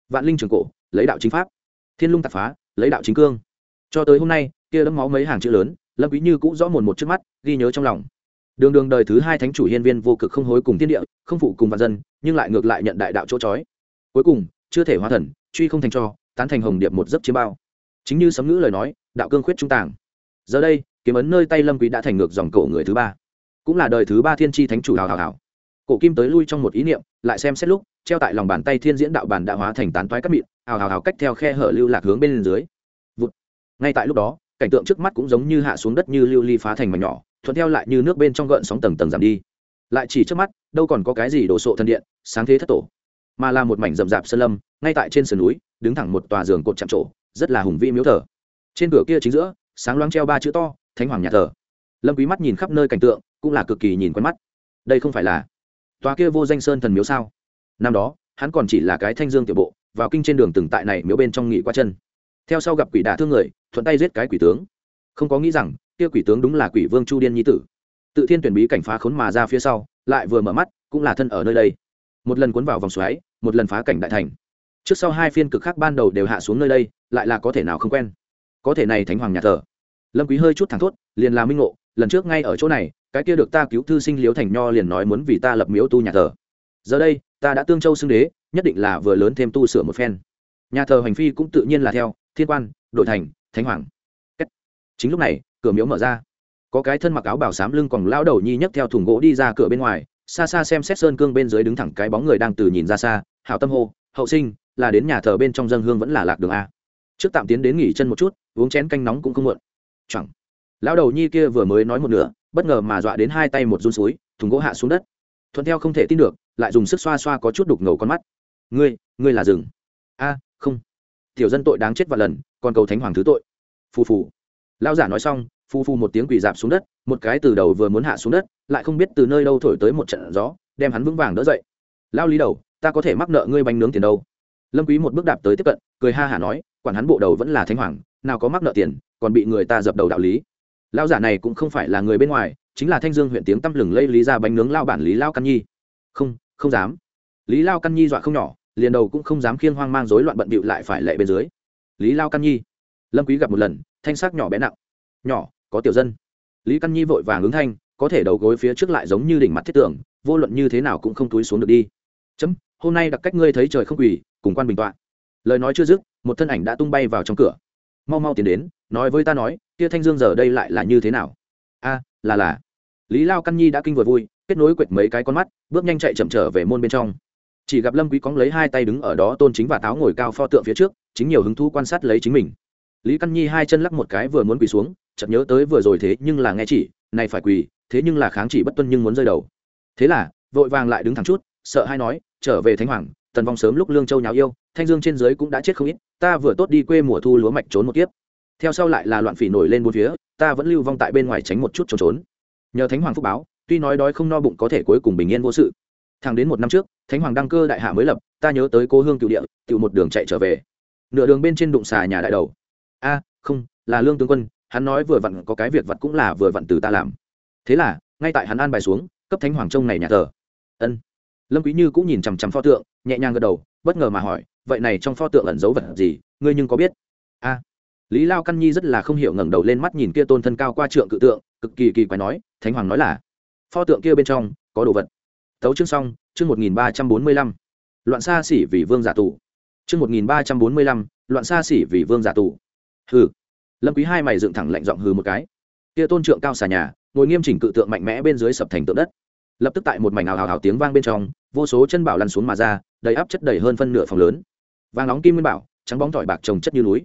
Speaker 1: Vạn linh trường cổ, lấy đạo chính pháp. Thiên lung tạp phá, lấy đạo chính cương. Cho tới hôm nay, kia đấm máu mấy hàng chữ lớn, lâm quý như cũng rõ mồn một trước mắt, ghi nhớ trong lòng đường đường đời thứ hai thánh chủ hiên viên vô cực không hối cùng thiên địa, không phụ cùng vạn dân, nhưng lại ngược lại nhận đại đạo chỗ chói. Cuối cùng, chưa thể hóa thần, truy không thành cho tán thành hồng điệp một giấc chiếm bao. Chính như sấm ngữ lời nói, đạo cương khuyết trung tàng. Giờ đây, kiếm ấn nơi tay lâm quý đã thành ngược dòng cổ người thứ ba. Cũng là đời thứ ba thiên tri thánh chủ hào hào hào. Cổ kim tới lui trong một ý niệm, lại xem xét lúc, treo tại lòng bàn tay thiên diễn đạo bàn đã hóa thành tán toái cắt mịn, hào hào hào cách theo khe hở lưu lạc hướng bên dưới. Vụt. ngay tại lúc đó, cảnh tượng trước mắt cũng giống như hạ xuống đất như lưu ly phá thành mảnh nhỏ thuận theo lại như nước bên trong gợn sóng tầng tầng giảm đi. Lại chỉ trước mắt, đâu còn có cái gì đổ sộ thân điện, sáng thế thất tổ. Mà là một mảnh rậm rạp sơn lâm, ngay tại trên sườn núi, đứng thẳng một tòa giường cột chạm trổ, rất là hùng vĩ miếu thờ. Trên cửa kia chính giữa, sáng loáng treo ba chữ to, thánh hoàng nhà thờ. Lâm quý mắt nhìn khắp nơi cảnh tượng, cũng là cực kỳ nhìn quen mắt. Đây không phải là tòa kia vô danh sơn thần miếu sao? Năm đó, hắn còn chỉ là cái thanh dương tiểu bộ, vào kinh trên đường từng tại này miếu bên trong nghỉ qua chân. Theo sau gặp quỷ đả thương người, thuận tay giết cái quỷ tướng không có nghĩ rằng, kia quỷ tướng đúng là quỷ vương chu điên nhi tử. Tự thiên tuyển bí cảnh phá khốn mà ra phía sau, lại vừa mở mắt, cũng là thân ở nơi đây. Một lần cuốn vào vòng xoáy, một lần phá cảnh đại thành. Trước sau hai phiên cực khác ban đầu đều hạ xuống nơi đây, lại là có thể nào không quen. Có thể này thánh hoàng nhà thờ. Lâm quý hơi chút thẳng thốt, liền là minh ngộ, lần trước ngay ở chỗ này, cái kia được ta cứu thư sinh liếu thành nho liền nói muốn vì ta lập miếu tu nhà thờ. Giờ đây, ta đã tương châu xưng đế, nhất định là vừa lớn thêm tu sửa một phen. Nhà thờ hành phi cũng tự nhiên là theo, thiên quan, đội thành, thánh hoàng chính lúc này, cửa miếu mở ra. Có cái thân mặc áo bảo sám lưng còn lao đầu nhi nhấc theo thùng gỗ đi ra cửa bên ngoài, xa xa xem xét sơn cương bên dưới đứng thẳng cái bóng người đang từ nhìn ra xa, hảo tâm hô, hậu sinh, là đến nhà thờ bên trong dân hương vẫn là lạc đường a. Trước tạm tiến đến nghỉ chân một chút, uống chén canh nóng cũng không muộn. Chẳng. Lão đầu nhi kia vừa mới nói một nửa, bất ngờ mà dọa đến hai tay một run suối, thùng gỗ hạ xuống đất. Thuận theo không thể tin được, lại dùng sức xoa xoa có chút đục ngầu con mắt. Ngươi ngươi là rừng. A, không. Tiểu dân tội đáng chết vạn lần, còn cầu thánh hoàng thứ tội. Phù phù lão giả nói xong, phu phu một tiếng quỳ dạp xuống đất, một cái từ đầu vừa muốn hạ xuống đất, lại không biết từ nơi đâu thổi tới một trận gió, đem hắn vững vàng đỡ dậy. Lao lý đầu, ta có thể mắc nợ ngươi bánh nướng tiền đâu? Lâm quý một bước đạp tới tiếp cận, cười ha hả nói, quản hắn bộ đầu vẫn là thánh hoàng, nào có mắc nợ tiền, còn bị người ta dập đầu đạo lý. Lao giả này cũng không phải là người bên ngoài, chính là thanh dương huyện tiếng tăm lừng lây lý ra bánh nướng lao bản lý lao căn nhi. Không không dám. Lý lao căn nhi dọa không nhỏ, liền đầu cũng không dám khiêng hoang mang rối loạn bận bịu lại phải lệ bên dưới. Lý lao căn nhi. Lâm quý gặp một lần thanh sắc nhỏ bé nặng. Nhỏ, có tiểu dân. Lý căn nhi vội vàng ứng thanh, có thể đầu gối phía trước lại giống như đỉnh mặt thiết tưởng, vô luận như thế nào cũng không túi xuống được đi. Chấm, hôm nay đặc cách ngươi thấy trời không quỳ, cùng quan bình tọa. Lời nói chưa dứt, một thân ảnh đã tung bay vào trong cửa. Mau mau tiến đến, nói với ta nói, kia thanh dương giờ đây lại là như thế nào? A, là là. Lý lao căn nhi đã kinh vừa vui, kết nối quệt mấy cái con mắt, bước nhanh chạy chậm trở về môn bên trong. Chỉ gặp lâm quý cóng lấy hai tay đứng ở đó tôn chính và táo ngồi cao pho tượng phía trước, chính nhiều hứng thú quan sát lấy chính mình lý căn nhi hai chân lắc một cái vừa muốn quỳ xuống, chợt nhớ tới vừa rồi thế nhưng là nghe chỉ, này phải quỳ, thế nhưng là kháng chỉ bất tuân nhưng muốn rơi đầu. Thế là, vội vàng lại đứng thẳng chút, sợ hay nói, trở về thánh hoàng, tần vong sớm lúc lương châu nháo yêu, thanh dương trên dưới cũng đã chết không ít, ta vừa tốt đi quê mùa thu lúa mạch trốn một kiếp. Theo sau lại là loạn phỉ nổi lên bốn phía, ta vẫn lưu vong tại bên ngoài tránh một chút trốn trốn. Nhờ thánh hoàng phúc báo, tuy nói đói không no bụng có thể cuối cùng bình yên vô sự. Thẳng đến một năm trước, thánh hoàng đăng cơ đại hạ mới lập, ta nhớ tới cô hương cựu địa, cựu một đường chạy trở về. Nửa đường bên trên đụng xà nhà đại đầu a, không, là lương tướng quân, hắn nói vừa vặn có cái việc vặt cũng là vừa vặn từ ta làm. Thế là, ngay tại hắn an bài xuống, cấp thánh hoàng trông này nhà thờ. Ân. Lâm quý như cũng nhìn chằm chằm pho tượng, nhẹ nhàng gật đầu, bất ngờ mà hỏi, vậy này trong pho tượng ẩn giấu vật gì, ngươi nhưng có biết? A. Lý lao căn nhi rất là không hiểu ngẩng đầu lên mắt nhìn kia tôn thân cao qua trượng cự tượng, cực kỳ kỳ quái nói, thánh hoàng nói là, pho tượng kia bên trong, có đồ vật. Tấu chương xong, chương một nghìn ba trăm bốn mươi lăm. Loạn xa xỉ vì vương giả tù. Chương một nghìn ba trăm bốn mươi lăm, loạn xa xỉ vì vương giả tù hừ. Lâm quý hai mày dựng thẳng lạnh giọng hừ một cái. Kia tôn trượng cao xà nhà, ngồi nghiêm chỉnh cự tượng mạnh mẽ bên dưới sập thành tượng đất. Lập tức tại một mảnh ào ào ào tiếng vang bên trong, vô số chân bảo lăn xuống mà ra, đầy áp chất đầy hơn phân nửa phòng lớn. Vàng nóng kim nguyên bảo, trắng bóng tỏi bạc trồng chất như núi.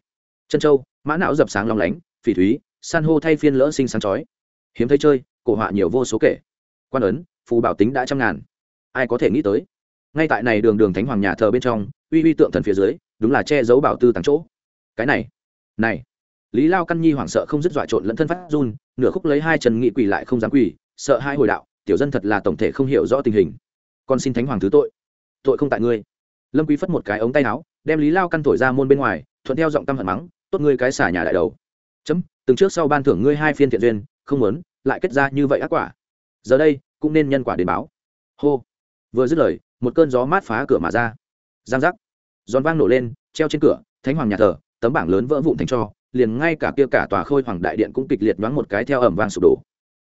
Speaker 1: Chân châu, mã não dập sáng long lánh, phỉ thúy, san hô thay phiên lỡ sinh sáng chói. Hiếm thấy chơi, cổ họa nhiều vô số kể. Quan ấn, phù bảo tính đã trăm ngàn. Ai có thể nghĩ tới? Ngay tại này đường đường thánh hoàng nhà thờ bên trong, uy uy tượng thần phía dưới, đúng là che giấu bảo tư tàng chỗ. Cái này này, lý lao căn nhi hoảng sợ không dứt dọa trộn lẫn thân phát run, nửa khúc lấy hai chân nghị quỳ lại không dám quỳ, sợ hai hồi đạo, tiểu dân thật là tổng thể không hiểu rõ tình hình. Con xin thánh hoàng thứ tội. Tội không tại ngươi. Lâm quý phất một cái ống tay áo, đem lý lao căn thổi ra môn bên ngoài, thuận theo giọng tâm hận mắng, tốt ngươi cái xả nhà đại đầu. Chấm, từng trước sau ban thưởng ngươi hai phiên thiện duyên, không muốn, lại kết ra như vậy ác quả. Giờ đây, cũng nên nhân quả đến báo. Hô. Vừa dứt lời, một cơn gió mát phá cửa mà ra. Giang giác. Giòn vang nổ lên, treo trên cửa, thánh hoàng nhà thờ tấm bảng lớn vỡ vụn thành cho, liền ngay cả kia cả tòa khôi hoàng đại điện cũng kịch liệt đoán một cái theo ẩm vang sụp đổ.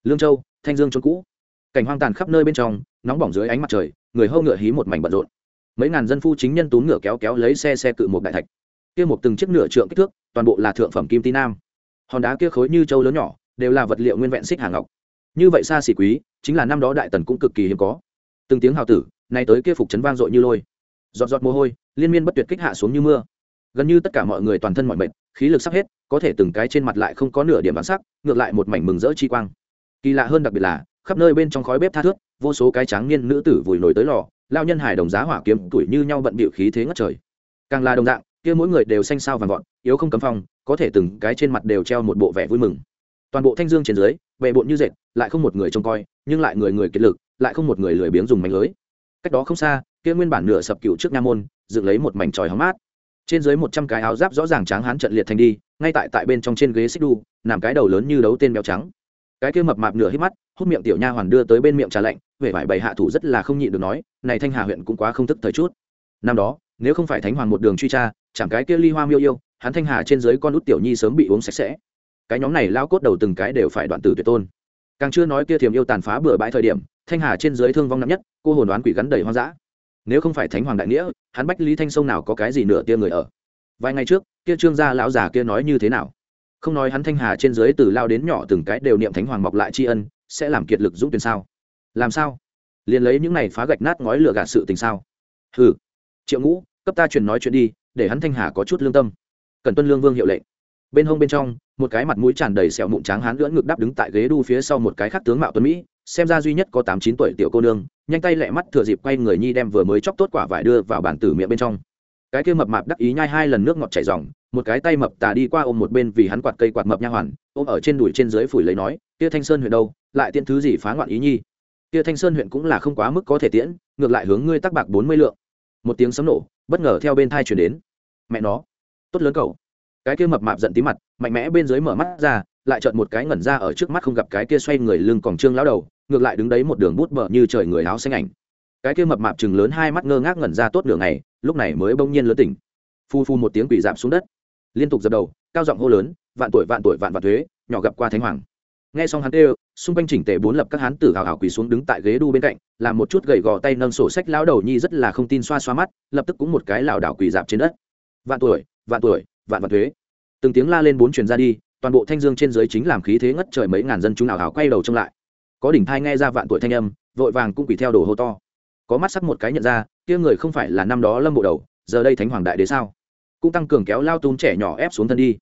Speaker 1: Lương châu, thanh dương trốn cũ. Cảnh hoang tàn khắp nơi bên trong, nóng bỏng dưới ánh mặt trời, người hâu ngựa hí một mảnh bận rộn. Mấy ngàn dân phu chính nhân tún ngựa kéo kéo lấy xe xe cự một đại thạch. Kia một từng chiếc nửa trượng kích thước, toàn bộ là thượng phẩm kim ti nam. Hòn đá kia khối như châu lớn nhỏ, đều là vật liệu nguyên vẹn xích hàng ngọc. Như vậy xa xỉ quý, chính là năm đó đại tần cũng cực kỳ hiếm có. Từng tiếng hào tử, nay tới kia phục chấn vang dội như lôi. Giọt giọt mồ hôi, liên miên bất tuyệt kích hạ xuống như mưa gần như tất cả mọi người toàn thân mọi mệt, khí lực sắp hết, có thể từng cái trên mặt lại không có nửa điểm bản sắc, ngược lại một mảnh mừng rỡ chi quang. Kỳ lạ hơn đặc biệt là, khắp nơi bên trong khói bếp tha thước, vô số cái tráng niên nữ tử vùi nổi tới lò lao nhân hải đồng giá hỏa kiếm tuổi như nhau bận bịu khí thế ngất trời. Càng là đồng dạng, kia mỗi người đều xanh sao vàng vọt, yếu không cấm phong, có thể từng cái trên mặt đều treo một bộ vẻ vui mừng. Toàn bộ thanh dương trên dưới bệ bộn như dệt, lại không một người trông coi, nhưng lại người người kiệt lực, lại không một người lười biếng dùng mảnh lưới. Cách đó không xa, kia nguyên bản nửa sập cựu trước nha môn, dựng lấy một mảnh tròi hóng mát trên dưới một trăm cái áo giáp rõ ràng tráng hán trận liệt thành đi, ngay tại tại bên trong trên ghế xích đu, nằm cái đầu lớn như đấu tên béo trắng. Cái kia mập mạp nửa hít mắt, hút miệng tiểu nha hoàn đưa tới bên miệng trà lạnh, vẻ vải bày hạ thủ rất là không nhịn được nói, này thanh hà huyện cũng quá không thức thời chút. Năm đó, nếu không phải thánh hoàng một đường truy tra, chẳng cái kia ly hoa miêu yêu, hắn thanh hà trên dưới con út tiểu nhi sớm bị uống sạch sẽ. Cái nhóm này lao cốt đầu từng cái đều phải đoạn tử tuyệt tôn. Càng chưa nói kia thiềm yêu tàn phá bừa bãi thời điểm, thanh hà trên dưới thương vong nặng nhất, cô hồn đoán quỷ gắn đầy hoang dã nếu không phải thánh hoàng đại nghĩa, hắn bách lý thanh sông nào có cái gì nửa tia người ở? Vài ngày trước, kia trương gia lão già kia nói như thế nào? Không nói hắn thanh hà trên dưới từ lao đến nhỏ từng cái đều niệm thánh hoàng mọc lại tri ân, sẽ làm kiệt lực dũng tuyển sao? Làm sao? Liền lấy những này phá gạch nát ngói lửa gạt sự tình sao? Hừ. Triệu ngũ, cấp ta truyền nói chuyện đi, để hắn thanh hà có chút lương tâm. Cần tuân lương vương hiệu lệnh. Bên hông bên trong, một cái mặt mũi tràn đầy sẹo mụn trắng hán lưỡn ngực đắp đứng tại ghế đu phía sau một cái khác tướng mạo tuấn mỹ, xem ra duy nhất có tám chín tuổi tiểu cô nương nhanh tay lẹ mắt thừa dịp quay người nhi đem vừa mới chóc tốt quả vải đưa vào bản tử miệng bên trong. Cái kia mập mạp đắc ý nhai hai lần nước ngọt chảy dòng một cái tay mập tà đi qua ôm một bên vì hắn quạt cây quạt mập nha hoàn, ôm ở trên đùi trên dưới phủi lấy nói, kia thanh sơn huyện đâu, lại tiện thứ gì phá ngoạn ý nhi? Kia thanh sơn huyện cũng là không quá mức có thể tiễn, ngược lại hướng ngươi tắc bạc bốn mươi lượng. Một tiếng sấm nổ, bất ngờ theo bên thai chuyển đến. Mẹ nó, tốt lớn cầu cái kia mập mạp giận tí mặt, mạnh mẽ bên dưới mở mắt ra, lại chợt một cái ngẩn ra ở trước mắt không gặp cái kia xoay người lưng còn trương lão đầu ngược lại đứng đấy một đường bút bờ như trời người áo xanh ảnh. Cái kia mập mạp chừng lớn hai mắt ngơ ngác ngẩn ra tốt đường này lúc này mới bỗng nhiên lớn tỉnh. Phu phu một tiếng quỷ dạp xuống đất. Liên tục dập đầu, cao giọng hô lớn, vạn tuổi vạn tuổi, vạn vạn thuế, nhỏ gặp qua thánh hoàng. Nghe xong hắn kêu, xung quanh chỉnh tề bốn lập các hán tử hào hào quỳ xuống đứng tại ghế đu bên cạnh, làm một chút gầy gò tay nâng sổ sách lão đầu nhi rất là không tin xoa xoa mắt, lập tức cũng một cái lảo đảo quỳ dạp trên đất. Vạn tuổi vạn tuổi, vạn vạn thuế. Từng tiếng la lên bốn truyền ra đi, toàn bộ thanh dương trên dưới chính làm khí thế ngất trời mấy ngàn dân chúng nào hào quay đầu trông lại có đỉnh thai nghe ra vạn tuổi thanh âm, vội vàng cũng quỳ theo đồ hô to. Có mắt sắc một cái nhận ra, kia người không phải là năm đó lâm bộ đầu, giờ đây thánh hoàng đại đế sao? Cũng tăng cường kéo lao tung trẻ nhỏ ép xuống thân đi.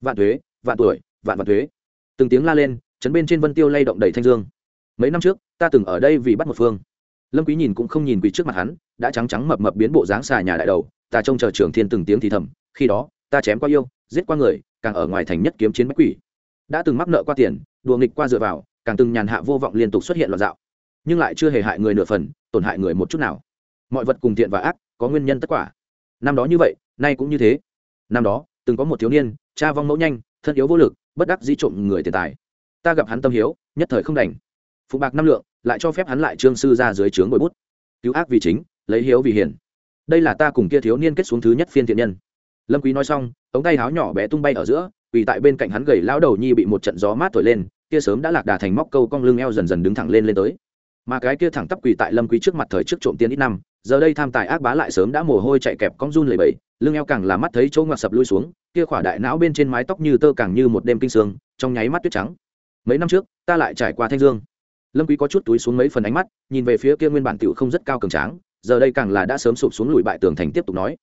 Speaker 1: Vạn thuế, vạn tuổi, vạn vạn thuế. Từng tiếng la lên chấn bên trên vân tiêu lay động đầy thanh dương. Mấy năm trước, ta từng ở đây vì bắt một phương. Lâm quý nhìn cũng không nhìn quỳ trước mặt hắn, đã trắng trắng mập mập biến bộ dáng xà nhà đại đầu, ta trông chờ trưởng thiên từng tiếng thì thầm, khi đó, ta chém qua yêu, giết qua người, càng ở ngoài thành nhất kiếm chiến bách quỷ. Đã từng mắc nợ qua tiền, đùa nghịch qua dựa vào càng từng nhàn hạ vô vọng liên tục xuất hiện loạn dạo. Nhưng lại chưa hề hại người nửa phần, tổn hại người một chút nào. Mọi vật cùng thiện và ác, có nguyên nhân tất quả. Năm đó như vậy, nay cũng như thế. Năm đó, từng có một thiếu niên, cha vong mẫu nhanh, thân yếu vô lực, bất đắc dĩ trộm người tiền tài. Ta gặp hắn tâm hiếu, nhất thời không đành. Phụ bạc năm lượng, lại cho phép hắn lại trương sư ra dưới trướng bồi bút. Cứu ác vì chính, lấy hiếu vì hiền. Đây là ta cùng kia thiếu niên kết xuống thứ nhất phiên thiện nhân. Lâm quý nói xong, ống tay áo nhỏ bé tung bay ở giữa vì tại bên cạnh hắn gầy lão đầu nhi bị một trận gió mát thổi lên kia sớm đã lạc đà thành móc câu cong lưng eo dần dần đứng thẳng lên lên tới. Mà cái kia thẳng tắp quỳ tại lâm quý trước mặt thời trước trộm tiên ít năm, giờ đây tham tài ác bá lại sớm đã mồ hôi chạy kẹp cong run lẩy bẩy, lưng eo càng là mắt thấy chỗ ngoặt sập lui xuống, kia khỏa đại não bên trên mái tóc như tơ càng như một đêm kinh sương, trong nháy mắt tuyết trắng. Mấy năm trước, ta lại trải qua thanh dương. Lâm quý có chút túi xuống mấy phần ánh mắt, nhìn về phía kia nguyên bản tiểu không rất cao cường tráng, giờ đây càng là đã sớm sụp xuống lùi bại tường thành tiếp tục nói.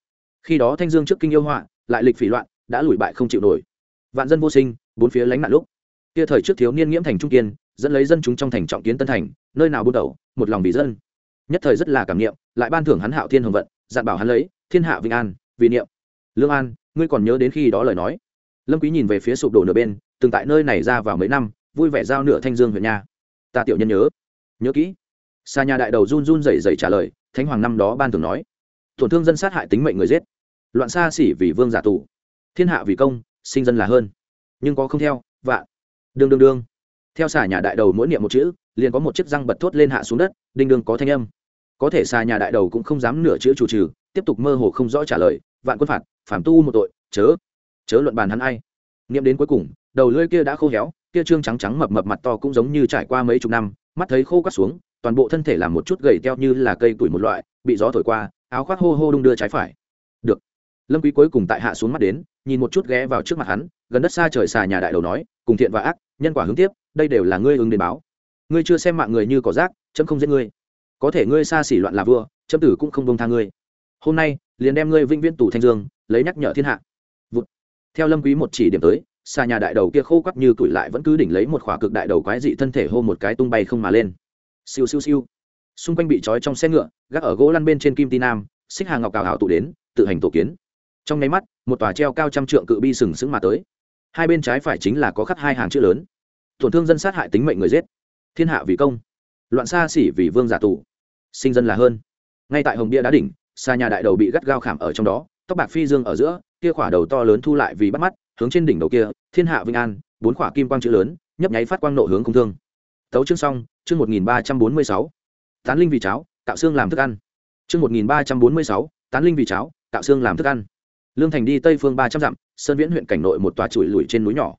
Speaker 1: Khi đó thanh dương trước kinh yêu họa, lại lịch phỉ loạn, đã lùi bại không chịu nổi. Vạn dân vô sinh, bốn phía lánh nạn lúc kia thời trước thiếu niên nghiễm thành trung kiên, dẫn lấy dân chúng trong thành trọng kiến tân thành, nơi nào buôn đầu, một lòng vì dân. Nhất thời rất là cảm niệm, lại ban thưởng hắn hạo thiên hồng vận, dặn bảo hắn lấy, thiên hạ vinh an, vì niệm. Lương an, ngươi còn nhớ đến khi đó lời nói? Lâm quý nhìn về phía sụp đổ nửa bên, từng tại nơi này ra vào mấy năm, vui vẻ giao nửa thanh dương huyện nhà ta tiểu nhân nhớ. Nhớ kỹ. Xa nhà đại đầu run run rẩy rẩy trả lời, thánh hoàng năm đó ban thưởng nói, tổn thương dân sát hại tính mệnh người giết, loạn xa xỉ vì vương giả tù, thiên hạ vì công, sinh dân là hơn, nhưng có không theo, vạn đương đương đương. Theo xà nhà đại đầu mỗi niệm một chữ, liền có một chiếc răng bật thốt lên hạ xuống đất, đinh đương có thanh âm. Có thể xà nhà đại đầu cũng không dám nửa chữ chủ trừ, tiếp tục mơ hồ không rõ trả lời, vạn quân phạt phản tu một tội, chớ chớ luận bàn hắn ai. Niệm đến cuối cùng, đầu lưỡi kia đã khô héo, kia trương trắng trắng mập mập mặt to cũng giống như trải qua mấy chục năm, mắt thấy khô cắt xuống, toàn bộ thân thể làm một chút gầy teo như là cây tuổi một loại, bị gió thổi qua, áo khoác hô hô đung đưa trái phải. Được. Lâm quý cuối cùng tại hạ xuống mắt đến, nhìn một chút ghé vào trước mặt hắn, gần đất xa trời xà nhà đại đầu nói cùng thiện và ác, nhân quả hướng tiếp, đây đều là ngươi ứng đến báo. Ngươi chưa xem mạng người như cỏ rác, chấm không giết ngươi. Có thể ngươi xa xỉ loạn là vua, chấm tử cũng không bông tha ngươi. Hôm nay, liền đem ngươi vĩnh viễn tù thanh dương, lấy nhắc nhở thiên hạ. Vụt. theo lâm quý một chỉ điểm tới xa nhà đại đầu kia khô quắp như tuổi lại vẫn cứ đỉnh lấy một khỏa cực đại đầu quái dị thân thể hô một cái tung bay không mà lên. Siêu siêu siêu. Xung quanh bị trói trong xe ngựa, gác ở gỗ lăn bên trên kim ti nam, xích hàng ngọc cào hào tụ đến, tự hành tổ kiến. Trong nháy mắt, một tòa treo cao trăm trượng cự bi sừng sững mà tới hai bên trái phải chính là có khắc hai hàng chữ lớn. Tổn thương dân sát hại tính mệnh người giết. Thiên hạ vì công. Loạn xa xỉ vì vương giả tù. Sinh dân là hơn. Ngay tại hồng bia đá đỉnh, xa nhà đại đầu bị gắt gao khảm ở trong đó, tóc bạc phi dương ở giữa, kia khỏa đầu to lớn thu lại vì bắt mắt, hướng trên đỉnh đầu kia, thiên hạ vinh an, bốn khỏa kim quang chữ lớn, nhấp nháy phát quang nộ hướng không thương. Tấu chương xong, chương một nghìn ba trăm bốn mươi sáu. Tán linh vì cháo tạo xương làm thức ăn. Chương một nghìn ba trăm bốn mươi sáu, tán linh vì cháo tạo xương làm thức ăn lương thành đi tây phương ba trăm dặm, sơn viễn huyện cảnh nội một tòa trụi lùi trên núi nhỏ.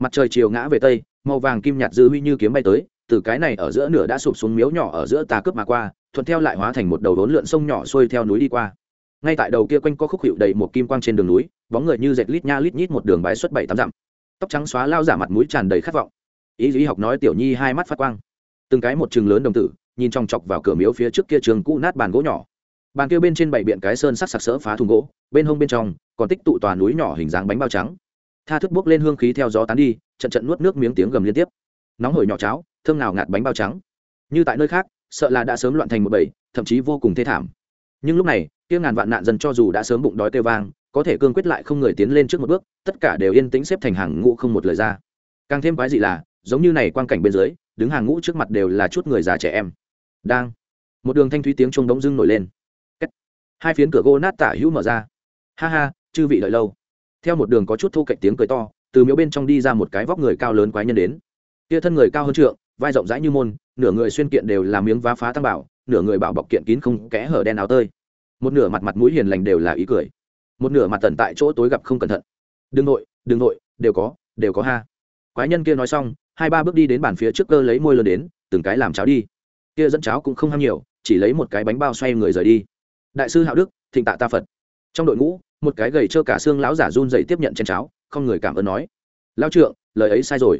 Speaker 1: Mặt trời chiều ngã về tây, màu vàng kim nhạt dư huy như kiếm bay tới, từ cái này ở giữa nửa đã sụp xuống miếu nhỏ ở giữa tà cướp mà qua, thuận theo lại hóa thành một đầu đốn lượn sông nhỏ xuôi theo núi đi qua. Ngay tại đầu kia quanh có khúc hiệu đầy một kim quang trên đường núi, bóng người như dệt lít nha lít nhít một đường bãi xuất bảy tám dặm. Tóc trắng xóa lao giả mặt mũi tràn đầy khát vọng. Ý lý học nói tiểu nhi hai mắt phát quang. Từng cái một chừng lớn đồng tử, nhìn trong chọc vào cửa miếu phía trước kia trường cũ nát bàn gỗ nhỏ bàn kia bên trên bảy biện cái sơn sắc sặc sỡ phá thùng gỗ, bên hông bên trong còn tích tụ tòa núi nhỏ hình dáng bánh bao trắng. Tha thức bốc lên hương khí theo gió tán đi, trận trận nuốt nước miếng tiếng gầm liên tiếp. Nóng hổi nhỏ cháo, thơm nào ngạt bánh bao trắng. Như tại nơi khác, sợ là đã sớm loạn thành một bầy, thậm chí vô cùng thê thảm. Nhưng lúc này, kia ngàn vạn nạn dân cho dù đã sớm bụng đói kêu vang, có thể cương quyết lại không người tiến lên trước một bước, tất cả đều yên tĩnh xếp thành hàng ngũ không một lời ra. Càng thêm quái dị là, giống như này quang cảnh bên dưới, đứng hàng ngũ trước mặt đều là chút người già trẻ em. Đang, một đường thanh thúy tiếng trung đống dưng nổi lên hai phiến cửa gỗ nát tả hữu mở ra. Ha ha, chư vị đợi lâu. Theo một đường có chút thu cạnh tiếng cười to, từ miếu bên trong đi ra một cái vóc người cao lớn quái nhân đến. Kia thân người cao hơn trượng, vai rộng rãi như môn, nửa người xuyên kiện đều là miếng vá phá tăng bảo, nửa người bảo bọc kiện kín không kẽ hở đen áo tơi. Một nửa mặt mặt mũi hiền lành đều là ý cười. Một nửa mặt tần tại chỗ tối gặp không cẩn thận. Đừng nội đừng nội, đều có đều có ha. Quái nhân kia nói xong, hai ba bước đi đến bàn phía trước cơ lấy môi lớn đến, từng cái làm cháo đi. Kia dẫn cháo cũng không ham nhiều, chỉ lấy một cái bánh bao xoay người rời đi đại sư hạo đức thịnh tạ ta phật trong đội ngũ một cái gầy trơ cả xương lão giả run dậy tiếp nhận chén cháo không người cảm ơn nói lao trượng lời ấy sai rồi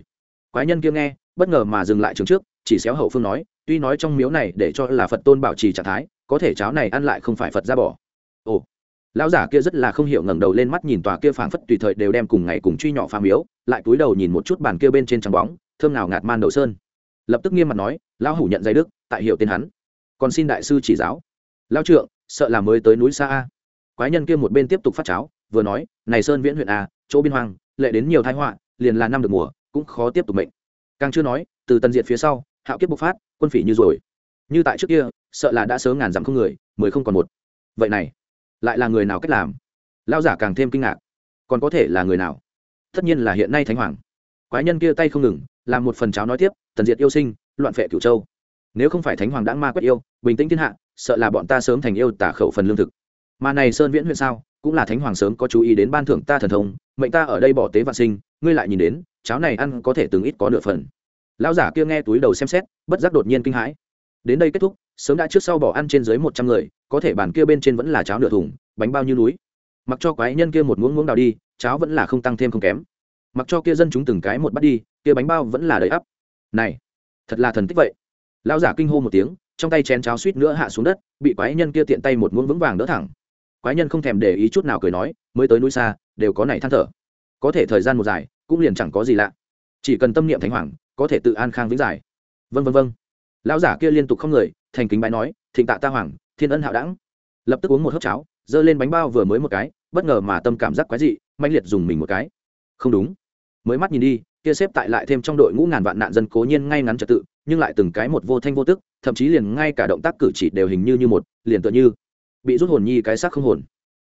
Speaker 1: quái nhân kia nghe bất ngờ mà dừng lại trường trước chỉ xéo hậu phương nói tuy nói trong miếu này để cho là phật tôn bảo trì trạng thái có thể cháo này ăn lại không phải phật ra bỏ ồ lão giả kia rất là không hiểu ngẩng đầu lên mắt nhìn tòa kia phảng phất tùy thời đều đem cùng ngày cùng truy nhỏ phá miếu lại cúi đầu nhìn một chút bàn kia bên trên trắng bóng thơm nào ngạt man đầu sơn lập tức nghiêm mặt nói lão hủ nhận dây đức tại hiệu tên hắn còn xin đại sư chỉ giáo lão trượng sợ là mới tới núi xa a. Quái nhân kia một bên tiếp tục phát cháo, vừa nói, này sơn viễn huyện a, chỗ biên hoang, lệ đến nhiều thái họa, liền là năm được mùa, cũng khó tiếp tục mệnh. Càng chưa nói, từ tần diệt phía sau, hạo kiếp bộc phát, quân phỉ như rồi. Như tại trước kia, sợ là đã sớm ngàn dặm không người, mười không còn một. Vậy này, lại là người nào cách làm? Lao giả càng thêm kinh ngạc. Còn có thể là người nào? Tất nhiên là hiện nay thánh hoàng. Quái nhân kia tay không ngừng, làm một phần cháo nói tiếp, tần diệt yêu sinh, loạn phệ cửu châu. Nếu không phải thánh hoàng đã ma quét yêu, bình tĩnh thiên hạ sợ là bọn ta sớm thành yêu tả khẩu phần lương thực. Mà này sơn viễn huyện sao, cũng là thánh hoàng sớm có chú ý đến ban thưởng ta thần thông, mệnh ta ở đây bỏ tế vạn sinh, ngươi lại nhìn đến, cháo này ăn có thể từng ít có nửa phần. Lão giả kia nghe túi đầu xem xét, bất giác đột nhiên kinh hãi. Đến đây kết thúc, sớm đã trước sau bỏ ăn trên dưới một trăm người, có thể bàn kia bên trên vẫn là cháo nửa thùng, bánh bao nhiêu núi. Mặc cho quái nhân kia một muỗng muỗng đào đi, cháo vẫn là không tăng thêm không kém. Mặc cho kia dân chúng từng cái một bắt đi, kia bánh bao vẫn là đầy ắp. Này, thật là thần tích vậy. Lão giả kinh hô một tiếng trong tay chén cháo suýt nữa hạ xuống đất, bị quái nhân kia tiện tay một muỗng vững vàng đỡ thẳng. Quái nhân không thèm để ý chút nào cười nói, mới tới núi xa, đều có này than thở. Có thể thời gian một dài, cũng liền chẳng có gì lạ. Chỉ cần tâm niệm thánh hoàng, có thể tự an khang vĩnh giải. Vân vân vân lão giả kia liên tục không người, thành kính bái nói, thịnh tạ ta hoàng, thiên ân hạo đẳng. Lập tức uống một hớp cháo, giơ lên bánh bao vừa mới một cái, bất ngờ mà tâm cảm giác quái dị mạnh liệt dùng mình một cái. Không đúng. Mới mắt nhìn đi, kia xếp tại lại thêm trong đội ngũ ngàn vạn nạn dân cố nhiên ngay ngắn trật tự, nhưng lại từng cái một vô thanh vô tức thậm chí liền ngay cả động tác cử chỉ đều hình như như một, liền tựa như bị rút hồn nhi cái xác không hồn.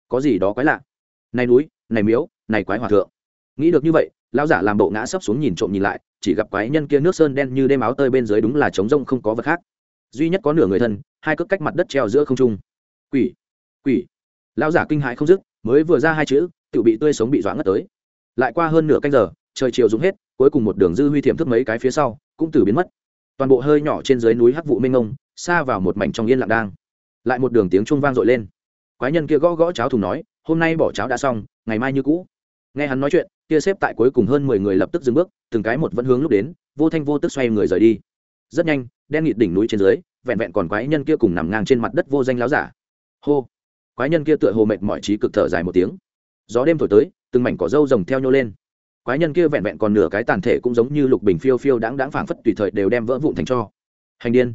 Speaker 1: Có gì đó quái lạ. Này núi, này miếu, này quái hòa thượng. Nghĩ được như vậy, lão giả làm bộ ngã sấp xuống nhìn trộm nhìn lại, chỉ gặp quái nhân kia nước sơn đen như đêm áo tơi bên dưới đúng là trống rông không có vật khác. Duy nhất có nửa người thân, hai cước cách mặt đất treo giữa không trung. Quỷ quỷ. Lão giả kinh hãi không dứt, mới vừa ra hai chữ tự bị tươi sống bị dọa ngất tới. Lại qua hơn nửa canh giờ, trời chiều dùng hết, cuối cùng một đường dư huy thiểm thức mấy cái phía sau, cũng từ biến mất toàn bộ hơi nhỏ trên dưới núi hắc vụ mênh ngông xa vào một mảnh trong yên lặng đang. Lại một đường tiếng chuông vang dội lên. Quái nhân kia gõ gõ cháo thùng nói, hôm nay bỏ cháo đã xong, ngày mai như cũ. Nghe hắn nói chuyện, kia xếp tại cuối cùng hơn mười người lập tức dừng bước, từng cái một vẫn hướng lúc đến, vô thanh vô tức xoay người rời đi. Rất nhanh, đen nghịt đỉnh núi trên dưới, vẹn vẹn còn quái nhân kia cùng nằm ngang trên mặt đất vô danh láo giả. Hô! Quái nhân kia tựa hồ mệt mỏi trí cực thở dài một tiếng. Gió đêm thổi tới, từng mảnh cỏ râu rồng theo nhô lên quái nhân kia vẹn vẹn còn nửa cái tàn thể cũng giống như lục bình phiêu phiêu đáng đáng phảng phất tùy thời đều đem vỡ vụn thành cho. Hành điên.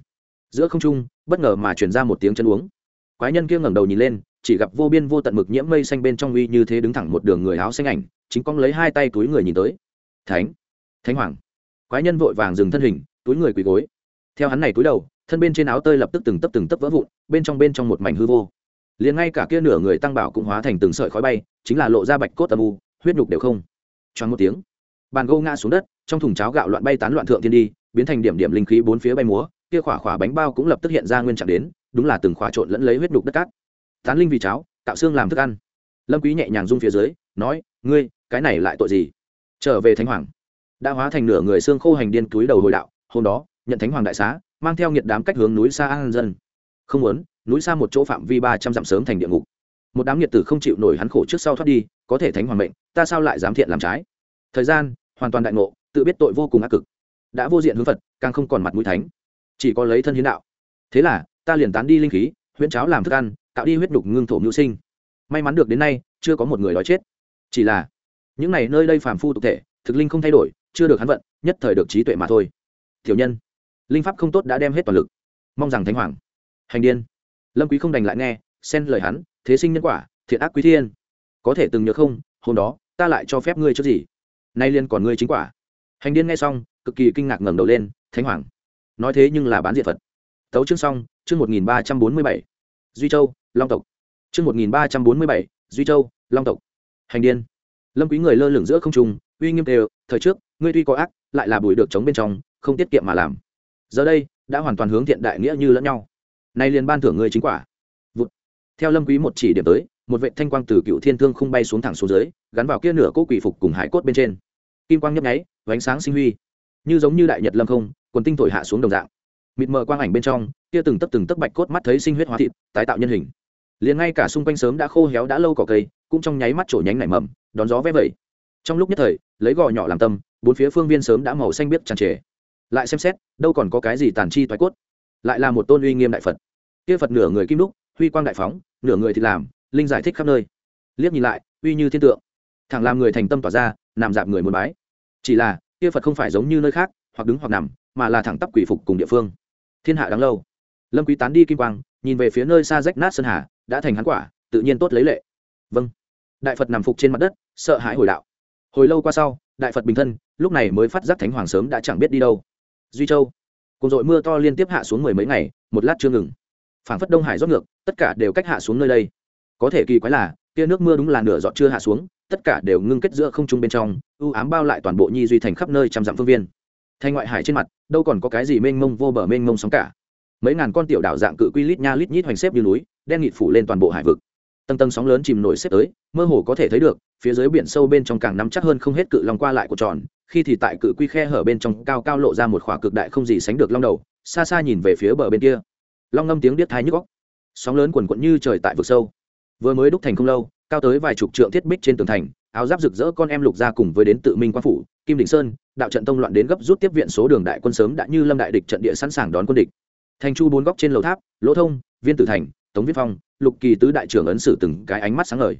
Speaker 1: Giữa không trung, bất ngờ mà truyền ra một tiếng chân uống. Quái nhân kia ngẩng đầu nhìn lên, chỉ gặp vô biên vô tận mực nhiễm mây xanh bên trong uy như thế đứng thẳng một đường người áo xanh ảnh, chính cong lấy hai tay túi người nhìn tới. Thánh. Thánh hoàng. Quái nhân vội vàng dừng thân hình, túi người quỳ gối. Theo hắn này túi đầu, thân bên trên áo tơi lập tức từng tấp từng tấp vỡ vụn, bên trong bên trong một mảnh hư vô. Liền ngay cả kia nửa người tăng bảo cũng hóa thành từng sợi khói bay, chính là lộ ra bạch cốt âm u, huyết nhục đều không choáng một tiếng. Bàn gô ngã xuống đất, trong thùng cháo gạo loạn bay tán loạn thượng thiên đi, biến thành điểm điểm linh khí bốn phía bay múa, kia khỏa khỏa bánh bao cũng lập tức hiện ra nguyên trạng đến, đúng là từng khỏa trộn lẫn lấy huyết đục đất cát. Tán linh vì cháo tạo xương làm thức ăn. Lâm quý nhẹ nhàng rung phía dưới, nói, ngươi, cái này lại tội gì? Trở về thánh hoàng. Đã hóa thành nửa người xương khô hành điên túi đầu hồi đạo, hôm đó, nhận thánh hoàng đại xá, mang theo nhiệt đám cách hướng núi xa an dân. Không muốn, núi xa một chỗ phạm vi ba trăm dặm sớm thành địa ngục. Một đám nhiệt tử không chịu nổi hắn khổ trước sau thoát đi, có thể thánh hoàng mệnh ta sao lại dám thiện làm trái? Thời gian, hoàn toàn đại ngộ, tự biết tội vô cùng ác cực. Đã vô diện hướng phật, càng không còn mặt mũi thánh. Chỉ có lấy thân hiến đạo. Thế là, ta liền tán đi linh khí, huyễn cháo làm thức ăn, tạo đi huyết đục ngưng thổ mưu sinh. May mắn được đến nay, chưa có một người đói chết. Chỉ là, những này nơi đây phàm phu tục thể, thực linh không thay đổi, chưa được hắn vận, nhất thời được trí tuệ mà thôi. Thiểu nhân, linh pháp không tốt đã đem hết toàn lực. Mong rằng thánh hoàng, hành điên. Lâm quý không đành lại nghe, xen lời hắn, thế sinh nhân quả, thiện ác quý thiên. Có thể từng nhớ không hôm đó, ta lại cho phép ngươi cho gì? Nay liên còn ngươi chính quả. Hành điên nghe xong, cực kỳ kinh ngạc ngẩng đầu lên, thánh hoàng. Nói thế nhưng là bán diệt phật. Tấu chương xong, chương một nghìn ba trăm bốn mươi bảy. Duy châu, long tộc. Chương một nghìn ba trăm bốn mươi bảy, duy châu, long tộc. Hành điên. Lâm quý người lơ lửng giữa không trung, uy nghiêm đều, thời trước, ngươi tuy có ác, lại là bùi được chống bên trong, không tiết kiệm mà làm. Giờ đây, đã hoàn toàn hướng thiện đại nghĩa như lẫn nhau. Nay liền ban thưởng ngươi chính quả. Vụt. theo lâm quý một chỉ điểm tới một vệ thanh quang từ cựu thiên thương không bay xuống thẳng xuống dưới, gắn vào kia nửa cỗ quỷ phục cùng hải cốt bên trên. Kim quang nhấp nháy, ánh sáng sinh huy, như giống như đại nhật lâm không, quần tinh thổi hạ xuống đồng dạng. Mịt mờ quang ảnh bên trong, kia từng tấc từng tấc bạch cốt mắt thấy sinh huyết hóa thịt, tái tạo nhân hình. Liền ngay cả xung quanh sớm đã khô héo đã lâu cỏ cây, cũng trong nháy mắt trổ nhánh nảy mầm, đón gió vẽ vẩy. Trong lúc nhất thời, lấy gò nhỏ làm tâm, bốn phía phương viên sớm đã màu xanh biếc tràn trề. Lại xem xét, đâu còn có cái gì tàn chi thoái cốt? Lại là một tôn uy nghiêm đại phật. Kia phật nửa người kim đúc, huy quang đại phóng, nửa người thì làm linh giải thích khắp nơi. Liếc nhìn lại, uy như thiên tượng. Thẳng làm người thành tâm tỏa ra, nằm dạp người muốn bái. Chỉ là, kia phật không phải giống như nơi khác, hoặc đứng hoặc nằm, mà là thẳng tắp quỷ phục cùng địa phương. Thiên hạ đáng lâu. Lâm quý tán đi kim quang, nhìn về phía nơi xa rách nát sơn hà, đã thành hắn quả, tự nhiên tốt lấy lệ. Vâng. Đại phật nằm phục trên mặt đất, sợ hãi hồi đạo. Hồi lâu qua sau, đại phật bình thân, lúc này mới phát giác thánh hoàng sớm đã chẳng biết đi đâu. Duy châu. Cùng dội mưa to liên tiếp hạ xuống mười mấy ngày, một lát chưa ngừng. Phảng phất đông hải rót ngược, tất cả đều cách hạ xuống nơi đây có thể kỳ quái là, kia nước mưa đúng là nửa giọt chưa hạ xuống, tất cả đều ngưng kết giữa không trung bên trong, u ám bao lại toàn bộ nhi duy thành khắp nơi trăm dặm phương viên. Thanh ngoại hải trên mặt, đâu còn có cái gì mênh mông vô bờ mênh mông sóng cả. Mấy ngàn con tiểu đảo dạng cự quy lít nha lít nhít hoành xếp như núi, đen nghịt phủ lên toàn bộ hải vực. Tầng tầng sóng lớn chìm nổi xếp tới, mơ hồ có thể thấy được, phía dưới biển sâu bên trong càng nắm chắc hơn không hết cự lòng qua lại của tròn, khi thì tại cự quy khe hở bên trong cao cao lộ ra một khỏa cực đại không gì sánh được long đầu, xa xa nhìn về phía bờ bên kia. Long ngâm tiếng điếc thái nhức góc sóng lớn quần quận như trời tại vực sâu vừa mới đúc thành không lâu, cao tới vài chục trượng thiết bích trên tường thành, áo giáp rực rỡ con em lục ra cùng với đến tự minh quan phủ, kim định sơn, đạo trận tông loạn đến gấp rút tiếp viện số đường đại quân sớm đã như lâm đại địch trận địa sẵn sàng đón quân địch. Thành chu bốn góc trên lầu tháp, lỗ thông, viên tử thành, tống viết phong, lục kỳ tứ đại trưởng ấn sử từng cái ánh mắt sáng ngời.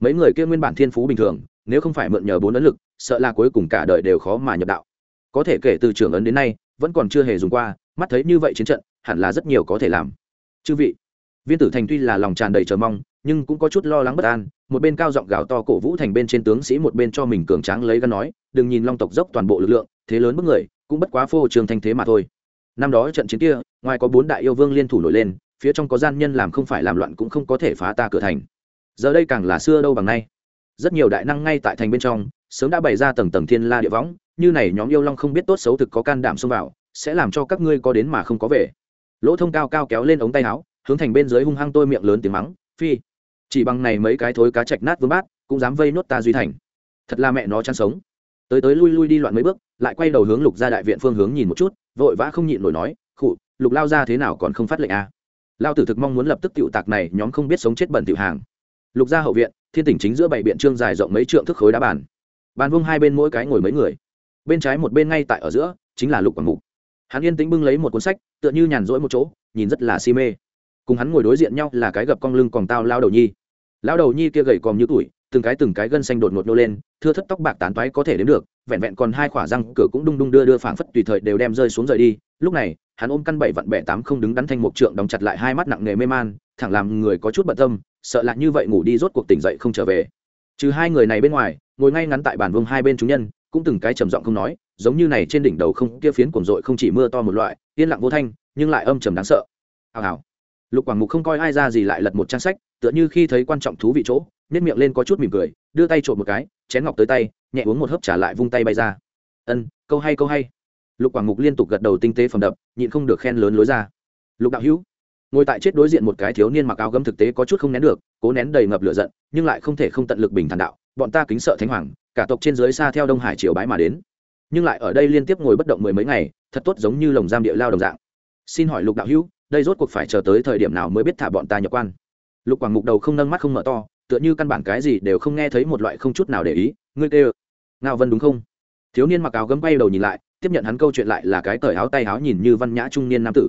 Speaker 1: Mấy người kia nguyên bản thiên phú bình thường, nếu không phải mượn nhờ bốn ấn lực, sợ là cuối cùng cả đời đều khó mà nhập đạo. Có thể kể từ trưởng ấn đến nay, vẫn còn chưa hề dùng qua, mắt thấy như vậy chiến trận, hẳn là rất nhiều có thể làm. Chư vị, viên tử thành tuy là lòng tràn đầy chờ mong nhưng cũng có chút lo lắng bất an, một bên cao giọng gào to cổ vũ thành bên trên tướng sĩ một bên cho mình cường tráng lấy gắn nói, đừng nhìn long tộc dốc toàn bộ lực lượng, thế lớn bức người, cũng bất quá phô trường thanh thế mà thôi. Năm đó trận chiến kia, ngoài có bốn đại yêu vương liên thủ nổi lên, phía trong có gian nhân làm không phải làm loạn cũng không có thể phá ta cửa thành. Giờ đây càng là xưa đâu bằng nay. Rất nhiều đại năng ngay tại thành bên trong, sớm đã bày ra tầng tầng thiên la địa võng, như này nhóm yêu long không biết tốt xấu thực có can đảm xông vào, sẽ làm cho các ngươi có đến mà không có về. Lỗ thông cao cao kéo lên ống tay áo, hướng thành bên dưới hung hăng tôi miệng lớn tiếng mắng, phi chỉ bằng này mấy cái thối cá chạch nát vương bát, cũng dám vây nốt ta duy thành. Thật là mẹ nó chăn sống. Tới tới lui lui đi loạn mấy bước, lại quay đầu hướng lục ra đại viện phương hướng nhìn một chút, vội vã không nhịn nổi nói, khụ, lục lao ra thế nào còn không phát lệnh à? lao tử thực mong muốn lập tức tiểu tạc này, nhóm không biết sống chết bẩn tiểu hàng. Lục gia hậu viện, thiên tỉnh chính giữa bảy biện trương dài rộng mấy trượng thức khối đá bàn. Bàn vung hai bên mỗi cái ngồi mấy người. Bên trái một bên ngay tại ở giữa, chính là lục quảng mục. Hắn yên tĩnh bưng lấy một cuốn sách, tựa như nhàn rỗi một chỗ, nhìn rất là si mê. Cùng hắn ngồi đối diện nhau là cái gập cong lưng còn tao lao đầu nhi lão đầu nhi kia gầy còm như tuổi, từng cái từng cái gân xanh đột ngột nô lên, thưa thất tóc bạc tán toái có thể đến được, vẹn vẹn còn hai khỏa răng, cửa cũng đung đung đưa đưa phảng phất tùy thời đều đem rơi xuống rời đi. Lúc này, hắn ôm căn bảy vặn bẻ tám không đứng đắn thanh mục trượng đóng chặt lại hai mắt nặng nề mê man, thẳng làm người có chút bận tâm, sợ lạ như vậy ngủ đi rốt cuộc tỉnh dậy không trở về. Trừ hai người này bên ngoài, ngồi ngay ngắn tại bàn vương hai bên chúng nhân, cũng từng cái trầm giọng không nói, giống như này trên đỉnh đầu không, kia phiến cuồng dội không chỉ mưa to một loại, yên lặng vô thanh, nhưng lại âm trầm đáng sợ. Hào hào. Lục quảng mục không coi ai ra gì lại lật một trang sách tựa như khi thấy quan trọng thú vị chỗ nếp miệng lên có chút mỉm cười, đưa tay trộm một cái, chén ngọc tới tay, nhẹ uống một hớp trả lại vung tay bay ra. Ân, câu hay câu hay. Lục quảng mục liên tục gật đầu tinh tế phẩm đập nhịn không được khen lớn lối ra. Lục đạo hữu, ngồi tại chết đối diện một cái thiếu niên mặc áo gấm thực tế có chút không nén được, cố nén đầy ngập lửa giận, nhưng lại không thể không tận lực bình thản đạo, bọn ta kính sợ thánh hoàng, cả tộc trên dưới xa theo đông hải triều bái mà đến. Nhưng lại ở đây liên tiếp ngồi bất động mười mấy ngày, thật tốt giống như lồng giam địa lao đồng dạng. Xin hỏi lục đạo hữu, đây rốt cuộc phải chờ tới thời điểm nào mới biết thả bọn ta nhập quan? Lục quảng mục đầu không nâng mắt không mở to, tựa như căn bản cái gì đều không nghe thấy một loại không chút nào để ý, ngươi kêu. Ngao vân đúng không? Thiếu niên mặc áo gấm bay đầu nhìn lại, tiếp nhận hắn câu chuyện lại là cái cởi áo tay áo nhìn như văn nhã trung niên nam tử.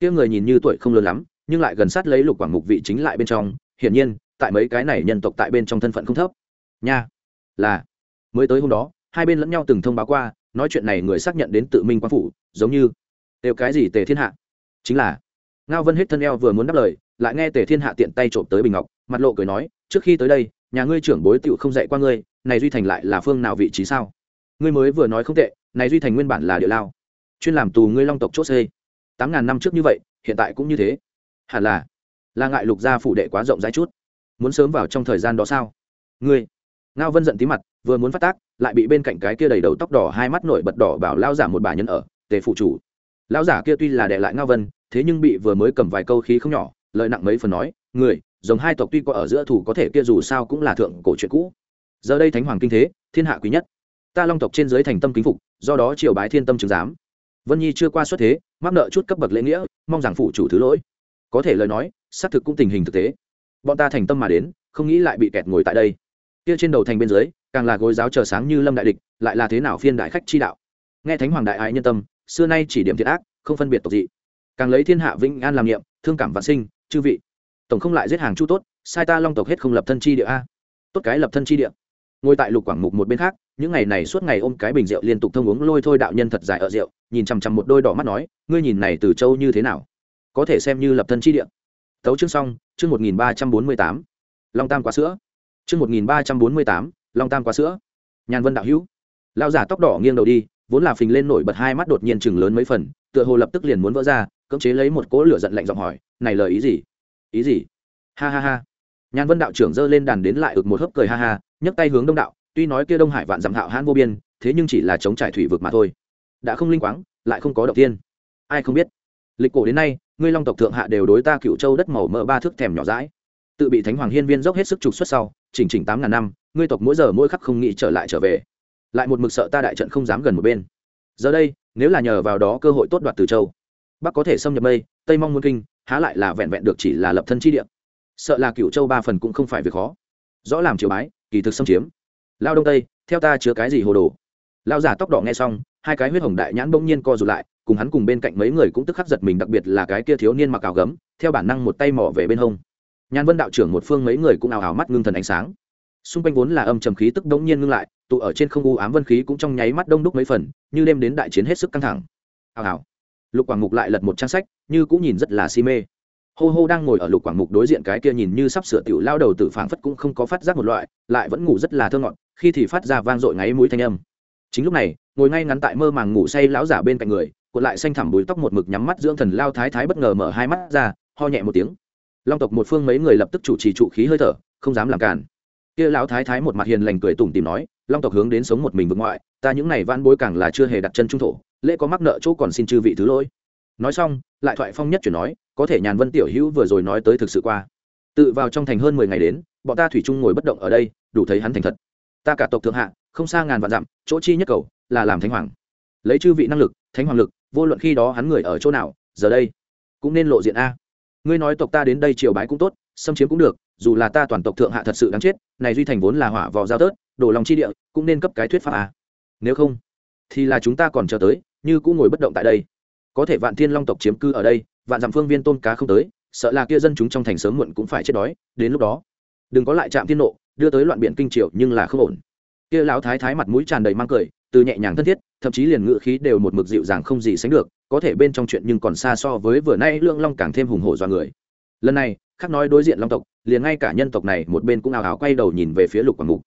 Speaker 1: Kia người nhìn như tuổi không lớn lắm, nhưng lại gần sát lấy lục quảng mục vị chính lại bên trong, hiển nhiên, tại mấy cái này nhân tộc tại bên trong thân phận không thấp. Nha, là, mới tới hôm đó, hai bên lẫn nhau từng thông báo qua, nói chuyện này người xác nhận đến tự minh quan phủ, giống như, đều cái gì tề thiên hạ? Chính là ngao vân hết thân eo vừa muốn đáp lời, lại nghe tề thiên hạ tiện tay trộm tới bình ngọc, mặt lộ cười nói, trước khi tới đây, nhà ngươi trưởng bối tựu không dạy qua ngươi, này duy thành lại là phương nào vị trí sao? Ngươi mới vừa nói không tệ, này duy thành nguyên bản là địa lao, chuyên làm tù ngươi long tộc chốt xê. Tám ngàn năm trước như vậy, hiện tại cũng như thế. Hẳn là là ngại lục gia phủ đệ quá rộng rãi chút. Muốn sớm vào trong thời gian đó sao? Ngươi. Ngao vân giận tí mặt, vừa muốn phát tác, lại bị bên cạnh cái kia đầy đầu tóc đỏ hai mắt nổi bật đỏ bảo lao giả một bà nhân ở, tề phụ chủ. Lão giả kia tuy là đệ lại ngao vân thế nhưng bị vừa mới cầm vài câu khí không nhỏ lợi nặng mấy phần nói, người giống hai tộc tuy có ở giữa thủ có thể kia dù sao cũng là thượng cổ chuyện cũ. Giờ đây thánh hoàng kinh thế, thiên hạ quý nhất. Ta long tộc trên dưới thành tâm kính phục, do đó triều bái thiên tâm chứng giám. Vân nhi chưa qua xuất thế, mắc nợ chút cấp bậc lễ nghĩa, mong rằng phụ chủ thứ lỗi. Có thể lời nói, xác thực cũng tình hình thực tế. Bọn ta thành tâm mà đến, không nghĩ lại bị kẹt ngồi tại đây. Kia trên đầu thành bên dưới, càng là gối giáo chờ sáng như lâm đại địch, lại là thế nào phiên đại khách chi đạo. Nghe thánh hoàng đại ái nhân tâm, xưa nay chỉ điểm thiệt ác, không phân biệt tộc dị càng lấy thiên hạ vĩnh an làm niệm, thương cảm vạn sinh, chư vị. Tổng không lại giết hàng chu tốt, sai ta long tộc hết không lập thân chi địa a. Tốt cái lập thân chi địa. Ngồi tại lục quảng mục một bên khác, những ngày này suốt ngày ôm cái bình rượu liên tục thông uống lôi thôi đạo nhân thật dài ở rượu, nhìn chằm chằm một đôi đỏ mắt nói, ngươi nhìn này từ châu như thế nào? Có thể xem như lập thân chi địa. Tấu chương xong, chương một nghìn ba trăm bốn mươi tám. Long tam quá sữa. Chương một nghìn ba trăm bốn mươi tám, long tam quá sữa. Nhàn vân đạo hữu. Lao giả tóc đỏ nghiêng đầu đi, vốn là phình lên nổi bật hai mắt đột nhiên chừng lớn mấy phần, tựa hồ lập tức liền muốn vỡ ra cưỡng chế lấy một cỗ lửa giận lạnh giọng hỏi, này lời ý gì? Ý gì? Ha ha ha. Nhàn vân đạo trưởng giơ lên đàn đến lại ực một hớp cười ha ha, nhấc tay hướng đông đạo, tuy nói kia đông hải vạn dặm hạo hãn vô biên, thế nhưng chỉ là chống trải thủy vực mà thôi. Đã không linh quáng, lại không có động tiên ai không biết? Lịch cổ đến nay, ngươi long tộc thượng hạ đều đối ta cựu châu đất màu mỡ ba thước thèm nhỏ rãi tự bị thánh hoàng hiên viên dốc hết sức trục xuất sau, chỉnh chỉnh tám ngàn năm, ngươi tộc mỗi giờ mỗi khắc không nghĩ trở lại trở về. Lại một mực sợ ta đại trận không dám gần một bên. Giờ đây, nếu là nhờ vào đó cơ hội tốt đoạt từ châu bắc có thể xâm nhập mây, tây mong muôn kinh, há lại là vẹn vẹn được chỉ là lập thân chi địa. Sợ là cựu châu ba phần cũng không phải việc khó. Rõ làm triều bái, kỳ thực xâm chiếm. Lao đông tây, theo ta chứa cái gì hồ đồ? Lao giả tóc đỏ nghe xong, hai cái huyết hồng đại nhãn bỗng nhiên co rụt lại, cùng hắn cùng bên cạnh mấy người cũng tức khắc giật mình, đặc biệt là cái kia thiếu niên mặc áo gấm, theo bản năng một tay mỏ về bên hông. Nhan vân đạo trưởng một phương mấy người cũng ào ào mắt ngưng thần ánh sáng. Xung quanh vốn là âm trầm khí tức đống nhiên ngưng lại, tụ ở trên không u ám vân khí cũng trong nháy mắt đông đúc mấy phần, như đêm đến đại chiến hết sức căng thẳng. Ào ào lục quảng mục lại lật một trang sách, như cũng nhìn rất là si mê. Hô hô đang ngồi ở lục quảng mục đối diện cái kia nhìn như sắp sửa tiểu lao đầu tử phảng phất cũng không có phát giác một loại, lại vẫn ngủ rất là thơ ngọt, khi thì phát ra vang dội ngáy mũi thanh âm. Chính lúc này, ngồi ngay ngắn tại mơ màng ngủ say lão giả bên cạnh người, cuộn lại xanh thẳm bùi tóc một mực nhắm mắt dưỡng thần lao thái thái bất ngờ mở hai mắt ra, ho nhẹ một tiếng. Long tộc một phương mấy người lập tức chủ trì trụ khí hơi thở, không dám làm cản kia lão thái thái một mặt hiền lành cười tủm tìm nói, long tộc hướng đến sống một mình vực ngoại ta những này van bối càng là chưa hề đặt chân trung thổ, lễ có mắc nợ chỗ còn xin chư vị thứ lỗi. Nói xong, lại thoại phong nhất chuyển nói, có thể nhàn vân tiểu hữu vừa rồi nói tới thực sự qua. Tự vào trong thành hơn mười ngày đến, bọn ta thủy chung ngồi bất động ở đây, đủ thấy hắn thành thật. Ta cả tộc thượng hạ, không xa ngàn vạn dặm, chỗ chi nhất cầu, là làm thánh hoàng. Lấy chư vị năng lực, thánh hoàng lực, vô luận khi đó hắn người ở chỗ nào, giờ đây, cũng nên lộ diện a. Ngươi nói tộc ta đến đây triều bái cũng tốt, xâm chiếm cũng được, dù là ta toàn tộc thượng hạ thật sự đáng chết, này duy thành vốn là hỏa vò giao tớt, đổ lòng chi địa, cũng nên cấp cái thuyết pháp a nếu không, thì là chúng ta còn chờ tới, như cũng ngồi bất động tại đây. Có thể vạn thiên long tộc chiếm cư ở đây, vạn dặm phương viên tôn cá không tới, sợ là kia dân chúng trong thành sớm muộn cũng phải chết đói, đến lúc đó, đừng có lại chạm thiên nộ, đưa tới loạn biện kinh triều nhưng là không ổn. Kia lão thái thái mặt mũi tràn đầy mang cười, từ nhẹ nhàng thân thiết, thậm chí liền ngự khí đều một mực dịu dàng không gì sánh được, có thể bên trong chuyện nhưng còn xa so với vừa nay lương long càng thêm hùng hổ do người. Lần này, khác nói đối diện long tộc, liền ngay cả nhân tộc này một bên cũng ào ào quay đầu nhìn về phía lục quảng mục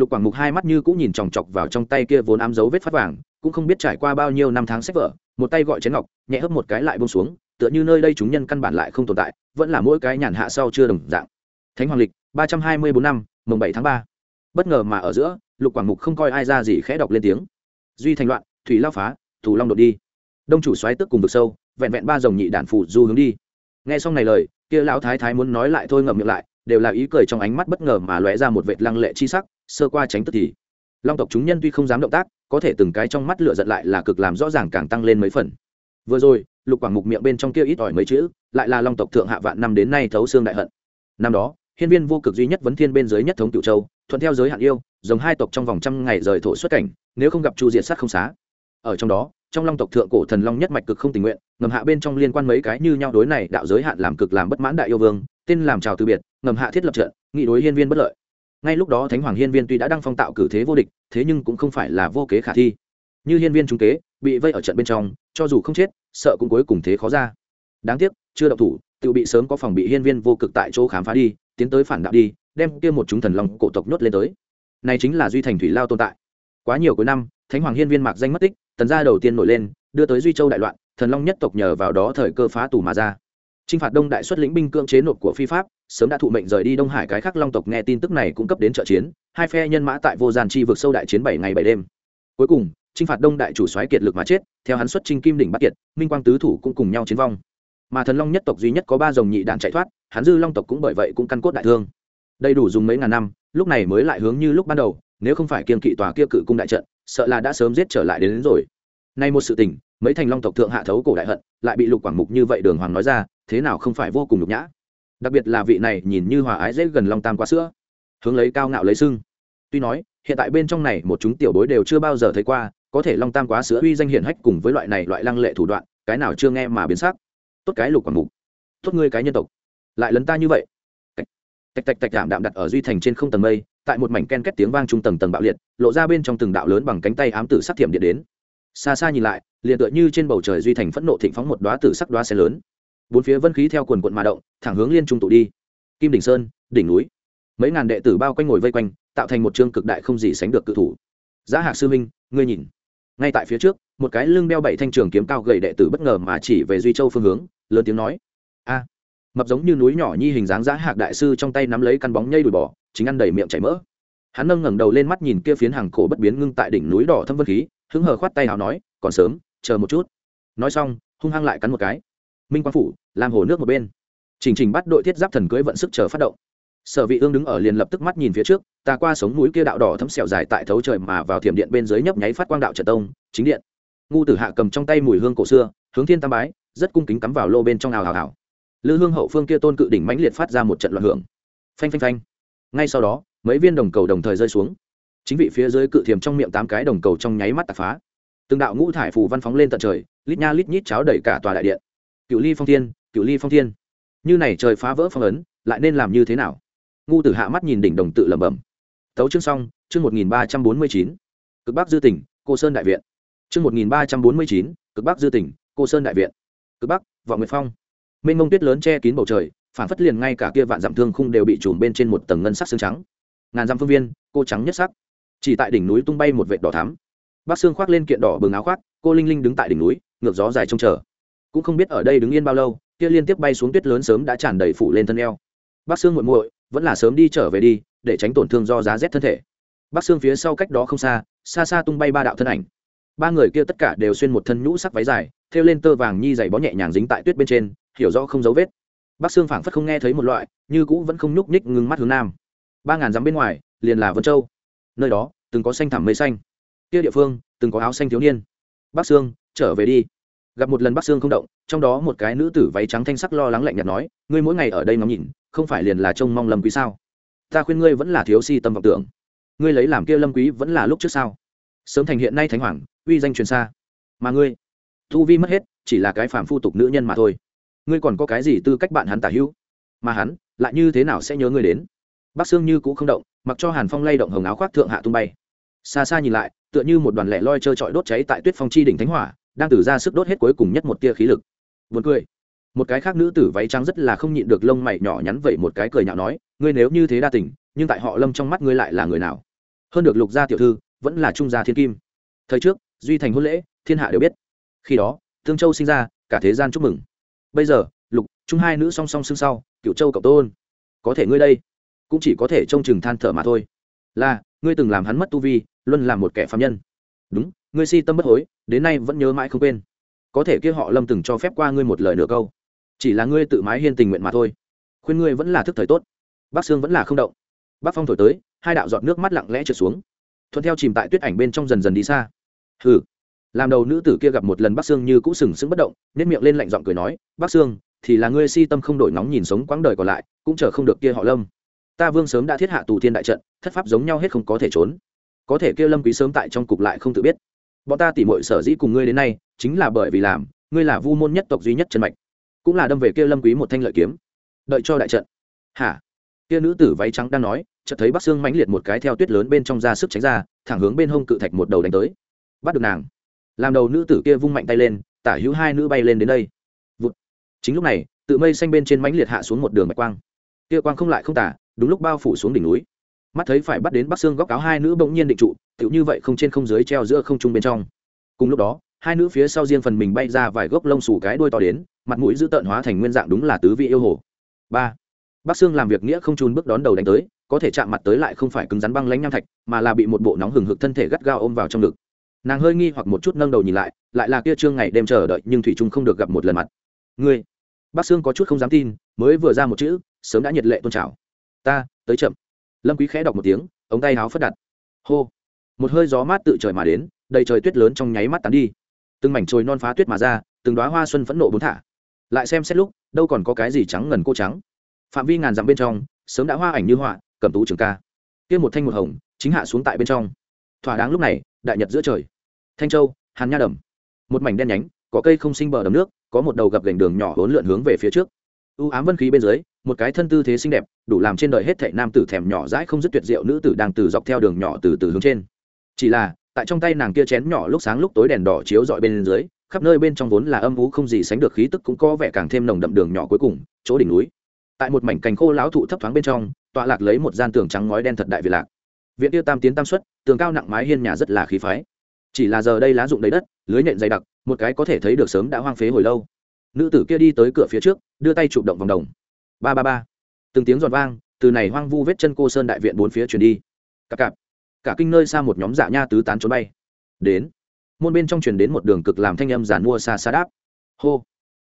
Speaker 1: lục quảng mục hai mắt như cũng nhìn chòng chọc vào trong tay kia vốn ám dấu vết phát vàng, cũng không biết trải qua bao nhiêu năm tháng sách vở, một tay gọi chén ngọc, nhẹ hấp một cái lại bông xuống, tựa như nơi đây chúng nhân căn bản lại không tồn tại, vẫn là mỗi cái nhàn hạ sau chưa đồng dạng. Thánh hoàng lịch, ba trăm hai mươi bốn năm, mùng bảy tháng ba. Bất ngờ mà ở giữa, lục quảng mục không coi ai ra gì khẽ đọc lên tiếng. Duy thành loạn, thủy lao phá, thủ long đột đi. Đông chủ xoáy tức cùng vực sâu, vẹn vẹn ba dòng nhị đản phủ du hướng đi. Nghe xong này lời, kia lão thái thái muốn nói lại thôi ngậm miệng lại, đều là ý cười trong ánh mắt bất ngờ mà lóe ra một vệt lăng lệ chi sắc sơ qua tránh tức thì. Long tộc chúng nhân tuy không dám động tác, có thể từng cái trong mắt lửa giận lại là cực làm rõ ràng càng tăng lên mấy phần. Vừa rồi, lục quảng mục miệng bên trong kia ít ỏi mấy chữ, lại là long tộc thượng hạ vạn năm đến nay thấu xương đại hận. Năm đó, hiên viên vô cực duy nhất vấn thiên bên dưới nhất thống tiểu châu, thuận theo giới hạn yêu giống hai tộc trong vòng trăm ngày rời thổ xuất cảnh, nếu không gặp chu diệt sát không xá. Ở trong đó, trong long tộc thượng cổ thần long nhất mạch cực không tình nguyện, ngầm hạ bên trong liên quan mấy cái như nhau đối này đạo giới hạn làm cực làm bất mãn đại yêu vương, tên làm chào từ biệt, ngầm hạ thiết lập trận, nghị đối hiên viên bất lợi ngay lúc đó thánh hoàng hiên viên tuy đã đăng phong tạo cử thế vô địch, thế nhưng cũng không phải là vô kế khả thi. Như hiên viên trung kế, bị vây ở trận bên trong, cho dù không chết, sợ cũng cuối cùng thế khó ra. Đáng tiếc, chưa đậu thủ, tự bị sớm có phòng bị hiên viên vô cực tại chỗ khám phá đi, tiến tới phản đạo đi, đem kia một chúng thần long cổ tộc nhốt lên tới. Này chính là duy thành thủy lao tồn tại. Quá nhiều cuối năm, thánh hoàng hiên viên mạc danh mất tích, tần gia đầu tiên nổi lên, đưa tới duy châu đại loạn, thần long nhất tộc nhờ vào đó thời cơ phá tù mà ra. Trinh phạt Đông đại xuất lĩnh binh cưỡng chế nộp của phi pháp, sớm đã thụ mệnh rời đi Đông Hải cái khác Long tộc nghe tin tức này cũng cấp đến trợ chiến, hai phe nhân mã tại vô gian chi vực sâu đại chiến bảy ngày bảy đêm. Cuối cùng, Trinh phạt Đông đại chủ soái kiệt lực mà chết, theo hắn xuất Trinh Kim đỉnh bắt kiệt, Minh Quang tứ thủ cũng cùng nhau chiến vong. Mà thần Long nhất tộc duy nhất có ba dòng nhị đạn chạy thoát, hắn dư Long tộc cũng bởi vậy cũng căn cốt đại thương. Đầy đủ dùng mấy ngàn năm, lúc này mới lại hướng như lúc ban đầu, nếu không phải kiên kỵ tòa kia cự cung đại trận, sợ là đã sớm giết trở lại đến, đến rồi. Nay một sự tình, mấy thành Long tộc thượng hạ thấu cổ đại hận, lại bị Lục Quảng Mục như vậy đường hoàng nói ra, thế nào không phải vô cùng nhục nhã. Đặc biệt là vị này nhìn như hòa ái dễ gần long tam quá sữa. Hướng lấy cao ngạo lấy sưng. Tuy nói, hiện tại bên trong này một chúng tiểu bối đều chưa bao giờ thấy qua, có thể long tam quá sữa uy danh hiển hách cùng với loại này loại lăng lệ thủ đoạn, cái nào chưa nghe mà biến sắc. Tốt cái lục quản mục. Tốt ngươi cái nhân tộc. Lại lấn ta như vậy. Tạch tạch tạch đạm đạm đặt ở duy thành trên không tầng mây, tại một mảnh ken két tiếng vang trung tầng tầng bạo liệt, lộ ra bên trong từng đạo lớn bằng cánh tay ám tử sắc thiểm điện đến. Xa xa nhìn lại, liền tựa như trên bầu trời duy thành phẫn nộ thịnh phóng một đoá tử sắc đoá xe lớn bốn phía vân khí theo quần quận mà động, thẳng hướng liên trung tụ đi. Kim đỉnh sơn, đỉnh núi. Mấy ngàn đệ tử bao quanh ngồi vây quanh, tạo thành một chương cực đại không gì sánh được cự thủ. Giá hạc sư minh, ngươi nhìn. Ngay tại phía trước, một cái lưng đeo bảy thanh trường kiếm cao gầy đệ tử bất ngờ mà chỉ về duy châu phương hướng, lớn tiếng nói. A. Mập giống như núi nhỏ nhi hình dáng giá hạc đại sư trong tay nắm lấy căn bóng nhây đùi bò, chính ăn đầy miệng chảy mỡ. Hắn nâng ngẩng đầu lên mắt nhìn kia phiến hàng cổ bất biến ngưng tại đỉnh núi đỏ thâm vân khí, hứng hờ khoát tay hào nói, còn sớm, chờ một chút. Nói xong, hung hăng lại cắn một cái minh quang phủ, làm hồ nước một bên. Chỉnh trình bắt đội thiết giáp thần cưới vận sức chờ phát động. Sở vị ương đứng ở liền lập tức mắt nhìn phía trước, ta qua sống núi kia đạo đỏ thấm sẹo dài tại thấu trời mà vào thiểm điện bên dưới nhấp nháy phát quang đạo trận tông, chính điện. Ngu tử hạ cầm trong tay mùi hương cổ xưa, hướng thiên tam bái, rất cung kính cắm vào lô bên trong ào hào hào lư hương hậu phương kia tôn cự đỉnh mãnh liệt phát ra một trận loạn hưởng. Phanh phanh phanh. Ngay sau đó, mấy viên đồng cầu đồng thời rơi xuống. Chính vị phía dưới cự thiềm trong miệng tám cái đồng cầu trong nháy mắt tạp phá. Từng đạo ngũ thải phù văn phóng lên tận trời, lít nha lít nhít cháo đầy cả tòa đại điện cựu ly phong thiên cựu ly phong thiên. Như này trời phá vỡ phong ấn, lại nên làm như thế nào? Ngu tử hạ mắt nhìn đỉnh đồng tự lẩm bẩm. Tấu chương xong, chương một nghìn ba trăm bốn mươi chín. Cực bắc dư tỉnh, cô sơn đại viện. Chương một nghìn ba trăm bốn mươi chín, cực bắc dư tỉnh, cô sơn đại viện. Cực bắc, vọng nguyệt phong. Mênh mông tuyết lớn che kín bầu trời phản phất liền ngay cả kia vạn dặm thương khung đều bị trùm bên trên một tầng ngân sắc xương trắng. Ngàn dặm phương viên, cô trắng nhất sắc. Chỉ tại đỉnh núi tung bay một vệt đỏ thắm. Bác xương khoác lên kiện đỏ bừng áo khoác, cô linh linh đứng tại đỉnh núi, ngược gió dài trông chờ cũng không biết ở đây đứng yên bao lâu, kia liên tiếp bay xuống tuyết lớn sớm đã tràn đầy phủ lên thân eo. Bác xương muội muội, vẫn là sớm đi trở về đi, để tránh tổn thương do giá rét thân thể. Bác xương phía sau cách đó không xa xa xa tung bay ba đạo thân ảnh. Ba người kia tất cả đều xuyên một thân nhũ sắc váy dài, thêu lên tơ vàng nhi dày bó nhẹ nhàng dính tại tuyết bên trên, hiểu rõ không dấu vết. Bác xương phảng phất không nghe thấy một loại, như cũ vẫn không nhúc nhích ngừng mắt hướng nam. Ba ngàn dặm bên ngoài, liền là vân châu. Nơi đó, từng có xanh thẳm mây xanh. Kia địa phương, từng có áo xanh thiếu niên. Bác sương, trở về đi gặp một lần bắc sương không động, trong đó một cái nữ tử váy trắng thanh sắc lo lắng lạnh nhạt nói, ngươi mỗi ngày ở đây ngắm nhìn, không phải liền là trông mong lâm quý sao? Ta khuyên ngươi vẫn là thiếu si tâm vọng tưởng. Ngươi lấy làm kia lâm quý vẫn là lúc trước sao? Sớm thành hiện nay thánh hoàng, uy danh truyền xa. Mà ngươi thu vi mất hết, chỉ là cái phàm phu tục nữ nhân mà thôi. Ngươi còn có cái gì tư cách bạn hắn tả hữu? Mà hắn, lại như thế nào sẽ nhớ ngươi đến? Bắc sương như cũ không động, mặc cho hàn phong lay động hồng áo khoác thượng hạ tung bay. Xa xa nhìn lại, tựa như một đoàn lẻ loi trơ trọi đốt cháy tại tuyết phong chi đỉnh thánh hỏa đang tử ra sức đốt hết cuối cùng nhất một tia khí lực. Vượt cười. Một cái khác nữ tử váy trắng rất là không nhịn được lông mày nhỏ nhắn vậy một cái cười nhạo nói, ngươi nếu như thế đa tình, nhưng tại họ lâm trong mắt ngươi lại là người nào? Hơn được lục gia tiểu thư, vẫn là trung gia thiên kim. Thời trước, duy thành hôn lễ, thiên hạ đều biết. Khi đó, thương châu sinh ra, cả thế gian chúc mừng. Bây giờ, lục trung hai nữ song song xương sau cựu châu cậu tôn. Có thể ngươi đây, cũng chỉ có thể trông chừng than thở mà thôi. Là, ngươi từng làm hắn mất tu vi, luôn là một kẻ phạm nhân. Đúng ngươi si tâm bất hối, đến nay vẫn nhớ mãi không quên. Có thể kia họ lâm từng cho phép qua ngươi một lời nửa câu. Chỉ là ngươi tự mái hiên tình nguyện mà thôi. Khuyên ngươi vẫn là thức thời tốt. Bác sương vẫn là không động. Bác phong thổi tới, hai đạo giọt nước mắt lặng lẽ trượt xuống. Thuận theo chìm tại tuyết ảnh bên trong dần dần đi xa. Hừ. Làm đầu nữ tử kia gặp một lần bác sương như cũ sừng sững bất động nếp miệng lên lạnh giọng cười nói, bác sương, thì là ngươi si tâm không đổi nóng nhìn sống quãng đời còn lại, cũng chờ không được kia họ lâm. Ta vương sớm đã thiết hạ tù thiên đại trận, thất pháp giống nhau hết không có thể trốn. Có thể kia lâm quý sớm tại trong cục lại không tự biết bọn ta tỉ muội sở dĩ cùng ngươi đến nay, chính là bởi vì làm, ngươi là vu môn nhất tộc duy nhất chân mạch, cũng là đâm về kia lâm quý một thanh lợi kiếm. Đợi cho đại trận. Hả? Kia nữ tử váy trắng đang nói, chợt thấy bắc xương mãnh liệt một cái theo tuyết lớn bên trong ra sức tránh ra, thẳng hướng bên hông cự thạch một đầu đánh tới. Bắt được nàng. Làm đầu nữ tử kia vung mạnh tay lên, tả hữu hai nữ bay lên đến đây. Vụt. chính lúc này, tự mây xanh bên trên mãnh liệt hạ xuống một đường bạch quang. Kia quang không lại không tả, đúng lúc bao phủ xuống đỉnh núi mắt thấy phải bắt đến bắc xương góc áo hai nữ bỗng nhiên định trụ, tựu như vậy không trên không dưới treo giữa không trung bên trong. Cùng lúc đó, hai nữ phía sau riêng phần mình bay ra vài gốc lông xù cái đuôi to đến, mặt mũi dữ tợn hóa thành nguyên dạng đúng là tứ vị yêu hồ. Ba, bắc xương làm việc nghĩa không trùn bước đón đầu đánh tới, có thể chạm mặt tới lại không phải cứng rắn băng lánh nham thạch, mà là bị một bộ nóng hừng hực thân thể gắt gao ôm vào trong ngực. Nàng hơi nghi hoặc một chút nâng đầu nhìn lại lại là kia trương ngày đêm chờ đợi nhưng thủy trung không được gặp một lần mặt. Ngươi bác sương có chút không dám tin, mới vừa ra một chữ, sớm đã nhiệt lệ tôn trào. Ta, tới chậm lâm quý khẽ đọc một tiếng, ống tay áo phất đặt. Hô. Một hơi gió mát tự trời mà đến, đầy trời tuyết lớn trong nháy mắt tán đi. Từng mảnh trồi non phá tuyết mà ra, từng đóa hoa xuân phẫn nộ bốn thả. Lại xem xét lúc, đâu còn có cái gì trắng ngần cô trắng. Phạm vi ngàn dặm bên trong, sớm đã hoa ảnh như họa, cầm tú trường ca. Kia một thanh một hồng, chính hạ xuống tại bên trong. Thỏa đáng lúc này, đại nhật giữa trời. Thanh châu, hàn nha đầm. Một mảnh đen nhánh, có cây không sinh bờ đầm nước, có một đầu gập gành đường nhỏ hỗn lượn hướng về phía trước u ám vân khí bên dưới, một cái thân tư thế xinh đẹp, đủ làm trên đời hết thảy nam tử thèm nhỏ dãi không dứt tuyệt diệu nữ tử đang từ dọc theo đường nhỏ từ từ hướng trên. Chỉ là, tại trong tay nàng kia chén nhỏ lúc sáng lúc tối đèn đỏ chiếu dọi bên dưới, khắp nơi bên trong vốn là âm vú không gì sánh được khí tức cũng có vẻ càng thêm nồng đậm đường nhỏ cuối cùng, chỗ đỉnh núi. Tại một mảnh cành khô lão thụ thấp thoáng bên trong, tọa lạc lấy một gian tường trắng ngói đen thật đại việt lạc. Viện tiêu tam tiến tam xuất, tường cao nặng mái hiên nhà rất là khí phái. Chỉ là giờ đây lá rụng đầy đất, lưới nện dày đặc, một cái có thể thấy được sớm đã hoang phế hồi lâu. Nữ tử kia đi tới cửa phía trước đưa tay chụp động vòng đồng. Ba ba ba. Từng tiếng giòn vang, từ này hoang vu vết chân cô sơn đại viện bốn phía truyền đi. Cả cả cả kinh nơi xa một nhóm dạ nha tứ tán trốn bay. Đến. Môn bên trong truyền đến một đường cực làm thanh âm giản mua xa xa đáp. Hô.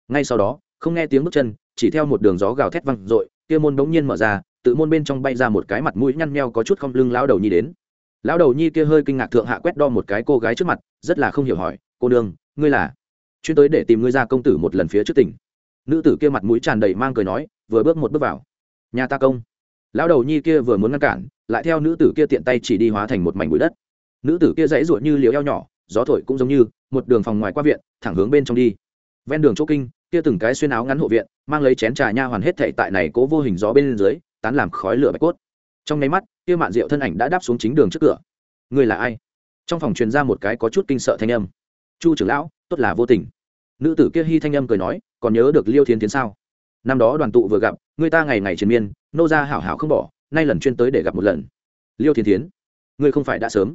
Speaker 1: Ngay sau đó, không nghe tiếng bước chân, chỉ theo một đường gió gào thét văng r ộ i kia môn bỗng nhiên mở ra, tự môn bên trong bay ra một cái mặt mũi nhăn nheo có chút không lưng lao đầu nhi đến. Lão đầu nhi kia hơi kinh ngạc thượng hạ quét đo một cái cô gái trước mặt, rất là không hiểu hỏi, cô nương, ngươi là? Chuyên tới để tìm ngươi ra công tử một lần phía trước tỉnh nữ tử kia mặt mũi tràn đầy mang cười nói, vừa bước một bước vào. Nhà ta công. Lão đầu nhi kia vừa muốn ngăn cản, lại theo nữ tử kia tiện tay chỉ đi hóa thành một mảnh bụi đất. Nữ tử kia dãy ruột như liều eo nhỏ, gió thổi cũng giống như, một đường phòng ngoài qua viện, thẳng hướng bên trong đi. Ven đường chỗ kinh, kia từng cái xuyên áo ngắn hộ viện, mang lấy chén trà nha hoàn hết thệ tại này cố vô hình gió bên dưới, tán làm khói lửa bạch cốt. Trong nháy mắt, kia mạn rượu thân ảnh đã đáp xuống chính đường trước cửa. Người là ai? Trong phòng truyền ra một cái có chút kinh sợ thanh âm. Chu trưởng lão, tốt là vô tình. Nữ tử kia hy thanh âm cười nói còn nhớ được liêu thiên tiến sao? Năm đó đoàn tụ vừa gặp người ta ngày ngày triền miên nô ra hảo hảo không bỏ nay lần chuyên tới để gặp một lần. Liêu thiên tiến ngươi không phải đã sớm.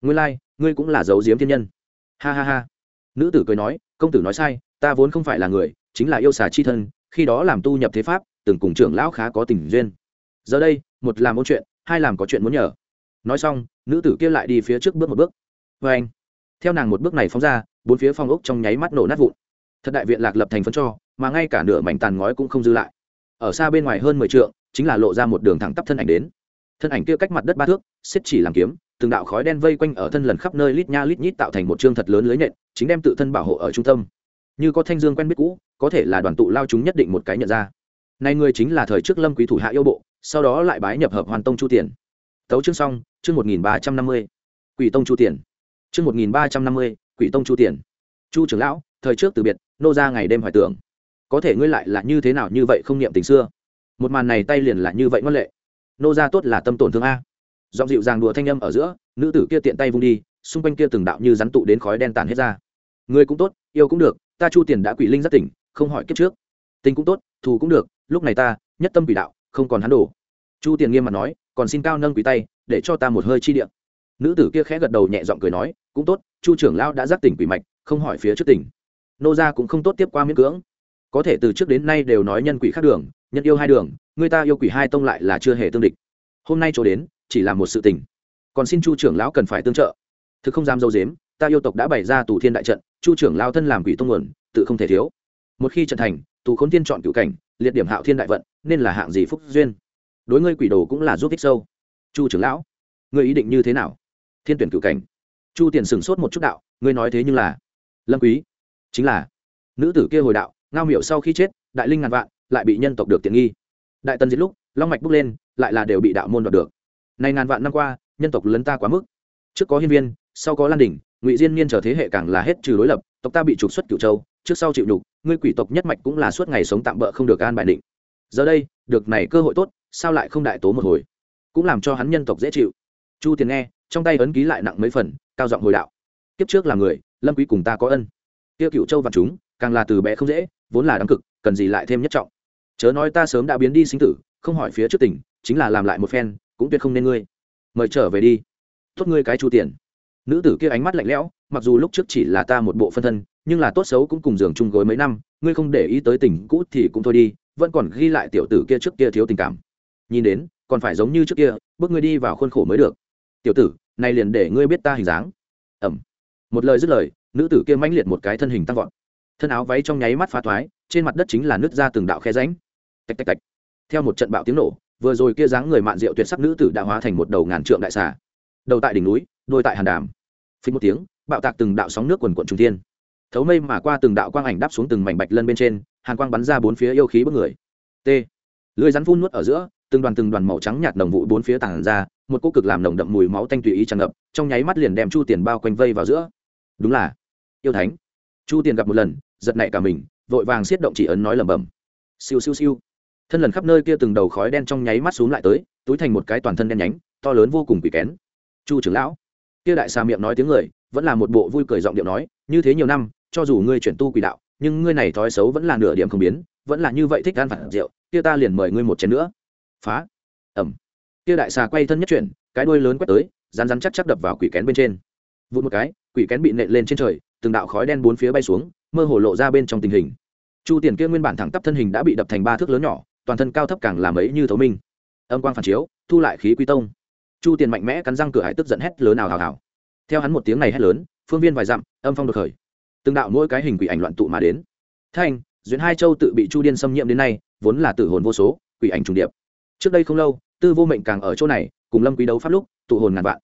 Speaker 1: Ngươi lai、like, ngươi cũng là dấu diếm thiên nhân. Ha ha ha. Nữ tử cười nói công tử nói sai ta vốn không phải là người chính là yêu xà chi thân khi đó làm tu nhập thế pháp từng cùng trưởng lão khá có tình duyên. Giờ đây một làm ôn chuyện hai làm có chuyện muốn nhờ. Nói xong nữ tử kia lại đi phía trước bước một bước. Vê anh. Theo nàng một bước này phóng ra bốn phía phong ốc trong nháy mắt nổ nát vụn thật đại viện lạc lập thành phân cho, mà ngay cả nửa mảnh tàn ngói cũng không dư lại. Ở xa bên ngoài hơn mười t chính là lộ ra một đường thẳng tắp thân ảnh đến. Thân ảnh kia cách mặt đất ba thước, xiết chỉ làm kiếm, từng đạo khói đen vây quanh ở thân lần khắp nơi lít nha lít nhít tạo thành một chương thật lớn lưới nhện, chính đem tự thân bảo hộ ở trung tâm. Như có thanh dương quen biết cũ, có thể là đoàn tụ lao chúng nhất định một cái nhận ra. Nay người chính là thời trước lâm quý thủ hạ yêu bộ, sau đó lại bái nhập hợp hoàn tông chu tiền. Tấu chương xong, chương một nghìn ba trăm năm mươi. Quỷ tông chu tiền. Chương một nghìn ba trăm năm mươi, quỷ tông chu tiền. Chu trưởng lão, thời trước từ biệt nô ra ngày đêm hoài tưởng. Có thể ngươi lại là như thế nào như vậy không niệm tình xưa? Một màn này tay liền là như vậy ngoan lệ. Nô ra tốt là tâm tổn thương a. Giọng dịu dàng đùa thanh âm ở giữa, nữ tử kia tiện tay vung đi, xung quanh kia từng đạo như rắn tụ đến khói đen tàn hết ra. Ngươi cũng tốt, yêu cũng được, ta chu tiền đã quỷ linh rất tỉnh, không hỏi kiếp trước. Tình cũng tốt, thù cũng được, lúc này ta, nhất tâm quỷ đạo, không còn hắn đổ. Chu tiền nghiêm mặt nói, còn xin cao nâng quỷ tay, để cho ta một hơi chi điện nữ tử kia khẽ gật đầu nhẹ giọng cười nói, cũng tốt, chu trưởng lao đã giác tỉnh quỷ mạch, không hỏi phía trước tỉnh nô gia cũng không tốt tiếp qua miễn cưỡng. Có thể từ trước đến nay đều nói nhân quỷ khác đường, nhân yêu hai đường, người ta yêu quỷ hai tông lại là chưa hề tương địch. Hôm nay chỗ đến, chỉ là một sự tình. Còn xin chu trưởng lão cần phải tương trợ. Thực không dám dâu dếm, ta yêu tộc đã bày ra tù thiên đại trận, chu trưởng lao thân làm quỷ tông nguồn, tự không thể thiếu. Một khi trận thành, tù khốn thiên chọn cựu cảnh, liệt điểm hạo thiên đại vận, nên là hạng gì phúc duyên. Đối ngươi quỷ đồ cũng là giúp ích sâu. Chu trưởng lão, ngươi ý định như thế nào? Thiên tuyển cựu cảnh. Chu tiền sửng sốt một chút đạo, ngươi nói thế nhưng là, lâm quý chính là nữ tử kia hồi đạo, ngao miểu sau khi chết, đại linh ngàn vạn, lại bị nhân tộc được tiện nghi. Đại tần diệt lúc, long mạch bốc lên, lại là đều bị đạo môn đoạt được. Này ngàn vạn năm qua, nhân tộc lấn ta quá mức. Trước có hiên viên, sau có lan đỉnh, ngụy diên niên chờ thế hệ càng là hết trừ đối lập, tộc ta bị trục xuất cựu châu, trước sau chịu đục ngươi quỷ tộc nhất mạch cũng là suốt ngày sống tạm bỡ không được an bài định. Giờ đây, được này cơ hội tốt, sao lại không đại tố một hồi? Cũng làm cho hắn nhân tộc dễ chịu. Chu tiền nghe, trong tay ấn ký lại nặng mấy phần, cao giọng hồi đạo. Kiếp trước là người, lâm quý cùng ta có ân tiêu cựu châu và chúng, càng là từ bé không dễ, vốn là đáng cực, cần gì lại thêm nhất trọng. Chớ nói ta sớm đã biến đi sinh tử, không hỏi phía trước tỉnh chính là làm lại một phen, cũng tuyệt không nên ngươi. Mời trở về đi. Tốt ngươi cái chu tiền. Nữ tử kia ánh mắt lạnh lẽo, mặc dù lúc trước chỉ là ta một bộ phân thân, nhưng là tốt xấu cũng cùng giường chung gối mấy năm, ngươi không để ý tới tình cũ thì cũng thôi đi, vẫn còn ghi lại tiểu tử kia trước kia thiếu tình cảm. Nhìn đến, còn phải giống như trước kia, bước ngươi đi vào khuôn khổ mới được. Tiểu tử, này liền để ngươi biết ta hình dáng. Ẩm. Một lời dứt lời nữ tử kia mãnh liệt một cái thân hình tăng vọt. Thân áo váy trong nháy mắt phá thoái, trên mặt đất chính là nước ra từng đạo khe ránh tạch tạch tạch. Theo một trận bạo tiếng nổ, vừa rồi kia dáng người mạn rượu tuyệt sắc nữ tử đã hóa thành một đầu ngàn trượng đại xà. Đầu tại đỉnh núi, đôi tại hàn đàm. Phí một tiếng, bạo tạc từng đạo sóng nước quần quận trung thiên. Thấu mây mà qua từng đạo quang ảnh đáp xuống từng mảnh bạch lân bên trên, hàn quang bắn ra bốn phía yêu khí bức người. T. Lưới rắn phun nuốt ở giữa, từng đoàn từng đoàn màu trắng nhạt nồng vụ bốn phía tàn ra, một cỗ cực làm nồng đậm mùi máu tanh tùy ý tràn ngập, trong nháy mắt liền đem chu tiền bao quanh vây vào giữa. Đúng là yêu thánh. Chu tiền gặp một lần, giật nảy cả mình, vội vàng xiết động chỉ ấn nói lẩm bẩm. Siêu siêu siêu. Thân lần khắp nơi kia từng đầu khói đen trong nháy mắt xuống lại tới, túi thành một cái toàn thân đen nhánh, to lớn vô cùng quỷ kén. Chu trưởng lão. Kia đại xà miệng nói tiếng người, vẫn là một bộ vui cười giọng điệu nói, như thế nhiều năm, cho dù ngươi chuyển tu quỷ đạo, nhưng ngươi này thói xấu vẫn là nửa điểm không biến, vẫn là như vậy thích ăn phản rượu, kia ta liền mời ngươi một chén nữa. Phá. Ẩm. Kia đại xà quay thân nhất chuyển, cái đuôi lớn quét tới rán rán chắc chắc đập vào quỷ kén bên trên. Vụt một cái, quỷ kén bị nện lên trên trời từng đạo khói đen bốn phía bay xuống, mơ hồ lộ ra bên trong tình hình. Chu tiền kia nguyên bản thẳng tắp thân hình đã bị đập thành ba thước lớn nhỏ, toàn thân cao thấp càng làm ấy như thấu minh. Âm quang phản chiếu, thu lại khí quy tông. Chu tiền mạnh mẽ cắn răng cửa hải tức giận hét lớn nào hào hào. Theo hắn một tiếng này hét lớn, phương viên vài dặm, âm phong được khởi. Từng đạo mỗi cái hình quỷ ảnh loạn tụ mà đến. Thanh, duyên hai châu tự bị chu điên xâm nhiễm đến nay, vốn là tử hồn vô số, quỷ ảnh trùng điệp. Trước đây không lâu, tư vô mệnh càng ở chỗ này, cùng lâm quý đấu pháp lúc, tụ hồn ngàn vạn.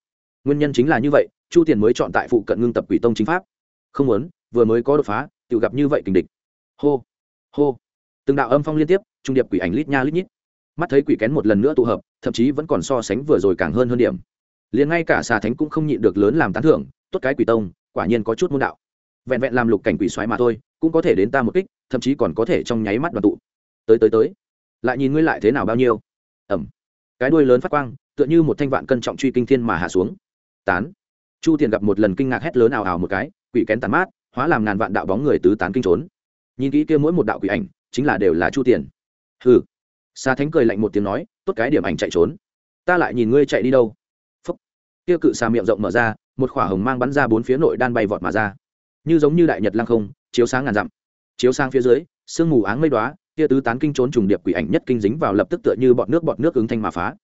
Speaker 1: Nguyên nhân chính là như vậy, chu tiền mới chọn tại phụ cận ngưng tập quỷ tông chính pháp không muốn, vừa mới có đột phá, tự gặp như vậy tình địch. Hô hô. Từng đạo âm phong liên tiếp, trung điệp quỷ ảnh lít nha lít nhít. Mắt thấy quỷ kén một lần nữa tụ hợp, thậm chí vẫn còn so sánh vừa rồi càng hơn hơn điểm. Liền ngay cả xà thánh cũng không nhịn được lớn làm tán thưởng, tốt cái quỷ tông, quả nhiên có chút môn đạo. Vẹn vẹn làm lục cảnh quỷ xoáy mà thôi, cũng có thể đến ta một kích, thậm chí còn có thể trong nháy mắt đoàn tụ. Tới tới tới. Lại nhìn ngươi lại thế nào bao nhiêu? Ẩm. Cái đuôi lớn phát quang, tựa như một thanh vạn cân trọng truy kinh thiên mà hạ xuống. Tán chu tiền gặp một lần kinh ngạc hét lớn ào ào một cái, quỷ kén tàn mát, hóa làm ngàn vạn đạo bóng người tứ tán kinh trốn. Nhìn kỹ kia mỗi một đạo quỷ ảnh, chính là đều là chu tiền. Hừ. Xa thánh cười lạnh một tiếng nói, tốt cái điểm ảnh chạy trốn. Ta lại nhìn ngươi chạy đi đâu. Phúc. Kia cự xà miệng rộng mở ra, một khỏa hồng mang bắn ra bốn phía nội đan bay vọt mà ra. Như giống như đại nhật lăng không, chiếu sáng ngàn dặm. Chiếu sang phía dưới, sương mù áng mây đoá kia tứ tán kinh trốn trùng điệp quỷ ảnh nhất kinh dính vào lập tức tựa như bọt nước bọt nước ứng thanh mà phá.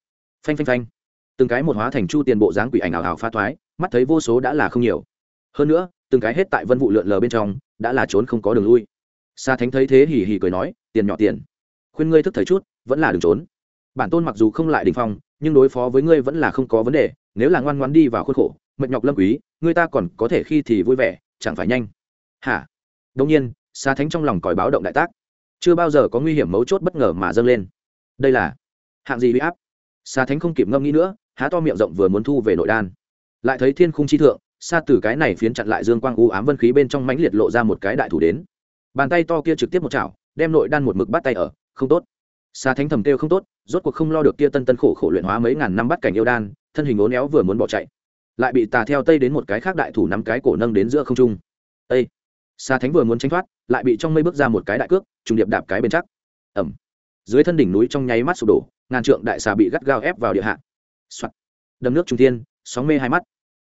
Speaker 1: Phanh phanh phanh. Từng cái một hóa thành chu tiền bộ dáng quỷ ảnh ảo ảo pha thoái mắt thấy vô số đã là không nhiều. Hơn nữa, từng cái hết tại vân vụ lượn lờ bên trong, đã là trốn không có đường lui. Xa thánh thấy thế hì hì cười nói, tiền nhỏ tiền. Khuyên ngươi thức thời chút, vẫn là đừng trốn. Bản tôn mặc dù không lại đình phong, nhưng đối phó với ngươi vẫn là không có vấn đề, nếu là ngoan ngoan đi vào khuôn khổ, mệt nhọc lâm quý, ngươi ta còn có thể khi thì vui vẻ, chẳng phải nhanh. Hả? Đông nhiên xa thánh trong lòng còi báo động đại tác. Chưa bao giờ có nguy hiểm mấu chốt bất ngờ mà dâng lên. Đây là hạng gì bị áp? Xa thánh không kịp ngâm nghĩ nữa, há to miệng rộng vừa muốn thu về nội đan lại thấy thiên khung chi thượng, xa từ cái này phiến chặn lại dương quang u ám vân khí bên trong mãnh liệt lộ ra một cái đại thủ đến. Bàn tay to kia trực tiếp một chảo, đem nội đan một mực bắt tay ở, không tốt. Xa thánh thầm kêu không tốt, rốt cuộc không lo được kia tân tân khổ khổ luyện hóa mấy ngàn năm bắt cảnh yêu đan, thân hình ố néo vừa muốn bỏ chạy. Lại bị tà theo tây đến một cái khác đại thủ nắm cái cổ nâng đến giữa không trung. Ây xa thánh vừa muốn tránh thoát, lại bị trong mây bước ra một cái đại cước, trùng điệp đạp cái bên chắc. Ẩm! Dưới thân đỉnh núi trong nháy mắt sụp đổ, ngàn trượng đại xà bị gắt gao ép vào địa hạ. Đầm nước trung thiên, sóng mê hai mắt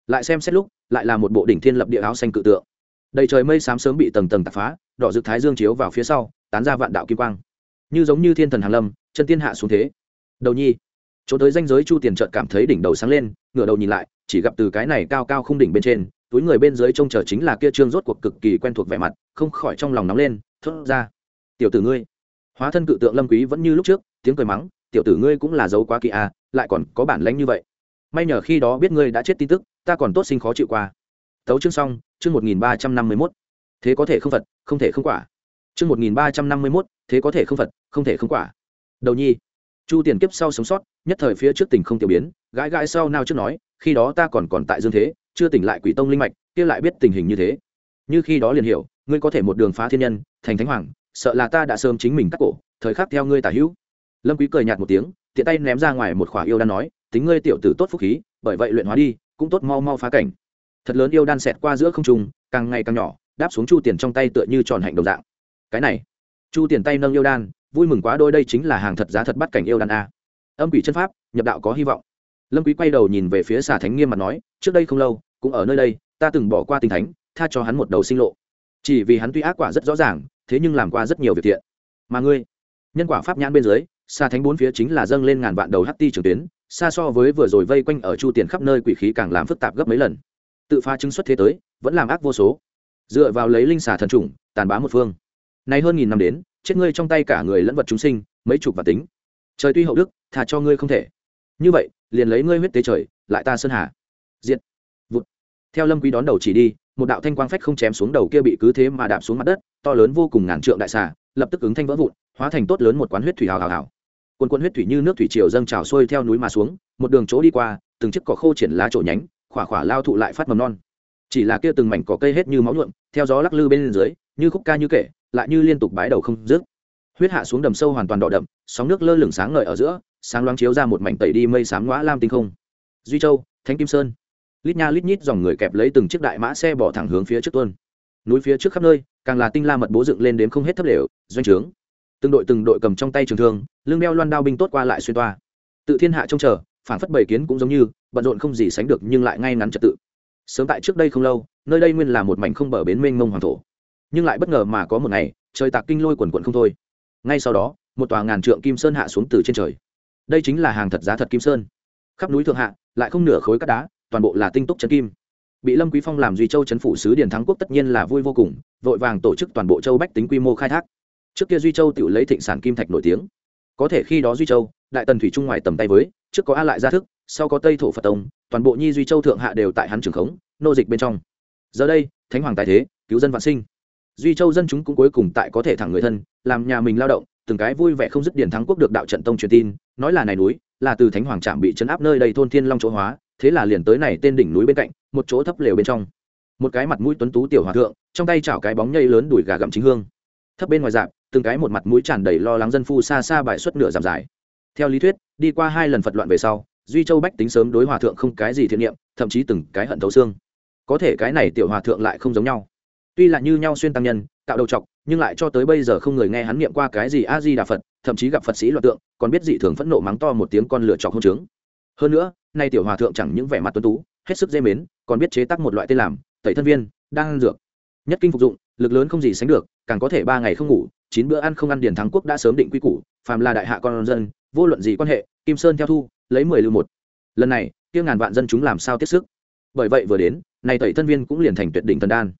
Speaker 1: lại xem xét lúc, lại là một bộ đỉnh thiên lập địa áo xanh cự tượng. Đầy trời mây xám sớm bị tầng tầng tạp phá, đỏ rực thái dương chiếu vào phía sau, tán ra vạn đạo kim quang. Như giống như thiên thần hàn lâm, chân tiên hạ xuống thế. Đầu nhi, chỗ tới danh giới chu tiền trợt cảm thấy đỉnh đầu sáng lên, ngửa đầu nhìn lại, chỉ gặp từ cái này cao cao không đỉnh bên trên, túi người bên dưới trông chờ chính là kia trương rốt cuộc cực kỳ quen thuộc vẻ mặt, không khỏi trong lòng nóng lên, thốt ra, tiểu tử ngươi, hóa thân cự tượng lâm quý vẫn như lúc trước, tiếng cười mắng, tiểu tử ngươi cũng là dấu quá kỳ à lại còn có bản lãnh như vậy. May nhờ khi đó biết ngươi đã chết tin tức ta còn tốt sinh khó chịu qua. Tấu chương xong, chương một nghìn ba trăm năm mươi mốt. Thế có thể không phật, không thể không quả. Chương một nghìn ba trăm năm mươi mốt, thế có thể không phật, không thể không quả. Đầu nhi. Chu tiền kiếp sau sống sót, nhất thời phía trước tình không tiểu biến, gãi gãi sau nào trước nói, khi đó ta còn còn tại dương thế, chưa tỉnh lại quỷ tông linh mạch, kia lại biết tình hình như thế. Như khi đó liền hiểu, ngươi có thể một đường phá thiên nhân, thành thánh hoàng, sợ là ta đã sớm chính mình cắt cổ, thời khắc theo ngươi tả hữu. Lâm quý cười nhạt một tiếng, tiện tay ném ra ngoài một khỏa yêu đan nói, tính ngươi tiểu tử tốt phúc khí, bởi vậy luyện hóa đi cũng tốt mau mau phá cảnh. Thật lớn yêu đan xẹt qua giữa không trung, càng ngày càng nhỏ, đáp xuống chu tiền trong tay tựa như tròn hạnh đồng dạng. Cái này, chu tiền tay nâng yêu đan, vui mừng quá đôi đây chính là hàng thật giá thật bắt cảnh yêu đan a. Âm quỷ chân pháp, nhập đạo có hy vọng. Lâm quý quay đầu nhìn về phía xà thánh nghiêm mặt nói, trước đây không lâu, cũng ở nơi đây, ta từng bỏ qua tình thánh, tha cho hắn một đầu sinh lộ. Chỉ vì hắn tuy ác quả rất rõ ràng, thế nhưng làm qua rất nhiều việc thiện. Mà ngươi, nhân quả pháp nhãn bên dưới xa thánh bốn phía chính là dâng lên ngàn vạn đầu hắc ti trường tuyến xa so với vừa rồi vây quanh ở chu tiền khắp nơi quỷ khí càng làm phức tạp gấp mấy lần. Tự phá chứng xuất thế tới, vẫn làm ác vô số. Dựa vào lấy linh xà thần trùng, tàn bá một phương. Nay hơn nghìn năm đến, chết ngươi trong tay cả người lẫn vật chúng sinh, mấy chục và tính. Trời tuy hậu đức, thà cho ngươi không thể. Như vậy, liền lấy ngươi huyết tế trời, lại ta sơn hà. Diệt. Vụt. Theo lâm quý đón đầu chỉ đi, một đạo thanh quang phách không chém xuống đầu kia bị cứ thế mà đạp xuống mặt đất, to lớn vô cùng ngàn trượng đại xà, lập tức ứng thanh vỡ vụn, hóa thành tốt lớn một quán huyết thủy hào hào hào quần quân huyết thủy như nước thủy triều dâng trào xuôi theo núi mà xuống, một đường chỗ đi qua, từng chiếc cỏ khô triển lá trổ nhánh, khỏa khỏa lao thụ lại phát mầm non. Chỉ là kia từng mảnh cỏ cây hết như máu nhuộm, theo gió lắc lư bên dưới, như khúc ca như kể, lại như liên tục bái đầu không dứt. Huyết hạ xuống đầm sâu hoàn toàn đỏ đậm, sóng nước lơ lửng sáng ngời ở giữa, sáng loáng chiếu ra một mảnh tẩy đi mây sám ngõa lam tinh không. Duy châu, thánh kim sơn. Lít nha lít nhít dòng người kẹp lấy từng chiếc đại mã xe bỏ thẳng hướng phía trước tuôn. Núi phía trước khắp nơi, càng là tinh la mật bố dựng lên đến không hết thấp đều doanh trướng từng đội từng đội cầm trong tay trường thương, lưng đeo loan đao binh tốt qua lại xuyên toa. Tự thiên hạ trông chờ, phản phất bảy kiến cũng giống như, bận rộn không gì sánh được nhưng lại ngay ngắn trật tự. Sớm tại trước đây không lâu, nơi đây nguyên là một mảnh không bờ bến mênh mông hoàng thổ. Nhưng lại bất ngờ mà có một ngày, trời tạc kinh lôi quần quận không thôi. Ngay sau đó, một tòa ngàn trượng kim sơn hạ xuống từ trên trời. Đây chính là hàng thật giá thật kim sơn. Khắp núi thượng hạ, lại không nửa khối cát đá, toàn bộ là tinh túc chân kim. Bị lâm quý phong làm duy châu chấn phủ sứ điền thắng quốc tất nhiên là vui vô cùng, vội vàng tổ chức toàn bộ châu bách tính quy mô khai thác trước kia duy châu tự lấy thịnh sản kim thạch nổi tiếng. Có thể khi đó duy châu, đại tần thủy trung ngoài tầm tay với, trước có a lại gia thức, sau có tây thổ phật tông, toàn bộ nhi duy châu thượng hạ đều tại hắn trường khống, nô dịch bên trong. Giờ đây, thánh hoàng tài thế, cứu dân vạn sinh. Duy châu dân chúng cũng cuối cùng tại có thể thẳng người thân, làm nhà mình lao động, từng cái vui vẻ không dứt điển thắng quốc được đạo trận tông truyền tin, nói là này núi, là từ thánh hoàng trạm bị chấn áp nơi đây thôn thiên long chỗ hóa, thế là liền tới này tên đỉnh núi bên cạnh, một chỗ thấp lều bên trong. Một cái mặt mũi tuấn tú tiểu hòa thượng, trong tay chảo cái bóng nhây lớn đùi gà gặm chính hương. Thấp bên ngoài dạp từng cái một mặt mũi tràn đầy lo lắng dân phu xa xa bài xuất nửa giảm dài. Theo lý thuyết, đi qua hai lần phật loạn về sau, duy châu bách tính sớm đối hòa thượng không cái gì thiện niệm, thậm chí từng cái hận thấu xương. Có thể cái này tiểu hòa thượng lại không giống nhau. Tuy là như nhau xuyên tăng nhân, tạo đầu trọc, nhưng lại cho tới bây giờ không người nghe hắn niệm qua cái gì a di đà phật, thậm chí gặp phật sĩ loạn tượng, còn biết dị thường phẫn nộ mắng to một tiếng con lửa trọc hôn trướng. Hơn nữa, nay tiểu hòa thượng chẳng những vẻ mặt tuấn tú, hết sức dê mến, còn biết chế tác một loại tên làm, tẩy thân viên đang dược. Nhất kinh phục dụng, lực lớn không gì sánh được, càng có thể ba ngày không ngủ chín bữa ăn không ăn điền thắng quốc đã sớm định quy củ, phàm là đại hạ con dân, vô luận gì quan hệ, kim sơn theo thu, lấy mười lưu một. Lần này, kia ngàn vạn dân chúng làm sao tiếp sức? Bởi vậy vừa đến, nay tẩy thân viên cũng liền thành tuyệt đỉnh thần đan.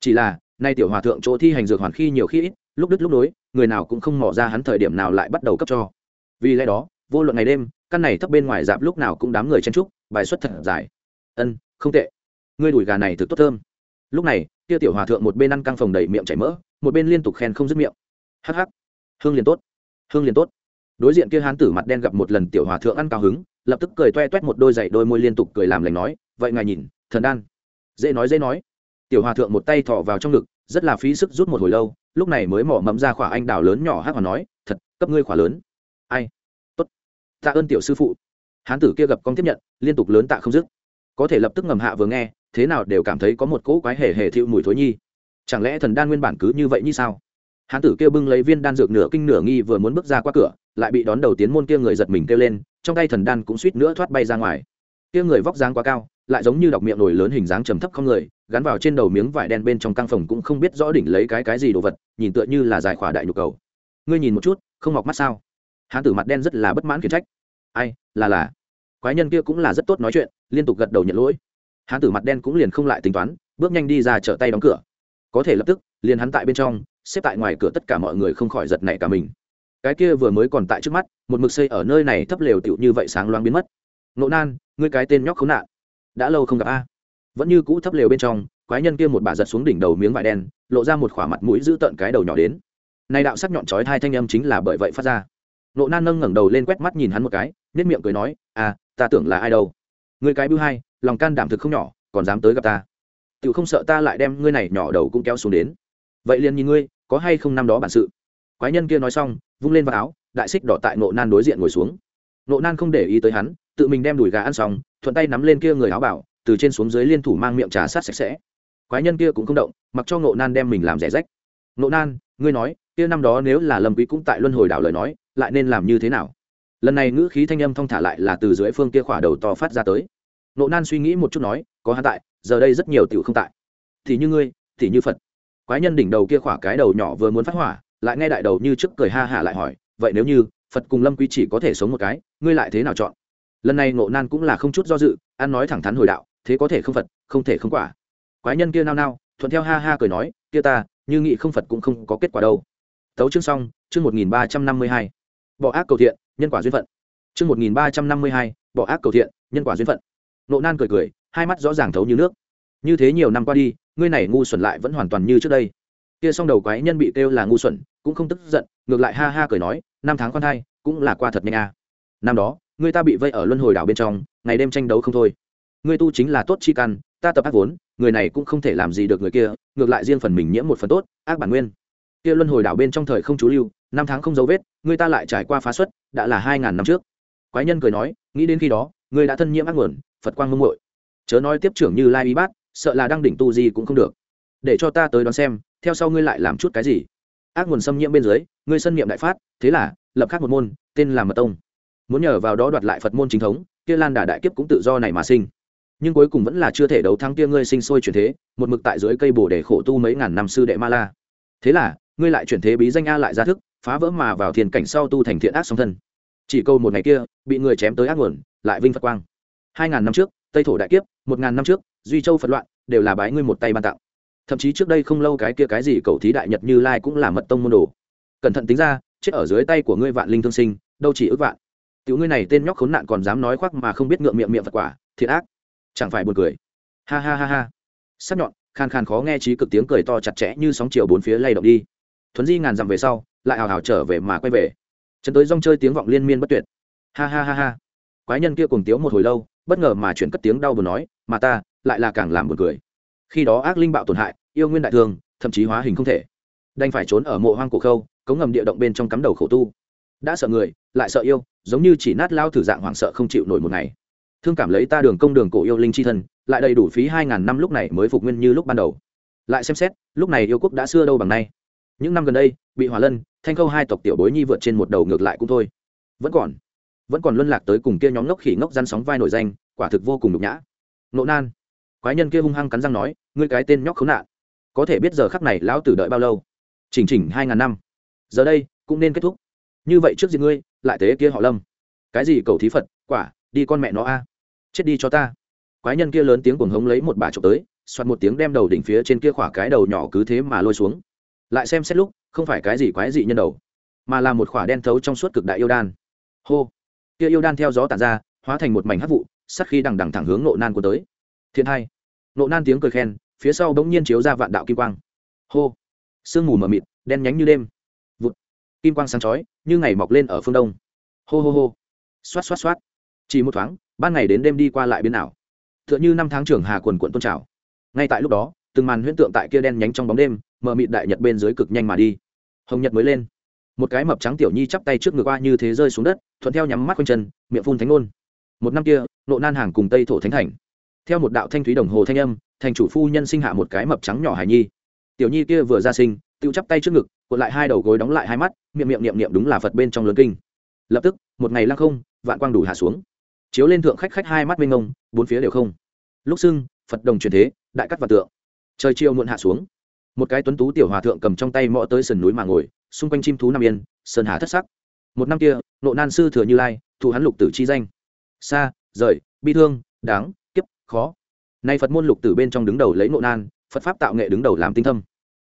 Speaker 1: Chỉ là, nay tiểu hòa thượng chỗ thi hành dược hoàn khi nhiều khi ít, lúc đứt lúc nối, người nào cũng không mỏ ra hắn thời điểm nào lại bắt đầu cấp cho. Vì lẽ đó, vô luận ngày đêm, căn này thấp bên ngoài dạp lúc nào cũng đám người chen trúc bài xuất thật dài. Ân, không tệ. Ngươi đùi gà này thực tốt thơm. Lúc này, kia tiểu hòa thượng một bên ăn căng phòng đầy miệng chảy mỡ, một bên liên tục khen không dứt miệng hắc hắc. Hương liền tốt. Hương liền tốt. Đối diện kia hán tử mặt đen gặp một lần tiểu hòa thượng ăn cao hứng, lập tức cười toe toét một đôi giày đôi môi liên tục cười làm lành nói, vậy ngài nhìn, thần đan. Dễ nói dễ nói. Tiểu hòa thượng một tay thọ vào trong ngực, rất là phí sức rút một hồi lâu, lúc này mới mỏ mẫm ra khỏa anh đào lớn nhỏ hát hòa nói, thật, cấp ngươi khỏa lớn. Ai? Tốt. Tạ ơn tiểu sư phụ. Hán tử kia gặp con tiếp nhận, liên tục lớn tạ không dứt. Có thể lập tức ngầm hạ vừa nghe, thế nào đều cảm thấy có một cỗ quái hề hề thiệu mùi thối nhi. Chẳng lẽ thần đan nguyên bản cứ như vậy như sao? Hán tử kia bưng lấy viên đan dược nửa kinh nửa nghi vừa muốn bước ra qua cửa, lại bị đón đầu tiến môn kia người giật mình kêu lên, trong tay thần đan cũng suýt nữa thoát bay ra ngoài. Kia người vóc dáng quá cao, lại giống như đọc miệng nổi lớn hình dáng trầm thấp không người, gắn vào trên đầu miếng vải đen bên trong căng phòng cũng không biết rõ đỉnh lấy cái cái gì đồ vật, nhìn tựa như là giải khỏa đại nhục cầu. Ngươi nhìn một chút, không mọc mắt sao? Hán tử mặt đen rất là bất mãn khiển trách. Ai, là là. Quái nhân kia cũng là rất tốt nói chuyện, liên tục gật đầu nhận lỗi. Hán tử mặt đen cũng liền không lại tính toán, bước nhanh đi ra trở tay đóng cửa. Có thể lập tức, liền hắn tại bên trong xếp tại ngoài cửa tất cả mọi người không khỏi giật nảy cả mình. Cái kia vừa mới còn tại trước mắt, một mực xây ở nơi này thấp lều tựu như vậy sáng loáng biến mất. Nộ nan, ngươi cái tên nhóc khốn nạn. Đã lâu không gặp a. Vẫn như cũ thấp lều bên trong, quái nhân kia một bà giật xuống đỉnh đầu miếng vải đen, lộ ra một khỏa mặt mũi giữ tợn cái đầu nhỏ đến. Nay đạo sắc nhọn chói hai thanh âm chính là bởi vậy phát ra. Nộ nan nâng ngẩng đầu lên quét mắt nhìn hắn một cái nết miệng cười nói à ta tưởng là ai đâu. Người cái bưu hai, lòng can đảm thực không nhỏ, còn dám tới gặp ta. Tự không sợ ta lại đem ngươi này nhỏ đầu cũng kéo xuống đến. Vậy liền nhìn ngươi có hay không năm đó bản sự. Quái nhân kia nói xong, vung lên vào áo, đại xích đỏ tại nộ nan đối diện ngồi xuống. Nộ nan không để ý tới hắn, tự mình đem đùi gà ăn xong, thuận tay nắm lên kia người áo bảo, từ trên xuống dưới liên thủ mang miệng trà sát sạch sẽ. Quái nhân kia cũng không động, mặc cho nộ nan đem mình làm rẻ rách. Nộ nan, ngươi nói, kia năm đó nếu là lâm quý cũng tại luân hồi đảo lời nói, lại nên làm như thế nào? Lần này ngữ khí thanh âm thong thả lại là từ dưới phương kia khỏa đầu to phát ra tới. Nộ nan suy nghĩ một chút nói, có hắn tại, giờ đây rất nhiều tiểu không tại. Thì như ngươi, thì như phật quái nhân đỉnh đầu kia khỏa cái đầu nhỏ vừa muốn phát hỏa, lại nghe đại đầu như trước cười ha hả lại hỏi, vậy nếu như phật cùng lâm Quy chỉ có thể sống một cái, ngươi lại thế nào chọn? Lần này Ngộ nan cũng là không chút do dự, ăn nói thẳng thắn hồi đạo, thế có thể không phật, không thể không quả. Quái nhân kia nao nao, thuận theo ha ha cười nói, kia ta, như nghị không phật cũng không có kết quả đâu. Tấu chương xong, chương một nghìn ba trăm năm mươi hai. Bỏ ác cầu thiện, nhân quả duyên phận. Chương một nghìn ba trăm năm mươi hai, bỏ ác cầu thiện, nhân quả duyên phận. Nộ nan cười cười, hai mắt rõ ràng thấu như nước như thế nhiều năm qua đi, ngươi này ngu xuẩn lại vẫn hoàn toàn như trước đây. Kia xong đầu quái nhân bị kêu là ngu xuẩn, cũng không tức giận, ngược lại ha ha cười nói, năm tháng con thai, cũng là qua thật nhanh à. năm đó, ngươi ta bị vây ở luân hồi đảo bên trong, ngày đêm tranh đấu không thôi. Ngươi tu chính là tốt chi căn, ta tập ác vốn, người này cũng không thể làm gì được người kia, ngược lại riêng phần mình nhiễm một phần tốt, ác bản nguyên. Kia luân hồi đảo bên trong thời không chú lưu, năm tháng không dấu vết người ta lại trải qua phá xuất, đã là hai ngàn năm trước. Quái nhân cười nói, nghĩ đến khi đó, ngươi đã thân nhiễm ác nguồn, phật quang mông muội. Chớ nói tiếp trưởng như lai y bát sợ là đang đỉnh tu gì cũng không được. Để cho ta tới đón xem, theo sau ngươi lại làm chút cái gì? Ác nguồn xâm nhiễm bên dưới, ngươi sân niệm đại phát, thế là, lập khác một môn, tên là mật tông. Muốn nhờ vào đó đoạt lại phật môn chính thống, kia lan đà đại kiếp cũng tự do này mà sinh. Nhưng cuối cùng vẫn là chưa thể đấu thắng kia ngươi sinh sôi chuyển thế, một mực tại dưới cây bồ để khổ tu mấy ngàn năm sư đệ ma la. Thế là, ngươi lại chuyển thế bí danh a lại ra thức, phá vỡ mà vào thiền cảnh sau tu thành thiện ác song thân. Chỉ câu một ngày kia, bị người chém tới ác nguồn, lại vinh phật quang. Hai ngàn năm trước, tây thổ đại kiếp, một ngàn năm trước duy châu phật loạn, đều là bái ngươi một tay ban tặng. Thậm chí trước đây không lâu cái kia cái gì cầu thí đại nhật như lai cũng là mật tông môn đồ. Cẩn thận tính ra, chết ở dưới tay của ngươi vạn linh thương sinh, đâu chỉ ước vạn. Tiểu ngươi này tên nhóc khốn nạn còn dám nói khoác mà không biết ngượng miệng miệng phật quả, thiệt ác. Chẳng phải buồn cười. Ha ha ha ha. Sắc nhọn khan khan khó nghe trí cực tiếng cười to chặt chẽ như sóng chiều bốn phía lay động đi. Thuấn di ngàn dặm về sau, lại hào hào trở về mà quay về. Chân tới rong chơi tiếng vọng liên miên bất tuyệt. Ha ha ha ha. Quái nhân kia cùng tiếu một hồi lâu, bất ngờ mà chuyển cất tiếng đau buồn nói, mà ta lại là càng làm buồn cười. Khi đó ác linh bạo tổn hại, yêu nguyên đại thương, thậm chí hóa hình không thể. Đành phải trốn ở mộ hoang cổ khâu, cống ngầm địa động bên trong cắm đầu khổ tu. Đã sợ người, lại sợ yêu, giống như chỉ nát lao thử dạng hoảng sợ không chịu nổi một ngày. Thương cảm lấy ta đường công đường cổ yêu linh chi thân, lại đầy đủ phí hai ngàn năm lúc này mới phục nguyên như lúc ban đầu. Lại xem xét, lúc này yêu quốc đã xưa đâu bằng nay. Những năm gần đây, bị hỏa lân, thanh khâu hai tộc tiểu bối nhi vượt trên một đầu ngược lại cũng thôi. Vẫn còn vẫn còn luân lạc tới cùng kia nhóm ngốc khỉ ngốc răn sóng vai nổi danh, quả thực vô cùng nhục nhã. Nộ nan quái nhân kia hung hăng cắn răng nói, ngươi cái tên nhóc khốn nạn. Có thể biết giờ khắc này lão tử đợi bao lâu? Chỉnh chỉnh hai ngàn năm. Giờ đây, cũng nên kết thúc. Như vậy trước gì ngươi, lại thế kia họ lâm. Cái gì cầu thí phật, quả, đi con mẹ nó a. Chết đi cho ta. Quái nhân kia lớn tiếng cuồng hống lấy một bà trộm tới, xoạt một tiếng đem đầu đỉnh phía trên kia khỏa cái đầu nhỏ cứ thế mà lôi xuống. Lại xem xét lúc, không phải cái gì quái dị nhân đầu, mà là một khỏa đen thấu trong suốt cực đại yêu đan. Hô! Kia yêu đan theo gió tản ra, hóa thành một mảnh hắc vụ sắc khi đằng đằng thẳng hướng nộ nan của tới thiên hai. Nộ nan tiếng cười khen, phía sau bỗng nhiên chiếu ra vạn đạo kim quang. Hô. Sương mù mờ mịt, đen nhánh như đêm. Vụt. Kim quang sáng chói, như ngày mọc lên ở phương đông. Hô hô hô. Xoát xoát xoát. Chỉ một thoáng, ban ngày đến đêm đi qua lại biến ảo. T h ư ợ n h ư năm tháng trưởng hà quần quận tôn trào. Ngay tại lúc đó, từng màn huyễn tượng tại kia đen nhánh trong bóng đêm, mờ mịt đại nhật bên dưới cực nhanh mà đi. Hồng nhật mới lên. Một cái mập trắng tiểu nhi chắp tay trước ngực qua như thế rơi xuống đất, thuận theo nhắm mắt quanh chân, miệng phun thánh ngôn. Một năm kia, nộ nan hàng cùng tây thổ thánh thành theo một đạo thanh thúy đồng hồ thanh âm, thành chủ phu nhân sinh hạ một cái mập trắng nhỏ hài nhi. Tiểu nhi kia vừa ra sinh tự chắp tay trước ngực, cuộn lại hai đầu gối đóng lại hai mắt, miệng miệng niệm niệm đúng là phật bên trong lớn kinh. Lập tức, một ngày lăng không, vạn quang đủ hạ xuống. Chiếu lên thượng khách khách hai mắt mênh ngông bốn phía đều không. Lúc xưng, phật đồng truyền thế, đại cắt và tượng. Trời chiều muộn hạ xuống. Một cái tuấn tú tiểu hòa thượng cầm trong tay mõ tới sườn núi mà ngồi, xung quanh chim thú nam yên, sơn hà thất sắc. Một năm kia, nộ nan sư thừa như lai, thụ hắn lục tử chi danh. Xa rời, bi thương, đáng khó. Nay phật môn lục tử bên trong đứng đầu lấy ngộ nan, phật pháp tạo nghệ đứng đầu làm tinh thâm.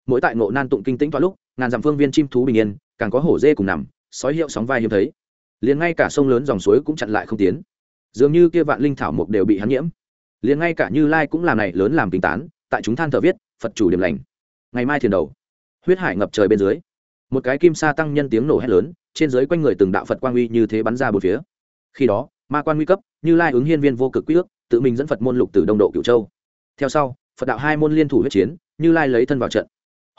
Speaker 1: Mỗi tại ngộ nan tụng kinh tĩnh toa lúc, ngàn dặm phương viên chim thú bình yên, càng có hổ dê cùng nằm, sói hiệu sóng vai hiếm thấy. Liền ngay cả sông lớn dòng suối cũng chặn lại không tiến. Dường như kia vạn linh thảo mục đều bị hắn nhiễm. Liền ngay cả như lai cũng làm này lớn làm kinh tán, tại chúng than thở viết, phật chủ điểm lành. Ngày mai thiền đầu. Huyết hải ngập trời bên dưới, một cái kim sa tăng nhân tiếng nổ hét lớn, trên dưới quanh người từng đạo phật quang uy như thế bắn ra bốn phía. Khi đó, ma quan nguy cấp, như lai ứng hiên viên vô cực quy ước tự mình dẫn phật môn lục từ đông độ cửu châu. Theo sau, phật đạo hai môn liên thủ huyết chiến, như lai lấy thân vào trận.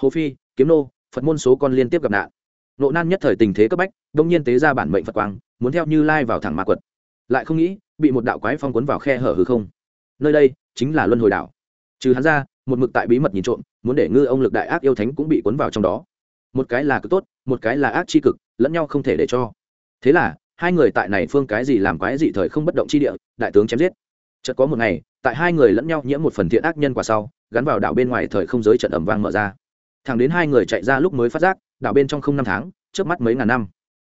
Speaker 1: Hồ phi, kiếm nô, phật môn số con liên tiếp gặp nạn. Nộ nan nhất thời tình thế cấp bách, đông nhiên tế ra bản mệnh phật quang, muốn theo như lai vào thẳng ma quật. Lại không nghĩ, bị một đạo quái phong cuốn vào khe hở hư không. Nơi đây chính là luân hồi đảo. Trừ hắn ra, một mực tại bí mật nhìn trộm, muốn để ngư ông lực đại ác yêu thánh cũng bị cuốn vào trong đó. Một cái là cực tốt, một cái là ác chi cực, lẫn nhau không thể để cho. Thế là, hai người tại này phương cái gì làm quái dị thời không bất động chi địa, đại tướng chém giết chợt có một ngày, tại hai người lẫn nhau nhiễm một phần thiện ác nhân quả sau, gắn vào đảo bên ngoài thời không giới trận ẩm vang mở ra. Thẳng đến hai người chạy ra lúc mới phát giác, đảo bên trong không năm tháng, trước mắt mấy ngàn năm.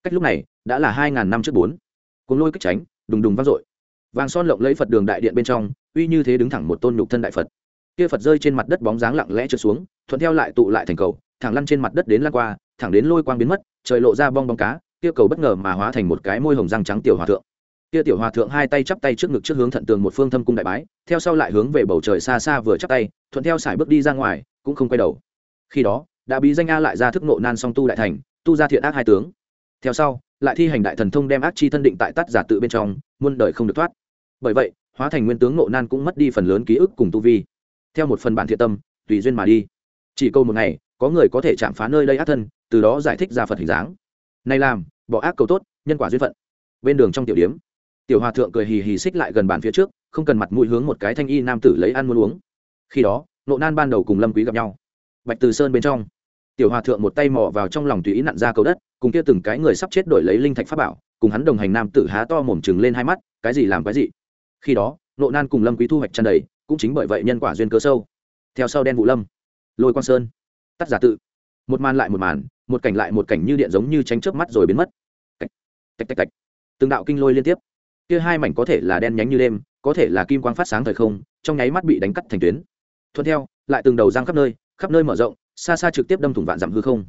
Speaker 1: Cách lúc này, đã là hai ngàn năm trước bốn. Cuốn lôi kích tránh, đùng đùng vang dội. Vàng son lộng lấy phật đường đại điện bên trong, uy như thế đứng thẳng một tôn nhục thân đại phật. Kia phật rơi trên mặt đất bóng dáng lặng lẽ trượt xuống, thuận theo lại tụ lại thành cầu, thẳng lăn trên mặt đất đến lăn qua, thẳng đến lôi quang biến mất, trời lộ ra bong bóng cá, kia cầu bất ngờ mà hóa thành một cái môi hồng răng trắng tiểu hòa thượng kia tiểu hòa thượng hai tay chắp tay trước ngực trước hướng thận tường một phương thâm cung đại bái, theo sau lại hướng về bầu trời xa xa vừa chắp tay, thuận theo sải bước đi ra ngoài, cũng không quay đầu. Khi đó, đã bí danh a lại ra thức nộ nan song tu đại thành, tu ra thiện ác hai tướng. Theo sau, lại thi hành đại thần thông đem ác chi thân định tại tắt giả tự bên trong, muôn đời không được thoát. Bởi vậy, hóa thành nguyên tướng nộ nan cũng mất đi phần lớn ký ức cùng tu vi. Theo một phần bản thiện tâm, tùy duyên mà đi. Chỉ câu một ngày, có người có thể chạm phá nơi đây ác thân, từ đó giải thích ra phật hình dáng. Này làm, bỏ ác cầu tốt, nhân quả duyên phận. Bên đường trong tiểu điếm tiểu hòa thượng cười hì hì xích lại gần bàn phía trước, không cần mặt mũi hướng một cái thanh y nam tử lấy ăn muốn uống. Khi đó, nộ nan ban đầu cùng lâm quý gặp nhau. Bạch từ sơn bên trong, tiểu hòa thượng một tay mò vào trong lòng tùy ý nặn ra cầu đất, cùng kia từng cái người sắp chết đổi lấy linh thạch pháp bảo, cùng hắn đồng hành nam tử há to mồm chừng lên hai mắt, cái gì làm cái gì. Khi đó, nộ nan cùng lâm quý thu hoạch tràn đầy, cũng chính bởi vậy nhân quả duyên cớ sâu. Theo sau đen vũ lâm, lôi quang sơn, tắt giả tự. Một màn lại một màn, một cảnh lại một cảnh như điện giống như tránh chớp mắt rồi biến mất. Tạch tạch tạch tạch. Từng đạo kinh lôi liên tiếp kia hai mảnh có thể là đen nhánh như đêm, có thể là kim quang phát sáng thời không, trong nháy mắt bị đánh cắt thành tuyến. Thuận theo, lại từng đầu răng khắp nơi khắp nơi mở rộng, xa xa trực tiếp đâm thủng vạn dặm hư không.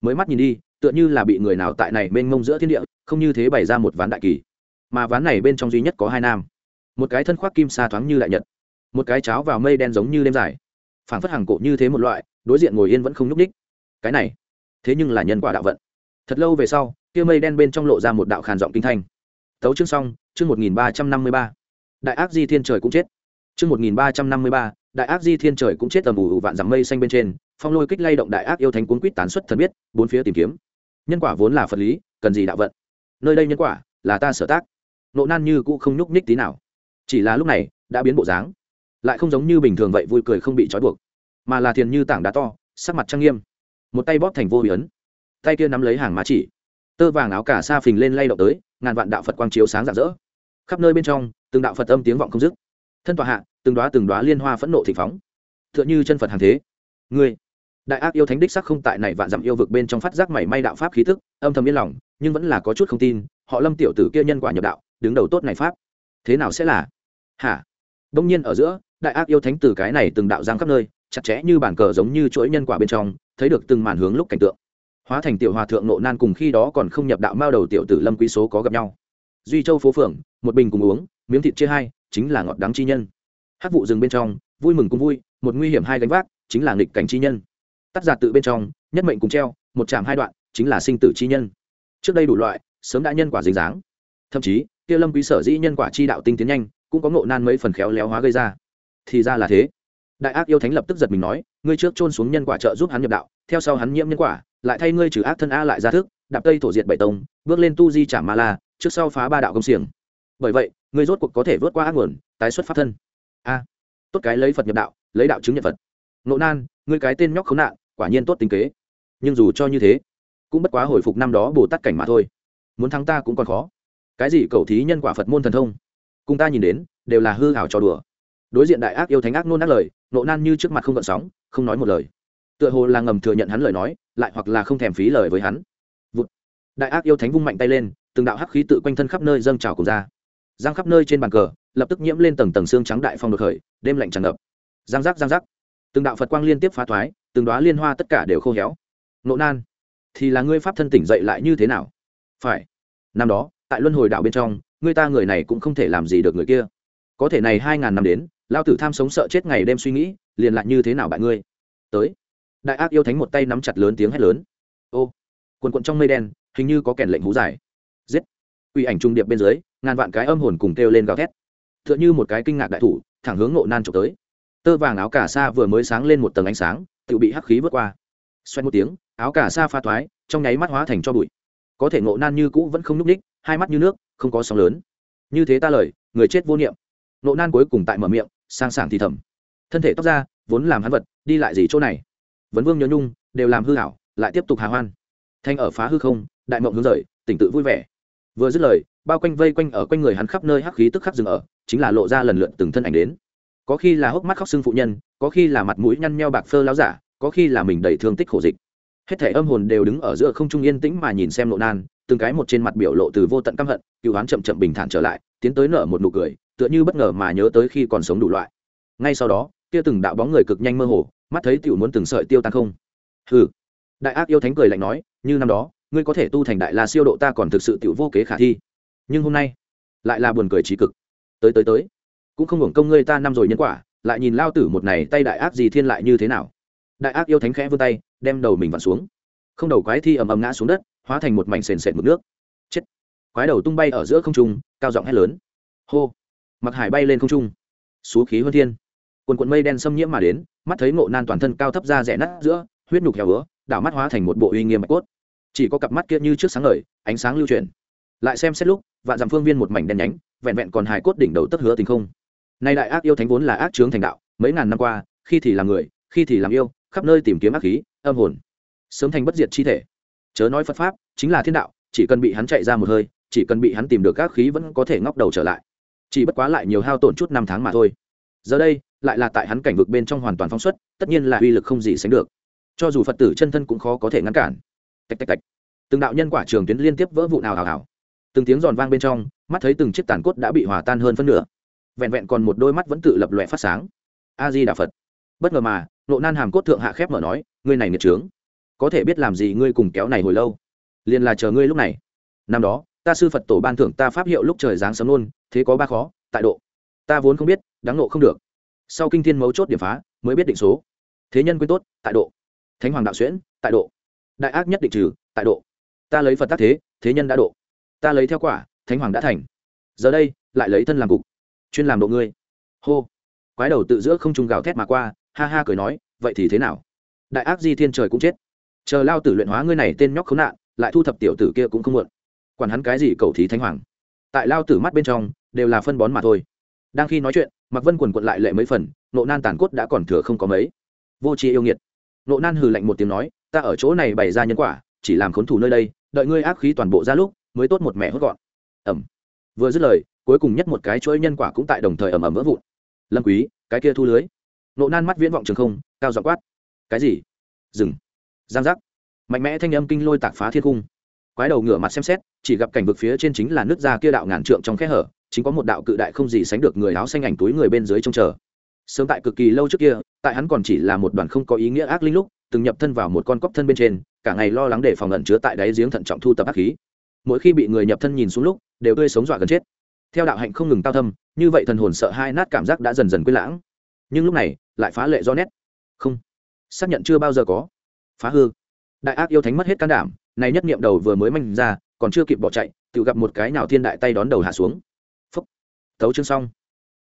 Speaker 1: Mới mắt nhìn đi, tựa như là bị người nào tại này mênh mông giữa thiên địa, không như thế bày ra một ván đại kỳ. Mà ván này bên trong duy nhất có hai nam. Một cái thân khoác kim sa thoáng như đại nhật, một cái cháo vào mây đen giống như đêm dài. Phảng phất hàng cổ như thế một loại, đối diện ngồi yên vẫn không nhúc ních cái này, thế nhưng là nhân quả đạo vận. Thật lâu về sau, kia mây đen bên trong lộ ra một đạo khàn giọng kinh thanh tấu chương xong, chương một nghìn ba trăm năm mươi ba. Đại ác di thiên trời cũng chết. Chương một nghìn ba trăm năm mươi ba, đại ác di thiên trời cũng chết tầm ủ ủ vạn dặm mây xanh bên trên, phong lôi kích lay động đại ác yêu thánh cuốn quýt tán xuất thần biết, bốn phía tìm kiếm. Nhân quả vốn là phật lý, cần gì đạo vận? Nơi đây nhân quả, là ta sở tác. Nộ nan như cũ không nhúc nhích tí nào. Chỉ là lúc này, đã biến bộ dáng. Lại không giống như bình thường vậy vui cười không bị trói buộc, mà là thiền như tảng đá to, sắc mặt trang nghiêm. Một tay bóp thành vô hủy ấn. Tay kia nắm lấy hàng má chỉ. Tơ vàng áo cả sa phình lên lay động tới ngàn vạn đạo phật quang chiếu sáng rạng rỡ. Khắp nơi bên trong, từng đạo phật âm tiếng vọng không dứt. Thân tòa hạ, từng đoá từng đoá liên hoa phẫn nộ thị phóng. T h ư ợ n h ư chân phật hàng thế. Ngươi, đại ác yêu thánh đích sắc không tại này vạn dặm yêu vực bên trong phát giác mảy may đạo pháp khí thức âm thầm yên lòng, nhưng vẫn là có chút không tin, họ lâm tiểu tử kia nhân quả nhập đạo, đứng đầu tốt này pháp. Thế nào sẽ là? Hả? Đông nhiên ở giữa, đại ác yêu thánh từ cái này từng đạo giang khắp nơi, chặt chẽ như bản cờ giống như chuỗi nhân quả bên trong, thấy được từng màn hướng lúc cảnh tượng hóa thành tiểu hòa thượng nộ nan cùng khi đó còn không nhập đạo mao đầu tiểu tử lâm quý số có gặp nhau. Duy châu phố phường, một bình cùng uống, miếng thịt chia hai, chính là ngọt đắng chi nhân. Hát vụ rừng bên trong, vui mừng cùng vui, một nguy hiểm hai gánh vác, chính là nghịch cảnh chi nhân. Tắt giạt tự bên trong, nhất mệnh cùng treo, một chạm hai đoạn, chính là sinh tử chi nhân. Trước đây đủ loại, sớm đã nhân quả dính dáng. Thậm chí, kia lâm quý sở dĩ nhân quả chi đạo tinh tiến nhanh, cũng có ngộ nan mấy phần khéo léo hóa gây ra. Thì ra là thế đại ác yêu thánh lập tức giật mình nói, ngươi trước trôn xuống nhân quả trợ giúp hắn nhập đạo, theo sau hắn nhiễm nhân quả, lại thay ngươi trừ ác thân a lại ra thức, đạp tây thổ diệt bảy tông, bước lên tu di trả ma la, trước sau phá ba đạo công xiềng. Bởi vậy, ngươi rốt cuộc có thể vượt qua ác nguồn, tái xuất pháp thân. A. Tốt cái lấy phật nhập đạo, lấy đạo chứng nhận phật. Nộ nan, ngươi cái tên nhóc khốn nạn, quả nhiên tốt tính kế. Nhưng dù cho như thế, cũng bất quá hồi phục năm đó bồ tát cảnh mà thôi. Muốn thắng ta cũng còn khó. Cái gì cầu thí nhân quả phật môn thần thông? Cùng ta nhìn đến, đều là hư hảo trò đùa. Đối diện đại ác yêu thánh ác nôn ác lời nộ nan như trước mặt không gợn sóng, không nói một lời. Tựa hồ là ngầm thừa nhận hắn lời nói, lại hoặc là không thèm phí lời với hắn. Vụt. đại ác yêu thánh vung mạnh tay lên, từng đạo hắc khí tự quanh thân khắp nơi dâng trào cùng ra. Giang khắp nơi trên bàn cờ, lập tức nhiễm lên tầng tầng xương trắng đại phong đột khởi, đêm lạnh tràn ngập. Giang giác giang giác. Từng đạo phật quang liên tiếp phá thoái, từng đoá liên hoa tất cả đều khô héo. Nộ nan, thì là ngươi pháp thân tỉnh dậy lại như thế nào? Phải. Năm đó, tại luân hồi đạo bên trong, ngươi ta người này cũng không thể làm gì được người kia. Có thể này hai ngàn năm đến lao tử tham sống sợ chết ngày đêm suy nghĩ, liền lại như thế nào bạn ngươi? Tới. Đại ác yêu thánh một tay nắm chặt lớn tiếng hét lớn. Ô, quần quận trong mây đen, hình như có kèn lệnh hú dài. Giết. Uy ảnh trung điệp bên dưới, ngàn vạn cái âm hồn cùng kêu lên gào thét. T h ư ợ n h ư một cái kinh ngạc đại thủ, thẳng hướng nộ nan trộm tới. Tơ vàng áo cả sa vừa mới sáng lên một tầng ánh sáng, tự bị hắc khí vượt qua. Xoay một tiếng, áo cả sa pha thoái, trong nháy mắt hóa thành cho bụi. Có thể ngộ nan như cũ vẫn không n ú c ních hai mắt như nước, không có sóng lớn. Như thế ta lời, người chết vô niệm. Ngộ nan cuối cùng tại mở miệng sang sảng thì thầm. Thân thể tóc ra vốn làm hắn vật, đi lại gì chỗ này? Vấn vương nhớ nhung, đều làm hư hảo lại tiếp tục hà hoan. Thanh ở phá hư không, đại mộng hướng rời, tỉnh tự vui vẻ. Vừa dứt lời, bao quanh vây quanh ở quanh người hắn khắp nơi hắc khí tức khắc dừng ở, chính là lộ ra lần lượt từng thân ảnh đến. Có khi là hốc mắt khóc xương phụ nhân, có khi là mặt mũi nhăn nheo bạc phơ láo giả, có khi là mình đầy thương tích khổ dịch. Hết thể âm hồn đều đứng ở giữa không trung yên tĩnh mà nhìn xem lộ nan, từng cái một trên mặt biểu lộ từ vô tận căm hận cựu hoán chậm chậm bình thản trở lại, tiến tới nở một nụ cười tựa như bất ngờ mà nhớ tới khi còn sống đủ loại. Ngay sau đó, kia từng đạo bóng người cực nhanh mơ hồ, mắt thấy tiểu muốn từng sợi tiêu tan không. Hừ. Đại ác yêu thánh cười lạnh nói, như năm đó, ngươi có thể tu thành đại la siêu độ ta còn thực sự tiểu vô kế khả thi. Nhưng hôm nay, lại là buồn cười trí cực. Tới tới tới. Cũng không hưởng công ngươi ta năm rồi nhân quả, lại nhìn lao tử một này tay đại ác gì thiên lại như thế nào. Đại ác yêu thánh khẽ vươn tay, đem đầu mình vặn xuống. Không đầu quái thi ầm ầm ngã xuống đất, hóa thành một mảnh sền sệt mực nước. Chết. Quái đầu tung bay ở giữa không trung, cao giọng hét lớn. Hô mặc hải bay lên không trung. Xú khí hơn thiên. Quần quần mây đen xâm nhiễm mà đến, mắt thấy ngộ nan toàn thân cao thấp ra rẻ nát giữa, huyết nhục heo ứa đảo mắt hóa thành một bộ uy nghiêm bạch cốt. Chỉ có cặp mắt kia như trước sáng ngời, ánh sáng lưu truyền lại xem xét lúc, vạn dặm phương viên một mảnh đen nhánh, vẹn vẹn còn hài cốt đỉnh đầu tất hứa tình không. Nay đại ác yêu thánh vốn là ác trướng thành đạo, mấy ngàn năm qua, khi thì làm người, khi thì làm yêu, khắp nơi tìm kiếm ác khí, âm hồn. Sớm thành bất diệt chi thể. Chớ nói phật pháp, chính là thiên đạo, chỉ cần bị hắn chạy ra một hơi, chỉ cần bị hắn tìm được các khí vẫn có thể ngóc đầu trở lại chỉ bất quá lại nhiều hao tổn chút năm tháng mà thôi. Giờ đây, lại là tại hắn cảnh vực bên trong hoàn toàn phóng xuất, tất nhiên là uy lực không gì sánh được. Cho dù phật tử chân thân cũng khó có thể ngăn cản. Tạch tạch tạch. Từng đạo nhân quả trường tuyến liên tiếp vỡ vụ nào hào hào từng tiếng giòn vang bên trong, mắt thấy từng chiếc tàn cốt đã bị hòa tan hơn phân nửa. Vẹn vẹn còn một đôi mắt vẫn tự lập lòe phát sáng. A di đà phật. Bất ngờ mà, nộ nan hàm cốt thượng hạ khép mở nói, ngươi này nghiệt trướng. Có thể biết làm gì ngươi cùng kéo này hồi lâu? Liền là chờ ngươi lúc này. Năm đó ta sư phật tổ ban thưởng ta pháp hiệu lúc trời giáng sớm luôn, thế có ba khó, tại độ. Ta vốn không biết, đáng nộ không được. Sau kinh thiên mấu chốt điểm phá, mới biết định số. Thế nhân quên tốt, tại độ. Thánh hoàng đạo xuyễn, tại độ. Đại ác nhất định trừ, tại độ. Ta lấy phật tác thế thế nhân đã độ. Ta lấy theo quả, thánh hoàng đã thành. Giờ đây, lại lấy thân làm cục. Chuyên làm độ ngươi. Hô. Quái đầu tự giữa không trung gào thét mà qua, ha ha cười nói, vậy thì thế nào? Đại ác di thiên trời cũng chết. Chờ lao tử luyện hóa ngươi này tên nhóc khốn nạn, lại thu thập tiểu tử kia cũng không muộn quản hắn cái gì cầu thí thánh hoàng. Tại lao tử mắt bên trong, đều là phân bón mà thôi. Đang khi nói chuyện mặc vân quần quận lại lệ mấy phần, nộ nan tàn cốt đã còn thừa không có mấy. Vô tri yêu nghiệt. Nộ nan hừ lạnh một tiếng nói, ta ở chỗ này bày ra nhân quả, chỉ làm khốn thủ nơi đây, đợi ngươi ác khí toàn bộ ra lúc, mới tốt một mẹ hốt gọn. Ẩm vừa dứt lời, cuối cùng nhất một cái chuỗi nhân quả cũng tại đồng thời ẩm ẩm vỡ vụn. Lâm quý, cái kia thu lưới. Nộ nan mắt viễn vọng trường không, cao dọ quát. Cái gì? Dừng. Giang giác. Mạnh mẽ thanh âm kinh lôi tạc phá thiên cung quái đầu ngửa mặt xem xét, chỉ gặp cảnh vực phía trên chính là nước da kia đạo ngàn trượng trong khe hở, chính có một đạo cự đại không gì sánh được người áo xanh ảnh túi người bên dưới trông chờ. Sớm tại cực kỳ lâu trước kia, tại hắn còn chỉ là một đoàn không có ý nghĩa ác linh lúc, từng nhập thân vào một con cóc thân bên trên, cả ngày lo lắng để phòng ẩn chứa tại đáy giếng thận trọng thu tập ác khí. Mỗi khi bị người nhập thân nhìn xuống lúc, đều tươi sống dọa gần chết. Theo đạo hạnh không ngừng cao thâm, như vậy thần hồn sợ hai nát cảm giác đã dần dần quên lãng. Nhưng lúc này, lại phá lệ do nét. Không. Xác nhận chưa bao giờ có. Phá hư. Đại ác yêu thánh mất hết can đảm này nhất niệm đầu vừa mới manh ra, còn chưa kịp bỏ chạy, tự gặp một cái nào thiên đại tay đón đầu hạ xuống. Phúc. Tấu chương xong.